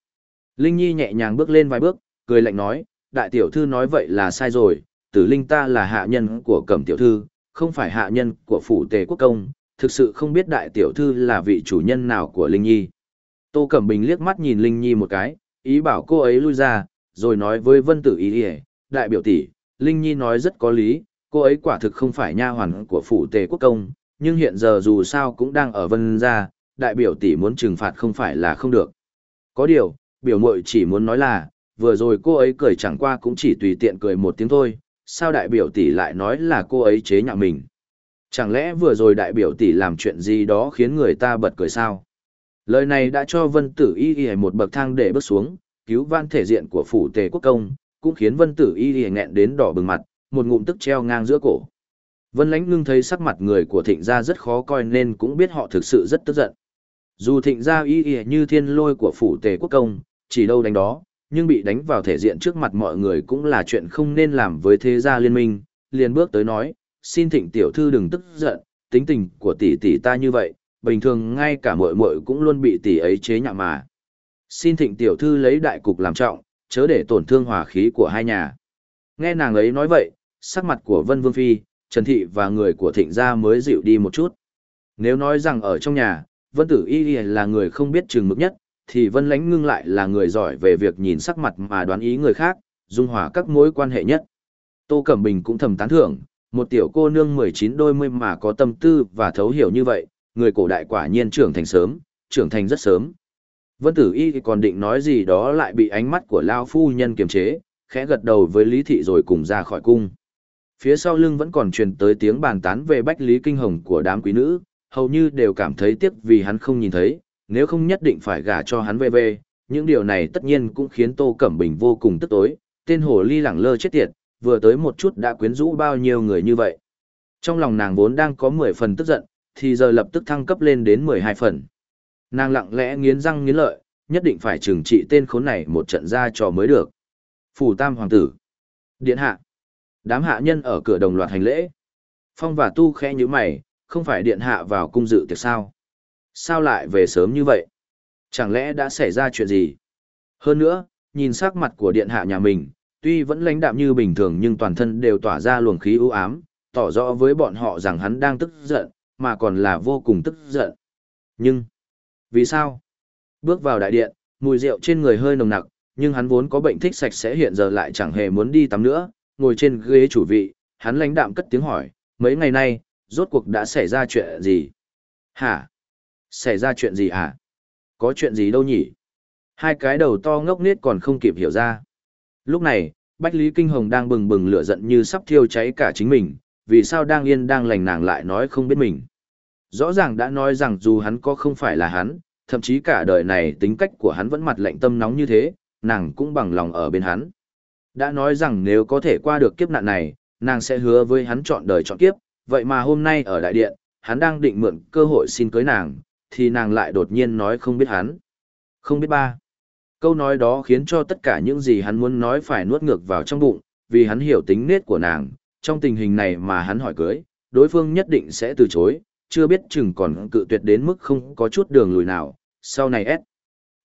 Linh Nhi nhẹ nhàng bước lên vài bước, cười lạnh nói, đại tiểu thư nói vậy là sai rồi, tử linh ta là hạ nhân của Cẩm tiểu thư, không phải hạ nhân của phủ tề quốc công, thực sự không biết đại tiểu thư là vị chủ nhân nào của Linh Nhi. Tô Cẩm Bình liếc mắt nhìn Linh Nhi một cái, ý bảo cô ấy lui ra, rồi nói với Vân Tử Ý Ý, đại biểu tỷ, Linh Nhi nói rất có lý, cô ấy quả thực không phải nha hoàn của phủ tề quốc công, nhưng hiện giờ dù sao cũng đang ở Vân gia, đại biểu tỷ muốn trừng phạt không phải là không được. Có điều, biểu muội chỉ muốn nói là, vừa rồi cô ấy cười chẳng qua cũng chỉ tùy tiện cười một tiếng thôi, sao đại biểu tỷ lại nói là cô ấy chế nhạo mình. Chẳng lẽ vừa rồi đại biểu tỷ làm chuyện gì đó khiến người ta bật cười sao? Lời này đã cho Vân Tử Y Y một bậc thang để bước xuống, cứu van thể diện của phủ tề quốc công, cũng khiến Vân Tử Y Y nghẹn đến đỏ bừng mặt, một ngụm tức treo ngang giữa cổ. Vân Lãnh ngưng thấy sắc mặt người của thịnh gia rất khó coi nên cũng biết họ thực sự rất tức giận. Dù thịnh gia y y như thiên lôi của phủ tề quốc công, chỉ đâu đánh đó, nhưng bị đánh vào thể diện trước mặt mọi người cũng là chuyện không nên làm với thế gia liên minh, liền bước tới nói, xin thịnh tiểu thư đừng tức giận, tính tình của tỷ tỷ ta như vậy, bình thường ngay cả muội muội cũng luôn bị tỷ ấy chế nhạo mà. Xin thịnh tiểu thư lấy đại cục làm trọng, chớ để tổn thương hòa khí của hai nhà. Nghe nàng ấy nói vậy, sắc mặt của Vân Vương Phi, Trần Thị và người của thịnh gia mới dịu đi một chút. Nếu nói rằng ở trong nhà, Vân Tử Y là người không biết chừng mực nhất, thì Vân Lánh Ngưng lại là người giỏi về việc nhìn sắc mặt mà đoán ý người khác, dung hòa các mối quan hệ nhất. Tô Cẩm Bình cũng thầm tán thưởng, một tiểu cô nương 19 đôi mươi mà có tâm tư và thấu hiểu như vậy, người cổ đại quả nhiên trưởng thành sớm, trưởng thành rất sớm. Vân Tử Y còn định nói gì đó lại bị ánh mắt của Lao Phu Nhân kiềm chế, khẽ gật đầu với Lý Thị rồi cùng ra khỏi cung. Phía sau lưng vẫn còn truyền tới tiếng bàn tán về Bách Lý Kinh Hồng của đám quý nữ, hầu như đều cảm thấy tiếc vì hắn không nhìn thấy, nếu không nhất định phải gả cho hắn về về. Những điều này tất nhiên cũng khiến Tô Cẩm Bình vô cùng tức tối, tên hồ ly lẳng lơ chết tiệt, vừa tới một chút đã quyến rũ bao nhiêu người như vậy. Trong lòng nàng vốn đang có 10 phần tức giận, thì giờ lập tức thăng cấp lên đến 12 phần. Nàng lặng lẽ nghiến răng nghiến lợi, nhất định phải trừng trị tên khốn này một trận ra trò mới được. Phủ Tam Hoàng tử. Điện hạ. Đám hạ nhân ở cửa đồng loạt hành lễ. Phong và tu khẽ như mày, không phải điện hạ vào cung dự tiệc sao? Sao lại về sớm như vậy? Chẳng lẽ đã xảy ra chuyện gì? Hơn nữa, nhìn sắc mặt của điện hạ nhà mình, tuy vẫn lãnh đạm như bình thường nhưng toàn thân đều tỏa ra luồng khí u ám, tỏ rõ với bọn họ rằng hắn đang tức giận, mà còn là vô cùng tức giận. Nhưng, vì sao? Bước vào đại điện, mùi rượu trên người hơi nồng nặc, nhưng hắn vốn có bệnh thích sạch sẽ hiện giờ lại chẳng hề muốn đi tắm nữa, ngồi trên ghế chủ vị, hắn lãnh đạm cất tiếng hỏi, mấy ngày nay, rốt cuộc đã xảy ra chuyện gì? Hả? Xảy ra chuyện gì hả? Có chuyện gì đâu nhỉ? Hai cái đầu to ngốc nết còn không kịp hiểu ra. Lúc này, Bách Lý Kinh Hồng đang bừng bừng lửa giận như sắp thiêu cháy cả chính mình, vì sao đang yên đang lành nàng lại nói không biết mình. Rõ ràng đã nói rằng dù hắn có không phải là hắn, thậm chí cả đời này tính cách của hắn vẫn mặt lạnh tâm nóng như thế, nàng cũng bằng lòng ở bên hắn. Đã nói rằng nếu có thể qua được kiếp nạn này, nàng sẽ hứa với hắn chọn đời chọn kiếp, vậy mà hôm nay ở đại điện, hắn đang định mượn cơ hội xin cưới nàng, thì nàng lại đột nhiên nói không biết hắn. Không biết ba. Câu nói đó khiến cho tất cả những gì hắn muốn nói phải nuốt ngược vào trong bụng, vì hắn hiểu tính nết của nàng, trong tình hình này mà hắn hỏi cưới, đối phương nhất định sẽ từ chối, chưa biết chừng còn cự tuyệt đến mức không có chút đường lùi nào, sau này ép.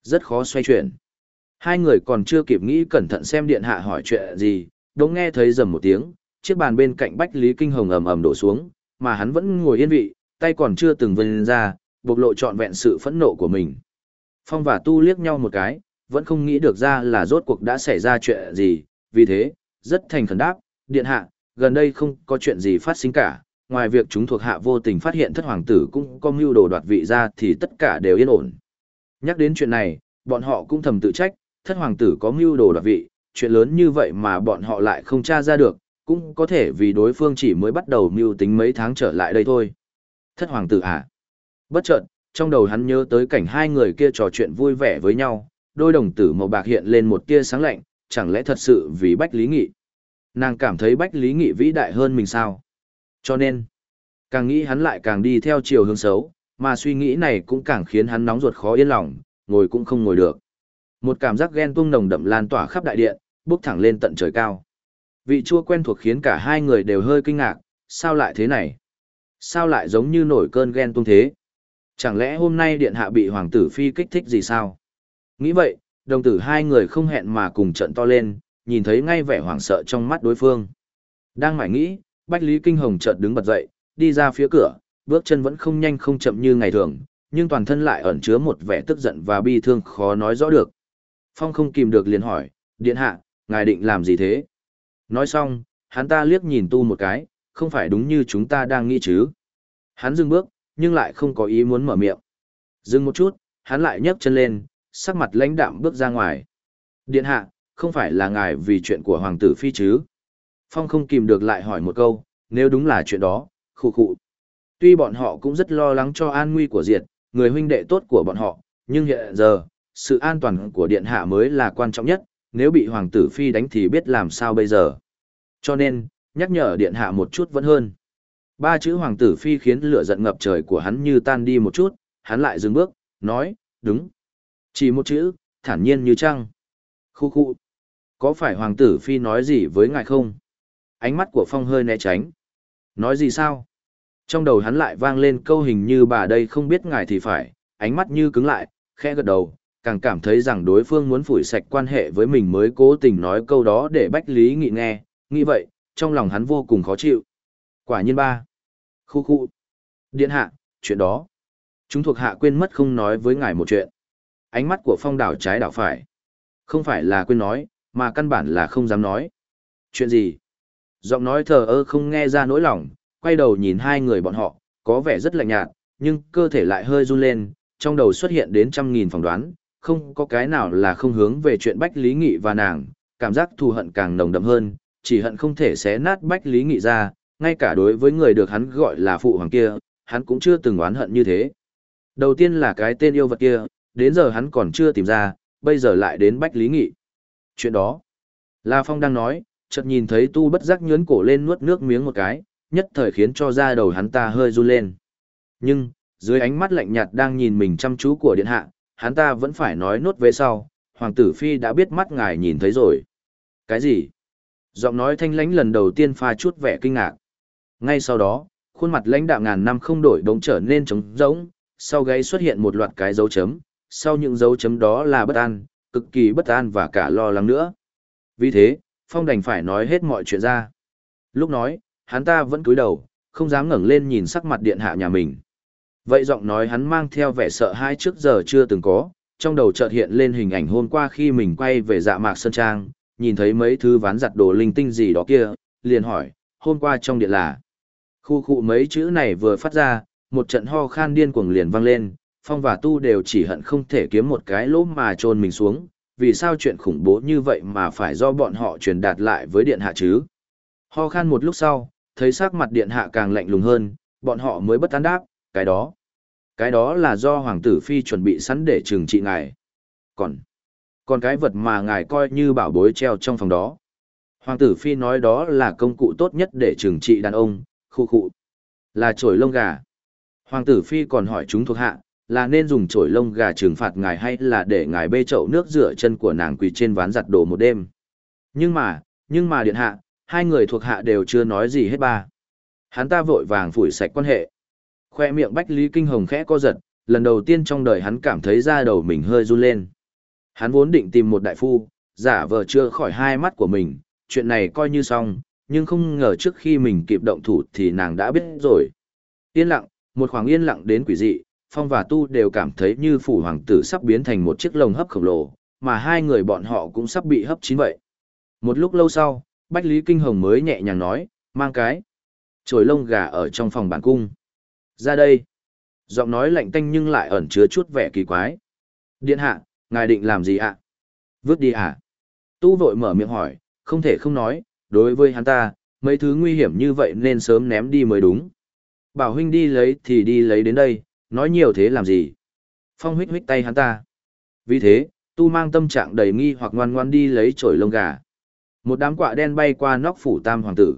Rất khó xoay chuyển. Hai người còn chưa kịp nghĩ cẩn thận xem điện hạ hỏi chuyện gì, đống nghe thấy rầm một tiếng, chiếc bàn bên cạnh Bách Lý Kinh Hồng ầm ầm đổ xuống, mà hắn vẫn ngồi yên vị, tay còn chưa từng vươn ra, bộc lộ trọn vẹn sự phẫn nộ của mình. Phong và Tu liếc nhau một cái, vẫn không nghĩ được ra là rốt cuộc đã xảy ra chuyện gì, vì thế, rất thành khẩn đáp, điện hạ, gần đây không có chuyện gì phát sinh cả, ngoài việc chúng thuộc hạ vô tình phát hiện thất hoàng tử cũng có mưu đồ đoạt vị ra thì tất cả đều yên ổn. Nhắc đến chuyện này, bọn họ cũng thầm tự trách, thất hoàng tử có mưu đồ đoạt vị, chuyện lớn như vậy mà bọn họ lại không tra ra được, cũng có thể vì đối phương chỉ mới bắt đầu mưu tính mấy tháng trở lại đây thôi. Thất hoàng tử à? Bất chợt, trong đầu hắn nhớ tới cảnh hai người kia trò chuyện vui vẻ với nhau, đôi đồng tử màu bạc hiện lên một tia sáng lạnh, chẳng lẽ thật sự vì Bách Lý Nghị? Nàng cảm thấy Bách Lý Nghị vĩ đại hơn mình sao? Cho nên, càng nghĩ hắn lại càng đi theo chiều hướng xấu, mà suy nghĩ này cũng càng khiến hắn nóng ruột khó yên lòng, ngồi cũng không ngồi được. Một cảm giác ghen tuông nồng đậm lan tỏa khắp đại điện, bước thẳng lên tận trời cao. Vị chua quen thuộc khiến cả hai người đều hơi kinh ngạc, sao lại thế này? Sao lại giống như nổi cơn ghen tuông thế? Chẳng lẽ hôm nay điện hạ bị hoàng tử phi kích thích gì sao? Nghĩ vậy, đồng tử hai người không hẹn mà cùng trận to lên, nhìn thấy ngay vẻ hoảng sợ trong mắt đối phương. Đang mải nghĩ, Bách Lý Kinh Hồng chợt đứng bật dậy, đi ra phía cửa, bước chân vẫn không nhanh không chậm như ngày thường, nhưng toàn thân lại ẩn chứa một vẻ tức giận và bi thương khó nói rõ được. Phong không kìm được liền hỏi, điện hạ, ngài định làm gì thế? Nói xong, hắn ta liếc nhìn tu một cái, không phải đúng như chúng ta đang nghĩ chứ. Hắn dừng bước, nhưng lại không có ý muốn mở miệng. Dừng một chút, hắn lại nhấc chân lên, sắc mặt lãnh đạm bước ra ngoài. Điện hạ, không phải là ngài vì chuyện của hoàng tử phi chứ? Phong không kìm được lại hỏi một câu, nếu đúng là chuyện đó, khụ khụ. Tuy bọn họ cũng rất lo lắng cho an nguy của Diệt, người huynh đệ tốt của bọn họ, Nhưng hiện giờ, sự an toàn của điện hạ mới là quan trọng nhất, nếu bị hoàng tử phi đánh thì biết làm sao bây giờ. Cho nên, nhắc nhở điện hạ một chút vẫn hơn. Ba chữ hoàng tử phi khiến lửa giận ngập trời của hắn như tan đi một chút, hắn lại dừng bước, nói, đúng. Chỉ một chữ, thản nhiên như trăng. Khu khu. Có phải hoàng tử phi nói gì với ngài không? Ánh mắt của phong hơi né tránh. Nói gì sao? Trong đầu hắn lại vang lên câu hình như bà đây không biết ngài thì phải, ánh mắt như cứng lại, khẽ gật đầu, càng cảm thấy rằng đối phương muốn phủi sạch quan hệ với mình mới cố tình nói câu đó để Bách Lý Nghị nghe, nghĩ vậy, trong lòng hắn vô cùng khó chịu. Quả nhiên ba. Khu khu. Điện hạ, chuyện đó. Chúng thuộc hạ quên mất không nói với ngài một chuyện. Ánh mắt của phong đảo trái đảo phải. Không phải là quên nói, mà căn bản là không dám nói. Chuyện gì? Giọng nói thờ ơ không nghe ra nỗi lòng, quay đầu nhìn hai người bọn họ, có vẻ rất lạnh nhạt, nhưng cơ thể lại hơi run lên, trong đầu xuất hiện đến trăm nghìn phỏng đoán, không có cái nào là không hướng về chuyện Bách Lý Nghị và nàng, cảm giác thù hận càng nồng đậm hơn, chỉ hận không thể xé nát Bách Lý Nghị ra, ngay cả đối với người được hắn gọi là phụ hoàng kia, hắn cũng chưa từng oán hận như thế. Đầu tiên là cái tên yêu vật kia, đến giờ hắn còn chưa tìm ra, bây giờ lại đến Bách Lý Nghị. Chuyện đó, La Phong đang nói, chợt nhìn thấy tu bất giác nhướn cổ lên nuốt nước miếng một cái, nhất thời khiến cho da đầu hắn ta hơi run lên. Nhưng, dưới ánh mắt lạnh nhạt đang nhìn mình chăm chú của điện hạ, hắn ta vẫn phải nói nốt về sau, hoàng tử phi đã biết mắt ngài nhìn thấy rồi. Cái gì? Giọng nói thanh lãnh lần đầu tiên pha chút vẻ kinh ngạc. Ngay sau đó, khuôn mặt lãnh đạo ngàn năm không đổi đống trở nên trống rỗng, sau gáy xuất hiện một loạt cái dấu chấm, sau những dấu chấm đó là bất an, cực kỳ bất an và cả lo lắng nữa. Vì thế, Phong đành phải nói hết mọi chuyện ra. Lúc nói, hắn ta vẫn cúi đầu, không dám ngẩng lên nhìn sắc mặt điện hạ nhà mình. Vậy giọng nói hắn mang theo vẻ sợ hãi trước giờ chưa từng có, trong đầu chợt hiện lên hình ảnh hôm qua khi mình quay về dạ mạc sơn trang, nhìn thấy mấy thứ ván giặt đồ linh tinh gì đó kia, liền hỏi, hôm qua trong điện là. Khu khu mấy chữ này vừa phát ra, một trận ho khan điên cuồng liền vang lên, phong và tu đều chỉ hận không thể kiếm một cái lỗ mà trôn mình xuống, vì sao chuyện khủng bố như vậy mà phải do bọn họ truyền đạt lại với điện hạ chứ. Ho khan một lúc sau, thấy sắc mặt điện hạ càng lạnh lùng hơn, bọn họ mới bất tán đáp, cái đó. Cái đó là do Hoàng tử Phi chuẩn bị sẵn để trừng trị ngài. Còn, còn cái vật mà ngài coi như bảo bối treo trong phòng đó. Hoàng tử Phi nói đó là công cụ tốt nhất để trừng trị đàn ông, khu khu. Là trổi lông gà. Hoàng tử Phi còn hỏi chúng thuộc hạ, là nên dùng trổi lông gà trừng phạt ngài hay là để ngài bê chậu nước rửa chân của nàng quỳ trên ván giặt đồ một đêm. Nhưng mà, nhưng mà điện hạ, hai người thuộc hạ đều chưa nói gì hết ba. Hắn ta vội vàng phủi sạch quan hệ. Khoe miệng Bách Lý Kinh Hồng khẽ co giật, lần đầu tiên trong đời hắn cảm thấy da đầu mình hơi run lên. Hắn vốn định tìm một đại phu, giả vờ chưa khỏi hai mắt của mình, chuyện này coi như xong, nhưng không ngờ trước khi mình kịp động thủ thì nàng đã biết rồi. Yên lặng, một khoảng yên lặng đến quỷ dị, Phong và Tu đều cảm thấy như phủ hoàng tử sắp biến thành một chiếc lồng hấp khổng lồ, mà hai người bọn họ cũng sắp bị hấp chín vậy. Một lúc lâu sau, Bách Lý Kinh Hồng mới nhẹ nhàng nói, mang cái chổi lông gà ở trong phòng bản cung. Ra đây. Giọng nói lạnh tanh nhưng lại ẩn chứa chút vẻ kỳ quái. Điện hạ, ngài định làm gì ạ? Vứt đi à? Tu vội mở miệng hỏi, không thể không nói, đối với hắn ta, mấy thứ nguy hiểm như vậy nên sớm ném đi mới đúng. Bảo huynh đi lấy thì đi lấy đến đây, nói nhiều thế làm gì? Phong huyết huyết tay hắn ta. Vì thế, tu mang tâm trạng đầy nghi hoặc ngoan ngoan đi lấy chổi lông gà. Một đám quạ đen bay qua nóc phủ tam hoàng tử.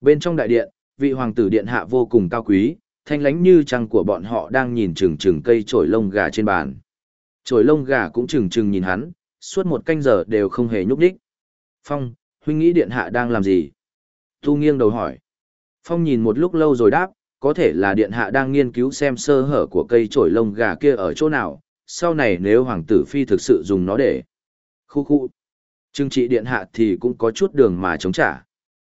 Bên trong đại điện, vị hoàng tử điện hạ vô cùng cao quý, thanh lánh như trăng của bọn họ đang nhìn chừng chừng cây chổi lông gà trên bàn. Chổi lông gà cũng chừng chừng nhìn hắn, suốt một canh giờ đều không hề nhúc đích. Phong, huynh nghĩ điện hạ đang làm gì? Tu nghiêng đầu hỏi. Phong nhìn một lúc lâu rồi đáp, có thể là điện hạ đang nghiên cứu xem sơ hở của cây trổi lông gà kia ở chỗ nào, sau này nếu hoàng tử phi thực sự dùng nó để. Khu khu. Trưng trị điện hạ thì cũng có chút đường mà chống trả.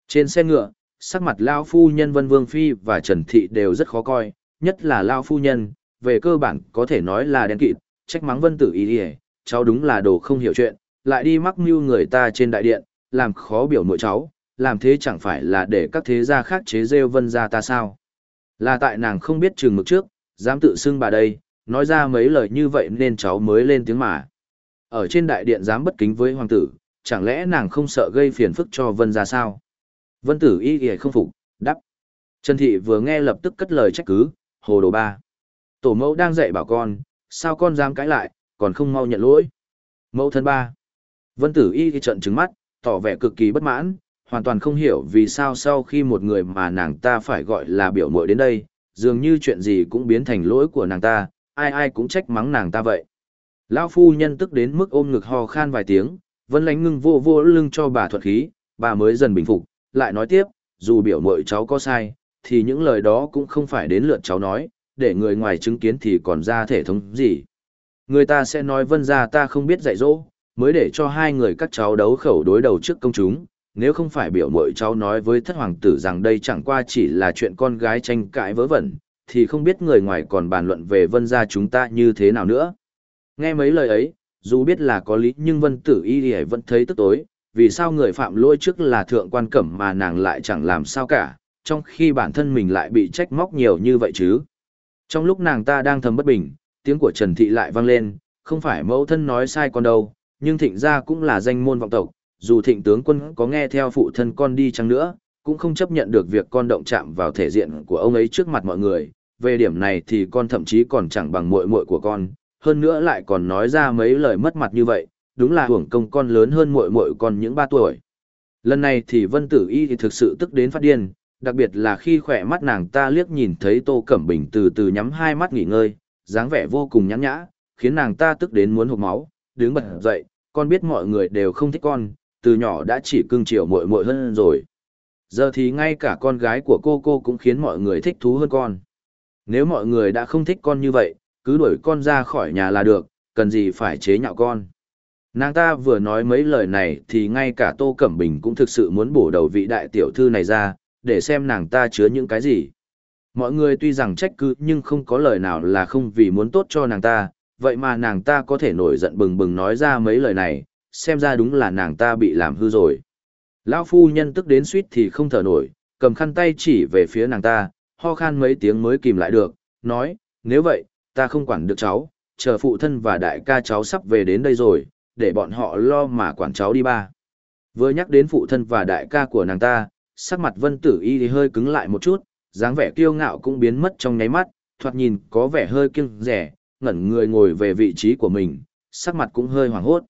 Trên xe ngựa, sắc mặt Lao Phu Nhân Vân Vương Phi và Trần Thị đều rất khó coi, nhất là Lao Phu Nhân, về cơ bản có thể nói là đen kịt, trách mắng Vân Tử ý đi cháu đúng là đồ không hiểu chuyện, lại đi mắc mưu người ta trên đại điện, làm khó biểu nội cháu, làm thế chẳng phải là để các thế gia khác chế rêu Vân gia ta sao. Là tại nàng không biết trường mực trước, dám tự xưng bà đây, nói ra mấy lời như vậy nên cháu mới lên tiếng mà. Ở trên đại điện dám bất kính với hoàng tử, chẳng lẽ nàng không sợ gây phiền phức cho Vân gia sao? Vân tử y y không phục, đắp. Trần Thị vừa nghe lập tức cất lời trách cứ, hồ đồ ba. Tổ mẫu đang dạy bảo con, sao con dám cãi lại, còn không mau nhận lỗi. Mẫu thân ba. Vân tử y thì trận trứng mắt, tỏ vẻ cực kỳ bất mãn, hoàn toàn không hiểu vì sao sau khi một người mà nàng ta phải gọi là biểu muội đến đây, dường như chuyện gì cũng biến thành lỗi của nàng ta, ai ai cũng trách mắng nàng ta vậy. Lão phu nhân tức đến mức ôm ngực ho khan vài tiếng, Vân Lánh ngưng vô vô lưng cho bà thuật khí, bà mới dần bình phục, lại nói tiếp, dù biểu muội cháu có sai, thì những lời đó cũng không phải đến lượt cháu nói, để người ngoài chứng kiến thì còn ra thể thống gì. Người ta sẽ nói vân ra ta không biết dạy dỗ, mới để cho hai người các cháu đấu khẩu đối đầu trước công chúng, nếu không phải biểu mội cháu nói với thất hoàng tử rằng đây chẳng qua chỉ là chuyện con gái tranh cãi vớ vẩn, thì không biết người ngoài còn bàn luận về vân gia chúng ta như thế nào nữa. Nghe mấy lời ấy, dù biết là có lý nhưng vân tử y thì vẫn thấy tức tối, vì sao người phạm lỗi trước là thượng quan cẩm mà nàng lại chẳng làm sao cả, trong khi bản thân mình lại bị trách móc nhiều như vậy chứ. Trong lúc nàng ta đang thầm bất bình, tiếng của Trần Thị lại vang lên, không phải mẫu thân nói sai con đâu, nhưng thịnh gia cũng là danh môn vọng tộc, dù thịnh tướng quân có nghe theo phụ thân con đi chăng nữa, cũng không chấp nhận được việc con động chạm vào thể diện của ông ấy trước mặt mọi người. Về điểm này thì con thậm chí còn chẳng bằng muội muội của con, hơn nữa lại còn nói ra mấy lời mất mặt như vậy, đúng là hưởng công con lớn hơn muội muội con những ba tuổi. Lần này thì Vân Tử Y thì thực sự tức đến phát điên, đặc biệt là khi khỏe mắt nàng ta liếc nhìn thấy Tô Cẩm Bình từ từ nhắm hai mắt nghỉ ngơi, dáng vẻ vô cùng nhãn nhã, khiến nàng ta tức đến muốn hộc máu, đứng bật dậy, con biết mọi người đều không thích con, từ nhỏ đã chỉ cưng chiều muội muội hơn rồi. Giờ thì ngay cả con gái của cô cô cũng khiến mọi người thích thú hơn con. Nếu mọi người đã không thích con như vậy, cứ đuổi con ra khỏi nhà là được, cần gì phải chế nhạo con. Nàng ta vừa nói mấy lời này thì ngay cả Tô Cẩm Bình cũng thực sự muốn bổ đầu vị đại tiểu thư này ra, để xem nàng ta chứa những cái gì. Mọi người tuy rằng trách cứ nhưng không có lời nào là không vì muốn tốt cho nàng ta, vậy mà nàng ta có thể nổi giận bừng bừng nói ra mấy lời này, xem ra đúng là nàng ta bị làm hư rồi. Lão phu nhân tức đến suýt thì không thở nổi, cầm khăn tay chỉ về phía nàng ta, ho khan mấy tiếng mới kìm lại được, nói, nếu vậy, ta không quản được cháu, chờ phụ thân và đại ca cháu sắp về đến đây rồi, để bọn họ lo mà quản cháu đi ba. Vừa nhắc đến phụ thân và đại ca của nàng ta, sắc mặt vân tử y thì hơi cứng lại một chút, dáng vẻ kiêu ngạo cũng biến mất trong nháy mắt, thoạt nhìn có vẻ hơi kiêng rẻ, ngẩn người ngồi về vị trí của mình, sắc mặt cũng hơi hoảng hốt.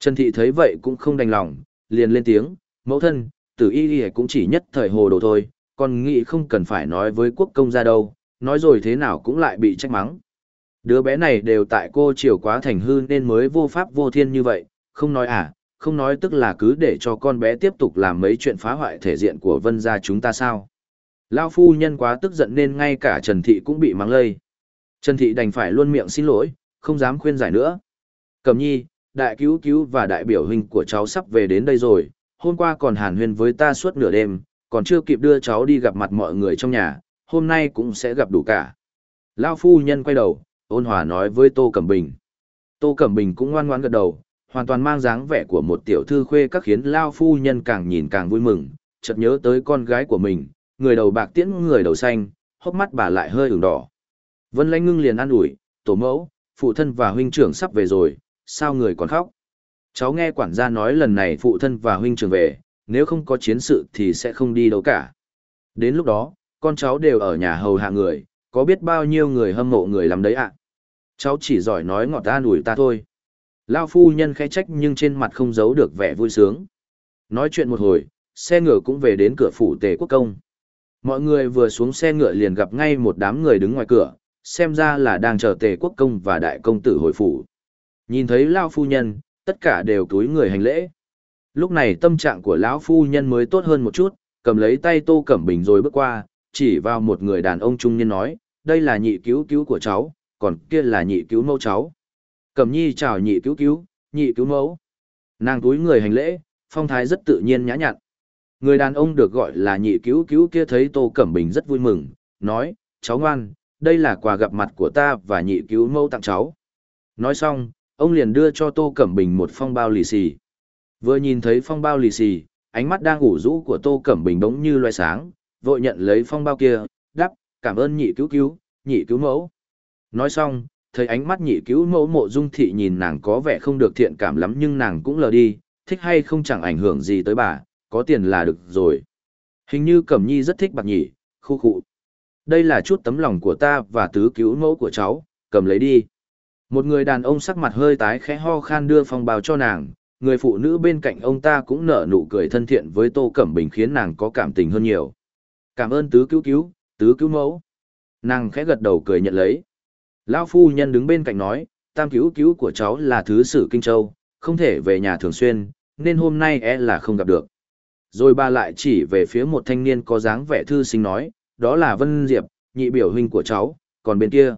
Trần Thị thấy vậy cũng không đành lòng, liền lên tiếng, mẫu thân, tử y y cũng chỉ nhất thời hồ đồ thôi, còn nghĩ không cần phải nói với quốc công ra đâu, nói rồi thế nào cũng lại bị trách mắng. Đứa bé này đều tại cô chiều quá thành hư nên mới vô pháp vô thiên như vậy, không nói à, không nói tức là cứ để cho con bé tiếp tục làm mấy chuyện phá hoại thể diện của vân gia chúng ta sao. Lao phu nhân quá tức giận nên ngay cả Trần Thị cũng bị mắng lây. Trần Thị đành phải luôn miệng xin lỗi, không dám khuyên giải nữa. Cẩm nhi, đại cứu cứu và đại biểu huynh của cháu sắp về đến đây rồi, hôm qua còn hàn huyên với ta suốt nửa đêm, còn chưa kịp đưa cháu đi gặp mặt mọi người trong nhà, hôm nay cũng sẽ gặp đủ cả. Lao phu nhân quay đầu, ôn hòa nói với Tô Cẩm Bình. Tô Cẩm Bình cũng ngoan ngoãn gật đầu, hoàn toàn mang dáng vẻ của một tiểu thư khuê các khiến Lao phu nhân càng nhìn càng vui mừng, chợt nhớ tới con gái của mình, người đầu bạc tiễn người đầu xanh, hốc mắt bà lại hơi ửng đỏ. Vân Lanh Ngưng liền an ủi, tổ mẫu, phụ thân và huynh trưởng sắp về rồi, sao người còn khóc? Cháu nghe quản gia nói lần này phụ thân và huynh trưởng về, nếu không có chiến sự thì sẽ không đi đâu cả. Đến lúc đó, con cháu đều ở nhà hầu hạ người, có biết bao nhiêu người hâm mộ người làm đấy ạ? Cháu chỉ giỏi nói ngọt ta đuổi ta thôi. Lao phu nhân khẽ trách nhưng trên mặt không giấu được vẻ vui sướng. Nói chuyện một hồi, xe ngựa cũng về đến cửa phủ tề quốc công. Mọi người vừa xuống xe ngựa liền gặp ngay một đám người đứng ngoài cửa, xem ra là đang chờ tề quốc công và đại công tử hồi phủ. Nhìn thấy Lao phu nhân, tất cả đều túi người hành lễ. Lúc này tâm trạng của lão phu nhân mới tốt hơn một chút, cầm lấy tay Tô Cẩm Bình rồi bước qua, chỉ vào một người đàn ông trung niên nói, đây là nhị cứu cứu của cháu, còn kia là nhị cứu mẫu cháu. Cẩm nhi chào nhị cứu cứu, nhị cứu mẫu. Nàng túi người hành lễ, phong thái rất tự nhiên nhã nhặn. Người đàn ông được gọi là nhị cứu cứu kia thấy Tô Cẩm Bình rất vui mừng, nói, cháu ngoan, đây là quà gặp mặt của ta và nhị cứu mẫu tặng cháu. Nói xong, ông liền đưa cho Tô Cẩm Bình một phong bao lì xì. Vừa nhìn thấy phong bao lì xì, ánh mắt đang ủ rũ của Tô Cẩm Bình bỗng như loe sáng, vội nhận lấy phong bao kia, đắp, cảm ơn nhị cứu cứu, nhị cứu mẫu. Nói xong, thấy ánh mắt nhị cứu mẫu mộ dung thị nhìn nàng có vẻ không được thiện cảm lắm nhưng nàng cũng lờ đi, thích hay không chẳng ảnh hưởng gì tới bà, có tiền là được rồi. Hình như Cẩm Nhi rất thích bạc nhỉ, khu khụ. Đây là chút tấm lòng của ta và tứ cứu mẫu của cháu, cầm lấy đi. Một người đàn ông sắc mặt hơi tái khẽ ho khan đưa phong bào cho nàng, người phụ nữ bên cạnh ông ta cũng nở nụ cười thân thiện với Tô Cẩm Bình khiến nàng có cảm tình hơn nhiều. Cảm ơn tứ cứu cứu, tứ cứu mẫu. Nàng khẽ gật đầu cười nhận lấy. Lão phu nhân đứng bên cạnh nói, tam cứu cứu của cháu là thứ sử Kinh Châu, không thể về nhà thường xuyên, nên hôm nay e là không gặp được. Rồi bà lại chỉ về phía một thanh niên có dáng vẻ thư sinh nói, đó là Vân Diệp, nhị biểu huynh của cháu, còn bên kia.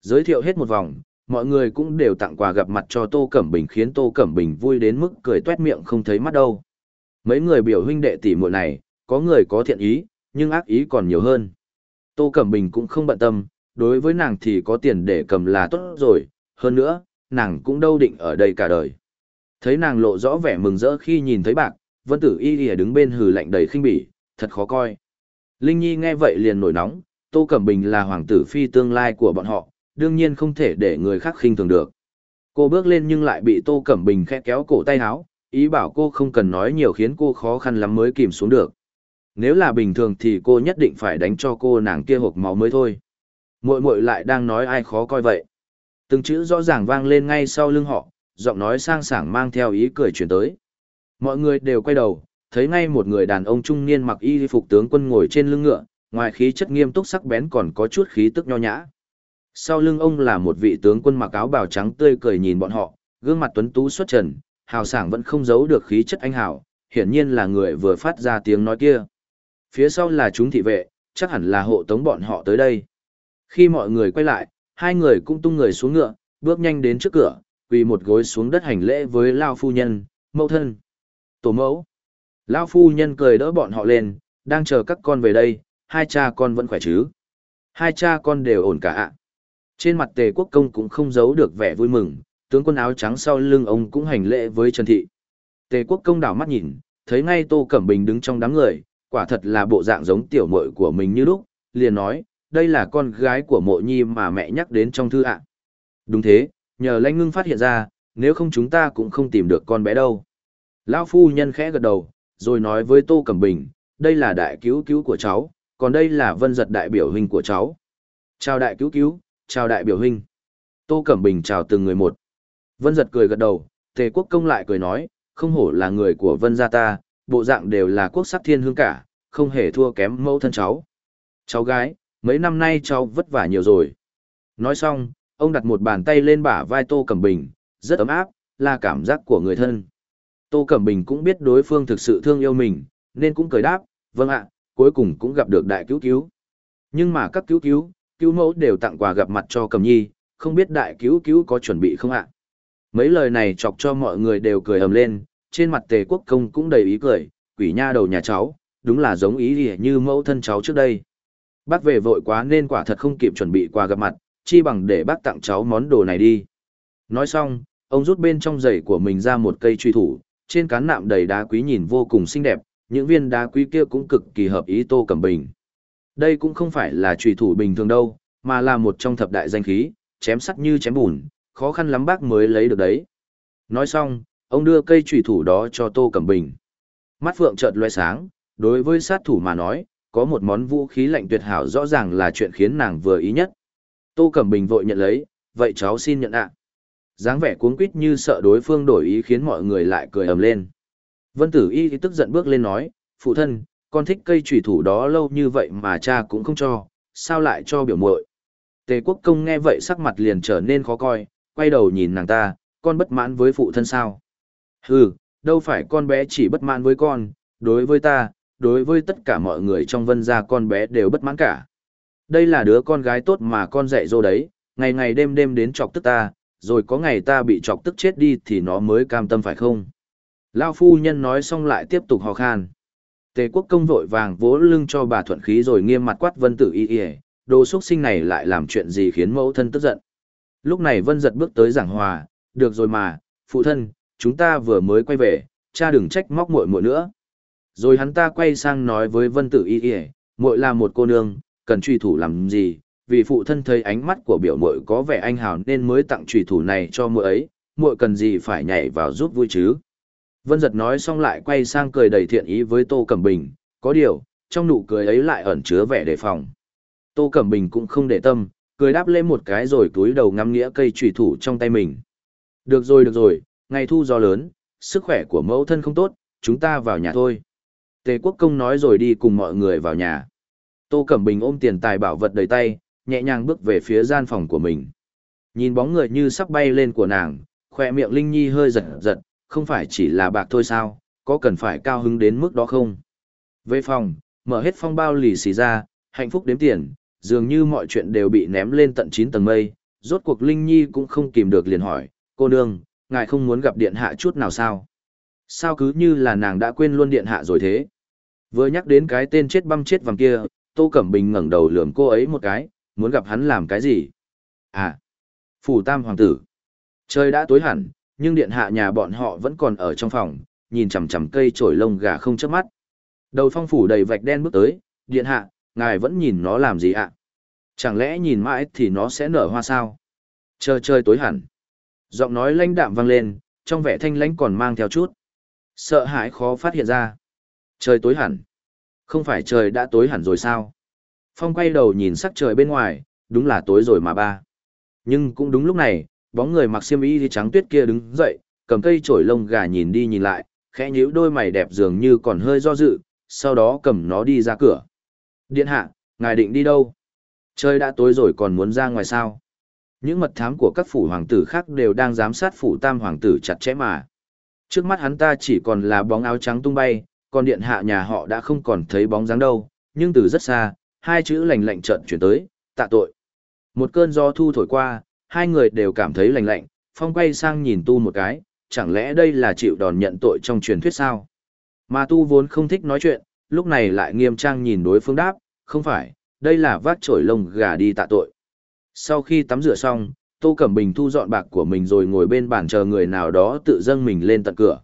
Giới thiệu hết một vòng, mọi người cũng đều tặng quà gặp mặt cho Tô Cẩm Bình khiến Tô Cẩm Bình vui đến mức cười tuét miệng không thấy mắt đâu. Mấy người biểu huynh đệ tỷ muội này, có người có thiện ý, nhưng ác ý còn nhiều hơn. Tô Cẩm Bình cũng không bận tâm, đối với nàng thì có tiền để cầm là tốt rồi, hơn nữa, nàng cũng đâu định ở đây cả đời. Thấy nàng lộ rõ vẻ mừng rỡ khi nhìn thấy bạc, Vân Tử Y y đứng bên hừ lạnh đầy khinh bỉ, thật khó coi. Linh Nhi nghe vậy liền nổi nóng, Tô Cẩm Bình là hoàng tử phi tương lai của bọn họ, đương nhiên không thể để người khác khinh thường được. Cô bước lên nhưng lại bị Tô Cẩm Bình khẽ kéo cổ tay áo, ý bảo cô không cần nói nhiều khiến cô khó khăn lắm mới kìm xuống được. Nếu là bình thường thì cô nhất định phải đánh cho cô nàng kia hộp máu mới thôi. Muội muội lại đang nói ai khó coi vậy. Từng chữ rõ ràng vang lên ngay sau lưng họ, giọng nói sang sảng mang theo ý cười chuyển tới. Mọi người đều quay đầu, thấy ngay một người đàn ông trung niên mặc y phục tướng quân ngồi trên lưng ngựa, ngoài khí chất nghiêm túc sắc bén còn có chút khí tức nho nhã. Sau lưng ông là một vị tướng quân mặc áo bào trắng tươi cười nhìn bọn họ, gương mặt tuấn tú xuất trần, hào sảng vẫn không giấu được khí chất anh hào, hiển nhiên là người vừa phát ra tiếng nói kia. Phía sau là chúng thị vệ, chắc hẳn là hộ tống bọn họ tới đây. Khi mọi người quay lại, hai người cũng tung người xuống ngựa, bước nhanh đến trước cửa, quỳ một gối xuống đất hành lễ với Lao phu nhân, mẫu thân. Tổ mẫu lão phu nhân cười đỡ bọn họ lên, đang chờ các con về đây, hai cha con vẫn khỏe chứ. Hai cha con đều ổn cả ạ. Trên mặt tề quốc công cũng không giấu được vẻ vui mừng, tướng quân áo trắng sau lưng ông cũng hành lễ với Trần Thị. Tề quốc công đảo mắt nhìn, thấy ngay Tô Cẩm Bình đứng trong đám người, quả thật là bộ dạng giống tiểu muội của mình như lúc, liền nói, đây là con gái của mộ nhi mà mẹ nhắc đến trong thư ạ. Đúng thế, nhờ lãnh ngưng phát hiện ra, nếu không chúng ta cũng không tìm được con bé đâu. Lão phu nhân khẽ gật đầu, rồi nói với Tô Cẩm Bình, đây là đại cứu cứu của cháu, còn đây là vân giật đại biểu hình của cháu. Chào đại cứu cứu, chào đại biểu hình. Tô Cẩm Bình chào từng người một. Vân giật cười gật đầu, Tề Quốc Công lại cười nói, không hổ là người của vân gia ta, bộ dạng đều là quốc sắc thiên hương cả, không hề thua kém mẫu thân cháu. Cháu gái, mấy năm nay cháu vất vả nhiều rồi. Nói xong, ông đặt một bàn tay lên bả vai Tô Cẩm Bình, rất ấm áp, là cảm giác của người thân. Tô Cẩm Bình cũng biết đối phương thực sự thương yêu mình, nên cũng cười đáp, vâng ạ, cuối cùng cũng gặp được đại cứu cứu. Nhưng mà các cứu cứu, cứu mẫu đều tặng quà gặp mặt cho Cẩm Nhi, không biết đại cứu cứu có chuẩn bị không ạ? Mấy lời này chọc cho mọi người đều cười ầm lên, trên mặt tề quốc công cũng đầy ý cười, quỷ nha đầu nhà cháu, đúng là giống ý gì như mẫu thân cháu trước đây. Bác về vội quá nên quả thật không kịp chuẩn bị quà gặp mặt, chi bằng để bác tặng cháu món đồ này đi. Nói xong, ông rút bên trong giày của mình ra một cây truy thủ, trên cán nạm đầy đá quý nhìn vô cùng xinh đẹp, những viên đá quý kia cũng cực kỳ hợp ý Tô Cẩm Bình. Đây cũng không phải là trùy thủ bình thường đâu, mà là một trong thập đại danh khí, chém sắt như chém bùn, khó khăn lắm bác mới lấy được đấy. Nói xong, ông đưa cây trùy thủ đó cho Tô Cẩm Bình. Mắt phượng chợt loe sáng, đối với sát thủ mà nói, có một món vũ khí lạnh tuyệt hảo rõ ràng là chuyện khiến nàng vừa ý nhất. Tô Cẩm Bình vội nhận lấy, vậy cháu xin nhận ạ dáng vẻ cuống quýt như sợ đối phương đổi ý khiến mọi người lại cười ầm lên. Vân Tử Y thì tức giận bước lên nói, phụ thân, con thích cây trùy thủ đó lâu như vậy mà cha cũng không cho, sao lại cho biểu muội? Tề quốc công nghe vậy sắc mặt liền trở nên khó coi, quay đầu nhìn nàng ta, con bất mãn với phụ thân sao? Hừ, đâu phải con bé chỉ bất mãn với con, đối với ta, đối với tất cả mọi người trong vân gia con bé đều bất mãn cả. Đây là đứa con gái tốt mà con dạy dỗ đấy, ngày ngày đêm đêm đến chọc tức ta, rồi có ngày ta bị chọc tức chết đi thì nó mới cam tâm phải không? Lao phu nhân nói xong lại tiếp tục hò khan. Tề quốc công vội vàng vỗ lưng cho bà thuận khí rồi nghiêm mặt quát vân tử y y, đồ xuất sinh này lại làm chuyện gì khiến mẫu thân tức giận. Lúc này vân giật bước tới giảng hòa, được rồi mà, phụ thân, chúng ta vừa mới quay về, cha đừng trách móc muội muội nữa. Rồi hắn ta quay sang nói với vân tử y y, muội là một cô nương, cần truy thủ làm gì, vì phụ thân thấy ánh mắt của biểu muội có vẻ anh hào nên mới tặng trùy thủ này cho muội ấy, muội cần gì phải nhảy vào giúp vui chứ. Vân giật nói xong lại quay sang cười đầy thiện ý với Tô Cẩm Bình, có điều, trong nụ cười ấy lại ẩn chứa vẻ đề phòng. Tô Cẩm Bình cũng không để tâm, cười đáp lên một cái rồi túi đầu ngắm nghĩa cây trùy thủ trong tay mình. Được rồi được rồi, ngày thu gió lớn, sức khỏe của mẫu thân không tốt, chúng ta vào nhà thôi. Tề quốc công nói rồi đi cùng mọi người vào nhà. Tô Cẩm Bình ôm tiền tài bảo vật đầy tay, nhẹ nhàng bước về phía gian phòng của mình. Nhìn bóng người như sắp bay lên của nàng, khỏe miệng Linh Nhi hơi giật giật, không phải chỉ là bạc thôi sao, có cần phải cao hứng đến mức đó không? Về phòng, mở hết phong bao lì xì ra, hạnh phúc đếm tiền, dường như mọi chuyện đều bị ném lên tận 9 tầng mây, rốt cuộc Linh Nhi cũng không kìm được liền hỏi, cô nương, ngài không muốn gặp điện hạ chút nào sao? Sao cứ như là nàng đã quên luôn điện hạ rồi thế? Vừa nhắc đến cái tên chết băm chết vàng kia, Tô Cẩm Bình ngẩng đầu lườm cô ấy một cái, muốn gặp hắn làm cái gì? À, phủ tam hoàng tử. Trời đã tối hẳn, nhưng điện hạ nhà bọn họ vẫn còn ở trong phòng, nhìn chằm chằm cây trổi lông gà không chớp mắt. Đầu phong phủ đầy vạch đen bước tới, điện hạ, ngài vẫn nhìn nó làm gì ạ? Chẳng lẽ nhìn mãi thì nó sẽ nở hoa sao? Chờ trời tối hẳn. Giọng nói lãnh đạm vang lên, trong vẻ thanh lãnh còn mang theo chút. Sợ hãi khó phát hiện ra. Trời tối hẳn. Không phải trời đã tối hẳn rồi sao? Phong quay đầu nhìn sắc trời bên ngoài, đúng là tối rồi mà ba. Nhưng cũng đúng lúc này, bóng người mặc xiêm y trắng tuyết kia đứng dậy, cầm cây chổi lông gà nhìn đi nhìn lại, khẽ nhíu đôi mày đẹp dường như còn hơi do dự, sau đó cầm nó đi ra cửa. Điện hạ, ngài định đi đâu? Trời đã tối rồi còn muốn ra ngoài sao? Những mật thám của các phủ hoàng tử khác đều đang giám sát phủ tam hoàng tử chặt chẽ mà. Trước mắt hắn ta chỉ còn là bóng áo trắng tung bay, còn điện hạ nhà họ đã không còn thấy bóng dáng đâu, nhưng từ rất xa, hai chữ lành lạnh trận chuyển tới, tạ tội. Một cơn gió thu thổi qua, hai người đều cảm thấy lành lạnh, phong quay sang nhìn tu một cái, chẳng lẽ đây là chịu đòn nhận tội trong truyền thuyết sao? Mà tu vốn không thích nói chuyện, lúc này lại nghiêm trang nhìn đối phương đáp, không phải, đây là vác chổi lông gà đi tạ tội. Sau khi tắm rửa xong, Tô Cẩm Bình thu dọn bạc của mình rồi ngồi bên bàn chờ người nào đó tự dâng mình lên tận cửa.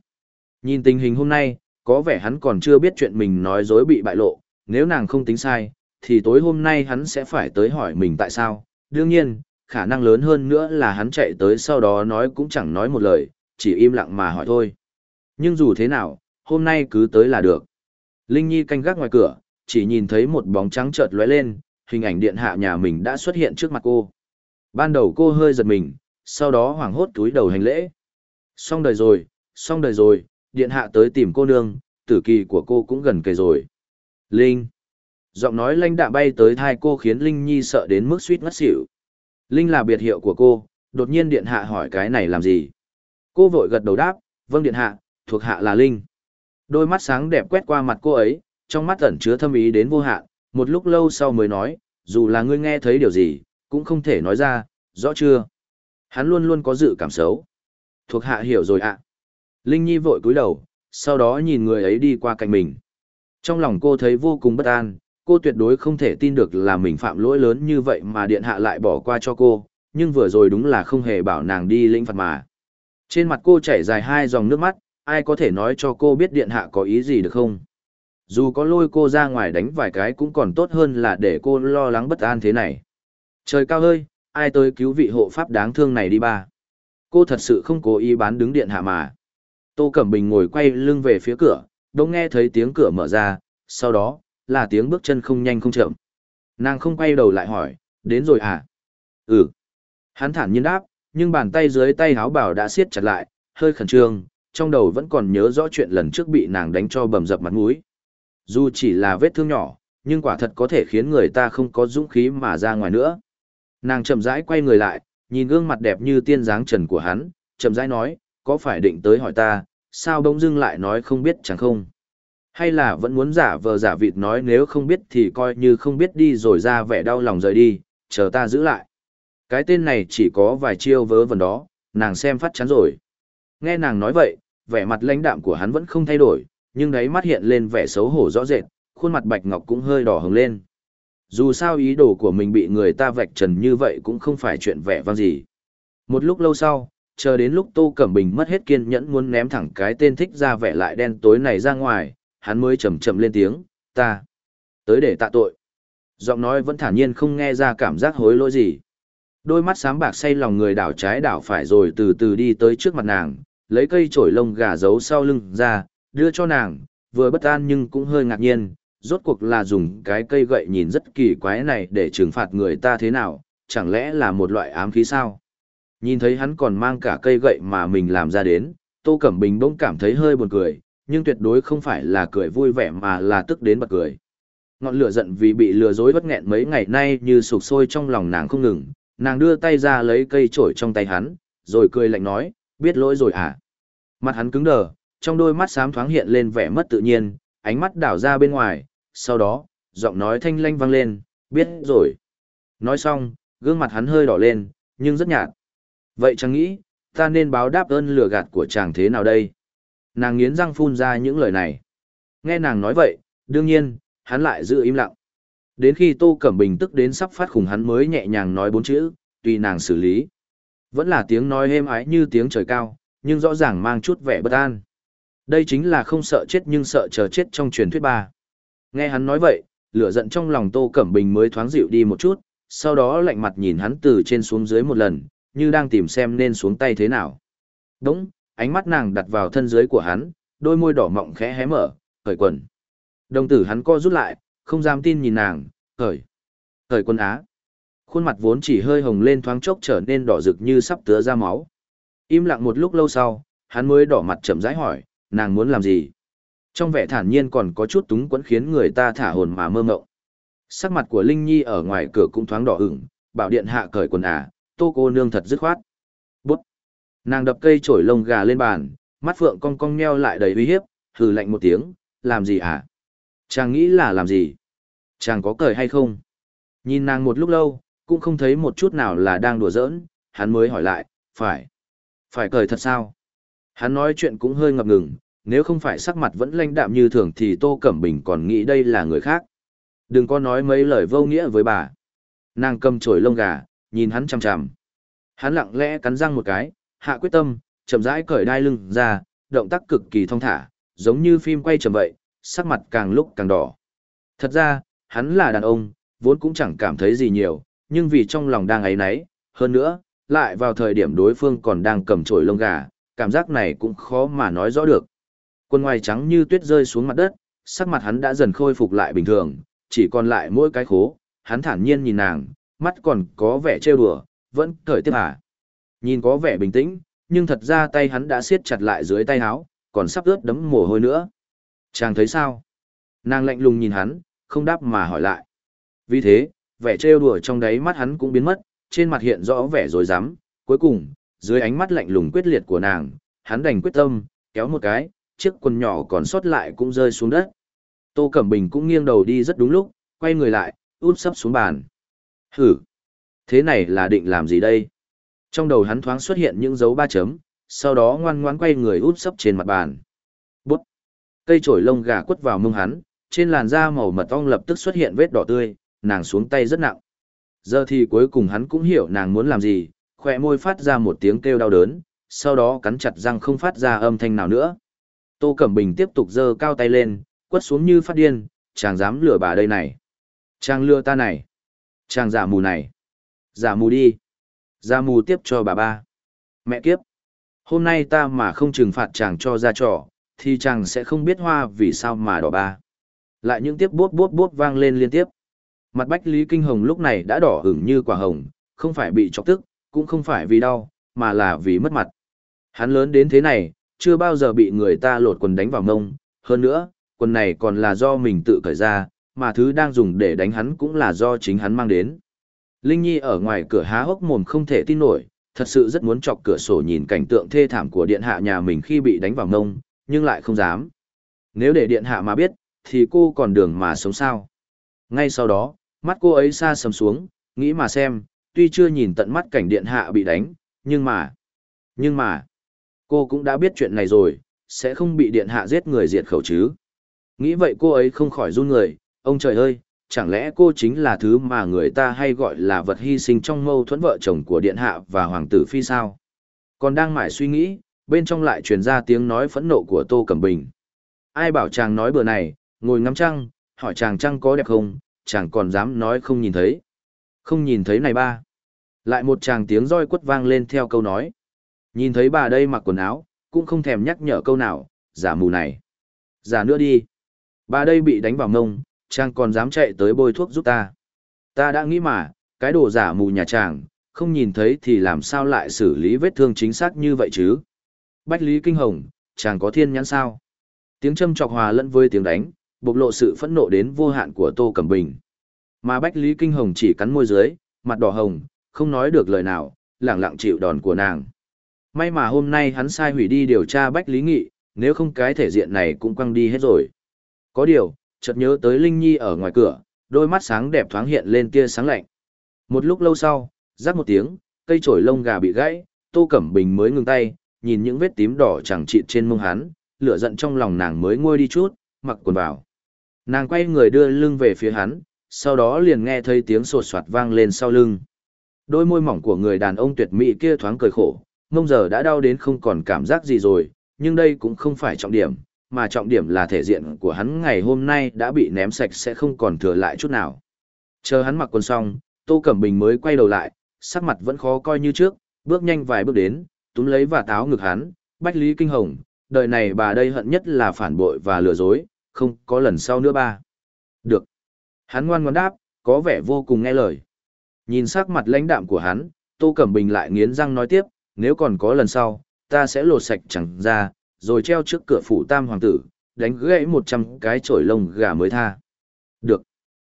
Nhìn tình hình hôm nay, có vẻ hắn còn chưa biết chuyện mình nói dối bị bại lộ, nếu nàng không tính sai, thì tối hôm nay hắn sẽ phải tới hỏi mình tại sao. Đương nhiên, khả năng lớn hơn nữa là hắn chạy tới sau đó nói cũng chẳng nói một lời, chỉ im lặng mà hỏi thôi. Nhưng dù thế nào, hôm nay cứ tới là được. Linh Nhi canh gác ngoài cửa, chỉ nhìn thấy một bóng trắng chợt lóe lên, hình ảnh điện hạ nhà mình đã xuất hiện trước mặt cô. Ban đầu cô hơi giật mình, sau đó hoảng hốt túi đầu hành lễ. Xong đời rồi, xong đời rồi, điện hạ tới tìm cô nương, tử kỳ của cô cũng gần kề rồi. Linh. Giọng nói lanh đạm bay tới thai cô khiến Linh Nhi sợ đến mức suýt ngất xỉu. Linh là biệt hiệu của cô, đột nhiên điện hạ hỏi cái này làm gì. Cô vội gật đầu đáp, vâng điện hạ, thuộc hạ là Linh. Đôi mắt sáng đẹp quét qua mặt cô ấy, trong mắt ẩn chứa thâm ý đến vô hạn, một lúc lâu sau mới nói, dù là ngươi nghe thấy điều gì, cũng không thể nói ra, rõ chưa? Hắn luôn luôn có dự cảm xấu. Thuộc hạ hiểu rồi ạ. Linh Nhi vội cúi đầu, sau đó nhìn người ấy đi qua cạnh mình. Trong lòng cô thấy vô cùng bất an, cô tuyệt đối không thể tin được là mình phạm lỗi lớn như vậy mà điện hạ lại bỏ qua cho cô, nhưng vừa rồi đúng là không hề bảo nàng đi lĩnh phạt mà. Trên mặt cô chảy dài hai dòng nước mắt, ai có thể nói cho cô biết điện hạ có ý gì được không? Dù có lôi cô ra ngoài đánh vài cái cũng còn tốt hơn là để cô lo lắng bất an thế này. Trời cao ơi, ai tới cứu vị hộ pháp đáng thương này đi ba. Cô thật sự không cố ý bán đứng điện hạ mà. Tô Cẩm Bình ngồi quay lưng về phía cửa, đông nghe thấy tiếng cửa mở ra, sau đó, là tiếng bước chân không nhanh không chậm. Nàng không quay đầu lại hỏi, đến rồi à? Ừ. Hắn thản nhiên đáp, nhưng bàn tay dưới tay háo bảo đã siết chặt lại, hơi khẩn trương, trong đầu vẫn còn nhớ rõ chuyện lần trước bị nàng đánh cho bầm dập mặt mũi. Dù chỉ là vết thương nhỏ, nhưng quả thật có thể khiến người ta không có dũng khí mà ra ngoài nữa. Nàng chậm rãi quay người lại, nhìn gương mặt đẹp như tiên dáng trần của hắn, chậm rãi nói, có phải định tới hỏi ta, sao bỗng dưng lại nói không biết chẳng không? Hay là vẫn muốn giả vờ giả vịt nói nếu không biết thì coi như không biết đi rồi ra vẻ đau lòng rời đi, chờ ta giữ lại. Cái tên này chỉ có vài chiêu vớ vẩn đó, nàng xem phát chán rồi. Nghe nàng nói vậy, vẻ mặt lãnh đạm của hắn vẫn không thay đổi, nhưng đáy mắt hiện lên vẻ xấu hổ rõ rệt, khuôn mặt bạch ngọc cũng hơi đỏ hứng lên. Dù sao ý đồ của mình bị người ta vạch trần như vậy cũng không phải chuyện vẻ vang gì. Một lúc lâu sau, chờ đến lúc Tô Cẩm Bình mất hết kiên nhẫn muốn ném thẳng cái tên thích ra vẻ lại đen tối này ra ngoài, hắn mới chậm chậm lên tiếng, ta, tới để tạ tội. Giọng nói vẫn thản nhiên không nghe ra cảm giác hối lỗi gì. Đôi mắt sáng bạc say lòng người đảo trái đảo phải rồi từ từ đi tới trước mặt nàng, lấy cây chổi lông gà giấu sau lưng ra, đưa cho nàng, vừa bất an nhưng cũng hơi ngạc nhiên, rốt cuộc là dùng cái cây gậy nhìn rất kỳ quái này để trừng phạt người ta thế nào, chẳng lẽ là một loại ám khí sao? Nhìn thấy hắn còn mang cả cây gậy mà mình làm ra đến, Tô Cẩm Bình bỗng cảm thấy hơi buồn cười, nhưng tuyệt đối không phải là cười vui vẻ mà là tức đến bật cười. Ngọn lửa giận vì bị lừa dối bất nghẹn mấy ngày nay như sụp sôi trong lòng nàng không ngừng, nàng đưa tay ra lấy cây chổi trong tay hắn, rồi cười lạnh nói, biết lỗi rồi à? Mặt hắn cứng đờ, trong đôi mắt xám thoáng hiện lên vẻ mất tự nhiên, ánh mắt đảo ra bên ngoài, sau đó, giọng nói thanh lanh vang lên, biết rồi. Nói xong, gương mặt hắn hơi đỏ lên, nhưng rất nhạt. Vậy chẳng nghĩ, ta nên báo đáp ơn lừa gạt của chàng thế nào đây? Nàng nghiến răng phun ra những lời này. Nghe nàng nói vậy, đương nhiên, hắn lại giữ im lặng. Đến khi Tô Cẩm Bình tức đến sắp phát khủng hắn mới nhẹ nhàng nói bốn chữ, tùy nàng xử lý. Vẫn là tiếng nói êm ái như tiếng trời cao, nhưng rõ ràng mang chút vẻ bất an. Đây chính là không sợ chết nhưng sợ chờ chết trong truyền thuyết ba. Nghe hắn nói vậy, lửa giận trong lòng Tô Cẩm Bình mới thoáng dịu đi một chút, sau đó lạnh mặt nhìn hắn từ trên xuống dưới một lần, như đang tìm xem nên xuống tay thế nào. Đúng, ánh mắt nàng đặt vào thân dưới của hắn, đôi môi đỏ mọng khẽ hé mở, cởi quần. Đồng tử hắn co rút lại, không dám tin nhìn nàng, cởi. Cởi quần á. Khuôn mặt vốn chỉ hơi hồng lên thoáng chốc trở nên đỏ rực như sắp tứa ra máu. Im lặng một lúc lâu sau, hắn mới đỏ mặt chậm rãi hỏi, nàng muốn làm gì? Trong vẻ thản nhiên còn có chút túng quẫn khiến người ta thả hồn mà mơ mộng. Sắc mặt của Linh Nhi ở ngoài cửa cũng thoáng đỏ ửng, bảo điện hạ cởi quần à, tô cô nương thật dứt khoát. Nàng đập cây chổi lông gà lên bàn, mắt phượng cong cong nheo lại đầy uy hiếp, hừ lạnh một tiếng, làm gì hả? Chàng nghĩ là làm gì? Chàng có cười hay không? Nhìn nàng một lúc lâu, cũng không thấy một chút nào là đang đùa giỡn, hắn mới hỏi lại, phải. Phải cười thật sao? Hắn nói chuyện cũng hơi ngập ngừng, nếu không phải sắc mặt vẫn lanh đạm như thường thì Tô Cẩm Bình còn nghĩ đây là người khác. Đừng có nói mấy lời vô nghĩa với bà. Nàng cầm chổi lông gà, nhìn hắn chằm chằm. Hắn lặng lẽ cắn răng một cái, hạ quyết tâm, chậm rãi cởi đai lưng ra, động tác cực kỳ thong thả, giống như phim quay chậm vậy, sắc mặt càng lúc càng đỏ. Thật ra, hắn là đàn ông, vốn cũng chẳng cảm thấy gì nhiều, nhưng vì trong lòng đang ấy náy, hơn nữa, lại vào thời điểm đối phương còn đang cầm chổi lông gà, cảm giác này cũng khó mà nói rõ được. Quần ngoài trắng như tuyết rơi xuống mặt đất, sắc mặt hắn đã dần khôi phục lại bình thường, chỉ còn lại mỗi cái khố, hắn thản nhiên nhìn nàng, mắt còn có vẻ trêu đùa, vẫn cởi tiếp à. Nhìn có vẻ bình tĩnh, nhưng thật ra tay hắn đã siết chặt lại dưới tay áo, còn sắp ướt đấm mồ hôi nữa. Chàng thấy sao? Nàng lạnh lùng nhìn hắn, không đáp mà hỏi lại. Vì thế, vẻ trêu đùa trong đáy mắt hắn cũng biến mất, trên mặt hiện rõ vẻ rồi rắm cuối cùng, dưới ánh mắt lạnh lùng quyết liệt của nàng, hắn đành quyết tâm, kéo một cái, chiếc quần nhỏ còn sót lại cũng rơi xuống đất. Tô Cẩm Bình cũng nghiêng đầu đi rất đúng lúc, quay người lại, út sấp xuống bàn. Hử! Thế này là định làm gì đây? Trong đầu hắn thoáng xuất hiện những dấu ba chấm, sau đó ngoan ngoãn quay người út sấp trên mặt bàn. Bút! Cây chổi lông gà quất vào mông hắn, trên làn da màu mật ong lập tức xuất hiện vết đỏ tươi, nàng xuống tay rất nặng. Giờ thì cuối cùng hắn cũng hiểu nàng muốn làm gì, khỏe môi phát ra một tiếng kêu đau đớn, sau đó cắn chặt răng không phát ra âm thanh nào nữa. Tô Cẩm Bình tiếp tục giơ cao tay lên, quất xuống như phát điên, chàng dám lừa bà đây này. Chàng lừa ta này. Chàng giả mù này. Giả mù đi. Gia mù tiếp cho bà ba. Mẹ kiếp. Hôm nay ta mà không trừng phạt chàng cho ra trò, thì chàng sẽ không biết hoa vì sao mà đỏ ba. Lại những tiếp bốp bốp bốp vang lên liên tiếp. Mặt Bách Lý Kinh Hồng lúc này đã đỏ ửng như quả hồng, không phải bị chọc tức, cũng không phải vì đau, mà là vì mất mặt. Hắn lớn đến thế này, chưa bao giờ bị người ta lột quần đánh vào mông, hơn nữa, quần này còn là do mình tự cởi ra, mà thứ đang dùng để đánh hắn cũng là do chính hắn mang đến. Linh Nhi ở ngoài cửa há hốc mồm không thể tin nổi, thật sự rất muốn chọc cửa sổ nhìn cảnh tượng thê thảm của điện hạ nhà mình khi bị đánh vào ngông, nhưng lại không dám. Nếu để điện hạ mà biết, thì cô còn đường mà sống sao. Ngay sau đó, mắt cô ấy xa sầm xuống, nghĩ mà xem, tuy chưa nhìn tận mắt cảnh điện hạ bị đánh, nhưng mà... Nhưng mà... Cô cũng đã biết chuyện này rồi, sẽ không bị điện hạ giết người diệt khẩu chứ. Nghĩ vậy cô ấy không khỏi run người, ông trời ơi, chẳng lẽ cô chính là thứ mà người ta hay gọi là vật hy sinh trong mâu thuẫn vợ chồng của điện hạ và hoàng tử phi sao? Còn đang mải suy nghĩ, bên trong lại truyền ra tiếng nói phẫn nộ của Tô Cẩm Bình. Ai bảo chàng nói bữa này, ngồi ngắm trăng, hỏi chàng trăng có đẹp không, chàng còn dám nói không nhìn thấy. Không nhìn thấy này ba. Lại một chàng tiếng roi quất vang lên theo câu nói. Nhìn thấy bà đây mặc quần áo, cũng không thèm nhắc nhở câu nào, giả mù này. Giả nữa đi. Bà đây bị đánh vào mông, chàng còn dám chạy tới bôi thuốc giúp ta. Ta đã nghĩ mà, cái đồ giả mù nhà chàng, không nhìn thấy thì làm sao lại xử lý vết thương chính xác như vậy chứ? Bách Lý Kinh Hồng, chàng có thiên nhãn sao? Tiếng châm chọc hòa lẫn với tiếng đánh, bộc lộ sự phẫn nộ đến vô hạn của Tô Cẩm Bình. Mà Bách Lý Kinh Hồng chỉ cắn môi dưới, mặt đỏ hồng, không nói được lời nào, lẳng lặng chịu đòn của nàng. May mà hôm nay hắn sai hủy đi điều tra Bách Lý Nghị, nếu không cái thể diện này cũng quăng đi hết rồi. Có điều, chợt nhớ tới Linh Nhi ở ngoài cửa, đôi mắt sáng đẹp thoáng hiện lên tia sáng lạnh. Một lúc lâu sau, rắc một tiếng, cây chổi lông gà bị gãy, Tô Cẩm Bình mới ngừng tay, nhìn những vết tím đỏ chẳng chịt trên mông hắn, lửa giận trong lòng nàng mới nguôi đi chút, mặc quần vào. Nàng quay người đưa lưng về phía hắn, sau đó liền nghe thấy tiếng sột soạt vang lên sau lưng. Đôi môi mỏng của người đàn ông tuyệt mỹ kia thoáng cười khổ, mông giờ đã đau đến không còn cảm giác gì rồi, nhưng đây cũng không phải trọng điểm, mà trọng điểm là thể diện của hắn ngày hôm nay đã bị ném sạch sẽ không còn thừa lại chút nào. Chờ hắn mặc quần xong, Tô Cẩm Bình mới quay đầu lại, sắc mặt vẫn khó coi như trước, bước nhanh vài bước đến, túm lấy và táo ngực hắn, bách lý kinh hồng, đời này bà đây hận nhất là phản bội và lừa dối, không có lần sau nữa ba. Được. Hắn ngoan ngoãn đáp, có vẻ vô cùng nghe lời. Nhìn sắc mặt lãnh đạm của hắn, Tô Cẩm Bình lại nghiến răng nói tiếp, nếu còn có lần sau, ta sẽ lột sạch chẳng ra, rồi treo trước cửa phủ tam hoàng tử, đánh gãy một trăm cái chổi lông gà mới tha. Được.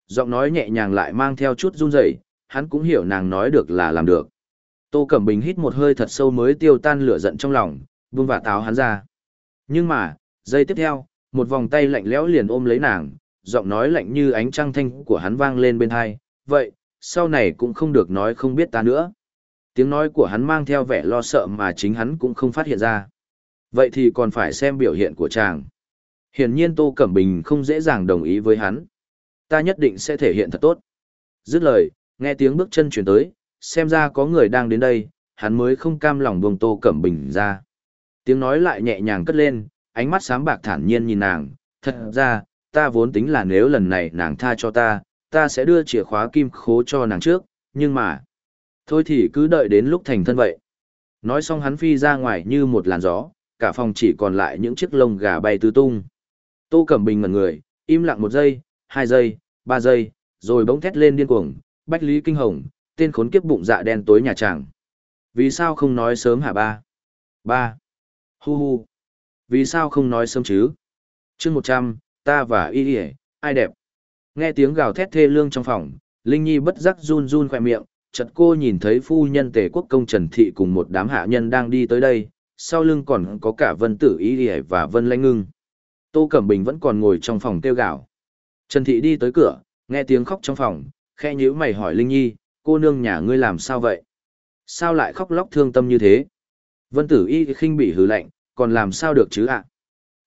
Giọng nói nhẹ nhàng lại mang theo chút run rẩy, hắn cũng hiểu nàng nói được là làm được. Tô Cẩm Bình hít một hơi thật sâu mới tiêu tan lửa giận trong lòng, buông vả táo hắn ra. Nhưng mà, giây tiếp theo, một vòng tay lạnh lẽo liền ôm lấy nàng, giọng nói lạnh như ánh trăng thanh của hắn vang lên bên hai, vậy, sau này cũng không được nói không biết ta nữa. Tiếng nói của hắn mang theo vẻ lo sợ mà chính hắn cũng không phát hiện ra. Vậy thì còn phải xem biểu hiện của chàng. Hiển nhiên Tô Cẩm Bình không dễ dàng đồng ý với hắn. Ta nhất định sẽ thể hiện thật tốt. Dứt lời, nghe tiếng bước chân chuyển tới, xem ra có người đang đến đây, hắn mới không cam lòng buông Tô Cẩm Bình ra. Tiếng nói lại nhẹ nhàng cất lên, ánh mắt sáng bạc thản nhiên nhìn nàng, thật ra, ta vốn tính là nếu lần này nàng tha cho ta, ta sẽ đưa chìa khóa kim khố cho nàng trước, nhưng mà, thôi thì cứ đợi đến lúc thành thân vậy. Nói xong hắn phi ra ngoài như một làn gió, cả phòng chỉ còn lại những chiếc lông gà bay tứ tung. Tô Cẩm Bình ngẩn người, im lặng một giây, hai giây, ba giây, rồi bỗng thét lên điên cuồng, Bách Lý Kinh Hồng, tên khốn kiếp bụng dạ đen tối nhà chàng. Vì sao không nói sớm hả ba? Ba. Hu hu. Vì sao không nói sớm chứ? chương một trăm ta và y y ai đẹp? Nghe tiếng gào thét thê lương trong phòng, Linh Nhi bất giác run run khỏe miệng, chợt cô nhìn thấy phu nhân tề quốc công Trần Thị cùng một đám hạ nhân đang đi tới đây, sau lưng còn có cả Vân Tử Y ỉa và Vân Lanh Ngưng. Tô Cẩm Bình vẫn còn ngồi trong phòng tiêu gạo. Trần Thị đi tới cửa, nghe tiếng khóc trong phòng, khe nhữ mày hỏi Linh Nhi, cô nương nhà ngươi làm sao vậy? Sao lại khóc lóc thương tâm như thế? Vân Tử Y khinh bị hừ lạnh, còn làm sao được chứ ạ?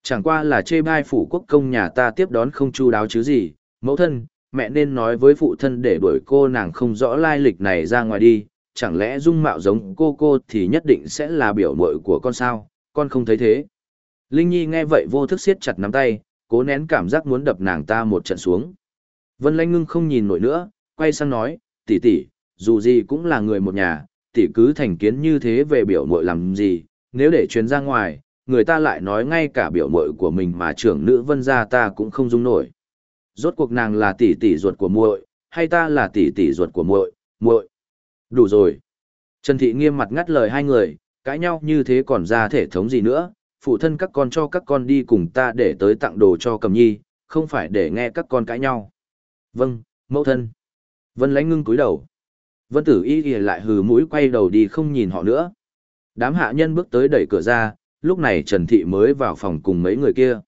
Chẳng qua là chê bai phủ quốc công nhà ta tiếp đón không chu đáo chứ gì, mẫu thân, mẹ nên nói với phụ thân để đuổi cô nàng không rõ lai lịch này ra ngoài đi, chẳng lẽ dung mạo giống cô cô thì nhất định sẽ là biểu mội của con sao, con không thấy thế. Linh Nhi nghe vậy vô thức siết chặt nắm tay, cố nén cảm giác muốn đập nàng ta một trận xuống. Vân Lanh ngưng không nhìn nổi nữa, quay sang nói, tỷ tỷ, dù gì cũng là người một nhà, tỷ cứ thành kiến như thế về biểu mội làm gì, nếu để truyền ra ngoài, người ta lại nói ngay cả biểu mội của mình mà trưởng nữ vân gia ta cũng không dung nổi. Rốt cuộc nàng là tỷ tỷ ruột của muội, hay ta là tỷ tỷ ruột của muội, muội. Đủ rồi. Trần Thị nghiêm mặt ngắt lời hai người, cãi nhau như thế còn ra thể thống gì nữa, phụ thân các con cho các con đi cùng ta để tới tặng đồ cho cầm nhi, không phải để nghe các con cãi nhau. Vâng, mẫu thân. Vân lãnh ngưng cúi đầu. Vân tử y ghi lại hừ mũi quay đầu đi không nhìn họ nữa. Đám hạ nhân bước tới đẩy cửa ra, lúc này Trần Thị mới vào phòng cùng mấy người kia.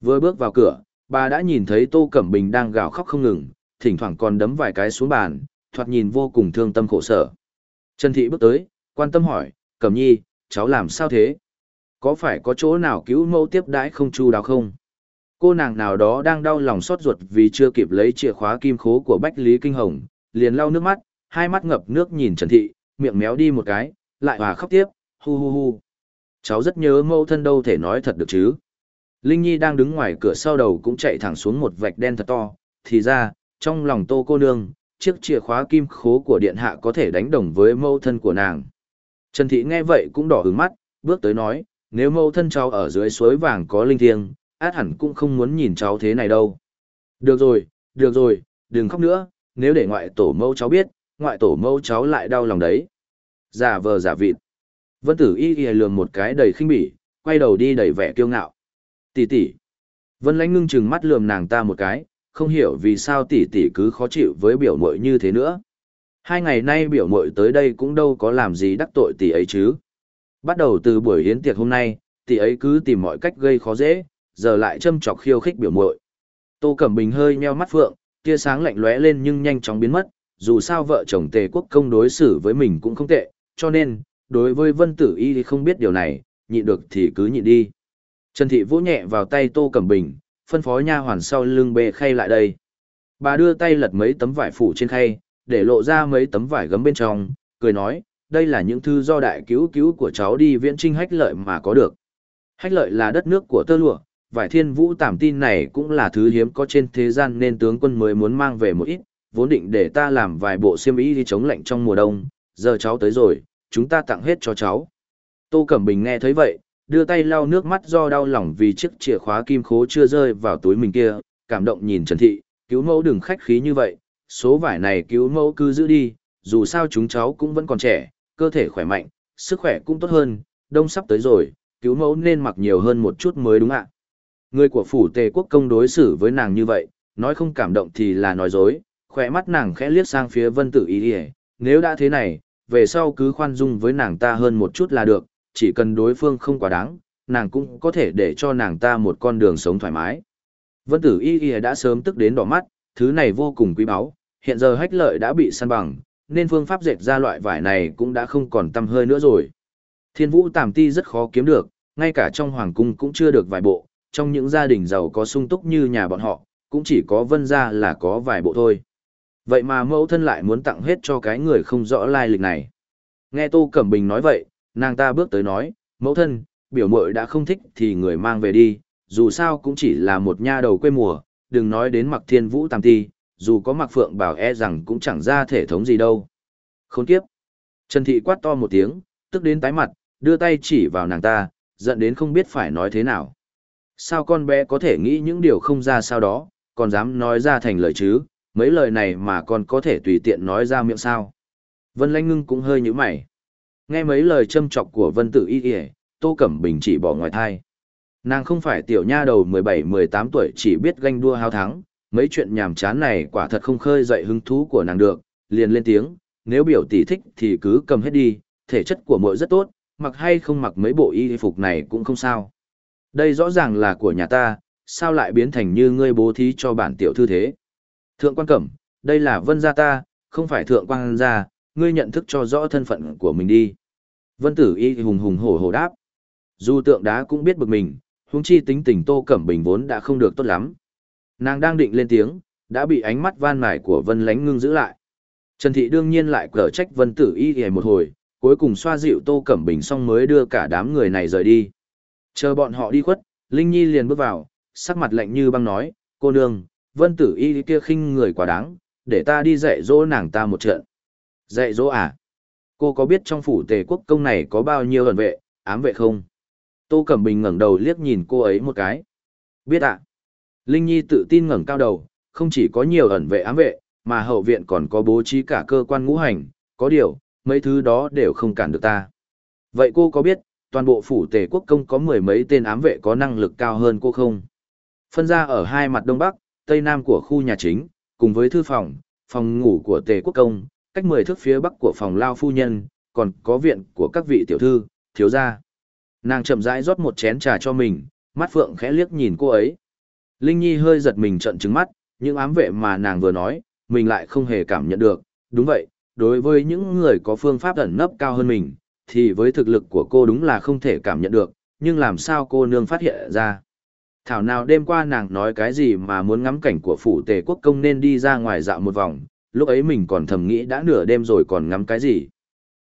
Vừa bước vào cửa, bà đã nhìn thấy Tô Cẩm Bình đang gào khóc không ngừng, thỉnh thoảng còn đấm vài cái xuống bàn, thoạt nhìn vô cùng thương tâm khổ sở. Trần Thị bước tới, quan tâm hỏi, Cẩm Nhi, cháu làm sao thế? Có phải có chỗ nào cứu mẫu tiếp đãi không chu đáo không? Cô nàng nào đó đang đau lòng xót ruột vì chưa kịp lấy chìa khóa kim khố của Bách Lý Kinh Hồng, liền lau nước mắt, hai mắt ngập nước nhìn Trần Thị, miệng méo đi một cái, lại hòa khóc tiếp, hu hu hu. Cháu rất nhớ mẫu thân đâu thể nói thật được chứ. Linh Nhi đang đứng ngoài cửa sau đầu cũng chạy thẳng xuống một vạch đen thật to, thì ra, trong lòng tô cô nương, chiếc chìa khóa kim khố của điện hạ có thể đánh đồng với mẫu thân của nàng. Trần Thị nghe vậy cũng đỏ hứng mắt, bước tới nói, nếu mẫu thân cháu ở dưới suối vàng có linh thiêng, át hẳn cũng không muốn nhìn cháu thế này đâu. Được rồi, được rồi, đừng khóc nữa, nếu để ngoại tổ mẫu cháu biết, ngoại tổ mẫu cháu lại đau lòng đấy. Giả vờ giả vịt. Vân tử y y lường một cái đầy khinh bỉ, quay đầu đi đầy vẻ kiêu ngạo. Tỷ tỷ. Vân lãnh ngưng chừng mắt lườm nàng ta một cái, không hiểu vì sao tỷ tỷ cứ khó chịu với biểu mội như thế nữa. Hai ngày nay biểu mội tới đây cũng đâu có làm gì đắc tội tỷ ấy chứ. Bắt đầu từ buổi hiến tiệc hôm nay, tỷ ấy cứ tìm mọi cách gây khó dễ, giờ lại châm chọc khiêu khích biểu mội. Tô Cẩm Bình hơi nheo mắt phượng, tia sáng lạnh lóe lên nhưng nhanh chóng biến mất, dù sao vợ chồng Tề Quốc công đối xử với mình cũng không tệ, cho nên, đối với Vân Tử Y thì không biết điều này, nhịn được thì cứ nhịn đi. Trần Thị vỗ nhẹ vào tay Tô Cẩm Bình, phân phó nha hoàn sau lưng bê khay lại đây. Bà đưa tay lật mấy tấm vải phủ trên khay, để lộ ra mấy tấm vải gấm bên trong, cười nói, đây là những thư do đại cứu cứu của cháu đi viễn trinh hách lợi mà có được. Hách lợi là đất nước của tơ lụa, vải thiên vũ tảm tin này cũng là thứ hiếm có trên thế gian nên tướng quân mới muốn mang về một ít, vốn định để ta làm vài bộ xiêm y đi chống lạnh trong mùa đông, giờ cháu tới rồi, chúng ta tặng hết cho cháu. Tô Cẩm Bình nghe thấy vậy, đưa tay lau nước mắt do đau lòng vì chiếc chìa khóa kim khố chưa rơi vào túi mình kia, cảm động nhìn Trần Thị, cứu mẫu đừng khách khí như vậy, số vải này cứu mẫu cứ giữ đi, dù sao chúng cháu cũng vẫn còn trẻ, cơ thể khỏe mạnh, sức khỏe cũng tốt hơn, đông sắp tới rồi, cứu mẫu nên mặc nhiều hơn một chút mới đúng ạ. Người của phủ tề quốc công đối xử với nàng như vậy, nói không cảm động thì là nói dối, khỏe mắt nàng khẽ liếc sang phía vân tử ý đi nếu đã thế này, về sau cứ khoan dung với nàng ta hơn một chút là được, chỉ cần đối phương không quá đáng, nàng cũng có thể để cho nàng ta một con đường sống thoải mái. Vân tử y y đã sớm tức đến đỏ mắt, thứ này vô cùng quý báu, hiện giờ hách lợi đã bị săn bằng, nên phương pháp dệt ra loại vải này cũng đã không còn tâm hơi nữa rồi. Thiên vũ tàm ti rất khó kiếm được, ngay cả trong hoàng cung cũng chưa được vài bộ, trong những gia đình giàu có sung túc như nhà bọn họ, cũng chỉ có vân gia là có vài bộ thôi. Vậy mà mẫu thân lại muốn tặng hết cho cái người không rõ lai lịch này. Nghe Tô Cẩm Bình nói vậy, nàng ta bước tới nói, mẫu thân, biểu mội đã không thích thì người mang về đi, dù sao cũng chỉ là một nha đầu quê mùa, đừng nói đến mặc thiên vũ tam ti, dù có mặc phượng bảo e rằng cũng chẳng ra thể thống gì đâu. Khốn kiếp. Trần Thị quát to một tiếng, tức đến tái mặt, đưa tay chỉ vào nàng ta, giận đến không biết phải nói thế nào. Sao con bé có thể nghĩ những điều không ra sao đó, còn dám nói ra thành lời chứ, mấy lời này mà con có thể tùy tiện nói ra miệng sao. Vân Lanh Ngưng cũng hơi như mày. Nghe mấy lời châm chọc của Vân Tử Y Y, Tô Cẩm Bình chỉ bỏ ngoài thai. Nàng không phải tiểu nha đầu 17-18 tuổi chỉ biết ganh đua hao thắng, mấy chuyện nhàm chán này quả thật không khơi dậy hứng thú của nàng được, liền lên tiếng, nếu biểu tỷ thích thì cứ cầm hết đi, thể chất của muội rất tốt, mặc hay không mặc mấy bộ y phục này cũng không sao. Đây rõ ràng là của nhà ta, sao lại biến thành như ngươi bố thí cho bản tiểu thư thế? Thượng quan cẩm, đây là vân gia ta, không phải thượng quan gia, ngươi nhận thức cho rõ thân phận của mình đi. Vân tử y hùng hùng hổ hổ đáp. Dù tượng đá cũng biết bực mình, huống chi tính tình tô cẩm bình vốn đã không được tốt lắm. Nàng đang định lên tiếng, đã bị ánh mắt van nài của vân lánh ngưng giữ lại. Trần thị đương nhiên lại cở trách vân tử y hề một hồi, cuối cùng xoa dịu tô cẩm bình xong mới đưa cả đám người này rời đi. Chờ bọn họ đi khuất, Linh Nhi liền bước vào, sắc mặt lạnh như băng nói, cô nương, vân tử y kia khinh người quá đáng, để ta đi dạy dỗ nàng ta một trận. Dạy dỗ à? Cô có biết trong phủ tề quốc công này có bao nhiêu ẩn vệ, ám vệ không? Tô Cẩm Bình ngẩng đầu liếc nhìn cô ấy một cái. Biết ạ. Linh Nhi tự tin ngẩng cao đầu, không chỉ có nhiều ẩn vệ ám vệ, mà hậu viện còn có bố trí cả cơ quan ngũ hành, có điều, mấy thứ đó đều không cản được ta. Vậy cô có biết, toàn bộ phủ tề quốc công có mười mấy tên ám vệ có năng lực cao hơn cô không? Phân ra ở hai mặt đông bắc, tây nam của khu nhà chính, cùng với thư phòng, phòng ngủ của tề quốc công, cách mười thước phía bắc của phòng lao phu nhân, còn có viện của các vị tiểu thư, thiếu gia. Nàng chậm rãi rót một chén trà cho mình, mắt phượng khẽ liếc nhìn cô ấy. Linh Nhi hơi giật mình trận trứng mắt, những ám vệ mà nàng vừa nói, mình lại không hề cảm nhận được. Đúng vậy, đối với những người có phương pháp ẩn nấp cao hơn mình, thì với thực lực của cô đúng là không thể cảm nhận được, nhưng làm sao cô nương phát hiện ra. Thảo nào đêm qua nàng nói cái gì mà muốn ngắm cảnh của phủ tề quốc công nên đi ra ngoài dạo một vòng, lúc ấy mình còn thầm nghĩ đã nửa đêm rồi còn ngắm cái gì.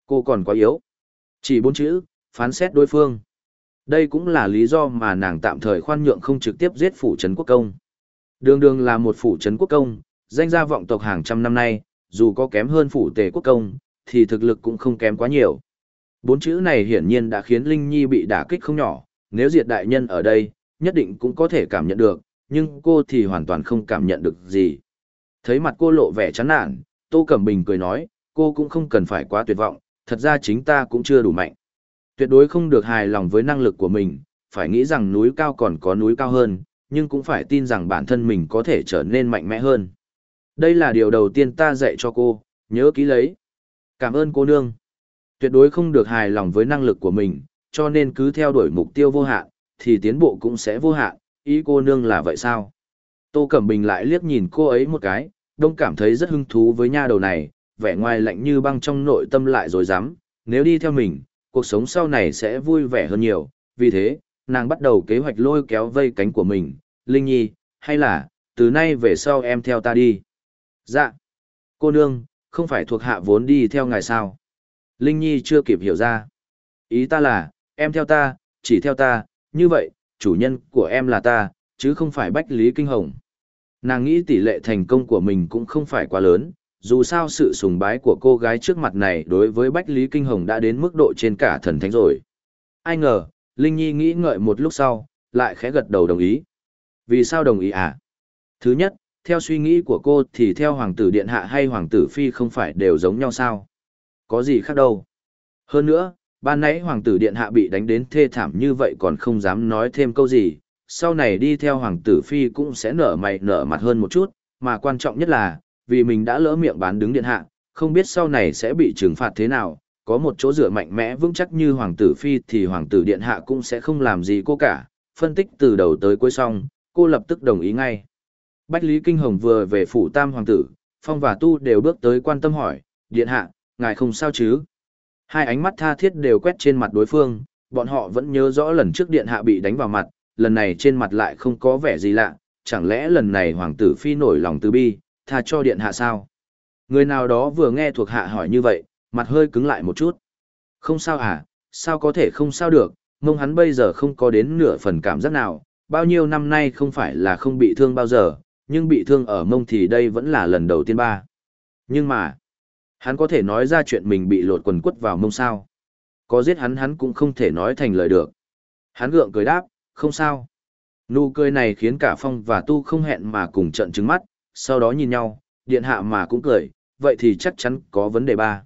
Cô còn quá yếu. Chỉ bốn chữ, phán xét đối phương. Đây cũng là lý do mà nàng tạm thời khoan nhượng không trực tiếp giết phủ trấn quốc công. Đường đường là một phủ trấn quốc công, danh gia vọng tộc hàng trăm năm nay, dù có kém hơn phủ tề quốc công, thì thực lực cũng không kém quá nhiều. Bốn chữ này hiển nhiên đã khiến Linh Nhi bị đả kích không nhỏ, nếu diệt đại nhân ở đây, nhất định cũng có thể cảm nhận được, nhưng cô thì hoàn toàn không cảm nhận được gì. Thấy mặt cô lộ vẻ chán nản, Tô Cẩm Bình cười nói, cô cũng không cần phải quá tuyệt vọng, thật ra chính ta cũng chưa đủ mạnh. Tuyệt đối không được hài lòng với năng lực của mình, phải nghĩ rằng núi cao còn có núi cao hơn, nhưng cũng phải tin rằng bản thân mình có thể trở nên mạnh mẽ hơn. Đây là điều đầu tiên ta dạy cho cô, nhớ kỹ lấy. Cảm ơn cô nương. Tuyệt đối không được hài lòng với năng lực của mình, cho nên cứ theo đuổi mục tiêu vô hạn, thì tiến bộ cũng sẽ vô hạn, ý cô nương là vậy sao? Tô Cẩm Bình lại liếc nhìn cô ấy một cái, đông cảm thấy rất hứng thú với nha đầu này, vẻ ngoài lạnh như băng trong nội tâm lại rồi dám, nếu đi theo mình, cuộc sống sau này sẽ vui vẻ hơn nhiều, vì thế, nàng bắt đầu kế hoạch lôi kéo vây cánh của mình, Linh Nhi, hay là, từ nay về sau em theo ta đi. Dạ. Cô nương, không phải thuộc hạ vốn đi theo ngài sao? Linh Nhi chưa kịp hiểu ra. Ý ta là, em theo ta, chỉ theo ta, như vậy, chủ nhân của em là ta, chứ không phải Bách Lý Kinh Hồng. Nàng nghĩ tỷ lệ thành công của mình cũng không phải quá lớn, dù sao sự sùng bái của cô gái trước mặt này đối với Bách Lý Kinh Hồng đã đến mức độ trên cả thần thánh rồi. Ai ngờ, Linh Nhi nghĩ ngợi một lúc sau, lại khẽ gật đầu đồng ý. Vì sao đồng ý à? Thứ nhất, theo suy nghĩ của cô thì theo Hoàng tử Điện Hạ hay Hoàng tử Phi không phải đều giống nhau sao? Có gì khác đâu. Hơn nữa, ban nãy Hoàng tử Điện Hạ bị đánh đến thê thảm như vậy còn không dám nói thêm câu gì, sau này đi theo Hoàng tử Phi cũng sẽ nở mày nở mặt hơn một chút, mà quan trọng nhất là, vì mình đã lỡ miệng bán đứng Điện Hạ, không biết sau này sẽ bị trừng phạt thế nào, có một chỗ dựa mạnh mẽ vững chắc như Hoàng tử Phi thì Hoàng tử Điện Hạ cũng sẽ không làm gì cô cả, phân tích từ đầu tới cuối xong, cô lập tức đồng ý ngay. Bách Lý Kinh Hồng vừa về phủ tam hoàng tử, Phong và Tu đều bước tới quan tâm hỏi, Điện Hạ, ngài không sao chứ? Hai ánh mắt tha thiết đều quét trên mặt đối phương, bọn họ vẫn nhớ rõ lần trước Điện Hạ bị đánh vào mặt, lần này trên mặt lại không có vẻ gì lạ, chẳng lẽ lần này hoàng tử phi nổi lòng từ bi, tha cho Điện Hạ sao? Người nào đó vừa nghe thuộc hạ hỏi như vậy, mặt hơi cứng lại một chút. Không sao à, sao có thể không sao được, mông hắn bây giờ không có đến nửa phần cảm giác nào, bao nhiêu năm nay không phải là không bị thương bao giờ, nhưng bị thương ở mông thì đây vẫn là lần đầu tiên ba. Nhưng mà, hắn có thể nói ra chuyện mình bị lột quần quất vào mông sao. Có giết hắn hắn cũng không thể nói thành lời được. Hắn gượng cười đáp, không sao. Nụ cười này khiến cả Phong và Tu không hẹn mà cùng trận trứng mắt, sau đó nhìn nhau, điện hạ mà cũng cười, vậy thì chắc chắn có vấn đề ba.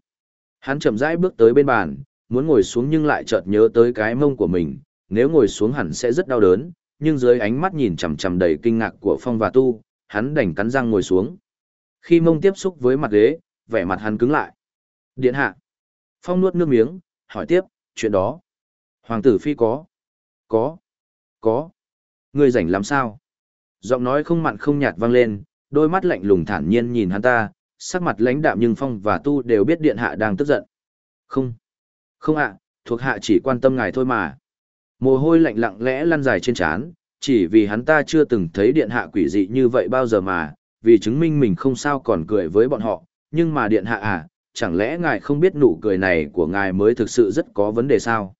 Hắn chậm rãi bước tới bên bàn, muốn ngồi xuống nhưng lại chợt nhớ tới cái mông của mình, nếu ngồi xuống hẳn sẽ rất đau đớn, nhưng dưới ánh mắt nhìn chằm chằm đầy kinh ngạc của Phong và Tu, hắn đành cắn răng ngồi xuống. Khi mông tiếp xúc với mặt ghế, vẻ mặt hắn cứng lại. Điện hạ. Phong nuốt nước miếng, hỏi tiếp, chuyện đó. Hoàng tử phi có. Có. Có. Ngươi rảnh làm sao? Giọng nói không mặn không nhạt vang lên, đôi mắt lạnh lùng thản nhiên nhìn hắn ta, sắc mặt lãnh đạm nhưng Phong và Tu đều biết điện hạ đang tức giận. Không. Không ạ, thuộc hạ chỉ quan tâm ngài thôi mà. Mồ hôi lạnh lặng lẽ lăn dài trên trán, chỉ vì hắn ta chưa từng thấy điện hạ quỷ dị như vậy bao giờ mà, vì chứng minh mình không sao còn cười với bọn họ, nhưng mà điện hạ à, chẳng lẽ ngài không biết nụ cười này của ngài mới thực sự rất có vấn đề sao?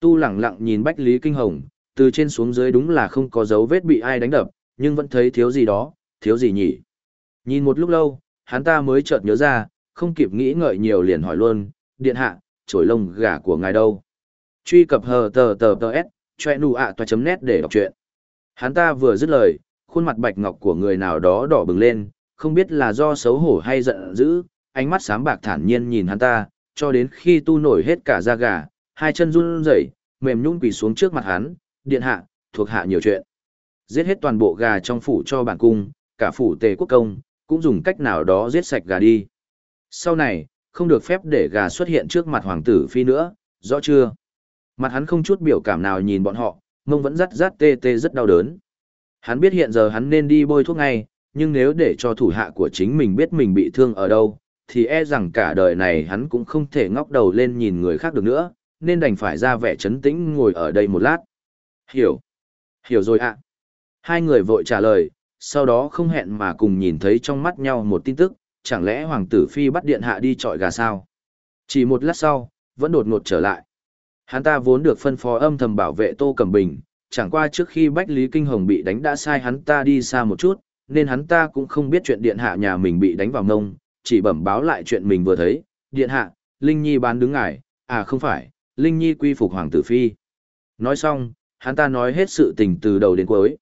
Tu lẳng lặng nhìn Bách Lý Kinh Hồng, từ trên xuống dưới đúng là không có dấu vết bị ai đánh đập, nhưng vẫn thấy thiếu gì đó, thiếu gì nhỉ? Nhìn một lúc lâu, hắn ta mới chợt nhớ ra, không kịp nghĩ ngợi nhiều liền hỏi luôn, điện hạ, chổi lông gà của ngài đâu? Truy cập hờ tờ tờ tờ s, choe nụ ạ toa chấm nét để đọc truyện. Hắn ta vừa dứt lời, khuôn mặt bạch ngọc của người nào đó đỏ bừng lên, không biết là do xấu hổ hay giận dữ, ánh mắt sáng bạc thản nhiên nhìn hắn ta, cho đến khi tu nổi hết cả da gà, hai chân run rẩy, mềm nhũn quỳ xuống trước mặt hắn, điện hạ, thuộc hạ nhiều chuyện. Giết hết toàn bộ gà trong phủ cho bản cung, cả phủ tề quốc công, cũng dùng cách nào đó giết sạch gà đi. Sau này, không được phép để gà xuất hiện trước mặt hoàng tử phi nữa, rõ chưa? Mặt hắn không chút biểu cảm nào nhìn bọn họ, mông vẫn rắt rắt tê tê rất đau đớn. Hắn biết hiện giờ hắn nên đi bôi thuốc ngay, nhưng nếu để cho thủ hạ của chính mình biết mình bị thương ở đâu, thì e rằng cả đời này hắn cũng không thể ngóc đầu lên nhìn người khác được nữa, nên đành phải ra vẻ chấn tĩnh ngồi ở đây một lát. Hiểu. Hiểu rồi ạ. Hai người vội trả lời, sau đó không hẹn mà cùng nhìn thấy trong mắt nhau một tin tức, chẳng lẽ Hoàng tử Phi bắt điện hạ đi trọi gà sao? Chỉ một lát sau, vẫn đột ngột trở lại. Hắn ta vốn được phân phó âm thầm bảo vệ Tô Cẩm Bình, chẳng qua trước khi Bách Lý Kinh Hồng bị đánh đã sai hắn ta đi xa một chút, nên hắn ta cũng không biết chuyện điện hạ nhà mình bị đánh vào ngông, chỉ bẩm báo lại chuyện mình vừa thấy, điện hạ, Linh Nhi bán đứng ngài, à không phải, Linh Nhi quy phục Hoàng tử Phi. Nói xong, hắn ta nói hết sự tình từ đầu đến cuối.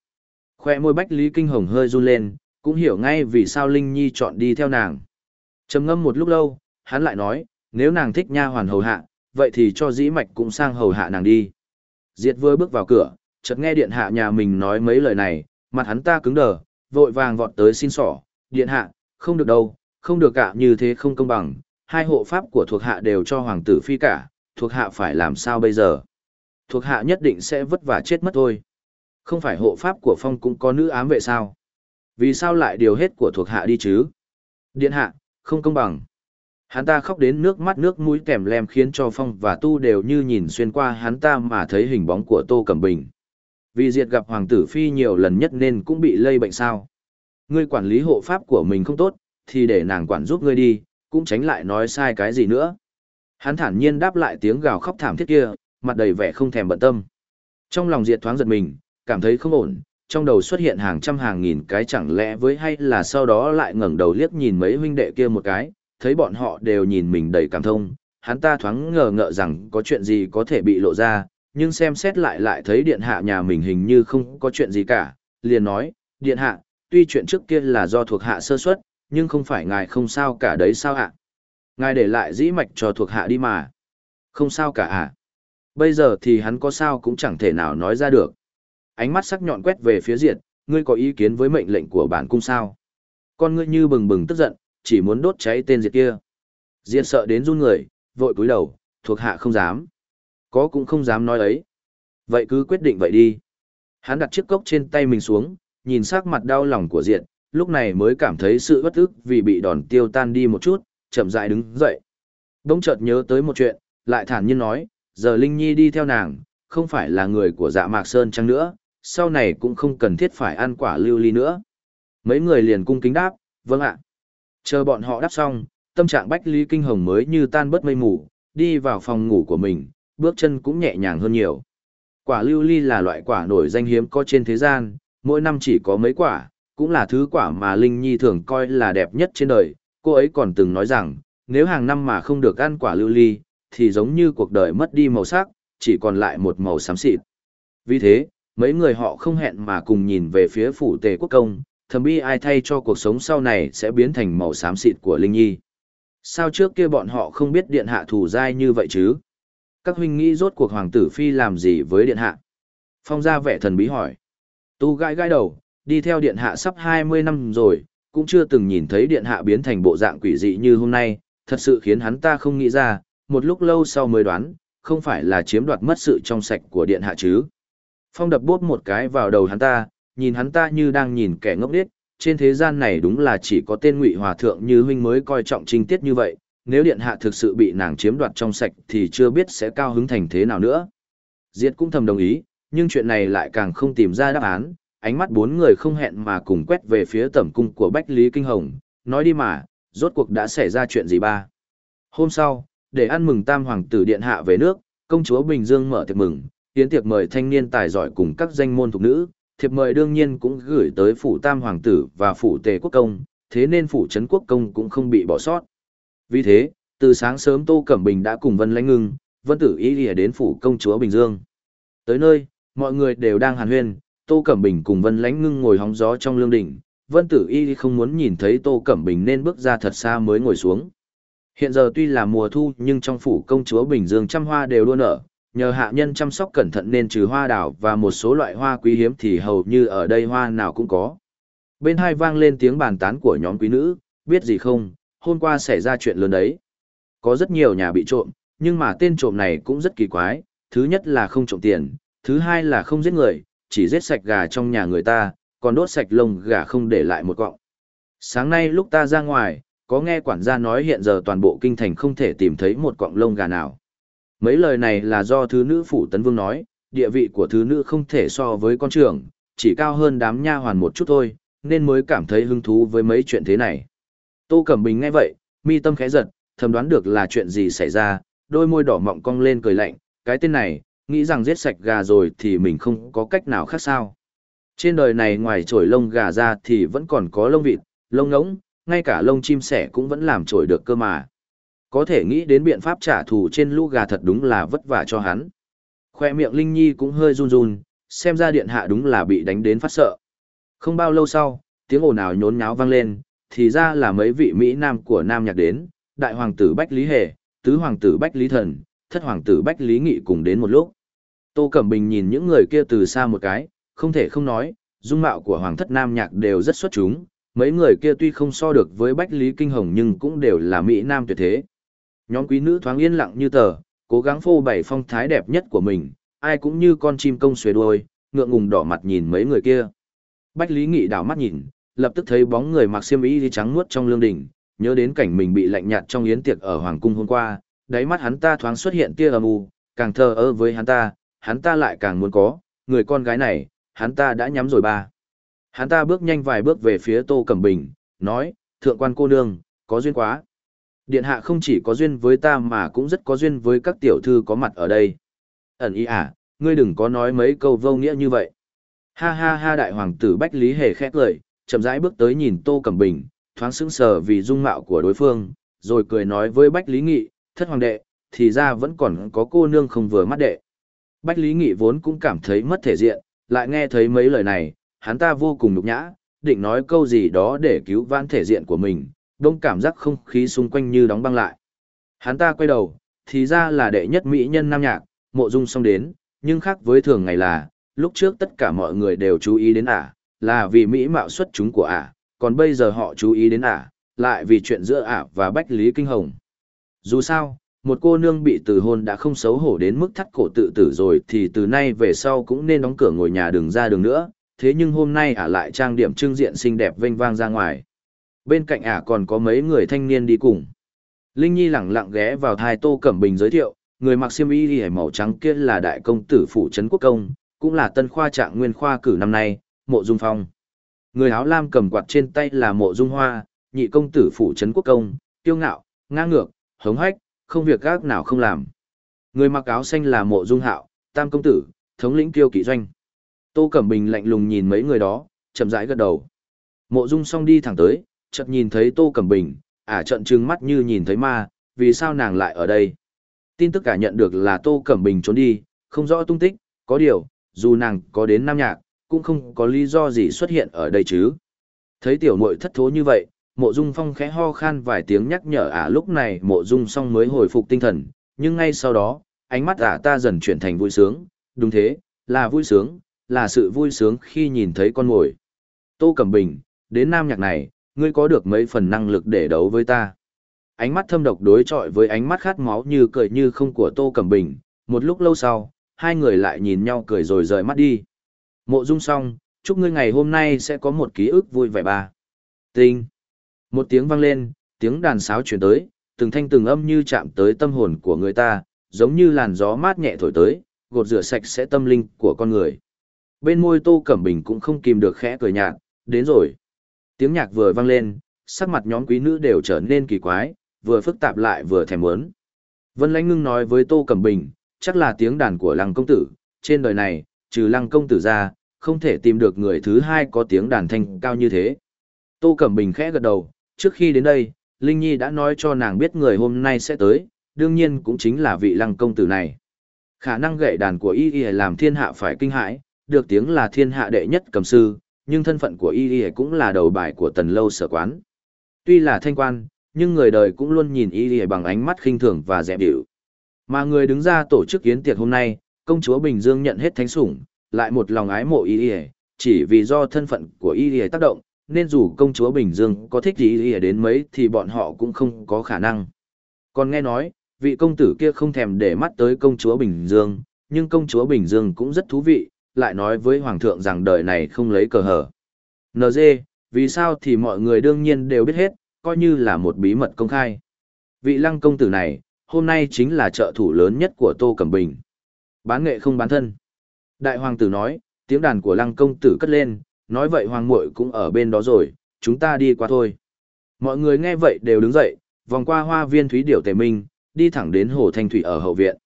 Khoe môi Bách Lý Kinh Hồng hơi run lên, cũng hiểu ngay vì sao Linh Nhi chọn đi theo nàng. trầm ngâm một lúc lâu, hắn lại nói, nếu nàng thích nha hoàn hầu hạ, vậy thì cho dĩ mạch cũng sang hầu hạ nàng đi. Diệt vừa bước vào cửa, chợt nghe điện hạ nhà mình nói mấy lời này, mặt hắn ta cứng đờ, vội vàng vọt tới xin sỏ, điện hạ, không được đâu, không được cả như thế không công bằng, hai hộ pháp của thuộc hạ đều cho hoàng tử phi cả, thuộc hạ phải làm sao bây giờ? Thuộc hạ nhất định sẽ vất vả chết mất thôi. Không phải hộ pháp của phong cũng có nữ ám vệ sao? Vì sao lại điều hết của thuộc hạ đi chứ? Điện hạ, không công bằng. Hắn ta khóc đến nước mắt nước mũi kèm lem khiến cho Phong và Tu đều như nhìn xuyên qua hắn ta mà thấy hình bóng của Tô Cẩm Bình. Vì diệt gặp Hoàng tử Phi nhiều lần nhất nên cũng bị lây bệnh sao. Ngươi quản lý hộ pháp của mình không tốt, thì để nàng quản giúp ngươi đi, cũng tránh lại nói sai cái gì nữa. Hắn thản nhiên đáp lại tiếng gào khóc thảm thiết kia, mặt đầy vẻ không thèm bận tâm. Trong lòng diệt thoáng giật mình, cảm thấy không ổn, trong đầu xuất hiện hàng trăm hàng nghìn cái chẳng lẽ với hay là sau đó lại ngẩng đầu liếc nhìn mấy huynh đệ kia một cái, thấy bọn họ đều nhìn mình đầy cảm thông, hắn ta thoáng ngờ ngợ rằng có chuyện gì có thể bị lộ ra, nhưng xem xét lại lại thấy điện hạ nhà mình hình như không có chuyện gì cả, liền nói, điện hạ, tuy chuyện trước kia là do thuộc hạ sơ suất, nhưng không phải ngài không sao cả đấy sao ạ? Ngài để lại dĩ mạch cho thuộc hạ đi mà. Không sao cả ạ. Bây giờ thì hắn có sao cũng chẳng thể nào nói ra được. Ánh mắt sắc nhọn quét về phía diệt, ngươi có ý kiến với mệnh lệnh của bản cung sao? Con ngươi như bừng bừng tức giận, chỉ muốn đốt cháy tên diệt kia. Diệt sợ đến run người, vội cúi đầu, thuộc hạ không dám. Có cũng không dám nói ấy. Vậy cứ quyết định vậy đi. Hắn đặt chiếc cốc trên tay mình xuống, nhìn sắc mặt đau lòng của diệt, lúc này mới cảm thấy sự bất ức vì bị đòn tiêu tan đi một chút, chậm rãi đứng dậy. Đông chợt nhớ tới một chuyện, lại thản nhiên nói, giờ Linh Nhi đi theo nàng, không phải là người của dạ mạc sơn chăng nữa, sau này cũng không cần thiết phải ăn quả lưu ly nữa. Mấy người liền cung kính đáp, vâng ạ. Chờ bọn họ đáp xong, tâm trạng Bách Lý Kinh Hồng mới như tan bớt mây mù, đi vào phòng ngủ của mình, bước chân cũng nhẹ nhàng hơn nhiều. Quả lưu ly là loại quả nổi danh hiếm có trên thế gian, mỗi năm chỉ có mấy quả, cũng là thứ quả mà Linh Nhi thường coi là đẹp nhất trên đời. Cô ấy còn từng nói rằng, nếu hàng năm mà không được ăn quả lưu ly, thì giống như cuộc đời mất đi màu sắc, chỉ còn lại một màu xám xịt. Vì thế, mấy người họ không hẹn mà cùng nhìn về phía phủ tề quốc công, thầm bi ai thay cho cuộc sống sau này sẽ biến thành màu xám xịt của Linh Nhi. Sao trước kia bọn họ không biết điện hạ thủ dai như vậy chứ? Các huynh nghĩ rốt cuộc hoàng tử phi làm gì với điện hạ? Phong ra vẻ thần bí hỏi. Tu gãi gãi đầu, đi theo điện hạ sắp 20 năm rồi, cũng chưa từng nhìn thấy điện hạ biến thành bộ dạng quỷ dị như hôm nay, thật sự khiến hắn ta không nghĩ ra, một lúc lâu sau mới đoán, không phải là chiếm đoạt mất sự trong sạch của điện hạ chứ. Phong đập bốp một cái vào đầu hắn ta, nhìn hắn ta như đang nhìn kẻ ngốc điếc, trên thế gian này đúng là chỉ có tên ngụy hòa thượng như huynh mới coi trọng trinh tiết như vậy, nếu điện hạ thực sự bị nàng chiếm đoạt trong sạch thì chưa biết sẽ cao hứng thành thế nào nữa. Diệt cũng thầm đồng ý, nhưng chuyện này lại càng không tìm ra đáp án, ánh mắt bốn người không hẹn mà cùng quét về phía tẩm cung của Bách Lý Kinh Hồng, nói đi mà, rốt cuộc đã xảy ra chuyện gì ba. Hôm sau, để ăn mừng tam hoàng tử điện hạ về nước, công chúa Bình Dương mở tiệc mừng, tiến tiệc mời thanh niên tài giỏi cùng các danh môn thuộc nữ, thiệp mời đương nhiên cũng gửi tới phủ tam hoàng tử và phủ tề quốc công, thế nên phủ trấn quốc công cũng không bị bỏ sót. Vì thế, từ sáng sớm Tô Cẩm Bình đã cùng Vân Lãnh Ngưng, Vân Tử Y lìa đến phủ công chúa Bình Dương. Tới nơi, mọi người đều đang hàn huyên, Tô Cẩm Bình cùng Vân Lãnh Ngưng ngồi hóng gió trong lương đỉnh, Vân Tử Y không muốn nhìn thấy Tô Cẩm Bình nên bước ra thật xa mới ngồi xuống. Hiện giờ tuy là mùa thu nhưng trong phủ công chúa Bình Dương trăm hoa đều đua nở, nhờ hạ nhân chăm sóc cẩn thận nên trừ hoa đào và một số loại hoa quý hiếm thì hầu như ở đây hoa nào cũng có. Bên hai vang lên tiếng bàn tán của nhóm quý nữ, biết gì không, hôm qua xảy ra chuyện lớn đấy. Có rất nhiều nhà bị trộm, nhưng mà tên trộm này cũng rất kỳ quái, thứ nhất là không trộm tiền, thứ hai là không giết người, chỉ giết sạch gà trong nhà người ta, còn đốt sạch lông gà không để lại một cọng. Sáng nay lúc ta ra ngoài, có nghe quản gia nói hiện giờ toàn bộ kinh thành không thể tìm thấy một cọng lông gà nào. Mấy lời này là do thứ nữ phủ tấn vương nói, địa vị của thứ nữ không thể so với con trưởng, chỉ cao hơn đám nha hoàn một chút thôi, nên mới cảm thấy hứng thú với mấy chuyện thế này. Tô Cẩm Bình nghe vậy, mi tâm khẽ giật, thầm đoán được là chuyện gì xảy ra, đôi môi đỏ mọng cong lên cười lạnh, cái tên này, nghĩ rằng giết sạch gà rồi thì mình không có cách nào khác sao. Trên đời này ngoài trổi lông gà ra thì vẫn còn có lông vịt, lông ngỗng, ngay cả lông chim sẻ cũng vẫn làm trổi được cơ mà. Có thể nghĩ đến biện pháp trả thù trên lũ gà thật đúng là vất vả cho hắn. Khoe miệng Linh Nhi cũng hơi run run, xem ra điện hạ đúng là bị đánh đến phát sợ. Không bao lâu sau, tiếng ồn ào nhốn nháo vang lên, thì ra là mấy vị Mỹ Nam của Nam nhạc đến, đại hoàng tử Bách Lý Hề, tứ hoàng tử Bách Lý Thần, thất hoàng tử Bách Lý Nghị cùng đến một lúc. Tô Cẩm Bình nhìn những người kia từ xa một cái, không thể không nói, dung mạo của hoàng thất nam nhạc đều rất xuất chúng, mấy người kia tuy không so được với Bách Lý Kinh Hồng nhưng cũng đều là mỹ nam tuyệt thế. Nhóm quý nữ thoáng yên lặng như tờ, cố gắng phô bày phong thái đẹp nhất của mình, ai cũng như con chim công xuề đuôi, ngượng ngùng đỏ mặt nhìn mấy người kia. Bách Lý Nghị đảo mắt nhìn, lập tức thấy bóng người mặc xiêm y trắng muốt trong lương đỉnh, nhớ đến cảnh mình bị lạnh nhạt trong yến tiệc ở hoàng cung hôm qua, đáy mắt hắn ta thoáng xuất hiện tia âm u, càng thờ ơ với hắn ta, hắn ta lại càng muốn có, người con gái này, hắn ta đã nhắm rồi ba. Hắn ta bước nhanh vài bước về phía Tô Cẩm Bình, nói, thượng quan cô nương, có duyên quá. Điện hạ không chỉ có duyên với ta mà cũng rất có duyên với các tiểu thư có mặt ở đây. Ẩn ý à, ngươi đừng có nói mấy câu vô nghĩa như vậy. Ha ha ha đại hoàng tử Bách Lý hề khét lời, chậm rãi bước tới nhìn Tô Cẩm Bình, thoáng sững sờ vì dung mạo của đối phương, rồi cười nói với Bách Lý Nghị, thất hoàng đệ, thì ra vẫn còn có cô nương không vừa mắt đệ. Bách Lý Nghị vốn cũng cảm thấy mất thể diện, lại nghe thấy mấy lời này, hắn ta vô cùng nhục nhã, định nói câu gì đó để cứu vãn thể diện của mình, đông cảm giác không khí xung quanh như đóng băng lại. Hắn ta quay đầu, thì ra là đệ nhất mỹ nhân nam nhạc, mộ dung xong đến, nhưng khác với thường ngày là, lúc trước tất cả mọi người đều chú ý đến ả, là vì mỹ mạo xuất chúng của ả, còn bây giờ họ chú ý đến ả, lại vì chuyện giữa ả và Bách Lý Kinh Hồng. Dù sao, một cô nương bị từ hôn đã không xấu hổ đến mức thắt cổ tự tử rồi thì từ nay về sau cũng nên đóng cửa ngồi nhà đường ra đường nữa, thế nhưng hôm nay ả lại trang điểm trưng diện xinh đẹp vênh vang ra ngoài. Bên cạnh ả còn có mấy người thanh niên đi cùng. Linh Nhi lẳng lặng ghé vào thai Tô Cẩm Bình giới thiệu, người mặc xiêm y màu trắng kia là đại công tử phủ trấn quốc công, cũng là tân khoa trạng nguyên khoa cử năm nay, Mộ Dung Phong. Người áo lam cầm quạt trên tay là Mộ Dung Hoa, nhị công tử phủ trấn quốc công, tiêu ngạo, ngang ngược, hống hách, không việc gác nào không làm. Người mặc áo xanh là Mộ Dung Hạo, tam công tử, thống lĩnh tiêu kỵ doanh. Tô Cẩm Bình lạnh lùng nhìn mấy người đó, chậm rãi gật đầu. Mộ Dung song đi thẳng tới, chợt nhìn thấy Tô Cẩm Bình, ả à trận trừng mắt như nhìn thấy ma, vì sao nàng lại ở đây? Tin tức cả nhận được là Tô Cẩm Bình trốn đi, không rõ tung tích, có điều, dù nàng có đến Nam Nhạc, cũng không có lý do gì xuất hiện ở đây chứ. Thấy tiểu muội thất thố như vậy, mộ dung phong khẽ ho khan vài tiếng nhắc nhở ả lúc này mộ dung Song mới hồi phục tinh thần, nhưng ngay sau đó, ánh mắt ả ta dần chuyển thành vui sướng, đúng thế, là vui sướng, là sự vui sướng khi nhìn thấy con mồi. Tô Cẩm Bình, đến Nam Nhạc này, ngươi có được mấy phần năng lực để đấu với ta. Ánh mắt thâm độc đối chọi với ánh mắt khát máu như cười như không của Tô Cẩm Bình, một lúc lâu sau, hai người lại nhìn nhau cười rồi rời mắt đi. Mộ dung xong, chúc ngươi ngày hôm nay sẽ có một ký ức vui vẻ ba. Tinh. Một tiếng vang lên, tiếng đàn sáo chuyển tới, từng thanh từng âm như chạm tới tâm hồn của người ta, giống như làn gió mát nhẹ thổi tới, gột rửa sạch sẽ tâm linh của con người. Bên môi Tô Cẩm Bình cũng không kìm được khẽ cười nhạt, đến rồi. Tiếng nhạc vừa vang lên, sắc mặt nhóm quý nữ đều trở nên kỳ quái, vừa phức tạp lại vừa thèm muốn. Vân Lãnh Ngưng nói với Tô Cẩm Bình, chắc là tiếng đàn của Lăng công tử, trên đời này, trừ Lăng công tử ra, không thể tìm được người thứ hai có tiếng đàn thanh cao như thế. Tô Cẩm Bình khẽ gật đầu, trước khi đến đây, Linh Nhi đã nói cho nàng biết người hôm nay sẽ tới, đương nhiên cũng chính là vị Lăng công tử này. Khả năng gậy đàn của y y làm thiên hạ phải kinh hãi, được tiếng là thiên hạ đệ nhất cầm sư, nhưng thân phận của y y cũng là đầu bài của tần lâu sở quán. Tuy là thanh quan, nhưng người đời cũng luôn nhìn y y bằng ánh mắt khinh thường và dẹp điệu. Mà người đứng ra tổ chức yến tiệc hôm nay, công chúa Bình Dương nhận hết thánh sủng, lại một lòng ái mộ y y, chỉ vì do thân phận của y y tác động, nên dù công chúa Bình Dương có thích y y đến mấy thì bọn họ cũng không có khả năng. Còn nghe nói, vị công tử kia không thèm để mắt tới công chúa Bình Dương, nhưng công chúa Bình Dương cũng rất thú vị, lại nói với hoàng thượng rằng đời này không lấy cờ hở. NG, vì sao thì mọi người đương nhiên đều biết hết, coi như là một bí mật công khai. Vị lăng công tử này, hôm nay chính là trợ thủ lớn nhất của Tô Cẩm Bình. Bán nghệ không bán thân. Đại hoàng tử nói, tiếng đàn của lăng công tử cất lên, nói vậy hoàng muội cũng ở bên đó rồi, chúng ta đi qua thôi. Mọi người nghe vậy đều đứng dậy, vòng qua hoa viên thúy điểu tề minh, đi thẳng đến hồ thanh thủy ở hậu viện.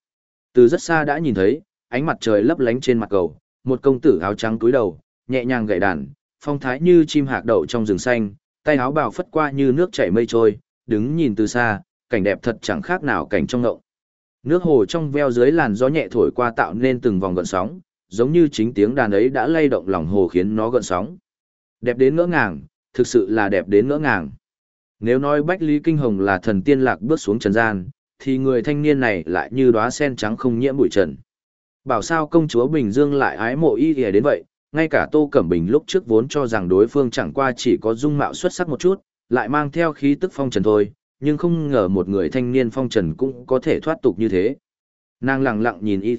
Từ rất xa đã nhìn thấy, ánh mặt trời lấp lánh trên mặt cầu, một công tử áo trắng túi đầu, nhẹ nhàng gậy đàn, phong thái như chim hạc đậu trong rừng xanh, tay áo bào phất qua như nước chảy mây trôi, đứng nhìn từ xa, cảnh đẹp thật chẳng khác nào cảnh trong ngộng. Nước hồ trong veo dưới làn gió nhẹ thổi qua tạo nên từng vòng gợn sóng, giống như chính tiếng đàn ấy đã lay động lòng hồ khiến nó gợn sóng. Đẹp đến ngỡ ngàng, thực sự là đẹp đến ngỡ ngàng. Nếu nói Bách Lý Kinh Hồng là thần tiên lạc bước xuống trần gian, thì người thanh niên này lại như đóa sen trắng không nhiễm bụi trần. Bảo sao công chúa Bình Dương lại ái mộ y đến vậy, ngay cả Tô Cẩm Bình lúc trước vốn cho rằng đối phương chẳng qua chỉ có dung mạo xuất sắc một chút, lại mang theo khí tức phong trần thôi, nhưng không ngờ một người thanh niên phong trần cũng có thể thoát tục như thế. Nàng lặng lặng nhìn y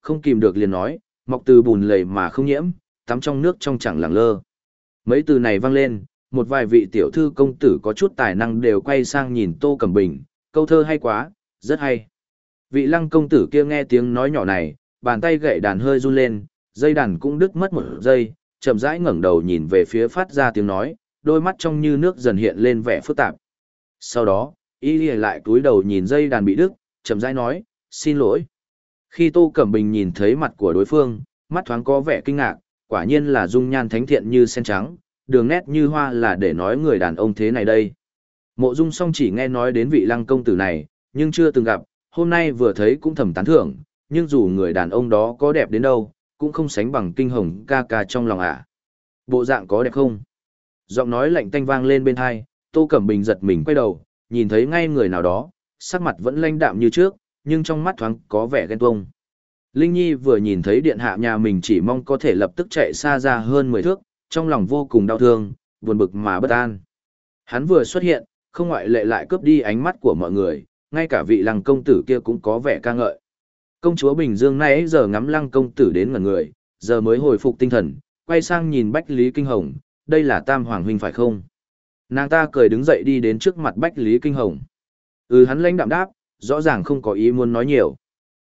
không kìm được liền nói, mọc từ bùn lầy mà không nhiễm, tắm trong nước trong chẳng lẳng lơ. Mấy từ này vang lên, một vài vị tiểu thư công tử có chút tài năng đều quay sang nhìn Tô Cẩm Bình, câu thơ hay quá, rất hay. Vị lăng công tử kia nghe tiếng nói nhỏ này, bàn tay gậy đàn hơi run lên, dây đàn cũng đứt mất một giây, chậm rãi ngẩng đầu nhìn về phía phát ra tiếng nói, đôi mắt trong như nước dần hiện lên vẻ phức tạp. Sau đó, y lại cúi đầu nhìn dây đàn bị đứt, chậm rãi nói, xin lỗi. Khi Tô Cẩm Bình nhìn thấy mặt của đối phương, mắt thoáng có vẻ kinh ngạc, quả nhiên là dung nhan thánh thiện như sen trắng, đường nét như hoa là để nói người đàn ông thế này đây. Mộ Dung song chỉ nghe nói đến vị lăng công tử này, nhưng chưa từng gặp, hôm nay vừa thấy cũng thầm tán thưởng, nhưng dù người đàn ông đó có đẹp đến đâu, cũng không sánh bằng kinh hồng ca ca trong lòng à Bộ dạng có đẹp không? Giọng nói lạnh tanh vang lên bên hai, Tô Cẩm Bình giật mình quay đầu, nhìn thấy ngay người nào đó, sắc mặt vẫn lanh đạm như trước, nhưng trong mắt thoáng có vẻ ghen tuông. Linh Nhi vừa nhìn thấy điện hạ nhà mình chỉ mong có thể lập tức chạy xa ra hơn 10 thước, trong lòng vô cùng đau thương, buồn bực mà bất an. Hắn vừa xuất hiện, không ngoại lệ lại cướp đi ánh mắt của mọi người, ngay cả vị lăng công tử kia cũng có vẻ ca ngợi. Công chúa Bình Dương nãy giờ ngắm lăng công tử đến ngẩn người, giờ mới hồi phục tinh thần, quay sang nhìn Bách Lý Kinh Hồng, đây là Tam Hoàng Huynh phải không? Nàng ta cười đứng dậy đi đến trước mặt Bách Lý Kinh Hồng. Ừ hắn lãnh đạm đáp, rõ ràng không có ý muốn nói nhiều.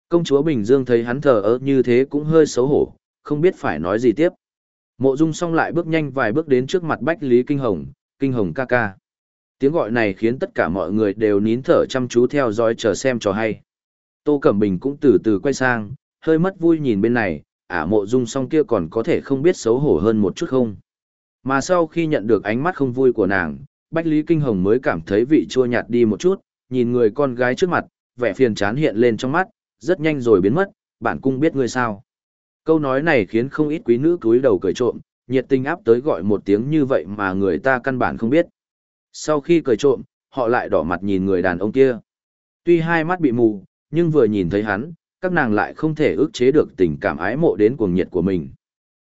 Công chúa Bình Dương thấy hắn thờ ơ như thế cũng hơi xấu hổ, không biết phải nói gì tiếp. Mộ Dung xong lại bước nhanh vài bước đến trước mặt Bách Lý Kinh Hồng, Kinh Hồng ca ca. Tiếng gọi này khiến tất cả mọi người đều nín thở chăm chú theo dõi chờ xem trò hay. Tô Cẩm Bình cũng từ từ quay sang, hơi mất vui nhìn bên này, ả mộ dung song kia còn có thể không biết xấu hổ hơn một chút không. Mà sau khi nhận được ánh mắt không vui của nàng, Bách Lý Kinh Hồng mới cảm thấy vị chua nhạt đi một chút, nhìn người con gái trước mặt, vẻ phiền chán hiện lên trong mắt, rất nhanh rồi biến mất, bản cung biết ngươi sao. Câu nói này khiến không ít quý nữ cúi đầu cười trộm, nhiệt tình áp tới gọi một tiếng như vậy mà người ta căn bản không biết. Sau khi cười trộm, họ lại đỏ mặt nhìn người đàn ông kia. Tuy hai mắt bị mù, nhưng vừa nhìn thấy hắn, các nàng lại không thể ức chế được tình cảm ái mộ đến cuồng nhiệt của mình.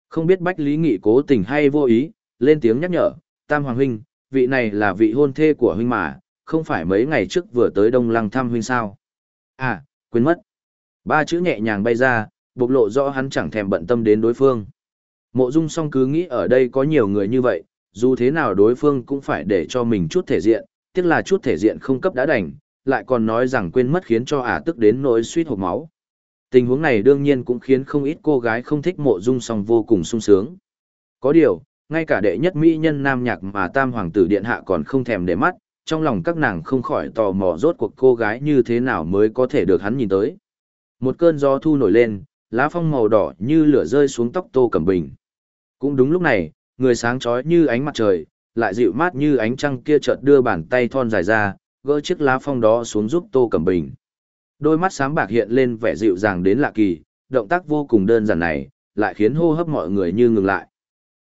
Không biết Bách Lý Nghị cố tình hay vô ý, lên tiếng nhắc nhở, Tam Hoàng Huynh, vị này là vị hôn thê của Huynh mà, không phải mấy ngày trước vừa tới Đông Lăng thăm Huynh sao. À, quên mất. Ba chữ nhẹ nhàng bay ra, bộc lộ rõ hắn chẳng thèm bận tâm đến đối phương. Mộ Dung song cứ nghĩ ở đây có nhiều người như vậy, dù thế nào đối phương cũng phải để cho mình chút thể diện, tiếc là chút thể diện không cấp đã đành, lại còn nói rằng quên mất khiến cho ả tức đến nỗi suýt hộp máu. Tình huống này đương nhiên cũng khiến không ít cô gái không thích mộ dung song vô cùng sung sướng. Có điều, ngay cả đệ nhất mỹ nhân nam nhạc mà tam hoàng tử điện hạ còn không thèm để mắt, trong lòng các nàng không khỏi tò mò rốt cuộc cô gái như thế nào mới có thể được hắn nhìn tới. Một cơn gió thu nổi lên, lá phong màu đỏ như lửa rơi xuống tóc tô cẩm bình. Cũng đúng lúc này, người sáng chói như ánh mặt trời, lại dịu mát như ánh trăng kia chợt đưa bàn tay thon dài ra, gỡ chiếc lá phong đó xuống giúp Tô Cẩm Bình. Đôi mắt sáng bạc hiện lên vẻ dịu dàng đến lạ kỳ, động tác vô cùng đơn giản này, lại khiến hô hấp mọi người như ngừng lại.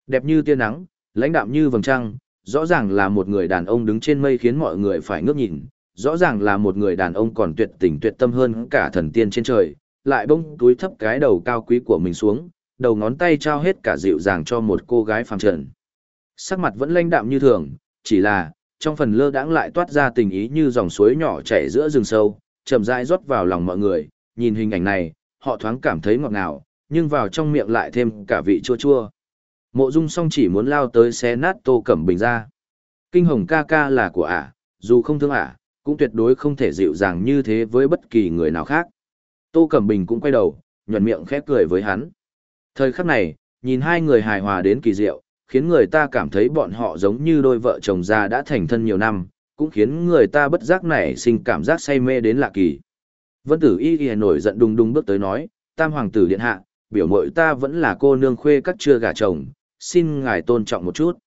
Đẹp như tia nắng, lãnh đạm như vầng trăng, rõ ràng là một người đàn ông đứng trên mây khiến mọi người phải ngước nhìn, rõ ràng là một người đàn ông còn tuyệt tình tuyệt tâm hơn cả thần tiên trên trời, lại bông túi thấp cái đầu cao quý của mình xuống, đầu ngón tay trao hết cả dịu dàng cho một cô gái phàm trần. Sắc mặt vẫn lãnh đạm như thường, chỉ là, trong phần lơ đãng lại toát ra tình ý như dòng suối nhỏ chảy giữa rừng sâu, chậm rãi rót vào lòng mọi người, nhìn hình ảnh này, họ thoáng cảm thấy ngọt ngào, nhưng vào trong miệng lại thêm cả vị chua chua. Mộ Dung song chỉ muốn lao tới xé nát Tô Cẩm Bình ra. Kinh hồng ca ca là của ả, dù không thương ả, cũng tuyệt đối không thể dịu dàng như thế với bất kỳ người nào khác. Tô Cẩm Bình cũng quay đầu, nhuận miệng khép cười với hắn. Thời khắc này, nhìn hai người hài hòa đến kỳ diệu, khiến người ta cảm thấy bọn họ giống như đôi vợ chồng già đã thành thân nhiều năm, cũng khiến người ta bất giác nảy sinh cảm giác say mê đến lạ kỳ. Vân tử y y nổi giận đùng đùng bước tới nói, tam hoàng tử điện hạ, biểu mội ta vẫn là cô nương khuê các chưa gả chồng, xin ngài tôn trọng một chút.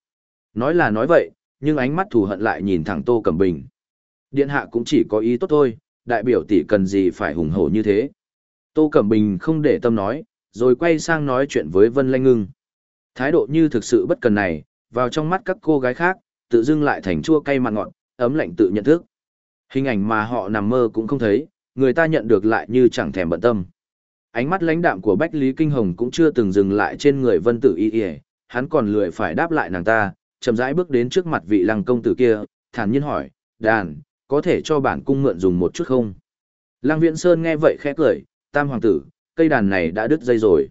Nói là nói vậy, nhưng ánh mắt thù hận lại nhìn thẳng Tô Cẩm Bình. Điện hạ cũng chỉ có ý tốt thôi, đại biểu tỷ cần gì phải hùng hổ như thế. Tô Cẩm Bình không để tâm nói, rồi quay sang nói chuyện với Vân Lanh Ngưng. Thái độ như thực sự bất cần này, vào trong mắt các cô gái khác, tự dưng lại thành chua cay mặn ngọt, ấm lạnh tự nhận thức. Hình ảnh mà họ nằm mơ cũng không thấy, người ta nhận được lại như chẳng thèm bận tâm. Ánh mắt lãnh đạm của Bách Lý Kinh Hồng cũng chưa từng dừng lại trên người Vân Tử Y Y, hắn còn lười phải đáp lại nàng ta, chậm rãi bước đến trước mặt vị lăng công tử kia, thản nhiên hỏi, đàn, có thể cho bản cung mượn dùng một chút không? Lăng Viễn Sơn nghe vậy khẽ cười, tam hoàng tử, cây đàn này đã đứt dây rồi.